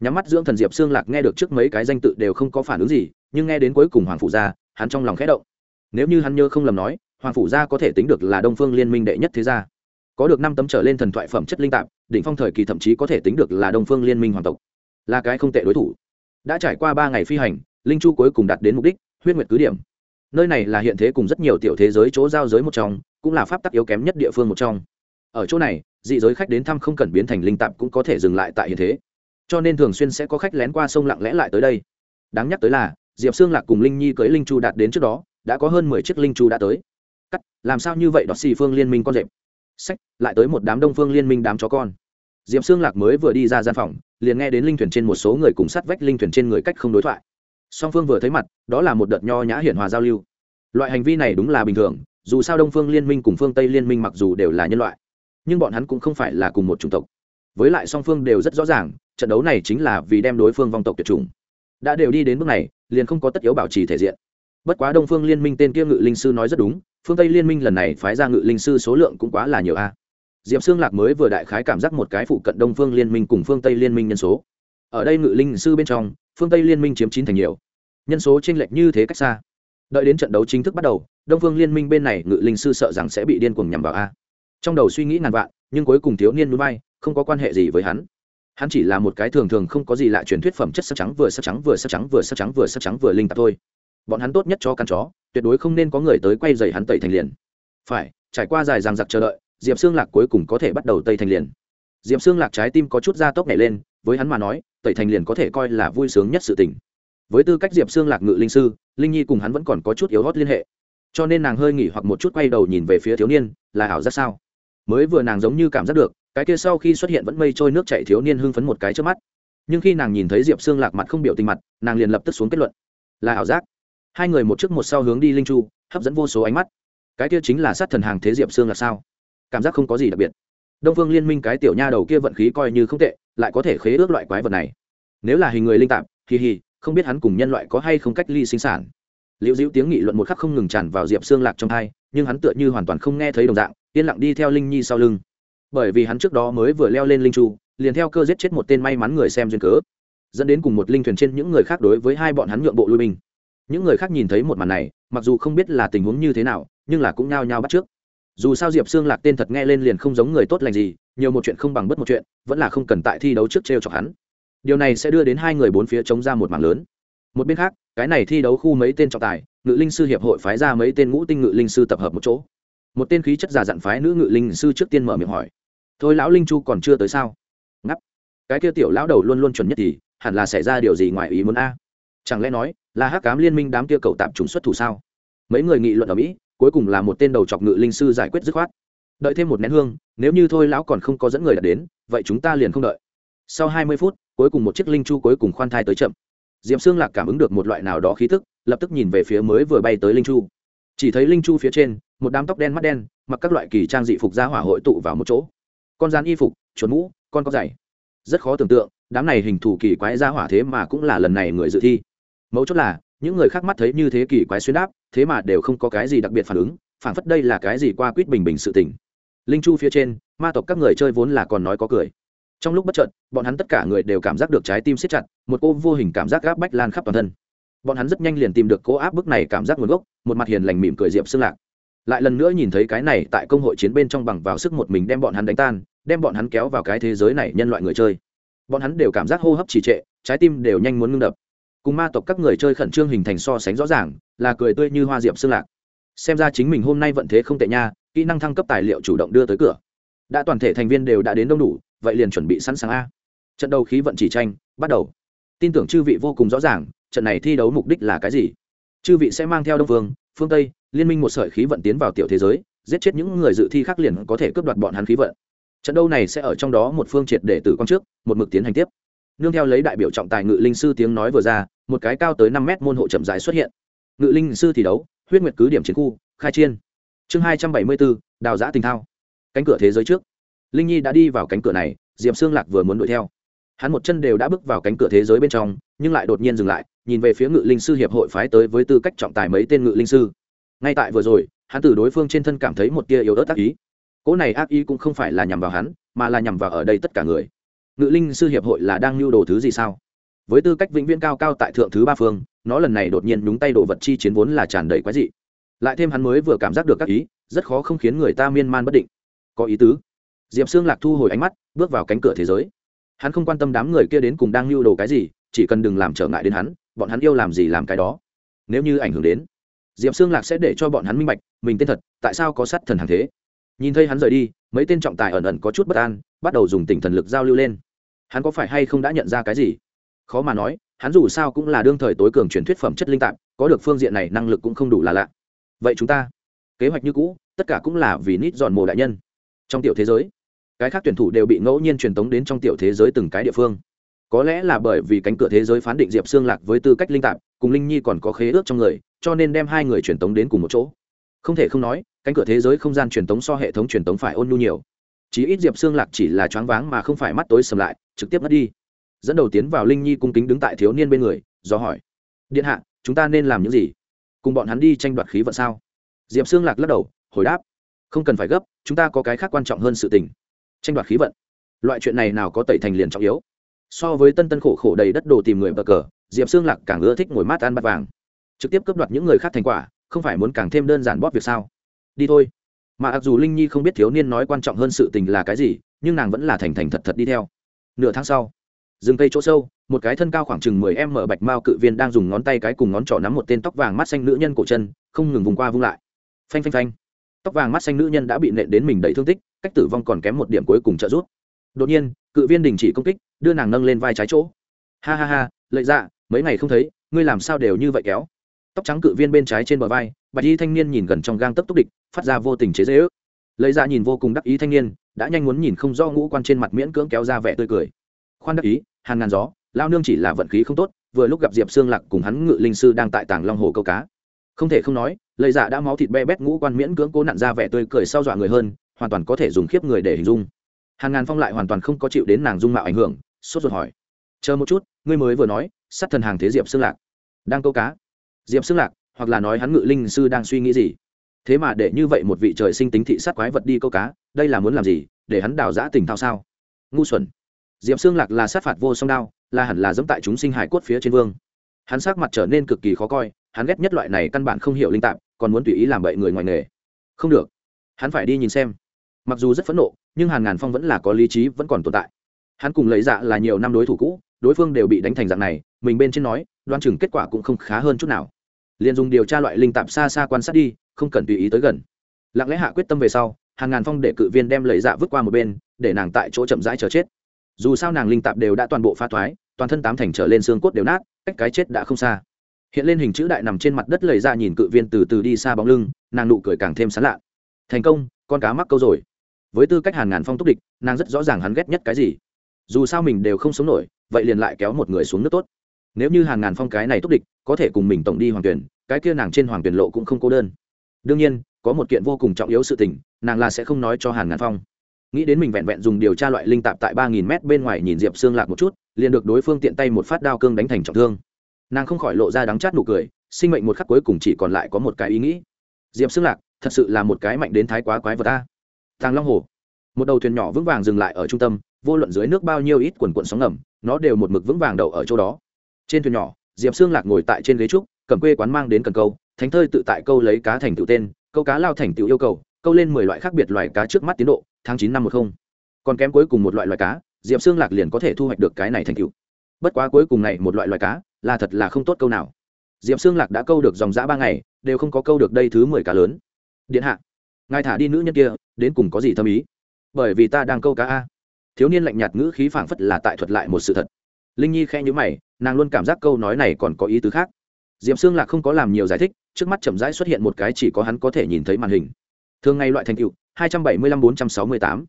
Speaker 1: Nhắm mắt dưỡng thần diệp xương lạc nghe được trước mấy cái danh tự đều không có phản ứng gì, nhưng nghe đến cuối cùng hoàng phụ gia, hắn trong lòng khẽ động. Nếu như hắn nhớ không lầm nói, hoàng phủ gia có thể tính được là đông phương liên minh đệ nhất thế gia có được năm tấm trở lên thần thoại phẩm chất linh tạp, đỉnh phong thời kỳ thậm chí có thể tính được là đông phương liên minh hoàng tộc. Là cái không tệ đối thủ. Đã trải qua ba ngày phi hành, linh chu cuối cùng đạt đến mục đích, huyết nguyệt cứ điểm. Nơi này là hiện thế cùng rất nhiều tiểu thế giới chỗ giao giới một trong, cũng là pháp tắc yếu kém nhất địa phương một trong. Ở chỗ này, dị giới khách đến thăm không cần biến thành linh tạp cũng có thể dừng lại tại hiện thế. Cho nên thường xuyên sẽ có khách lén qua sông lặng lẽ lại tới đây. Đáng nhắc tới là, diệp sương lạc cùng linh nhi cưới linh chu đạt đến trước đó, đã có hơn mười chiếc linh chu đã tới. Cắt, làm sao như vậy đọt xì phương liên minh con rệp? Sách, lại tới một đám đông phương liên minh đám chó con. Diệp xương lạc mới vừa đi ra gian phòng, liền nghe đến linh thuyền trên một số người cùng sát vách linh thuyền trên người cách không đối thoại. Song phương vừa thấy mặt, đó là một đợt nho nhã hiển hòa giao lưu. Loại hành vi này đúng là bình thường, dù sao đông phương liên minh cùng phương tây liên minh mặc dù đều là nhân loại, nhưng bọn hắn cũng không phải là cùng một chủng tộc. Với lại song phương đều rất rõ ràng, trận đấu này chính là vì đem đối phương vong tộc tuyệt chủng. Đã đều đi đến bước này, liền không có tất yếu bảo trì thể diện bất quá đông phương liên minh tên kia ngự linh sư nói rất đúng, phương tây liên minh lần này phái ra ngự linh sư số lượng cũng quá là nhiều a. Diệp xương lạc mới vừa đại khái cảm giác một cái phụ cận đông phương liên minh cùng phương tây liên minh nhân số. Ở đây ngự linh sư bên trong, phương tây liên minh chiếm chín thành nhiều. Nhân số chênh lệch như thế cách xa. Đợi đến trận đấu chính thức bắt đầu, đông phương liên minh bên này ngự linh sư sợ rằng sẽ bị điên cuồng nhằm vào a. Trong đầu suy nghĩ ngàn vạn, nhưng cuối cùng thiếu niên núi bay, không có quan hệ gì với hắn. Hắn chỉ là một cái thường thường không có gì lạ truyền thuyết phẩm chất sắc trắng vừa sắc trắng vừa sắc trắng vừa sắc trắng vừa sắc trắng vừa linh tạp thôi bọn hắn tốt nhất cho căn chó, tuyệt đối không nên có người tới quay dày hắn tẩy thành liền. Phải, trải qua dài ràng giặc chờ đợi, diệp xương lạc cuối cùng có thể bắt đầu tẩy thành liền. Diệp xương lạc trái tim có chút da tốc nhảy lên, với hắn mà nói, tẩy thành liền có thể coi là vui sướng nhất sự tình. Với tư cách diệp xương lạc ngự linh sư, linh nhi cùng hắn vẫn còn có chút yếu hót liên hệ. Cho nên nàng hơi nghỉ hoặc một chút quay đầu nhìn về phía thiếu niên, là ảo giác sao? Mới vừa nàng giống như cảm giác được, cái kia sau khi xuất hiện vẫn mây trôi nước chảy thiếu niên hưng phấn một cái trước mắt. Nhưng khi nàng nhìn thấy diệp xương lạc mặt không biểu tình mặt, nàng liền lập tức xuống kết luận. Là ảo giác hai người một trước một sau hướng đi linh chu, hấp dẫn vô số ánh mắt. Cái kia chính là sát thần hàng thế diệp xương là sao? Cảm giác không có gì đặc biệt. Đông phương liên minh cái tiểu nha đầu kia vận khí coi như không tệ, lại có thể khế ước loại quái vật này. Nếu là hình người linh tạp kỳ hì, không biết hắn cùng nhân loại có hay không cách ly sinh sản. Liễu dĩu tiếng nghị luận một khắc không ngừng tràn vào diệp xương lạc trong hai nhưng hắn tựa như hoàn toàn không nghe thấy đồng dạng, yên lặng đi theo linh nhi sau lưng. Bởi vì hắn trước đó mới vừa leo lên linh chu, liền theo cơ giết chết một tên may mắn người xem duyên cớ. Dẫn đến cùng một linh thuyền trên những người khác đối với hai bọn hắn nhượng bộ lui mình những người khác nhìn thấy một màn này, mặc dù không biết là tình huống như thế nào, nhưng là cũng nhao nhao bắt trước. Dù sao diệp xương lạc tên thật nghe lên liền không giống người tốt lành gì, nhiều một chuyện không bằng bất một chuyện, vẫn là không cần tại thi đấu trước t r e o chọc hắn. Điều này sẽ đưa đến hai người bốn phía chống ra một mảng lớn. Một bên khác, cái này thi đấu khu mấy tên trọng tài, ngự linh sư hiệp hội phái ra mấy tên ngũ tinh ngự linh sư tập hợp một chỗ. Một tên khí chất giả dặn phái nữ ngự linh sư trước tiên mở miệng hỏi, thôi lão linh chu còn chưa tới sao? Ngắp cái kia tiểu lão đầu luôn luôn chuẩn nhất thì, hẳn là xảy ra điều gì ngoài ý muốn a? Chẳng lẽ nói là hắc cám liên minh đám kia cậu tạm trùng xuất thủ sao? Mấy người nghị luận ở mỹ, cuối cùng là một tên đầu chọc ngự linh sư giải quyết dứt khoát. Đợi thêm một nén hương, nếu như thôi lão còn không có dẫn người đặt đến, vậy chúng ta liền không đợi. Sau hai mươi phút, cuối cùng một chiếc linh chu cuối cùng khoan thai tới chậm. Diệm xương lạc cảm ứng được một loại nào đó khí thức lập tức nhìn về phía mới vừa bay tới linh chu. Chỉ thấy linh chu phía trên, một đám tóc đen mắt đen, mặc các loại kỳ trang dị phục ra hỏa hội tụ vào một chỗ. Con rán y phục, chuột mũ, con có dày rất khó tưởng tượng, đám này hình thù kỳ quái ra hỏa thế mà cũng là lần này người dự thi mấu chốt là, những người khác mắt thấy như thế kỷ quái xuyên đáp, thế mà đều không có cái gì đặc biệt phản ứng, phản phất đây là cái gì qua quýt bình bình sự tình. Linh chu phía trên, ma tộc các người chơi vốn là còn nói có cười. Trong lúc bất chợt, bọn hắn tất cả người đều cảm giác được trái tim siết chặt, một cô vô hình cảm giác gáp bách lan khắp toàn thân. Bọn hắn rất nhanh liền tìm được cô áp bức này cảm giác nguồn gốc, một mặt hiền lành mỉm cười diệm xương lạc. Lại lần nữa nhìn thấy cái này tại công hội chiến bên trong bằng vào sức một mình đem bọn hắn đánh tan, đem bọn hắn kéo vào cái thế giới này nhân loại người chơi. Bọn hắn đều cảm giác hô hấp trì trệ, trái tim đều nhanh muốn ngưng đập cùng ma tộc các người chơi khẩn trương hình thành so sánh rõ ràng, là cười tươi như hoa diệp xương lạc. Xem ra chính mình hôm nay vận thế không tệ nha, kỹ năng thăng cấp tài liệu chủ động đưa tới cửa. Đã toàn thể thành viên đều đã đến đông đủ, vậy liền chuẩn bị sẵn sàng a. Trận đầu khí vận chỉ tranh, bắt đầu. Tin tưởng chư vị vô cùng rõ ràng, trận này thi đấu mục đích là cái gì? Chư vị sẽ mang theo đông phương phương tây, liên minh một sợi khí vận tiến vào tiểu thế giới, giết chết những người dự thi khác liền có thể cướp đoạt bọn hắn khí vận. Trận đấu này sẽ ở trong đó một phương triệt để tử quang trước, một mực tiến hành tiếp nương theo lấy đại biểu trọng tài ngự linh sư tiếng nói vừa ra, một cái cao tới năm mét môn hộ chậm dài xuất hiện. Ngự linh sư thi đấu, huyết nguyệt cứ điểm chiến khu, khai chiên. Chương hai trăm bảy mươi bốn, đào giã tình thao. Cánh cửa thế giới trước. Linh nhi đã đi vào cánh cửa này, diệp xương lạc vừa muốn đuổi theo. Hắn một chân đều đã bước vào cánh cửa thế giới bên trong, nhưng lại đột nhiên dừng lại, nhìn về phía ngự linh sư hiệp hội phái tới với tư cách trọng tài mấy tên ngự linh sư. Ngay tại vừa rồi, hắn từ đối phương trên thân cảm thấy một tia yếu ớt ác ý. Cỗ này ác ý cũng không phải là nhằm vào hắn, mà là nhằm vào ở đây tất cả người ngự linh sư hiệp hội là đang lưu đồ thứ gì sao? Với tư cách vĩnh viễn cao cao tại thượng thứ ba phương, nó lần này đột nhiên nhúng tay đồ vật chi chiến vốn là tràn đầy quái dị. Lại thêm hắn mới vừa cảm giác được các ý, rất khó không khiến người ta miên man bất định. Có ý tứ. Diệp xương lạc thu hồi ánh mắt, bước vào cánh cửa thế giới. Hắn không quan tâm đám người kia đến cùng đang lưu đồ cái gì, chỉ cần đừng làm trở ngại đến hắn, bọn hắn yêu làm gì làm cái đó. Nếu như ảnh hưởng đến, diệp xương lạc sẽ để cho bọn hắn minh bạch, mình tên thật, tại sao có sát thần hàng thế? Nhìn thấy hắn rời đi, mấy tên trọng tài ẩn ẩn có chút bất an, bắt đầu dùng tỉnh thần lực giao lưu lên hắn có phải hay không đã nhận ra cái gì? Khó mà nói, hắn dù sao cũng là đương thời tối cường truyền thuyết phẩm chất linh tạp, có được phương diện này năng lực cũng không đủ là lạ. Vậy chúng ta, kế hoạch như cũ, tất cả cũng là vì nít dọn mồ đại nhân. Trong tiểu thế giới, cái khác tuyển thủ đều bị ngẫu nhiên truyền tống đến trong tiểu thế giới từng cái địa phương. Có lẽ là bởi vì cánh cửa thế giới phán định diệp xương lạc với tư cách linh tạp, cùng linh nhi còn có khế ước trong người, cho nên đem hai người truyền tống đến cùng một chỗ. Không thể không nói, cánh cửa thế giới không gian truyền tống so hệ thống truyền tống phải ôn nhu nhiều chí ít diệp xương lạc chỉ là choáng váng mà không phải mắt tối sầm lại, trực tiếp mất đi. Dẫn đầu tiến vào linh nhi cung kính đứng tại thiếu niên bên người, do hỏi, điện hạ, chúng ta nên làm những gì? Cùng bọn hắn đi tranh đoạt khí vận sao? Diệp xương lạc lắc đầu, hồi đáp, không cần phải gấp, chúng ta có cái khác quan trọng hơn sự tình. Tranh đoạt khí vận. Loại chuyện này nào có tẩy thành liền trọng yếu. So với tân tân khổ khổ đầy đất đồ tìm người bờ cờ, diệp xương lạc càng ưa thích ngồi mát ăn bát vàng. Trực tiếp cướp đoạt những người khác thành quả, không phải muốn càng thêm đơn giản bóp việc sao? Đi thôi mà mặc dù linh nhi không biết thiếu niên nói quan trọng hơn sự tình là cái gì, nhưng nàng vẫn là thành thành thật thật đi theo. Nửa tháng sau, rừng cây chỗ sâu, một cái thân cao khoảng chừng mười em mở bạch mao cự viên đang dùng ngón tay cái cùng ngón trỏ nắm một tên tóc vàng mắt xanh nữ nhân cổ chân, không ngừng vùng qua vung lại. Phanh phanh phanh. Tóc vàng mắt xanh nữ nhân đã bị nện đến mình đầy thương tích, cách tử vong còn kém một điểm cuối cùng trợ giúp. Đột nhiên, cự viên đình chỉ công kích, đưa nàng nâng lên vai trái chỗ. Ha ha ha, lợi dạ mấy ngày không thấy, ngươi làm sao đều như vậy kéo? Tóc trắng cự viên bên trái trên bờ vai, bạch y thanh niên nhìn gần trong gang tấp túc địch, phát ra vô tình chế dễ ước lấy ra nhìn vô cùng đắc ý thanh niên, đã nhanh muốn nhìn không do ngũ quan trên mặt miễn cưỡng kéo ra vẻ tươi cười. Khoan đắc ý, hàn ngàn gió, lao nương chỉ là vận khí không tốt, vừa lúc gặp diệp xương lạc cùng hắn ngự linh sư đang tại tàng long hồ câu cá. Không thể không nói lời dạ đã máu thịt be bét ngũ quan miễn cưỡng cố nặn ra vẻ tươi cười sau dọa người hơn, hoàn toàn có thể dùng khiếp người để hình dung. Hàn ngàn phong lại hoàn toàn không có chịu đến nàng dung mạo ảnh hưởng, sốt ruột hỏi. Chờ một chút, ngươi mới vừa nói, sát thần hàng thế diệp xương lạc đang câu cá diệp xương lạc, hoặc là nói hắn ngự linh sư đang suy nghĩ gì? Thế mà để như vậy một vị trời sinh tính thị sát quái vật đi câu cá, đây là muốn làm gì, để hắn đào giã tình thao sao? Ngu xuẩn. Diệp xương lạc là sát phạt vô song đao, là hẳn là dẫm tại chúng sinh hải cốt phía trên vương. Hắn sắc mặt trở nên cực kỳ khó coi, hắn ghét nhất loại này căn bản không hiểu linh tạp, còn muốn tùy ý làm bậy người ngoài nghề. Không được. Hắn phải đi nhìn xem. Mặc dù rất phẫn nộ, nhưng hàn ngàn phong vẫn là có lý trí, vẫn còn tồn tại. Hắn cùng lấy dạ là nhiều năm đối thủ cũ, đối phương đều bị đánh thành dạng này, mình bên trên nói đoan chừng kết quả cũng không khá hơn chút nào liền dùng điều tra loại linh tạp xa xa quan sát đi, không cần tùy ý tới gần. Lặng lẽ hạ quyết tâm về sau hàng ngàn phong để cự viên đem lấy dạ vứt qua một bên, để nàng tại chỗ chậm rãi chờ chết. Dù sao nàng linh tạp đều đã toàn bộ phá thoái, toàn thân tám thành trở lên xương cốt đều nát, cách cái chết đã không xa. Hiện lên hình chữ đại nằm trên mặt đất lầy ra nhìn cự viên từ từ đi xa bóng lưng, nàng nụ cười càng thêm sán lạ. Thành công, con cá mắc câu rồi. Với tư cách hàn ngàn phong túc địch, nàng rất rõ ràng hắn ghét nhất cái gì. Dù sao mình đều không sống nổi, vậy liền lại kéo một người xuống nước tốt nếu như hàn ngàn phong cái này túc địch, có thể cùng mình tổng đi hoàng tuyển, cái kia nàng trên hoàng tuyển lộ cũng không cô đơn. Đương nhiên, có một kiện vô cùng trọng yếu sự tình, nàng là sẽ không nói cho hàn ngàn phong. Nghĩ đến mình vẹn vẹn dùng điều tra loại linh tạp tại ba nghìn mét bên ngoài nhìn diệp xương lạc một chút, liền được đối phương tiện tay một phát đao cương đánh thành trọng thương. Nàng không khỏi lộ ra đắng chát nụ cười, sinh mệnh một khắc cuối cùng chỉ còn lại có một cái ý nghĩ. Diệp xương lạc, thật sự là một cái mạnh đến thái quá quái vật ta. Tàng long hồ. Một đầu thuyền nhỏ vững vàng dừng lại ở trung tâm, vô luận dưới nước bao nhiêu ít quần quận sóng ngầm, nó đều một mực vững vàng đầu ở chỗ đó trên thuyền nhỏ, diệp xương lạc ngồi tại trên ghế trúc, cầm quê quán mang đến cần câu, thánh thơi tự tại câu lấy cá thành tựu tên, câu cá lao thành tựu yêu cầu, câu lên mười loại khác biệt loài cá trước mắt tiến độ, tháng chín năm một không. Còn kém cuối cùng một loại loài cá, diệp xương lạc liền có thể thu hoạch được cái này thành tựu. Bất quá cuối cùng này một loại loài cá, là thật là không tốt câu nào. Diệp xương lạc đã câu được dòng giã ba ngày, đều không có câu được đây thứ mười cá lớn. Điện hạ, ngài thả đi nữ nhân kia, đến cùng có gì thâm ý? Bởi vì ta đang câu cá a. Thiếu niên lạnh nhạt ngữ khí phảng phất là tại thuật lại một sự thật. Linh nhi khe nhữ mày nàng luôn cảm giác câu nói này còn có ý tứ khác. Diệp xương lạc không có làm nhiều giải thích, trước mắt chậm rãi xuất hiện một cái chỉ có hắn có thể nhìn thấy màn hình. Thường ngày loại thành tựu, hai trăm bảy mươi lăm bốn trăm sáu mươi tám.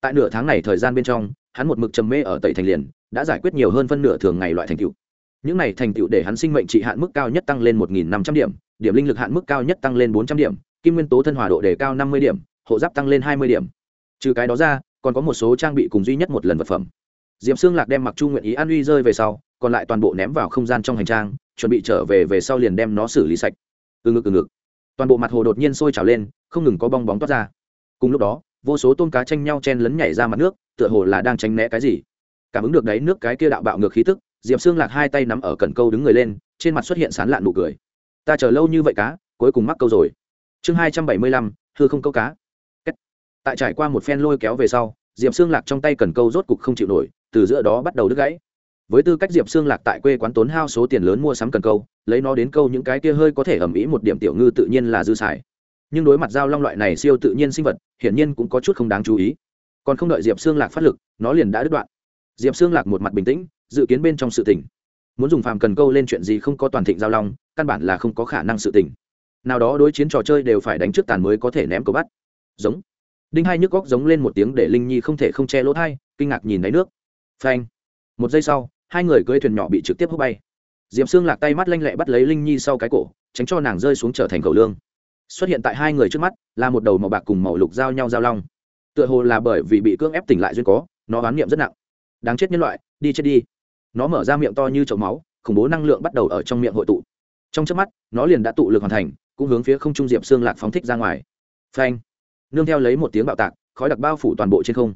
Speaker 1: Tại nửa tháng này thời gian bên trong, hắn một mực trầm mê ở tẩy thành liền, đã giải quyết nhiều hơn phân nửa thường ngày loại thành tựu. Những này thành tựu để hắn sinh mệnh trị hạn mức cao nhất tăng lên một nghìn năm trăm điểm điểm linh lực hạn mức cao nhất tăng lên bốn trăm điểm, kim nguyên tố thân hòa độ đề cao năm mươi điểm, hộ giáp tăng lên hai mươi điểm. Trừ cái đó ra, còn có một số trang bị cùng duy nhất một lần vật phẩm. Diệm xương lạc đem mặc chu nguyện ý an uy rơi về sau còn lại toàn bộ ném vào không gian trong hành trang, chuẩn bị trở về về sau liền đem nó xử lý sạch. Từ ngực từ ngực. Toàn bộ mặt hồ đột nhiên sôi trào lên, không ngừng có bong bóng toát ra. Cùng lúc đó, vô số tôm cá tranh nhau chen lấn nhảy ra mặt nước, tựa hồ là đang tránh né cái gì. Cảm ứng được đáy nước cái kia đạo bạo ngược khí tức, diệp xương lạc hai tay nắm ở cần câu đứng người lên, trên mặt xuất hiện sán lạn nụ cười. Ta chờ lâu như vậy cá, cuối cùng mắc câu rồi. Chương hai trăm bảy mươi lăm thưa không câu cá. Tại trải qua một phen lôi kéo về sau, diệp xương lạc trong tay cần câu rốt cục không chịu nổi, từ giữa đó bắt đầu đứt gãy với tư cách diệp xương lạc tại quê quán tốn hao số tiền lớn mua sắm cần câu, lấy nó đến câu những cái kia hơi có thể ẩm ý một điểm tiểu ngư tự nhiên là dư xài. Nhưng đối mặt giao long loại này siêu tự nhiên sinh vật, hiển nhiên cũng có chút không đáng chú ý. Còn không đợi diệp xương lạc phát lực, nó liền đã đứt đoạn. Diệp xương lạc một mặt bình tĩnh, dự kiến bên trong sự tỉnh muốn dùng phàm cần câu lên chuyện gì không có toàn thịnh giao long, căn bản là không có khả năng sự tỉnh nào đó đối chiến trò chơi đều phải đánh trước tàn mới có thể ném cầu bắt. Giống. Đinh hai nhức góc giống lên một tiếng để linh nhi không thể không che lỗ thai kinh ngạc nhìn đáy nước. Phanh. Một giây sau hai người cưỡi thuyền nhỏ bị trực tiếp hút bay. Diệp xương lạc tay mắt lanh lẹ bắt lấy linh nhi sau cái cổ, tránh cho nàng rơi xuống trở thành cầu lương. Xuất hiện tại hai người trước mắt, là một đầu màu bạc cùng màu lục giao nhau giao long. Tựa hồ là bởi vì bị cưỡng ép tỉnh lại duyên có, nó oán niệm rất nặng. Đáng chết nhân loại, đi chết đi. Nó mở ra miệng to như chậu máu, khủng bố năng lượng bắt đầu ở trong miệng hội tụ. Trong trước mắt, nó liền đã tụ lực hoàn thành, cũng hướng phía không trung diệp xương lạc phóng thích ra ngoài. Phanh! Nương theo lấy một tiếng bạo tạc, khói đặc bao phủ toàn bộ trên không.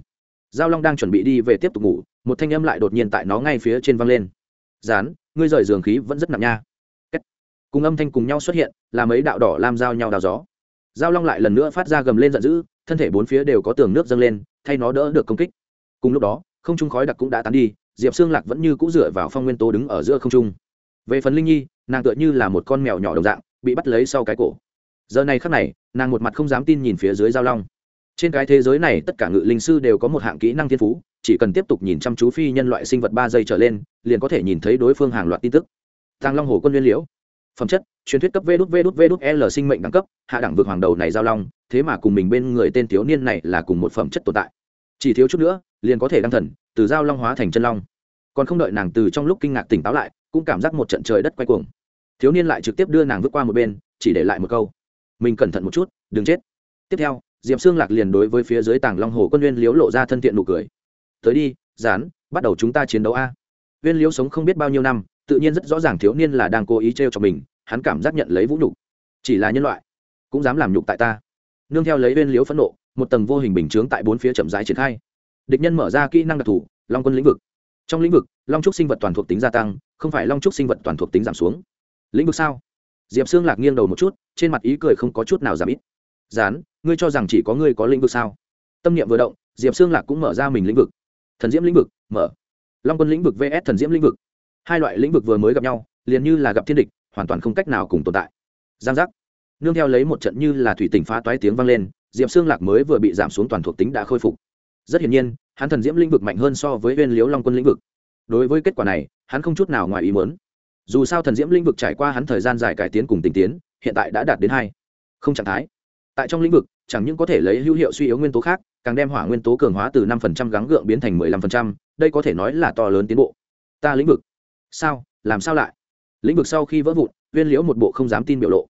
Speaker 1: Giao long đang chuẩn bị đi về tiếp tục ngủ một thanh âm lại đột nhiên tại nó ngay phía trên văng lên. Dán ngươi rời giường khí vẫn rất nặng nha. Cùng âm thanh cùng nhau xuất hiện là mấy đạo đỏ làm dao nhau đào gió. Giao long lại lần nữa phát ra gầm lên giận dữ, thân thể bốn phía đều có tường nước dâng lên, thay nó đỡ được công kích. Cùng lúc đó, không trung khói đặc cũng đã tán đi, diệp xương lạc vẫn như c ũ dựa vào phong nguyên tố đứng ở giữa không trung. Về phần linh nhi, nàng tựa như là một con mèo nhỏ đồng dạng, bị bắt lấy sau cái cổ. Giờ này khắc này, nàng một mặt không dám tin nhìn phía dưới giao long trên cái thế giới này tất cả ngự linh sư đều có một hạng kỹ năng thiên phú, chỉ cần tiếp tục nhìn chăm chú phi nhân loại sinh vật ba giây trở lên, liền có thể nhìn thấy đối phương hàng loạt tin tức. Tàng long hồ quân liên liễu. Phẩm chất, truyền thuyết cấp v đút v đút v đút l sinh mệnh đẳng cấp, hạ đẳng vực hoàng đầu này giao long, thế mà cùng mình bên người tên thiếu niên này là cùng một phẩm chất tồn tại. Chỉ thiếu chút nữa, liền có thể đăng thần, từ giao long hóa thành chân long. Còn không đợi nàng từ trong lúc kinh ngạc tỉnh táo lại, cũng cảm giác một trận trời đất quay cuồng. Thiếu niên lại trực tiếp đưa nàng vượt qua một bên, chỉ để lại một câu. Mình cẩn thận một chút, đừng chết. Tiếp theo diệp xương lạc liền đối với phía dưới Tảng long hồ quân uyên liếu lộ ra thân thiện nụ cười. Tới đi dán bắt đầu chúng ta chiến đấu a. Uyên liếu sống không biết bao nhiêu năm, tự nhiên rất rõ ràng thiếu niên là đang cố ý t cho mình, hắn cảm giác nhận lấy vũ nhục. Chỉ là nhân loại, cũng dám làm nhục tại ta. Nương theo lấy bên liếu phẫn nộ, một tầng vô hình bình chướng tại bốn phía chậm rãi triển khai. Địch nhân mở ra kỹ năng đặc thù, long quân lĩnh vực. Trong lĩnh vực, long trúc sinh vật toàn thuộc tính gia tăng, không phải long trúc sinh vật toàn thuộc tính giảm xuống. Lĩnh vực sao? Diệp xương lạc nghiêng đầu một chút, trên mặt ý cười không có chút nào giảm ít dán ngươi cho rằng chỉ có ngươi có lĩnh vực sao? Tâm niệm vừa động, diệp xương lạc cũng mở ra mình lĩnh vực. Thần diễm lĩnh vực, mở. Long quân lĩnh vực vs thần diễm lĩnh vực. Hai loại lĩnh vực vừa mới gặp nhau, liền như là gặp thiên địch, hoàn toàn không cách nào cùng tồn tại. Giang giác. Nương theo lấy một trận như là thủy tỉnh phá toái tiếng vang lên, diệp xương lạc mới vừa bị giảm xuống toàn thuộc tính đã khôi phục. Rất hiển nhiên, hắn thần diễm lĩnh vực mạnh hơn so với bên liếu long quân lĩnh vực. Đối với kết quả này, hắn không chút nào ngoài ý muốn. Dù sao thần diễm lĩnh vực trải qua hắn thời gian dài cải tiến cùng tình tiến, hiện tại đã đạt đến hai. Không trạng thái tại trong lĩnh vực, chẳng những có thể lấy hữu hiệu suy yếu nguyên tố khác, càng đem hỏa nguyên tố cường hóa từ năm phần trăm gắng gượng biến thành mười lăm phần trăm, đây có thể nói là to lớn tiến bộ. Ta lĩnh vực. Sao? Làm sao lại? Lĩnh vực sau khi vỡ vụn viên liễu một bộ không dám tin biểu lộ.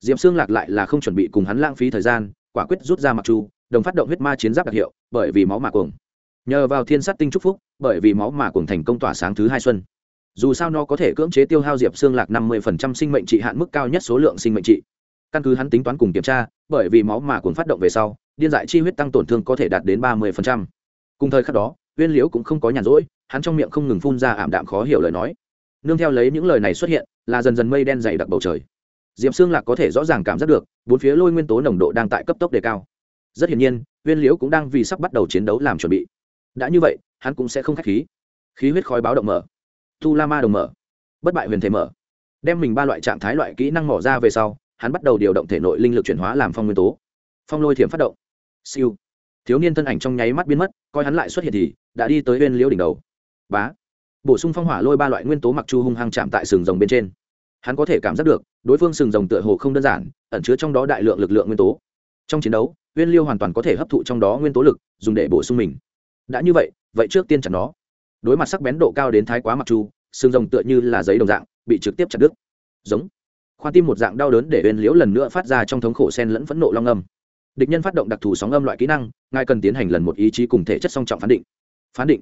Speaker 1: D i ệ p xương lạc lại là không chuẩn bị cùng hắn lãng phí thời gian, quả quyết rút ra mặc chu, đồng phát động huyết ma chiến giáp đặc hiệu, bởi vì máu mạ cuồng. Nhờ vào thiên sát tinh trúc phúc, bởi vì máu mạ cuồng thành công tỏa sáng thứ hai xuân. Dù sao nó có thể cưỡng chế tiêu hao diệp xương lạc năm mươi sinh mệnh trị hạn mức cao nhất số lượng sinh mệnh trị căn cứ hắn tính toán cùng kiểm tra, bởi vì máu mà cuồng phát động về sau, điên dại chi huyết tăng tổn thương có thể đạt đến ba mươi cùng thời khắc đó, uyên liễu cũng không có nhàn rỗi, hắn trong miệng không ngừng phun ra ảm đạm khó hiểu lời nói. Nương theo lấy những lời này xuất hiện, là dần dần mây đen dày đặc bầu trời. Diệp xương lạc có thể rõ ràng cảm giác được, bốn phía lôi nguyên tố nồng độ đang tại cấp tốc đề cao. Rất hiển nhiên, uyên liễu cũng đang vì sắp bắt đầu chiến đấu làm chuẩn bị. Đã như vậy, hắn cũng sẽ không k h á c h khí. Khí huyết khói báo động mở. Tu la ma đồng mở. Bất bại huyền thể mở. Đem mình ba loại trạng thái loại kỹ năng mỏ ra về sau hắn bắt đầu điều động thể nội linh lực chuyển hóa làm phong nguyên tố. Phong lôi thiểm phát động. Siêu. Thiếu niên thân ảnh trong nháy mắt biến mất, coi hắn lại xuất hiện thì, đã đi tới bên liễu đỉnh đầu. Bá. Bổ sung phong hỏa lôi ba loại nguyên tố mặc chu hung hăng chạm tại sừng rồng bên trên. Hắn có thể cảm giác được, đối phương sừng rồng tựa hồ không đơn giản, ẩn chứa trong đó đại lượng lực lượng nguyên tố. Trong chiến đấu, uyên liêu hoàn toàn có thể hấp thụ trong đó nguyên tố lực, dùng để bổ sung mình. Đã như vậy vậy trước tiên chặt nó. Đối mặt sắc bén độ cao đến thái quá mặc chu, sừng rồng tựa như là giấy đồng dạng, bị trực tiếp chặt đứt. Giống khoan tim một dạng đau đớn để uyên liễu lần nữa phát ra trong thống khổ sen lẫn phẫn nộ long âm. Địch nhân phát động đặc thù sóng âm loại kỹ năng, ngài cần tiến hành lần một ý chí cùng thể chất song trọng phán định. Phán định.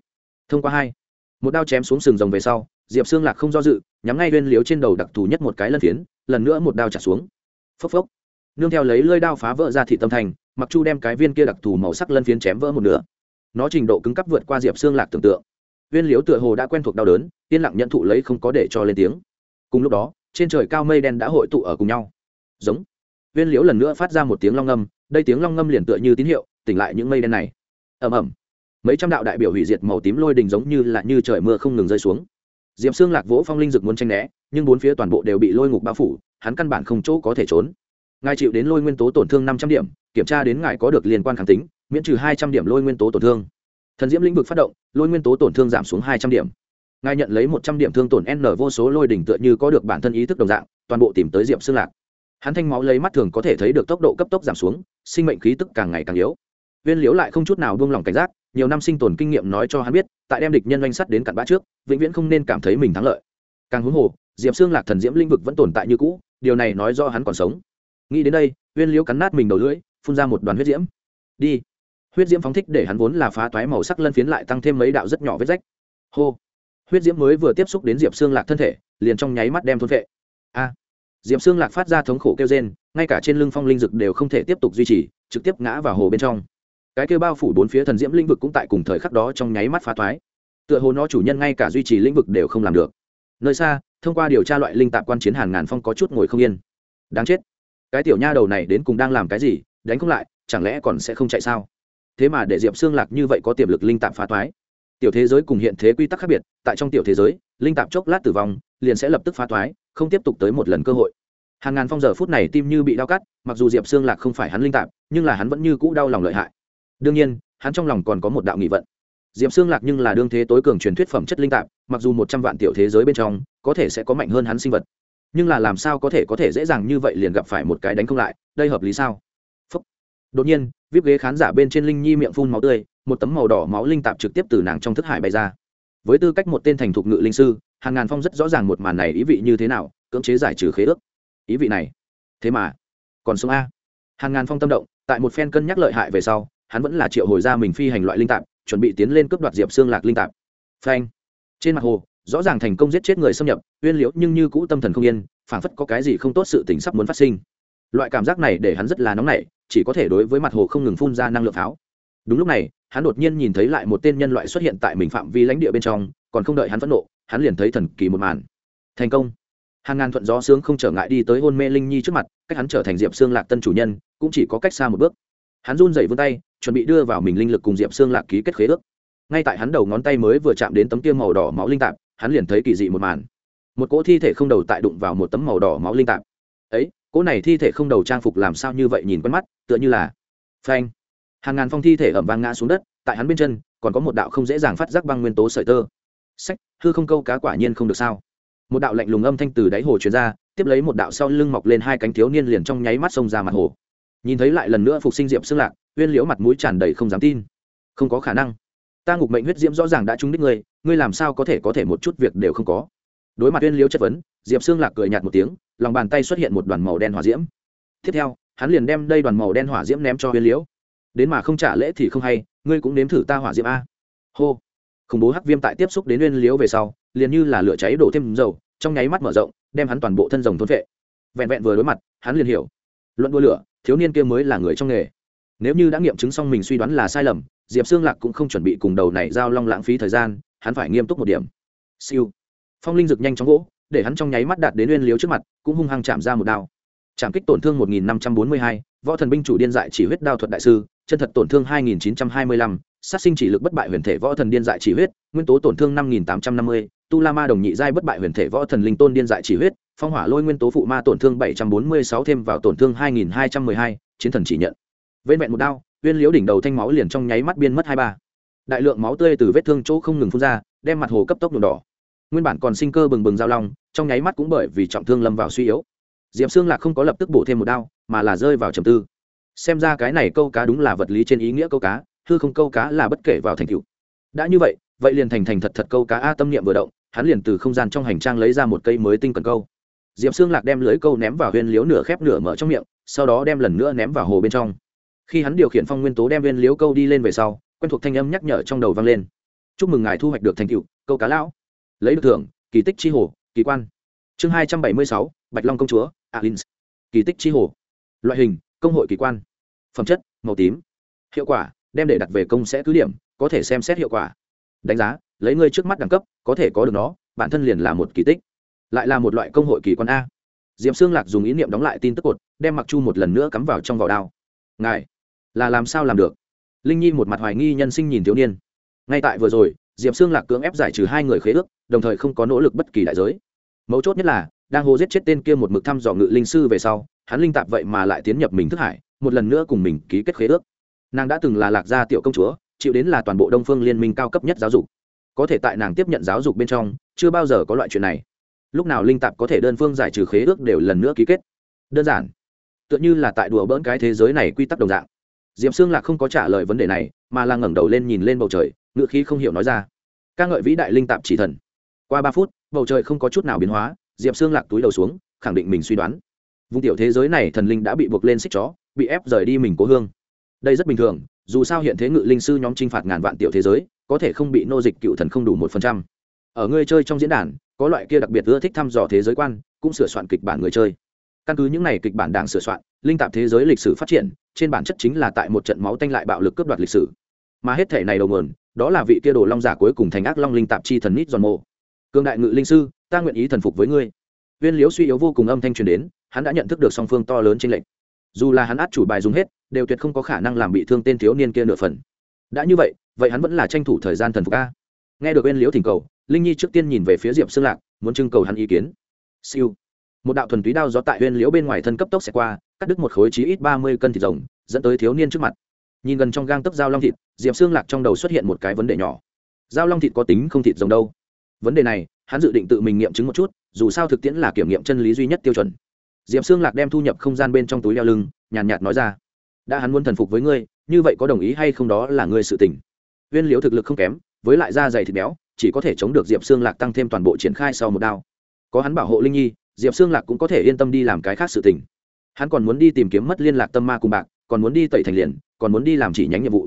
Speaker 1: Thông qua hai, một đao chém xuống sừng rồng về sau, diệp xương lạc không do dự, nhắm ngay uyên liễu trên đầu đặc thù nhất một cái lân phiến, lần nữa một đao trả xuống. Phốc phốc. Nương theo lấy lơi đao phá vỡ ra thị tâm thành, mặc chu đem cái viên kia đặc thù màu sắc lân phiến chém vỡ một nửa. Nó trình độ cứng cấp vượt qua diệp xương lạc tưởng tượng. Viên liếu tựa hồ đã quen thuộc đau đớn, yên lặng nhận thụ lấy không có để cho lên tiếng. Cùng lúc đó trên trời cao mây đen đã hội tụ ở cùng nhau. Giống. Viên Liễu lần nữa phát ra một tiếng long ngâm, đây tiếng long ngâm liền tựa như tín hiệu, tỉnh lại những mây đen này. Ầm ầm. Mấy trăm đạo đại biểu hủy diệt màu tím lôi đình giống như là như trời mưa không ngừng rơi xuống. Diệm xương lạc vỗ phong linh dực muốn tranh né, nhưng bốn phía toàn bộ đều bị lôi ngục bao phủ, hắn căn bản không chỗ có thể trốn. Ngài chịu đến lôi nguyên tố tổn thương năm trăm điểm, kiểm tra đến ngài có được liên quan kháng tính, miễn trừ hai trăm điểm lôi nguyên tố tổn thương. Thần diễm lĩnh vực phát động, lôi nguyên tố tổn thương giảm xuống hai trăm điểm ngài nhận lấy một trăm điểm thương tổn n vô số lôi đỉnh tựa như có được bản thân ý thức đồng dạng, toàn bộ tìm tới diệm xương lạc. Hắn thanh máu lấy mắt thường có thể thấy được tốc độ cấp tốc giảm xuống, sinh mệnh khí tức càng ngày càng yếu. Viên liếu lại không chút nào buông lỏng cảnh giác, nhiều năm sinh tồn kinh nghiệm nói cho hắn biết, tại đem địch nhân oanh sắt đến cặn bã trước, vĩnh viễn không nên cảm thấy mình thắng lợi. Càng huống hồ diệm xương lạc thần diễm lĩnh vực vẫn tồn tại như cũ, điều này nói do hắn còn sống. Nghĩ đến đây, viên liếu cắn nát mình đầu lưỡi, phun ra một đoàn huyết diễm. Đi. Huyết diễm phóng thích để hắn vốn là phá toái màu sắc lân phiến lại tăng thêm mấy đạo rất nhỏ vết rách. Hô huyết diễm mới vừa tiếp xúc đến diệp xương lạc thân thể, liền trong nháy mắt đem thôn vệ a! Diệp xương lạc phát ra thống khổ kêu trên ngay cả trên lưng phong linh dực đều không thể tiếp tục duy trì, trực tiếp ngã vào hồ bên trong. Cái kêu bao phủ bốn phía thần diễm lĩnh vực cũng tại cùng thời khắc đó trong nháy mắt phá toái. Tựa hồ nó chủ nhân ngay cả duy trì lĩnh vực đều không làm được. Nơi xa, thông qua điều tra loại linh tạp quan chiến hàn ngàn phong có chút ngồi không yên. Đáng chết! Cái tiểu nha đầu này đến cùng đang làm cái gì, đánh không lại, chẳng lẽ còn sẽ không chạy sao? Thế mà để diệp xương lạc như vậy có tiềm lực linh tạp phá toái tiểu thế giới cùng hiện thế quy tắc khác biệt tại trong tiểu thế giới linh tạp chốc lát tử vong liền sẽ lập tức phá thoái, không tiếp tục tới một lần cơ hội. Hàng ngàn phong giờ phút này tim như bị đau cắt mặc dù diệp xương lạc không phải hắn linh tạp nhưng là hắn vẫn như cũ đau lòng lợi hại. Đương nhiên hắn trong lòng còn có một đạo nghị vận. Diệp xương lạc nhưng là đương thế tối cường truyền thuyết phẩm chất linh tạp mặc dù một trăm vạn tiểu thế giới bên trong có thể sẽ có mạnh hơn hắn sinh vật. Nhưng là làm sao có thể có thể dễ dàng như vậy liền gặp phải một cái đánh không lại đây hợp lý sao? Đột nhiên vip ghế khán giả bên trên linh nhi miệng phun máu tươi một tấm màu đỏ máu linh tạp trực tiếp từ nàng trong thức hải bay ra. Với tư cách một tên thành thục ngự linh sư hàng ngàn phong rất rõ ràng một màn này ý vị như thế nào, cưỡng chế giải trừ khế ước. Ý vị này, thế mà, còn sống a. Hàng ngàn phong tâm động, tại một phen cân nhắc lợi hại về sau, hắn vẫn là triệu hồi ra mình phi hành loại linh tạp, chuẩn bị tiến lên cướp đoạt diệp xương lạc linh tạp. Phanh. Trên mặt hồ, rõ ràng thành công giết chết người xâm nhập, uyên liễu nhưng như cũ tâm thần không yên, phảng phất có cái gì không tốt sự tình sắp muốn phát sinh. Loại cảm giác này để hắn rất là nóng nảy, chỉ có thể đối với mặt hồ không ngừng phun ra năng lượng pháo. Đúng lúc này hắn đột nhiên nhìn thấy lại một tên nhân loại xuất hiện tại mình phạm vi lãnh địa bên trong, còn không đợi hắn phẫn nộ, hắn liền thấy thần kỳ một màn. Thành công. Hàng ngàn thuận gió sướng không trở ngại đi tới hôn mê linh nhi trước mặt, cách hắn trở thành diệp xương lạc tân chủ nhân, cũng chỉ có cách xa một bước. Hắn run dậy vươn tay, chuẩn bị đưa vào mình linh lực cùng diệp xương lạc ký kết khế ước. Ngay tại hắn đầu ngón tay mới vừa chạm đến tấm kia màu đỏ máu linh tạp, hắn liền thấy kỳ dị một màn. Một cỗ thi thể không đầu tại đụng vào một tấm màu đỏ máu linh tạp. Ấy, cỗ này thi thể không đầu trang phục làm sao như vậy nhìn quen mắt, tựa như là phanh hàng ngàn phong thi thể ẩm vang ngã xuống đất tại hắn bên chân còn có một đạo không dễ dàng phát giác băng nguyên tố sợi tơ sách hư không câu cá quả nhiên không được sao một đạo lạnh lùng âm thanh từ đáy hồ truyền ra tiếp lấy một đạo sau lưng mọc lên hai cánh thiếu niên liền trong nháy mắt xông ra mặt hồ nhìn thấy lại lần nữa phục sinh diệp xương lạc uyên liễu mặt mũi tràn đầy không dám tin không có khả năng ta ngục mệnh huyết diễm rõ ràng đã trúng đích ngươi ngươi làm sao có thể có thể một chút việc đều không có đối mặt uyên liễu chất vấn diệp xương lạc cười nhạt một tiếng lòng bàn tay xuất hiện một đoàn màu đen hỏa diễm tiếp theo hắn liền đem đây đoàn màu đen hỏa diễm ném cho uyên liễu đến mà không trả lễ thì không hay ngươi cũng nếm thử ta hỏa diệm a. Hô. Khủng bố hắc viêm tại tiếp xúc đến nguyên liếu về sau liền như là lửa cháy đổ thêm dầu trong nháy mắt mở rộng đem hắn toàn bộ thân rồng thôn vệ. Vẹn vẹn vừa đối mặt hắn liền hiểu. Luận đua lửa thiếu niên kia mới là người trong nghề. Nếu như đã nghiệm chứng xong mình suy đoán là sai lầm diệp xương lạc cũng không chuẩn bị cùng đầu này giao long lãng phí thời gian hắn phải nghiêm túc một điểm. Siêu. Phong linh rực nhanh chóng gỗ để hắn trong nháy mắt đạt đến nguyên liếu trước mặt cũng hung hăng chạm ra một đao. Chạm kích tổn thương 1542, võ thần binh chủ điên dại chỉ huyết đao thuật đại sư chân thật tổn thương 2925, sát sinh chỉ lực bất bại huyền thể võ thần điên dại chỉ huyết nguyên tố tổn thương 5850, tu la ma đồng nhị giai bất bại huyền thể võ thần linh tôn điên dại chỉ huyết phong hỏa lôi nguyên tố phụ ma tổn thương 746 thêm vào tổn thương 2212, chiến thần chỉ nhận. Vên vẹn một đao uyên liễu đỉnh đầu thanh máu liền trong nháy mắt biên mất hai ba. Đại lượng máu tươi từ vết thương chỗ không ngừng phun ra đem mặt hồ cấp tốc nhuộm đỏ. Nguyên bản còn sinh cơ bừng bừng giao long trong nháy mắt cũng bởi vì trọng thương lâm vào suy yếu. Diệp xương lạc không có lập tức bổ thêm một đao mà là rơi vào trầm tư xem ra cái này câu cá đúng là vật lý trên ý nghĩa câu cá, hư không câu cá là bất kể vào thành cựu đã như vậy vậy liền thành thành thật thật câu cá a tâm niệm vừa động, hắn liền từ không gian trong hành trang lấy ra một cây mới tinh cần câu. Diệp xương lạc đem lưới câu ném vào huyên liếu nửa khép nửa mở trong miệng, sau đó đem lần nữa ném vào hồ bên trong. Khi hắn điều khiển phong nguyên tố đem viên liếu câu đi lên về sau, quen thuộc thanh âm nhắc nhở trong đầu vang lên. Chúc mừng ngài thu hoạch được thành tựu, câu cá lão. Lấy được thưởng, kỳ tích chi hồ, kỳ quan. Chương hai trăm bảy mươi sáu, bạch long công chúa, alins. Kỳ tích chi hồ. Loại hình, công hội kỳ quan phẩm chất, màu tím. Hiệu quả, đem để đặt về công sẽ cứ điểm, có thể xem xét hiệu quả. Đánh giá, lấy ngươi trước mắt đẳng cấp, có thể có được nó, bản thân liền là một kỳ tích. Lại là một loại công hội kỳ quan a. Diệm xương lạc dùng ý niệm đóng lại tin tức cột, đem mặc chu một lần nữa cắm vào trong vỏ đao. Ngài, là làm sao làm được? Linh nhi một mặt hoài nghi nhân sinh nhìn thiếu niên. Ngay tại vừa rồi, diệp xương lạc cưỡng ép giải trừ hai người khế ước, đồng thời không có nỗ lực bất kỳ đại giới. Mấu chốt nhất là, đang hô giết chết tên kia một mực thăm dò ngự linh sư về sau, hắn linh tạp vậy mà lại tiến nhập mình thức hải một lần nữa cùng mình ký kết khế ước. Nàng đã từng là lạc gia tiểu công chúa, chịu đến là toàn bộ đông phương liên minh cao cấp nhất giáo dục. Có thể tại nàng tiếp nhận giáo dục bên trong, chưa bao giờ có loại chuyện này. Lúc nào linh tạp có thể đơn phương giải trừ khế ước đều lần nữa ký kết. Đơn giản. Tựa như là tại đùa bỡn cái thế giới này quy tắc đồng dạng. Diệp xương lạc không có trả lời vấn đề này, mà là ngẩng đầu lên nhìn lên bầu trời, ngựa khí không hiểu nói ra. Ca ngợi vĩ đại linh tạp chỉ thần. Qua ba phút, bầu trời không có chút nào biến hóa, diệp xương lạc túi đầu xuống, khẳng định mình suy đoán. Vùng tiểu thế giới này thần linh đã bị buộc lên xích chó bị ép rời đi mình cố hương. Đây rất bình thường, dù sao hiện thế ngự linh sư nhóm t r i n h phạt ngàn vạn tiểu thế giới, có thể không bị nô dịch cựu thần không đủ một phần trăm. Ở ngươi chơi trong diễn đàn, có loại kia đặc biệt ưa thích thăm dò thế giới quan, cũng sửa soạn kịch bản người chơi. Căn cứ những n à y kịch bản đang sửa soạn, linh tạp thế giới lịch sử phát triển, trên bản chất chính là tại một trận máu tanh lại bạo lực cướp đoạt lịch sử. Mà hết thể này đầu nguồn, đó là vị kia đồ long giả cuối cùng thành ác long linh tạp chi thần nít giòn mộ. Cương đại ngự linh sư, ta nguyện ý thần phục với ngươi. Viên liễu suy yếu vô cùng âm thanh truyền đến, hắn đã nhận thức được song phương to lớn trên lệnh dù là hắn át chủ bài dùng hết, đều tuyệt không có khả năng làm bị thương tên thiếu niên kia nửa phần. Đã như vậy vậy hắn vẫn là tranh thủ thời gian thần phục a. Nghe được bên liễu thỉnh cầu, linh nhi trước tiên nhìn về phía diệp xương lạc, muốn trưng cầu hắn ý kiến. Siêu. Một đạo thuần túy đao gió tại huyên liễu bên ngoài thân cấp tốc xẹt qua, cắt đứt một khối chí ít ba mươi cân thịt rồng, dẫn tới thiếu niên trước mặt. Nhìn gần trong gang tấp dao long thịt, diệp xương lạc trong đầu xuất hiện một cái vấn đề nhỏ. Dao long thịt có tính không thịt rồng đâu? Vấn đề này, hắn dự định tự mình nghiệm chứng một chút, dù sao thực tiễn là kiểm nghiệm chân lý duy nhất tiêu chuẩn diệp xương lạc đem thu nhập không gian bên trong túi đeo lưng nhàn nhạt, nhạt nói ra. Đã hắn muốn thần phục với ngươi như vậy có đồng ý hay không đó là ngươi sự tình. Viên liễu thực lực không kém với lại da dày thịt béo chỉ có thể chống được diệp xương lạc tăng thêm toàn bộ triển khai sau một đao. Có hắn bảo hộ linh nhi diệp xương lạc cũng có thể yên tâm đi làm cái khác sự tình. Hắn còn muốn đi tìm kiếm mất liên lạc tâm ma cùng bạc còn muốn đi tẩy thành liền còn muốn đi làm chỉ nhánh nhiệm vụ.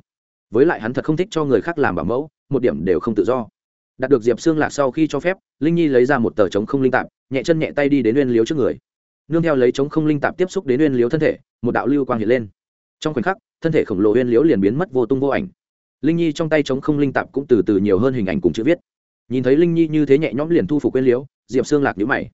Speaker 1: Với lại hắn thật không thích cho người khác làm bảo mẫu một điểm đều không tự do. Đạt được diệp xương lạc sau khi cho phép linh nhi lấy ra một tờ trống không linh tạp nhẹ chân nhẹ tay đi đến uyên liếu trước người nương theo lấy trống không linh tạp tiếp xúc đến uyên liếu thân thể, một đạo lưu quang hiện lên. Trong khoảnh khắc, thân thể khổng lồ uyên liếu liền biến mất vô tung vô ảnh. Linh nhi trong tay trống không linh tạp cũng từ từ nhiều hơn hình ảnh cùng chữ viết. Nhìn thấy linh nhi như thế nhẹ nhõm liền thu phục uyên liếu, diệp xương lạc nhũ mày.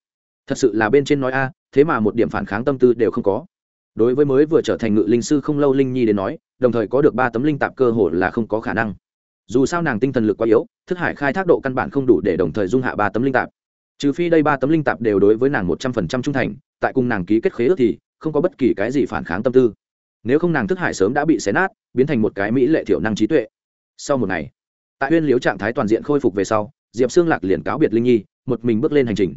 Speaker 1: Thật sự là bên trên nói a, thế mà một điểm phản kháng tâm tư đều không có. Đối với mới vừa trở thành ngự linh sư không lâu linh nhi đến nói, đồng thời có được ba tấm linh tạp cơ hồ là không có khả năng. Dù sao nàng tinh thần lực quá yếu, thức hải khai thác độ căn bản không đủ để đồng thời dung hạ ba tấm linh tạp trừ phi đây ba tấm linh tạp đều đối với nàng một trăm phần trăm trung thành, tại cùng nàng ký kết khế ước thì không có bất kỳ cái gì phản kháng tâm tư. Nếu không nàng thức hải sớm đã bị xé nát, biến thành một cái mỹ lệ thiểu năng trí tuệ. Sau một ngày, tại huyên liếu trạng thái toàn diện khôi phục về sau, diệp xương lạc liền cáo biệt linh nhi, một mình bước lên hành trình.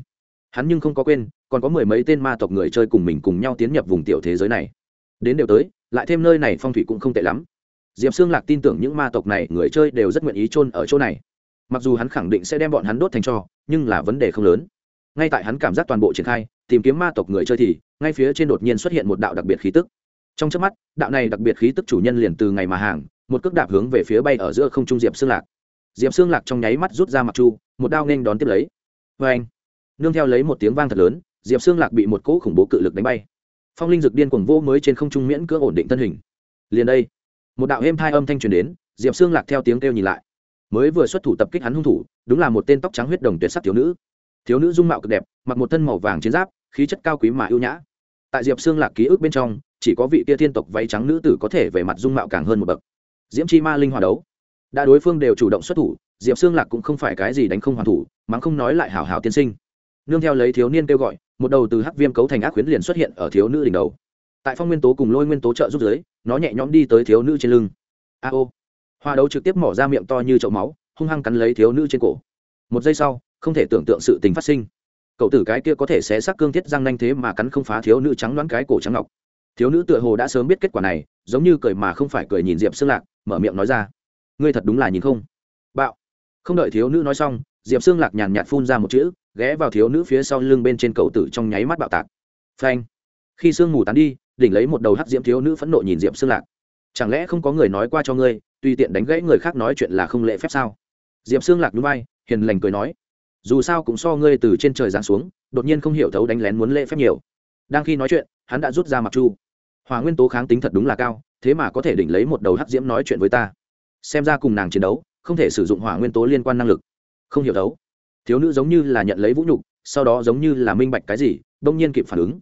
Speaker 1: Hắn nhưng không có quên, còn có mười mấy tên ma tộc người chơi cùng mình cùng nhau tiến nhập vùng tiểu thế giới này. Đến đều tới, lại thêm nơi này phong thủy cũng không tệ lắm. Diệp xương lạc tin tưởng những ma tộc này người chơi đều rất nguyện ý chôn ở chỗ này mặc dù hắn khẳng định sẽ đem bọn hắn đốt thành cho, nhưng là vấn đề không lớn. Ngay tại hắn cảm giác toàn bộ triển khai, tìm kiếm ma tộc người chơi thì, ngay phía trên đột nhiên xuất hiện một đạo đặc biệt khí tức. Trong trước mắt, đạo này đặc biệt khí tức chủ nhân liền từ ngày mà hàng, một cước đạp hướng về phía bay ở giữa không trung diệp xương lạc. Diệp xương lạc trong nháy mắt rút ra mặt chu, một đao nên đón tiếp lấy. Vê anh, nương theo lấy một tiếng vang thật lớn, diệp xương lạc bị một cỗ khủng bố cự lực đánh bay. Phong linh dực điên cuồng vô mới trên không trung miễn cưỡng ổn định thân hình. Liền đây, một đạo êm thai âm thanh truyền đến, diệp xương lạc theo tiếng kêu nhìn lại mới vừa xuất thủ tập kích hắn hung thủ, đúng là một tên tóc trắng huyết đồng tuyệt sắc thiếu nữ. Thiếu nữ dung mạo cực đẹp, mặc một thân màu vàng chiến giáp, khí chất cao quý mà ưu nhã. Tại diệp xương lạc ký ức bên trong, chỉ có vị tia thiên tộc váy trắng nữ tử có thể về mặt dung mạo càng hơn một bậc. Diễm chi ma linh hòa đấu. Đã đối phương đều chủ động xuất thủ, diệp xương lạc cũng không phải cái gì đánh không hoàn thủ, mắng không nói lại hảo hảo tiên sinh. Nương theo lấy thiếu niên kêu gọi, một đầu từ hắc viêm cấu thành ác khuyến liền xuất hiện ở thiếu nữ đỉnh đầu. Tại phong nguyên tố cùng lôi nguyên tố trợ giúp giới, nó nhẹ nhõm đi tới thiếu nữ trên lưng. A ô hoa đấu trực tiếp mỏ ra miệng to như chậu máu, hung hăng cắn lấy thiếu nữ trên cổ. Một giây sau, không thể tưởng tượng sự tình phát sinh. Cậu tử cái kia có thể xé xác cương thiết răng nanh thế mà cắn không phá thiếu nữ trắng đoán cái cổ trắng ngọc. Thiếu nữ tựa hồ đã sớm biết kết quả này, giống như cười mà không phải cười nhìn diệp xương lạc, mở miệng nói ra. Ngươi thật đúng là nhìn không? Bạo. Không đợi thiếu nữ nói xong, diệp xương lạc nhàn nhạt phun ra một chữ, ghé vào thiếu nữ phía sau lưng bên trên cậu tử trong nháy mắt bạo tạc. Phanh. Khi sương mù tán đi, đỉnh lấy một đầu hắc diễm thiếu nữ phẫn nộ nhìn diệp xương lạc. Chẳng lẽ không có người nói qua cho ngươi tùy tiện đánh gãy người khác nói chuyện là không lễ phép sao? Diệp xương lạc núi bay, hiền lành cười nói, dù sao cũng so ngươi từ trên trời giáng xuống, đột nhiên không hiểu thấu đánh lén muốn lễ phép nhiều. Đang khi nói chuyện, hắn đã rút ra mặc chu. Hòa nguyên tố kháng tính thật đúng là cao, thế mà có thể đỉnh lấy một đầu hắc diễm nói chuyện với ta. Xem ra cùng nàng chiến đấu, không thể sử dụng hỏa nguyên tố liên quan năng lực. Không hiểu thấu. Thiếu nữ giống như là nhận lấy vũ nhục, sau đó giống như là minh bạch cái gì đông nhiên kịp phản ứng.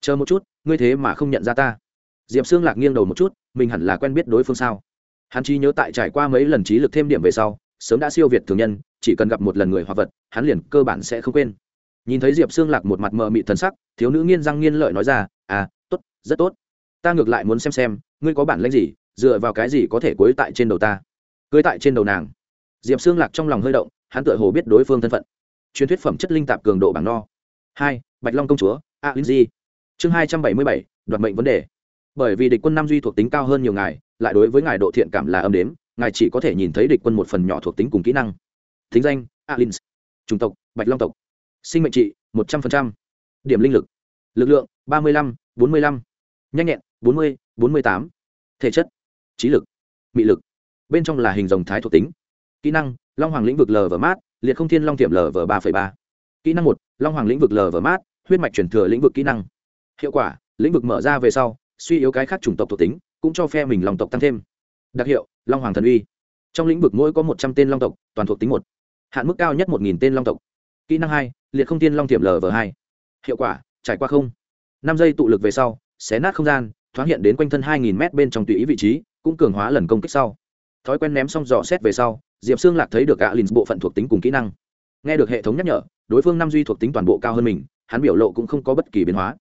Speaker 1: Chờ một chút, ngươi thế mà không nhận ra ta. Diệp xương lạc nghiêng đầu một chút, mình hẳn là quen biết đối phương sao? Hắn chỉ nhớ tại trải qua mấy lần trí lực thêm điểm về sau, sớm đã siêu việt thường nhân, chỉ cần gặp một lần người hoặc vật, hắn liền cơ bản sẽ không quên. Nhìn thấy diệp xương lạc một mặt mờ mị thần sắc, thiếu nữ nghiên răng nghiên lợi nói ra à tốt, rất tốt. Ta ngược lại muốn xem xem, ngươi có bản lãnh gì, dựa vào cái gì có thể cưới tại trên đầu ta? Cưới tại trên đầu nàng. Diệp xương lạc trong lòng hơi động, hắn tựa hồ biết đối phương thân phận. Truyền thuyết phẩm chất linh tạp cường độ bảng no hai, bạch long công chúa, a linh di. Chương hai trăm bảy mươi bảy, đoạt mệnh vấn đề. Bởi vì địch quân nam duy thuộc tính cao hơn nhiều ngài lại đối với ngài độ thiện cảm là âm đếm, ngài chỉ có thể nhìn thấy địch quân một phần nhỏ thuộc tính cùng kỹ năng. Thính danh, alins. Chủng tộc, bạch long tộc. Sinh mệnh trị, một trăm linh điểm linh lực. Lực lượng, ba mươi năm bốn mươi năm nhanh nhẹn, bốn mươi bốn mươi tám. Thể chất, trí lực, mị lực. Bên trong là hình dòng thái thuộc tính. Kỹ năng, long hoàng lĩnh vực L và mát, liệt không thiên long tiệm L và ba ba. Kỹ năng một, long hoàng lĩnh vực L và mát, huyết mạch chuyển thừa lĩnh vực kỹ năng. Hiệu quả, lĩnh vực mở ra về sau, suy yếu cái khác chủng tộc thuộc tính cũng cho phe mình long tộc tăng thêm. Đặc hiệu, long hoàng thần uy. Trong lĩnh vực mỗi có một trăm tên long tộc, toàn thuộc tính một. Hạn mức cao nhất một nghìn tên long tộc. Kỹ năng hai, liệt không tiên long tiềm lv hai. Hiệu quả, trải qua không. Năm giây tụ lực về sau, xé nát không gian, thoáng hiện đến quanh thân hai nghìn m bên trong tùy ý vị trí, cũng cường hóa lần công kích sau. Thói quen ném xong dò xét về sau, diệp xương lạc thấy được cả lìn bộ phận thuộc tính cùng kỹ năng. Nghe được hệ thống nhắc nhở, đối phương năm duy thuộc tính toàn bộ cao hơn mình, hắn biểu lộ cũng không có bất kỳ biến hóa.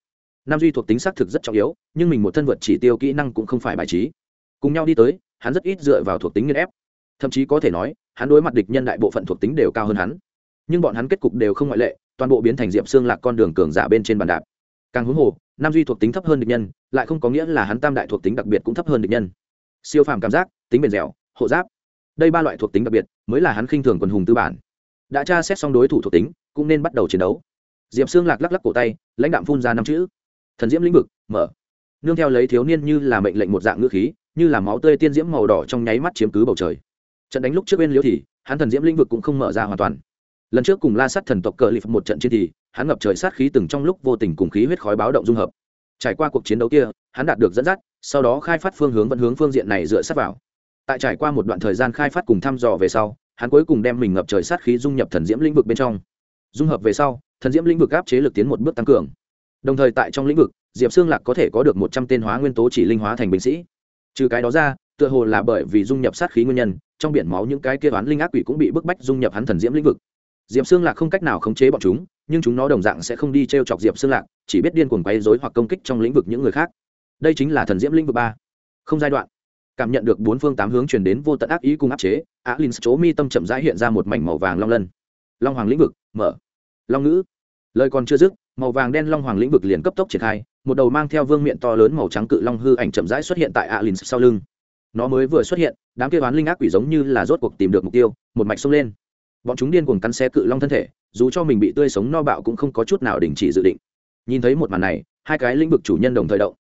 Speaker 1: Nam duy thuộc tính xác thực rất trọng yếu, nhưng mình một thân vượt chỉ tiêu kỹ năng cũng không phải bài trí. Cùng nhau đi tới, hắn rất ít dựa vào thuộc tính nghiên ép. Thậm chí có thể nói, hắn đối mặt địch nhân đại bộ phận thuộc tính đều cao hơn hắn. Nhưng bọn hắn kết cục đều không ngoại lệ, toàn bộ biến thành diệp xương lạc con đường cường giả bên trên bàn đạp. Càng huống hồ, nam duy thuộc tính thấp hơn địch nhân, lại không có nghĩa là hắn tam đại thuộc tính đặc biệt cũng thấp hơn địch nhân. Siêu phàm cảm giác, tính bền dẻo, hộ giáp. Đây ba loại thuộc tính đặc biệt, mới là hắn khinh thường quần hùng tư bản. Đã tra xét xong đối thủ thuộc tính, cũng nên bắt đầu chiến đấu. Diệp xương lạc lắc lắc cổ tay, lãnh đạm phun ra năm chữ thần diễm lĩnh vực, mở. Nương theo lấy thiếu niên như là mệnh lệnh một dạng ngữ khí, như là máu tươi tiên diễm màu đỏ trong nháy mắt chiếm cứ bầu trời. Trận đánh lúc trước bên liễu thì, hắn thần diễm lĩnh vực cũng không mở ra hoàn toàn. Lần trước cùng la sát thần tộc cờ lip một trận chiến thì, hắn ngập trời sát khí từng trong lúc vô tình cùng khí huyết khói báo động dung hợp. Trải qua cuộc chiến đấu kia, hắn đạt được dẫn dắt, sau đó khai phát phương hướng vẫn hướng phương diện này dựa sát vào. Tại trải qua một đoạn thời gian khai phát cùng thăm dò về sau, hắn cuối cùng đem mình ngập trời sát khí dung nhập thần diễm lĩnh vực bên trong. Dung hợp về sau, thần diễm lĩnh vực áp chế lực tiến một bước tăng cường đồng thời tại trong lĩnh vực, diệp xương lạc có thể có được một trăm tên hóa nguyên tố chỉ linh hóa thành binh sĩ. Trừ cái đó ra, tựa hồ là bởi vì dung nhập sát khí nguyên nhân, trong biển máu những cái kia toán linh ác quỷ cũng bị bức bách dung nhập hắn thần diễm lĩnh vực. Diệp xương lạc không cách nào khống chế bọn chúng, nhưng chúng nó đồng dạng sẽ không đi t r e o chọc diệp xương lạc, chỉ biết điên cuồng quấy dối hoặc công kích trong lĩnh vực những người khác. Đây chính là thần diễm lĩnh vực ba. Không giai đoạn. Cảm nhận được bốn phương tám hướng truyền đến vô tận ác ý cùng áp chế á l i n h chỗ mi tâm chậm rãi hiện ra một mảnh màu vàng long lân. Long hoàng lĩnh vực, mở. Long ngữ. Lời còn chưa dứt màu vàng đen long hoàng lĩnh vực liền cấp tốc triển khai, một đầu mang theo vương miện to lớn màu trắng cự long hư ảnh chậm rãi xuất hiện tại alin sau lưng. Nó mới vừa xuất hiện, đám kêu oán linh ác quỷ giống như là rốt cuộc tìm được mục tiêu, một mạch xông lên. Bọn chúng điên cuồng cắn xé cự long thân thể, dù cho mình bị tươi sống no bạo cũng không có chút nào đình chỉ dự định. Nhìn thấy một màn này, hai cái lĩnh vực chủ nhân đồng thời động.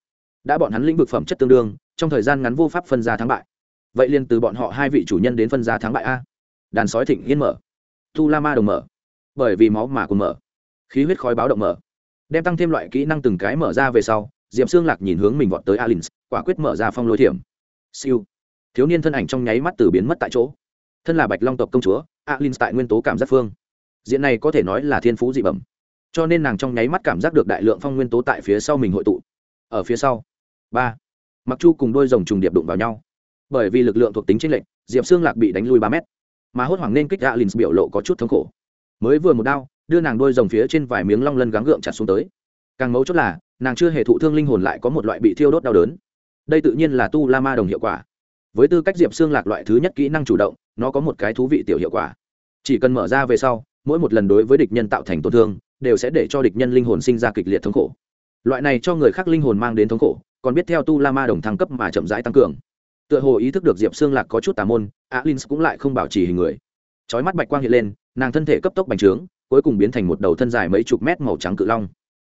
Speaker 1: Đã bọn hắn lĩnh vực phẩm chất tương đương, trong thời gian ngắn vô pháp phân ra thắng bại. Vậy liền từ bọn họ hai vị chủ nhân đến phân ra thắng bại a. Đàn sói thịnh yên mở. Tu la ma đồng mở. Bởi vì máu mà cùng mở khí huyết khói báo động mở. Đem tăng thêm loại kỹ năng từng cái mở ra về sau diệm xương lạc nhìn hướng mình vọt tới alin quả quyết mở ra phong lôi thiểm. Siêu. Thiếu niên thân ảnh trong nháy mắt từ biến mất tại chỗ. Thân là bạch long tộc công chúa alin tại nguyên tố cảm giác phương. Diện này có thể nói là thiên phú dị bẩm. Cho nên nàng trong nháy mắt cảm giác được đại lượng phong nguyên tố tại phía sau mình hội tụ. Ở phía sau. Ba. Mặc chu cùng đôi rồng trùng điệp đụng vào nhau. Bởi vì lực lượng thuộc tính tranh lệch, diệp xương lạc bị đánh lui ba mét. Mà hốt hoảng nên kích alin biểu lộ có chút thống khổ. Mới vừa một đao đưa nàng đôi rồng phía trên vài miếng long lân gắng gượng chặt xuống tới. Càng mấu chốt là, nàng chưa hề thụ thương linh hồn lại có một loại bị thiêu đốt đau đớn. Đây tự nhiên là tu la ma đồng hiệu quả. Với tư cách diệp xương lạc loại thứ nhất kỹ năng chủ động, nó có một cái thú vị tiểu hiệu quả. Chỉ cần mở ra về sau, mỗi một lần đối với địch nhân tạo thành tổn thương, đều sẽ để cho địch nhân linh hồn sinh ra kịch liệt thống khổ. Loại này cho người khác linh hồn mang đến thống khổ, còn biết theo tu la ma đồng thăng cấp mà chậm rãi tăng cường. Tựa hồ ý thức được diệp xương lạc có chút tà môn alin cũng lại không bảo trì hình người. Trói mắt bạch quang hiện lên, nàng thân thể cấp tốc bành trướng cuối cùng biến thành một đầu thân dài mấy chục mét màu trắng cự long.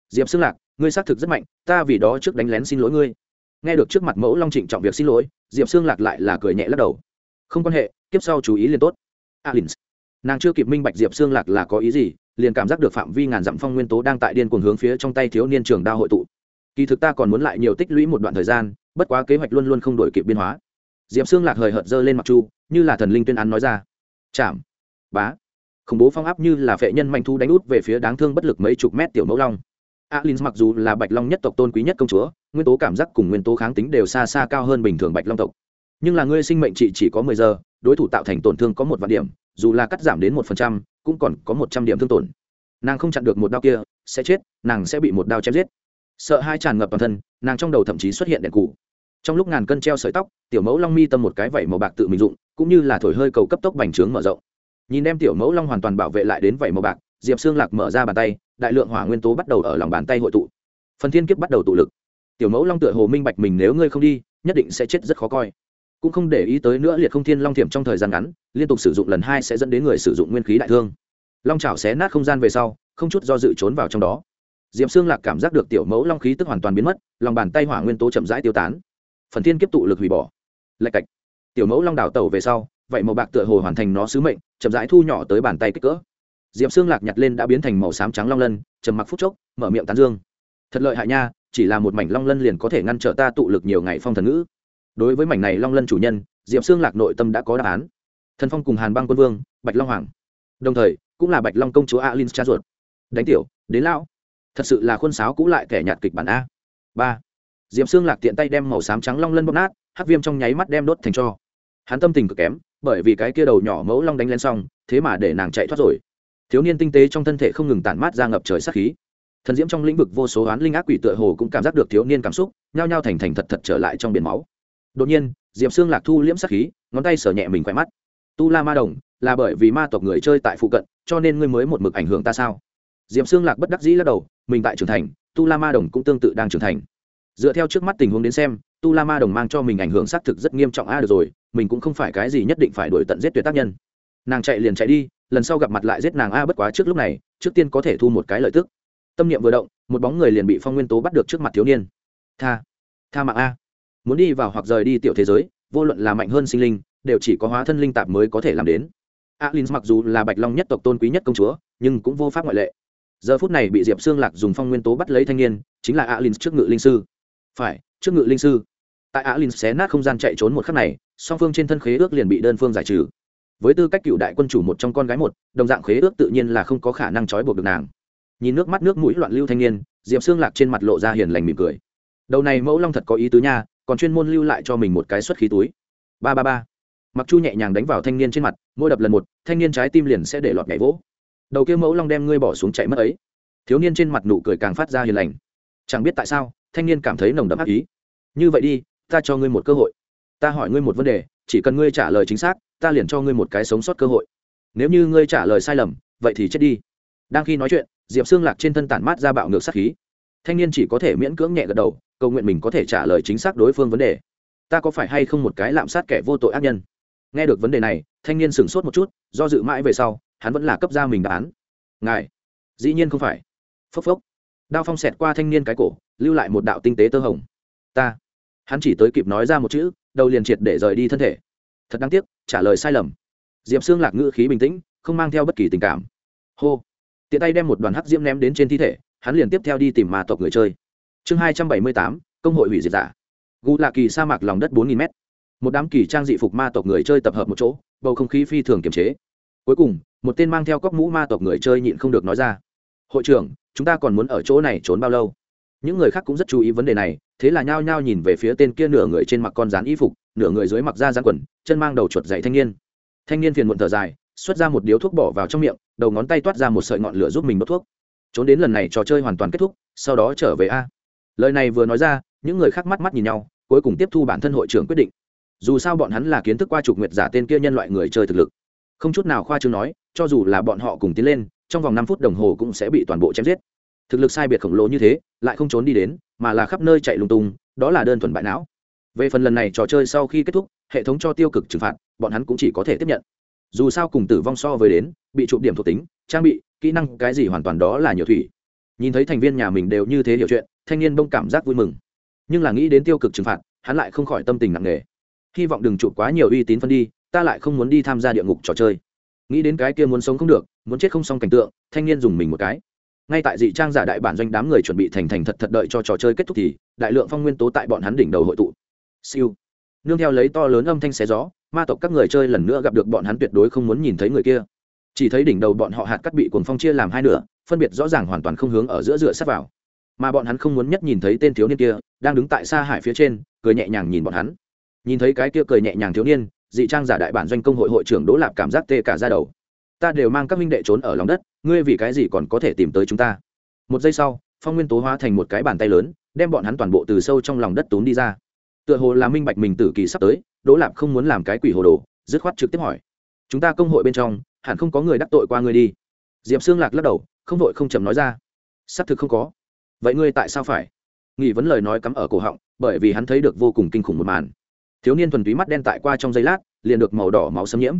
Speaker 1: Diệp xương lạc, ngươi xác thực rất mạnh, ta vì đó trước đánh lén xin lỗi ngươi. Nghe được trước mặt mẫu long trịnh trọng việc xin lỗi, diệp xương lạc lại là cười nhẹ lắc đầu. Không quan hệ tiếp sau chú ý liền tốt. Alins. Nàng chưa kịp minh bạch diệp xương lạc là có ý gì, liền cảm giác được phạm vi ngàn dặm phong nguyên tố đang tại điên cuồng hướng phía trong tay thiếu niên trường đao hội tụ. Kỳ thực ta còn muốn lại nhiều tích lũy một đoạn thời gian, bất quá kế hoạch luôn luôn không đổi kịp biên hóa. Diệp xương lạc hời hợt dơ lên mặt chu, như là thần linh tuyên án nói ra. Chạm. Bá khủng bố phong áp như là phệ nhân manh thu đánh út về phía đáng thương bất lực mấy chục mét tiểu mẫu long. Alin mặc dù là bạch long nhất tộc tôn quý nhất công chúa, nguyên tố cảm giác cùng nguyên tố kháng tính đều xa xa cao hơn bình thường bạch long tộc. Nhưng là ngươi sinh mệnh trị chỉ có mười giờ, đối thủ tạo thành tổn thương có một vạn điểm, dù là cắt giảm đến một phần trăm, cũng còn có một trăm điểm thương tổn. Nàng không chặn được một đao kia, sẽ chết, nàng sẽ bị một đao chém giết. Sợ hai tràn ngập toàn thân, nàng trong đầu thậm chí xuất hiện đèn cụ trong lúc ngàn cân treo sợi tóc, tiểu mẫu long mi tâm một cái vảy màu bạc tự mình dụng, cũng như là thổi hơi cầu cấp tốc bành trướng mở rộng nhìn đem tiểu mẫu long hoàn toàn bảo vệ lại đến vảy màu bạc, diệp xương lạc mở ra bàn tay, đại lượng hỏa nguyên tố bắt đầu ở lòng bàn tay hội tụ. Phần thiên kiếp bắt đầu tụ lực. Tiểu mẫu long tựa hồ minh bạch mình nếu ngươi không đi, nhất định sẽ chết rất khó coi. Cũng không để ý tới nữa liệt không thiên long thiểm trong thời gian ngắn, liên tục sử dụng lần hai sẽ dẫn đến người sử dụng nguyên khí đại thương. Long chảo xé nát không gian về sau, không chút do dự trốn vào trong đó. Diệp xương lạc cảm giác được tiểu mẫu long khí tức hoàn toàn biến mất, lòng bàn tay hỏa nguyên tố chậm rãi tiêu tán. Phần thiên kiếp tụ lực hủy bỏ. Lạch cạch. Tiểu mẫu long đảo tẩu về sau vậy màu bạc tựa hồ hoàn thành nó sứ mệnh, chậm rãi thu nhỏ tới bàn tay kích cỡ. Diệm xương lạc nhặt lên đã biến thành màu xám trắng long lân, trầm mặc phút chốc, mở miệng tán dương. Thật lợi hại nha, chỉ là một mảnh long lân liền có thể ngăn trở ta tụ lực nhiều ngày phong thần ngữ. Đối với mảnh này long lân chủ nhân diệm xương lạc nội tâm đã có đáp án. Thần phong cùng hàn băng quân vương, bạch long hoàng. Đồng thời, cũng là bạch long công chúa alin cha ruột. Đánh tiểu, đến lão. Thật sự là khuôn sáo cũ lại kẻ nhạt kịch bản a. Ba. Diệm xương lạc tiện tay đem màu xám trắng long lân bóp nát, hắc viêm trong nháy mắt đem đốt thành cho hắn tâm tình cực kém, bởi vì cái kia đầu nhỏ mẫu long đánh lên xong, thế mà để nàng chạy thoát rồi. Thiếu niên tinh tế trong thân thể không ngừng tản mát ra ngập trời sát khí. Thần diễm trong lĩnh vực vô số oán linh ác quỷ tựa hồ cũng cảm giác được thiếu niên cảm xúc, nhao nhao thành thành thật thật trở lại trong biển máu. Đột nhiên, diệp xương lạc thu liễm sát khí, ngón tay sở nhẹ mình khỏe mắt. Tu la ma đồng, là bởi vì ma tộc người chơi tại phụ cận, cho nên ngươi mới một mực ảnh hưởng ta sao? Diệp xương lạc bất đắc dĩ lắc đầu, mình tại trưởng thành, tu la ma đồng cũng tương tự đang trưởng thành. Dựa theo trước mắt tình huống đến xem tu la ma đồng mang cho mình ảnh hưởng xác thực rất nghiêm trọng. A được rồi, mình cũng không phải cái gì nhất định phải đuổi tận giết tuyệt tác nhân. Nàng chạy liền chạy đi, lần sau gặp mặt lại giết nàng. A bất quá trước lúc này, trước tiên có thể thu một cái lợi tức. Tâm niệm vừa động, một bóng người liền bị phong nguyên tố bắt được trước mặt thiếu niên. Tha tha mạng a. Muốn đi vào hoặc rời đi tiểu thế giới, vô luận là mạnh hơn sinh linh, đều chỉ có hóa thân linh tạp mới có thể làm đến. Alin mặc dù là bạch long nhất tộc tôn quý nhất công chúa, nhưng cũng vô pháp ngoại lệ. Giờ phút này bị diệp xương lạc dùng phong nguyên tố bắt lấy thanh niên, chính là alin trước ngự linh sư. Phải, trước ngự linh sư tại Á Linh xé nát không gian chạy trốn một khắc này, song phương trên thân khế ước liền bị đơn phương giải trừ. Với tư cách cựu đại quân chủ một trong con gái một, đồng dạng khế ước tự nhiên là không có khả năng trói buộc được nàng. Nhìn nước mắt nước mũi loạn lưu thanh niên, diệp xương lạc trên mặt lộ ra hiền lành mỉm cười. Đầu này mẫu long thật có ý tứ nha, còn chuyên môn lưu lại cho mình một cái xuất khí túi. Ba ba ba. Mặc chu nhẹ nhàng đánh vào thanh niên trên mặt, mỗi đập lần một, thanh niên trái tim liền sẽ để lọt nhảy vỗ. Đầu kia mẫu long đem ngươi bỏ xuống chạy mất ấy. Thiếu niên trên mặt nụ cười càng phát ra hiền lành. Chẳng biết tại sao, thanh niên cảm thấy nồng đậm ác ý. Như vậy đi ta cho ngươi một cơ hội. Ta hỏi ngươi một vấn đề, chỉ cần ngươi trả lời chính xác, ta liền cho ngươi một cái sống sót cơ hội. Nếu như ngươi trả lời sai lầm, vậy thì chết đi. Đang khi nói chuyện, diệp xương lạc trên thân tản mát ra bạo ngược sát khí. Thanh niên chỉ có thể miễn cưỡng nhẹ gật đầu, cầu nguyện mình có thể trả lời chính xác đối phương vấn đề. Ta có phải hay không một cái lạm sát kẻ vô tội ác nhân? Nghe được vấn đề này, thanh niên sửng sốt một chút, do dự mãi về sau, hắn vẫn là cấp ra mình đáp án. Ngài, dĩ nhiên không phải. Phốc phốc. Đao phong xẹt qua thanh niên cái cổ, lưu lại một đạo tinh tế tơ hồng. Ta hắn chỉ tới kịp nói ra một chữ, đầu liền triệt để rời đi thân thể. Thật đáng tiếc, trả lời sai lầm. Diệp xương lạc ngữ khí bình tĩnh, không mang theo bất kỳ tình cảm. Hô. Tiện tay đem một đoàn hắc diễm ném đến trên thi thể, hắn liền tiếp theo đi tìm ma tộc người chơi. Chương hai trăm bảy mươi tám, công hội hủy diệt giả. Gu lạ kỳ sa mạc lòng đất bốn nghìn m một đám kỳ trang dị phục ma tộc người chơi tập hợp một chỗ, bầu không khí phi thường kiềm chế. Cuối cùng, một tên mang theo cóc mũ ma tộc người chơi nhịn không được nói ra. Hội trưởng, chúng ta còn muốn ở chỗ này trốn bao lâu? Những người khác cũng rất chú ý vấn đề này, thế là nhao nhao nhìn về phía tên kia nửa người trên mặc con rán y phục, nửa người dưới mặc da rán quần, chân mang đầu chuột dậy thanh niên. Thanh niên phiền muộn thở dài, xuất ra một điếu thuốc bỏ vào trong miệng, đầu ngón tay toát ra một sợi ngọn lửa giúp mình đốt thuốc. Trốn đến lần này trò chơi hoàn toàn kết thúc, sau đó trở về a. Lời này vừa nói ra, những người khác mắt mắt nhìn nhau, cuối cùng tiếp thu bản thân hội trưởng quyết định. Dù sao bọn hắn là kiến thức qua trục nguyệt giả tên kia nhân loại người chơi thực lực. Không chút nào khoa chương nói, cho dù là bọn họ cùng tiến lên, trong vòng năm phút đồng hồ cũng sẽ bị toàn bộ chém giết thực lực sai biệt khổng lồ như thế, lại không trốn đi đến, mà là khắp nơi chạy lung tung, đó là đơn thuần bại não. Về phần lần này trò chơi sau khi kết thúc, hệ thống cho tiêu cực trừng phạt, bọn hắn cũng chỉ có thể tiếp nhận. Dù sao cùng tử vong so với đến, bị chụp điểm thuộc tính, trang bị, kỹ năng, cái gì hoàn toàn đó là nhiều thủy. Nhìn thấy thành viên nhà mình đều như thế hiểu chuyện, thanh niên bông cảm giác vui mừng. Nhưng là nghĩ đến tiêu cực trừng phạt, hắn lại không khỏi tâm tình nặng nề. Hy vọng đừng chụp quá nhiều uy tín phân đi, ta lại không muốn đi tham gia địa ngục trò chơi. Nghĩ đến cái kia muốn sống không được, muốn chết không xong cảnh tượng, thanh niên dùng mình một cái ngay tại dị trang giả đại bản doanh đám người chuẩn bị thành thành thật thật đợi cho trò chơi kết thúc thì, đại lượng phong nguyên tố tại bọn hắn đỉnh đầu hội tụ. Siêu. Nương theo lấy to lớn âm thanh xé gió, ma tộc các người chơi lần nữa gặp được bọn hắn tuyệt đối không muốn nhìn thấy người kia. Chỉ thấy đỉnh đầu bọn họ hạt cắt bị cuồng phong chia làm hai nửa, phân biệt rõ ràng hoàn toàn không hướng ở giữa dựa sắp vào. Mà bọn hắn không muốn nhất nhìn thấy tên thiếu niên kia, đang đứng tại xa hải phía trên, cười nhẹ nhàng nhìn bọn hắn. Nhìn thấy cái kia cười nhẹ nhàng thiếu niên, dị trang giả đại bản doanh công hội hội trưởng đỗ lạp cảm giác tê cả ra đầu. Ta đều mang các minh đệ trốn ở lòng đất ngươi vì cái gì còn có thể tìm tới chúng ta? Một giây sau, phong nguyên tố hóa thành một cái bàn tay lớn, đem bọn hắn toàn bộ từ sâu trong lòng đất tốn đi ra. Tựa hồ là minh bạch mình tử kỳ sắp tới, đỗ lạp không muốn làm cái quỷ hồ đồ, dứt khoát trực tiếp hỏi. Chúng ta công hội bên trong, hẳn không có người đắc tội qua ngươi đi. Diệp xương lạc lắc đầu, không vội không chầm nói ra. Xác thực không có. Vậy ngươi tại sao phải? Nghị vấn lời nói cắm ở cổ họng, bởi vì hắn thấy được vô cùng kinh khủng một màn. Thiếu niên thuần túy mắt đen tại qua trong giây lát, liền được màu đỏ máu xâm nhiễm.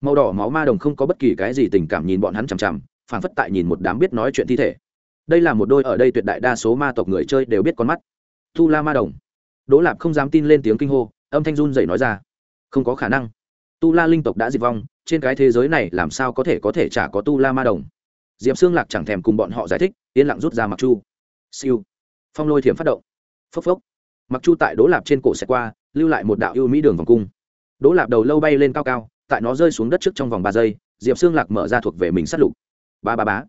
Speaker 1: Màu đỏ máu ma đồng không có bất kỳ cái gì tình cảm nhìn bọn hắn chằm chằm phản phất tại nhìn một đám biết nói chuyện thi thể. Đây là một đôi ở đây tuyệt đại đa số ma tộc người chơi đều biết con mắt. Tu la ma đồng. Đỗ lạp không dám tin lên tiếng kinh hô, âm thanh run dậy nói ra. Không có khả năng. Tu la linh tộc đã diệt vong, trên cái thế giới này làm sao có thể có thể chả có tu la ma đồng? Diệp xương lạc chẳng thèm cùng bọn họ giải thích, yên lặng rút ra mặc chu. Siêu. Phong lôi thiểm phát động. Phốc phốc. Mặc chu tại đỗ lạp trên cổ xe qua, lưu lại một đạo ưu mỹ đường vòng cung. Đỗ lạp đầu lâu bay lên cao cao, tại nó rơi xuống đất trước trong vòng ba giây, diệp xương lạc mở ra thuộc về mình sát lục ba ba bá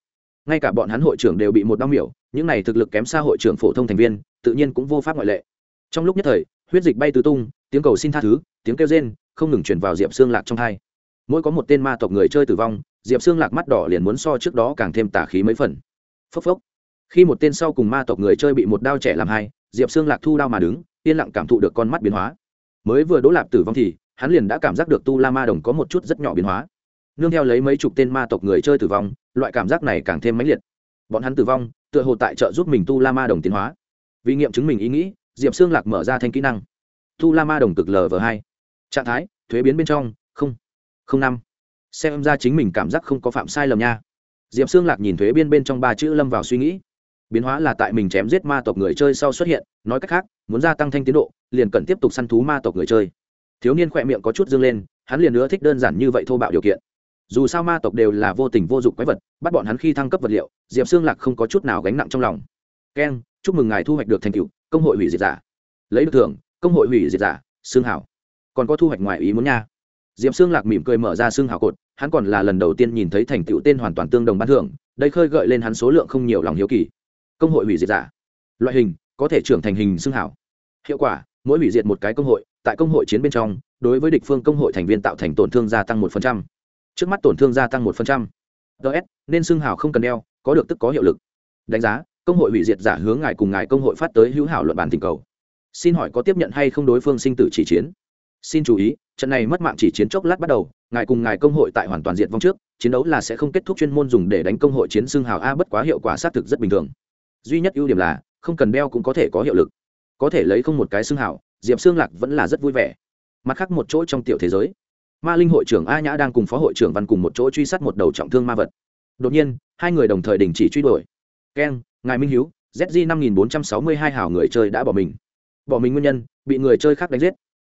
Speaker 1: ngay cả bọn hắn hội trưởng đều bị một đau miểu, những này thực lực kém xa hội trưởng phổ thông thành viên, tự nhiên cũng vô pháp ngoại lệ. Trong lúc nhất thời, huyết dịch bay tứ tung, tiếng cầu xin tha thứ, tiếng kêu rên, không ngừng chuyển vào diệp xương lạc trong thai mỗi có một tên ma tộc người chơi tử vong, diệp xương lạc mắt đỏ liền muốn so trước đó càng thêm tả khí mấy phần. Phốc phốc. Khi một tên sau cùng ma tộc người chơi bị một đao trẻ làm hai, diệp xương lạc thu đao mà đứng, yên lặng cảm thụ được con mắt biến hóa. Mới vừa đỗ lạp tử vong thì, hắn liền đã cảm giác được tu la ma đồng có một chút rất nhỏ biến hóa nương theo lấy mấy chục tên ma tộc người chơi tử vong, loại cảm giác này càng thêm mãnh liệt. Bọn hắn tử vong, tựa hồ tại trợ giúp mình tu la ma đồng tiến hóa. Vì nghiệm chứng mình ý nghĩ, diệp xương lạc mở ra thanh kỹ năng. Tu la ma đồng cực lv hai. Trạng thái, thuế biến bên trong, không không năm. Xem ra chính mình cảm giác không có phạm sai lầm nha. Diệp xương lạc nhìn thuế biên bên trong ba chữ lâm vào suy nghĩ. Biến hóa là tại mình chém giết ma tộc người chơi sau xuất hiện, nói cách khác, muốn gia tăng thanh tiến độ, liền cần tiếp tục săn thú ma tộc người chơi. Thiếu niên khỏe miệng có chút dâng lên, hắn liền nữa thích đơn giản như vậy thô bạo điều kiện dù sao ma tộc đều là vô tình vô dụng quái vật, bắt bọn hắn khi thăng cấp vật liệu, diệp xương lạc không có chút nào gánh nặng trong lòng. Keng chúc mừng ngài thu hoạch được thành tựu, công hội hủy diệt giả. Lấy được thưởng, công hội hủy diệt giả xương hảo. Còn có thu hoạch ngoài ý muốn nha. Diệp xương lạc mỉm cười mở ra xương hảo cột, hắn còn là lần đầu tiên nhìn thấy thành tựu tên hoàn toàn tương đồng ban thưởng, đây khơi gợi lên hắn số lượng không nhiều lòng hiếu kỳ. Công hội hủy diệt giả. Loại hình, có thể trưởng thành hình xương hảo. Hiệu quả, mỗi hủy diệt một cái công hội, tại công hội chiến bên trong, đối với địch phương công hội thành viên tạo thành tổn thương gia tăng một phần trăm trước mắt tổn thương gia tăng một phần trăm. Ts nên xưng hào không cần đeo, có được tức có hiệu lực. Đánh giá, công hội hủy diệt giả hướng ngài cùng ngài công hội phát tới hữu hảo luận bản tình cầu. Xin hỏi có tiếp nhận hay không đối phương sinh tử chỉ chiến? Xin chú ý, trận này mất mạng chỉ chiến chốc lát bắt đầu, ngài cùng ngài công hội tại hoàn toàn diện vong trước, chiến đấu là sẽ không kết thúc chuyên môn dùng để đánh công hội chiến xương hào a bất quá hiệu quả xác thực rất bình thường. Duy nhất ưu điểm là, không cần đeo cũng có thể có hiệu lực. Có thể lấy không một cái xương hào, diệp xương lạc vẫn là rất vui vẻ. Mặt khác một chỗ trong tiểu thế giới ma linh hội trưởng a nhã đang cùng phó hội trưởng văn cùng một chỗ truy sát một đầu trọng thương ma vật. Đột nhiên, hai người đồng thời đình chỉ truy đuổi. Keng, ngài minh hiếu zg năm nghìn bốn trăm sáu mươi hai hào người chơi đã bỏ mình. Bỏ mình nguyên nhân, bị người chơi khác đánh giết.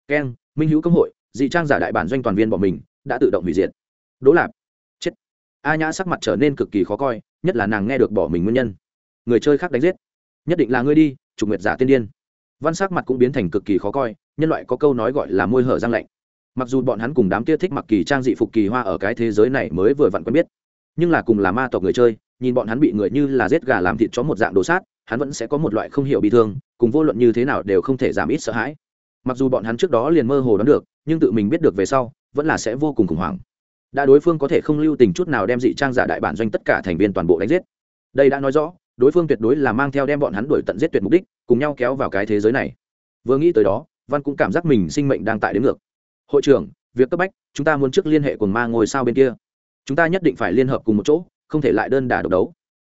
Speaker 1: Keng, minh hữu công hội, dị trang giả đại bản doanh toàn viên bỏ mình, đã tự động hủy diệt. Đỗ lạp, chết. A nhã sắc mặt trở nên cực kỳ khó coi, nhất là nàng nghe được bỏ mình nguyên nhân. Người chơi khác đánh giết. Nhất định là ngươi đi, trục nguyệt giả tiên điên. Văn sắc mặt cũng biến thành cực kỳ khó coi, nhân loại có câu nói gọi là môi hở răng lạnh mặc dù bọn hắn cùng đám kia thích mặc kỳ trang dị phục kỳ hoa ở cái thế giới này mới vừa vặn quen biết, nhưng là cùng là ma tộc người chơi, nhìn bọn hắn bị người như là giết gà làm thịt chó một dạng đồ sát, hắn vẫn sẽ có một loại không hiểu bị thương, cùng vô luận như thế nào đều không thể giảm ít sợ hãi. Mặc dù bọn hắn trước đó liền mơ hồ đoán được, nhưng tự mình biết được về sau, vẫn là sẽ vô cùng khủng hoảng. Đã đối phương có thể không lưu tình chút nào đem dị trang giả đại bản doanh tất cả thành viên toàn bộ đánh giết. Đây đã nói rõ, đối phương tuyệt đối là mang theo đem bọn hắn đuổi tận giết tuyệt mục đích, cùng nhau kéo vào cái thế giới này. Vừa nghĩ tới đó, văn cũng cảm giác mình sinh mệnh đang tại đến ngược hội trưởng, việc cấp bách, chúng ta muốn trước liên hệ cùng ma ngôi sao bên kia. Chúng ta nhất định phải liên hợp cùng một chỗ, không thể lại đơn đà độc đấu.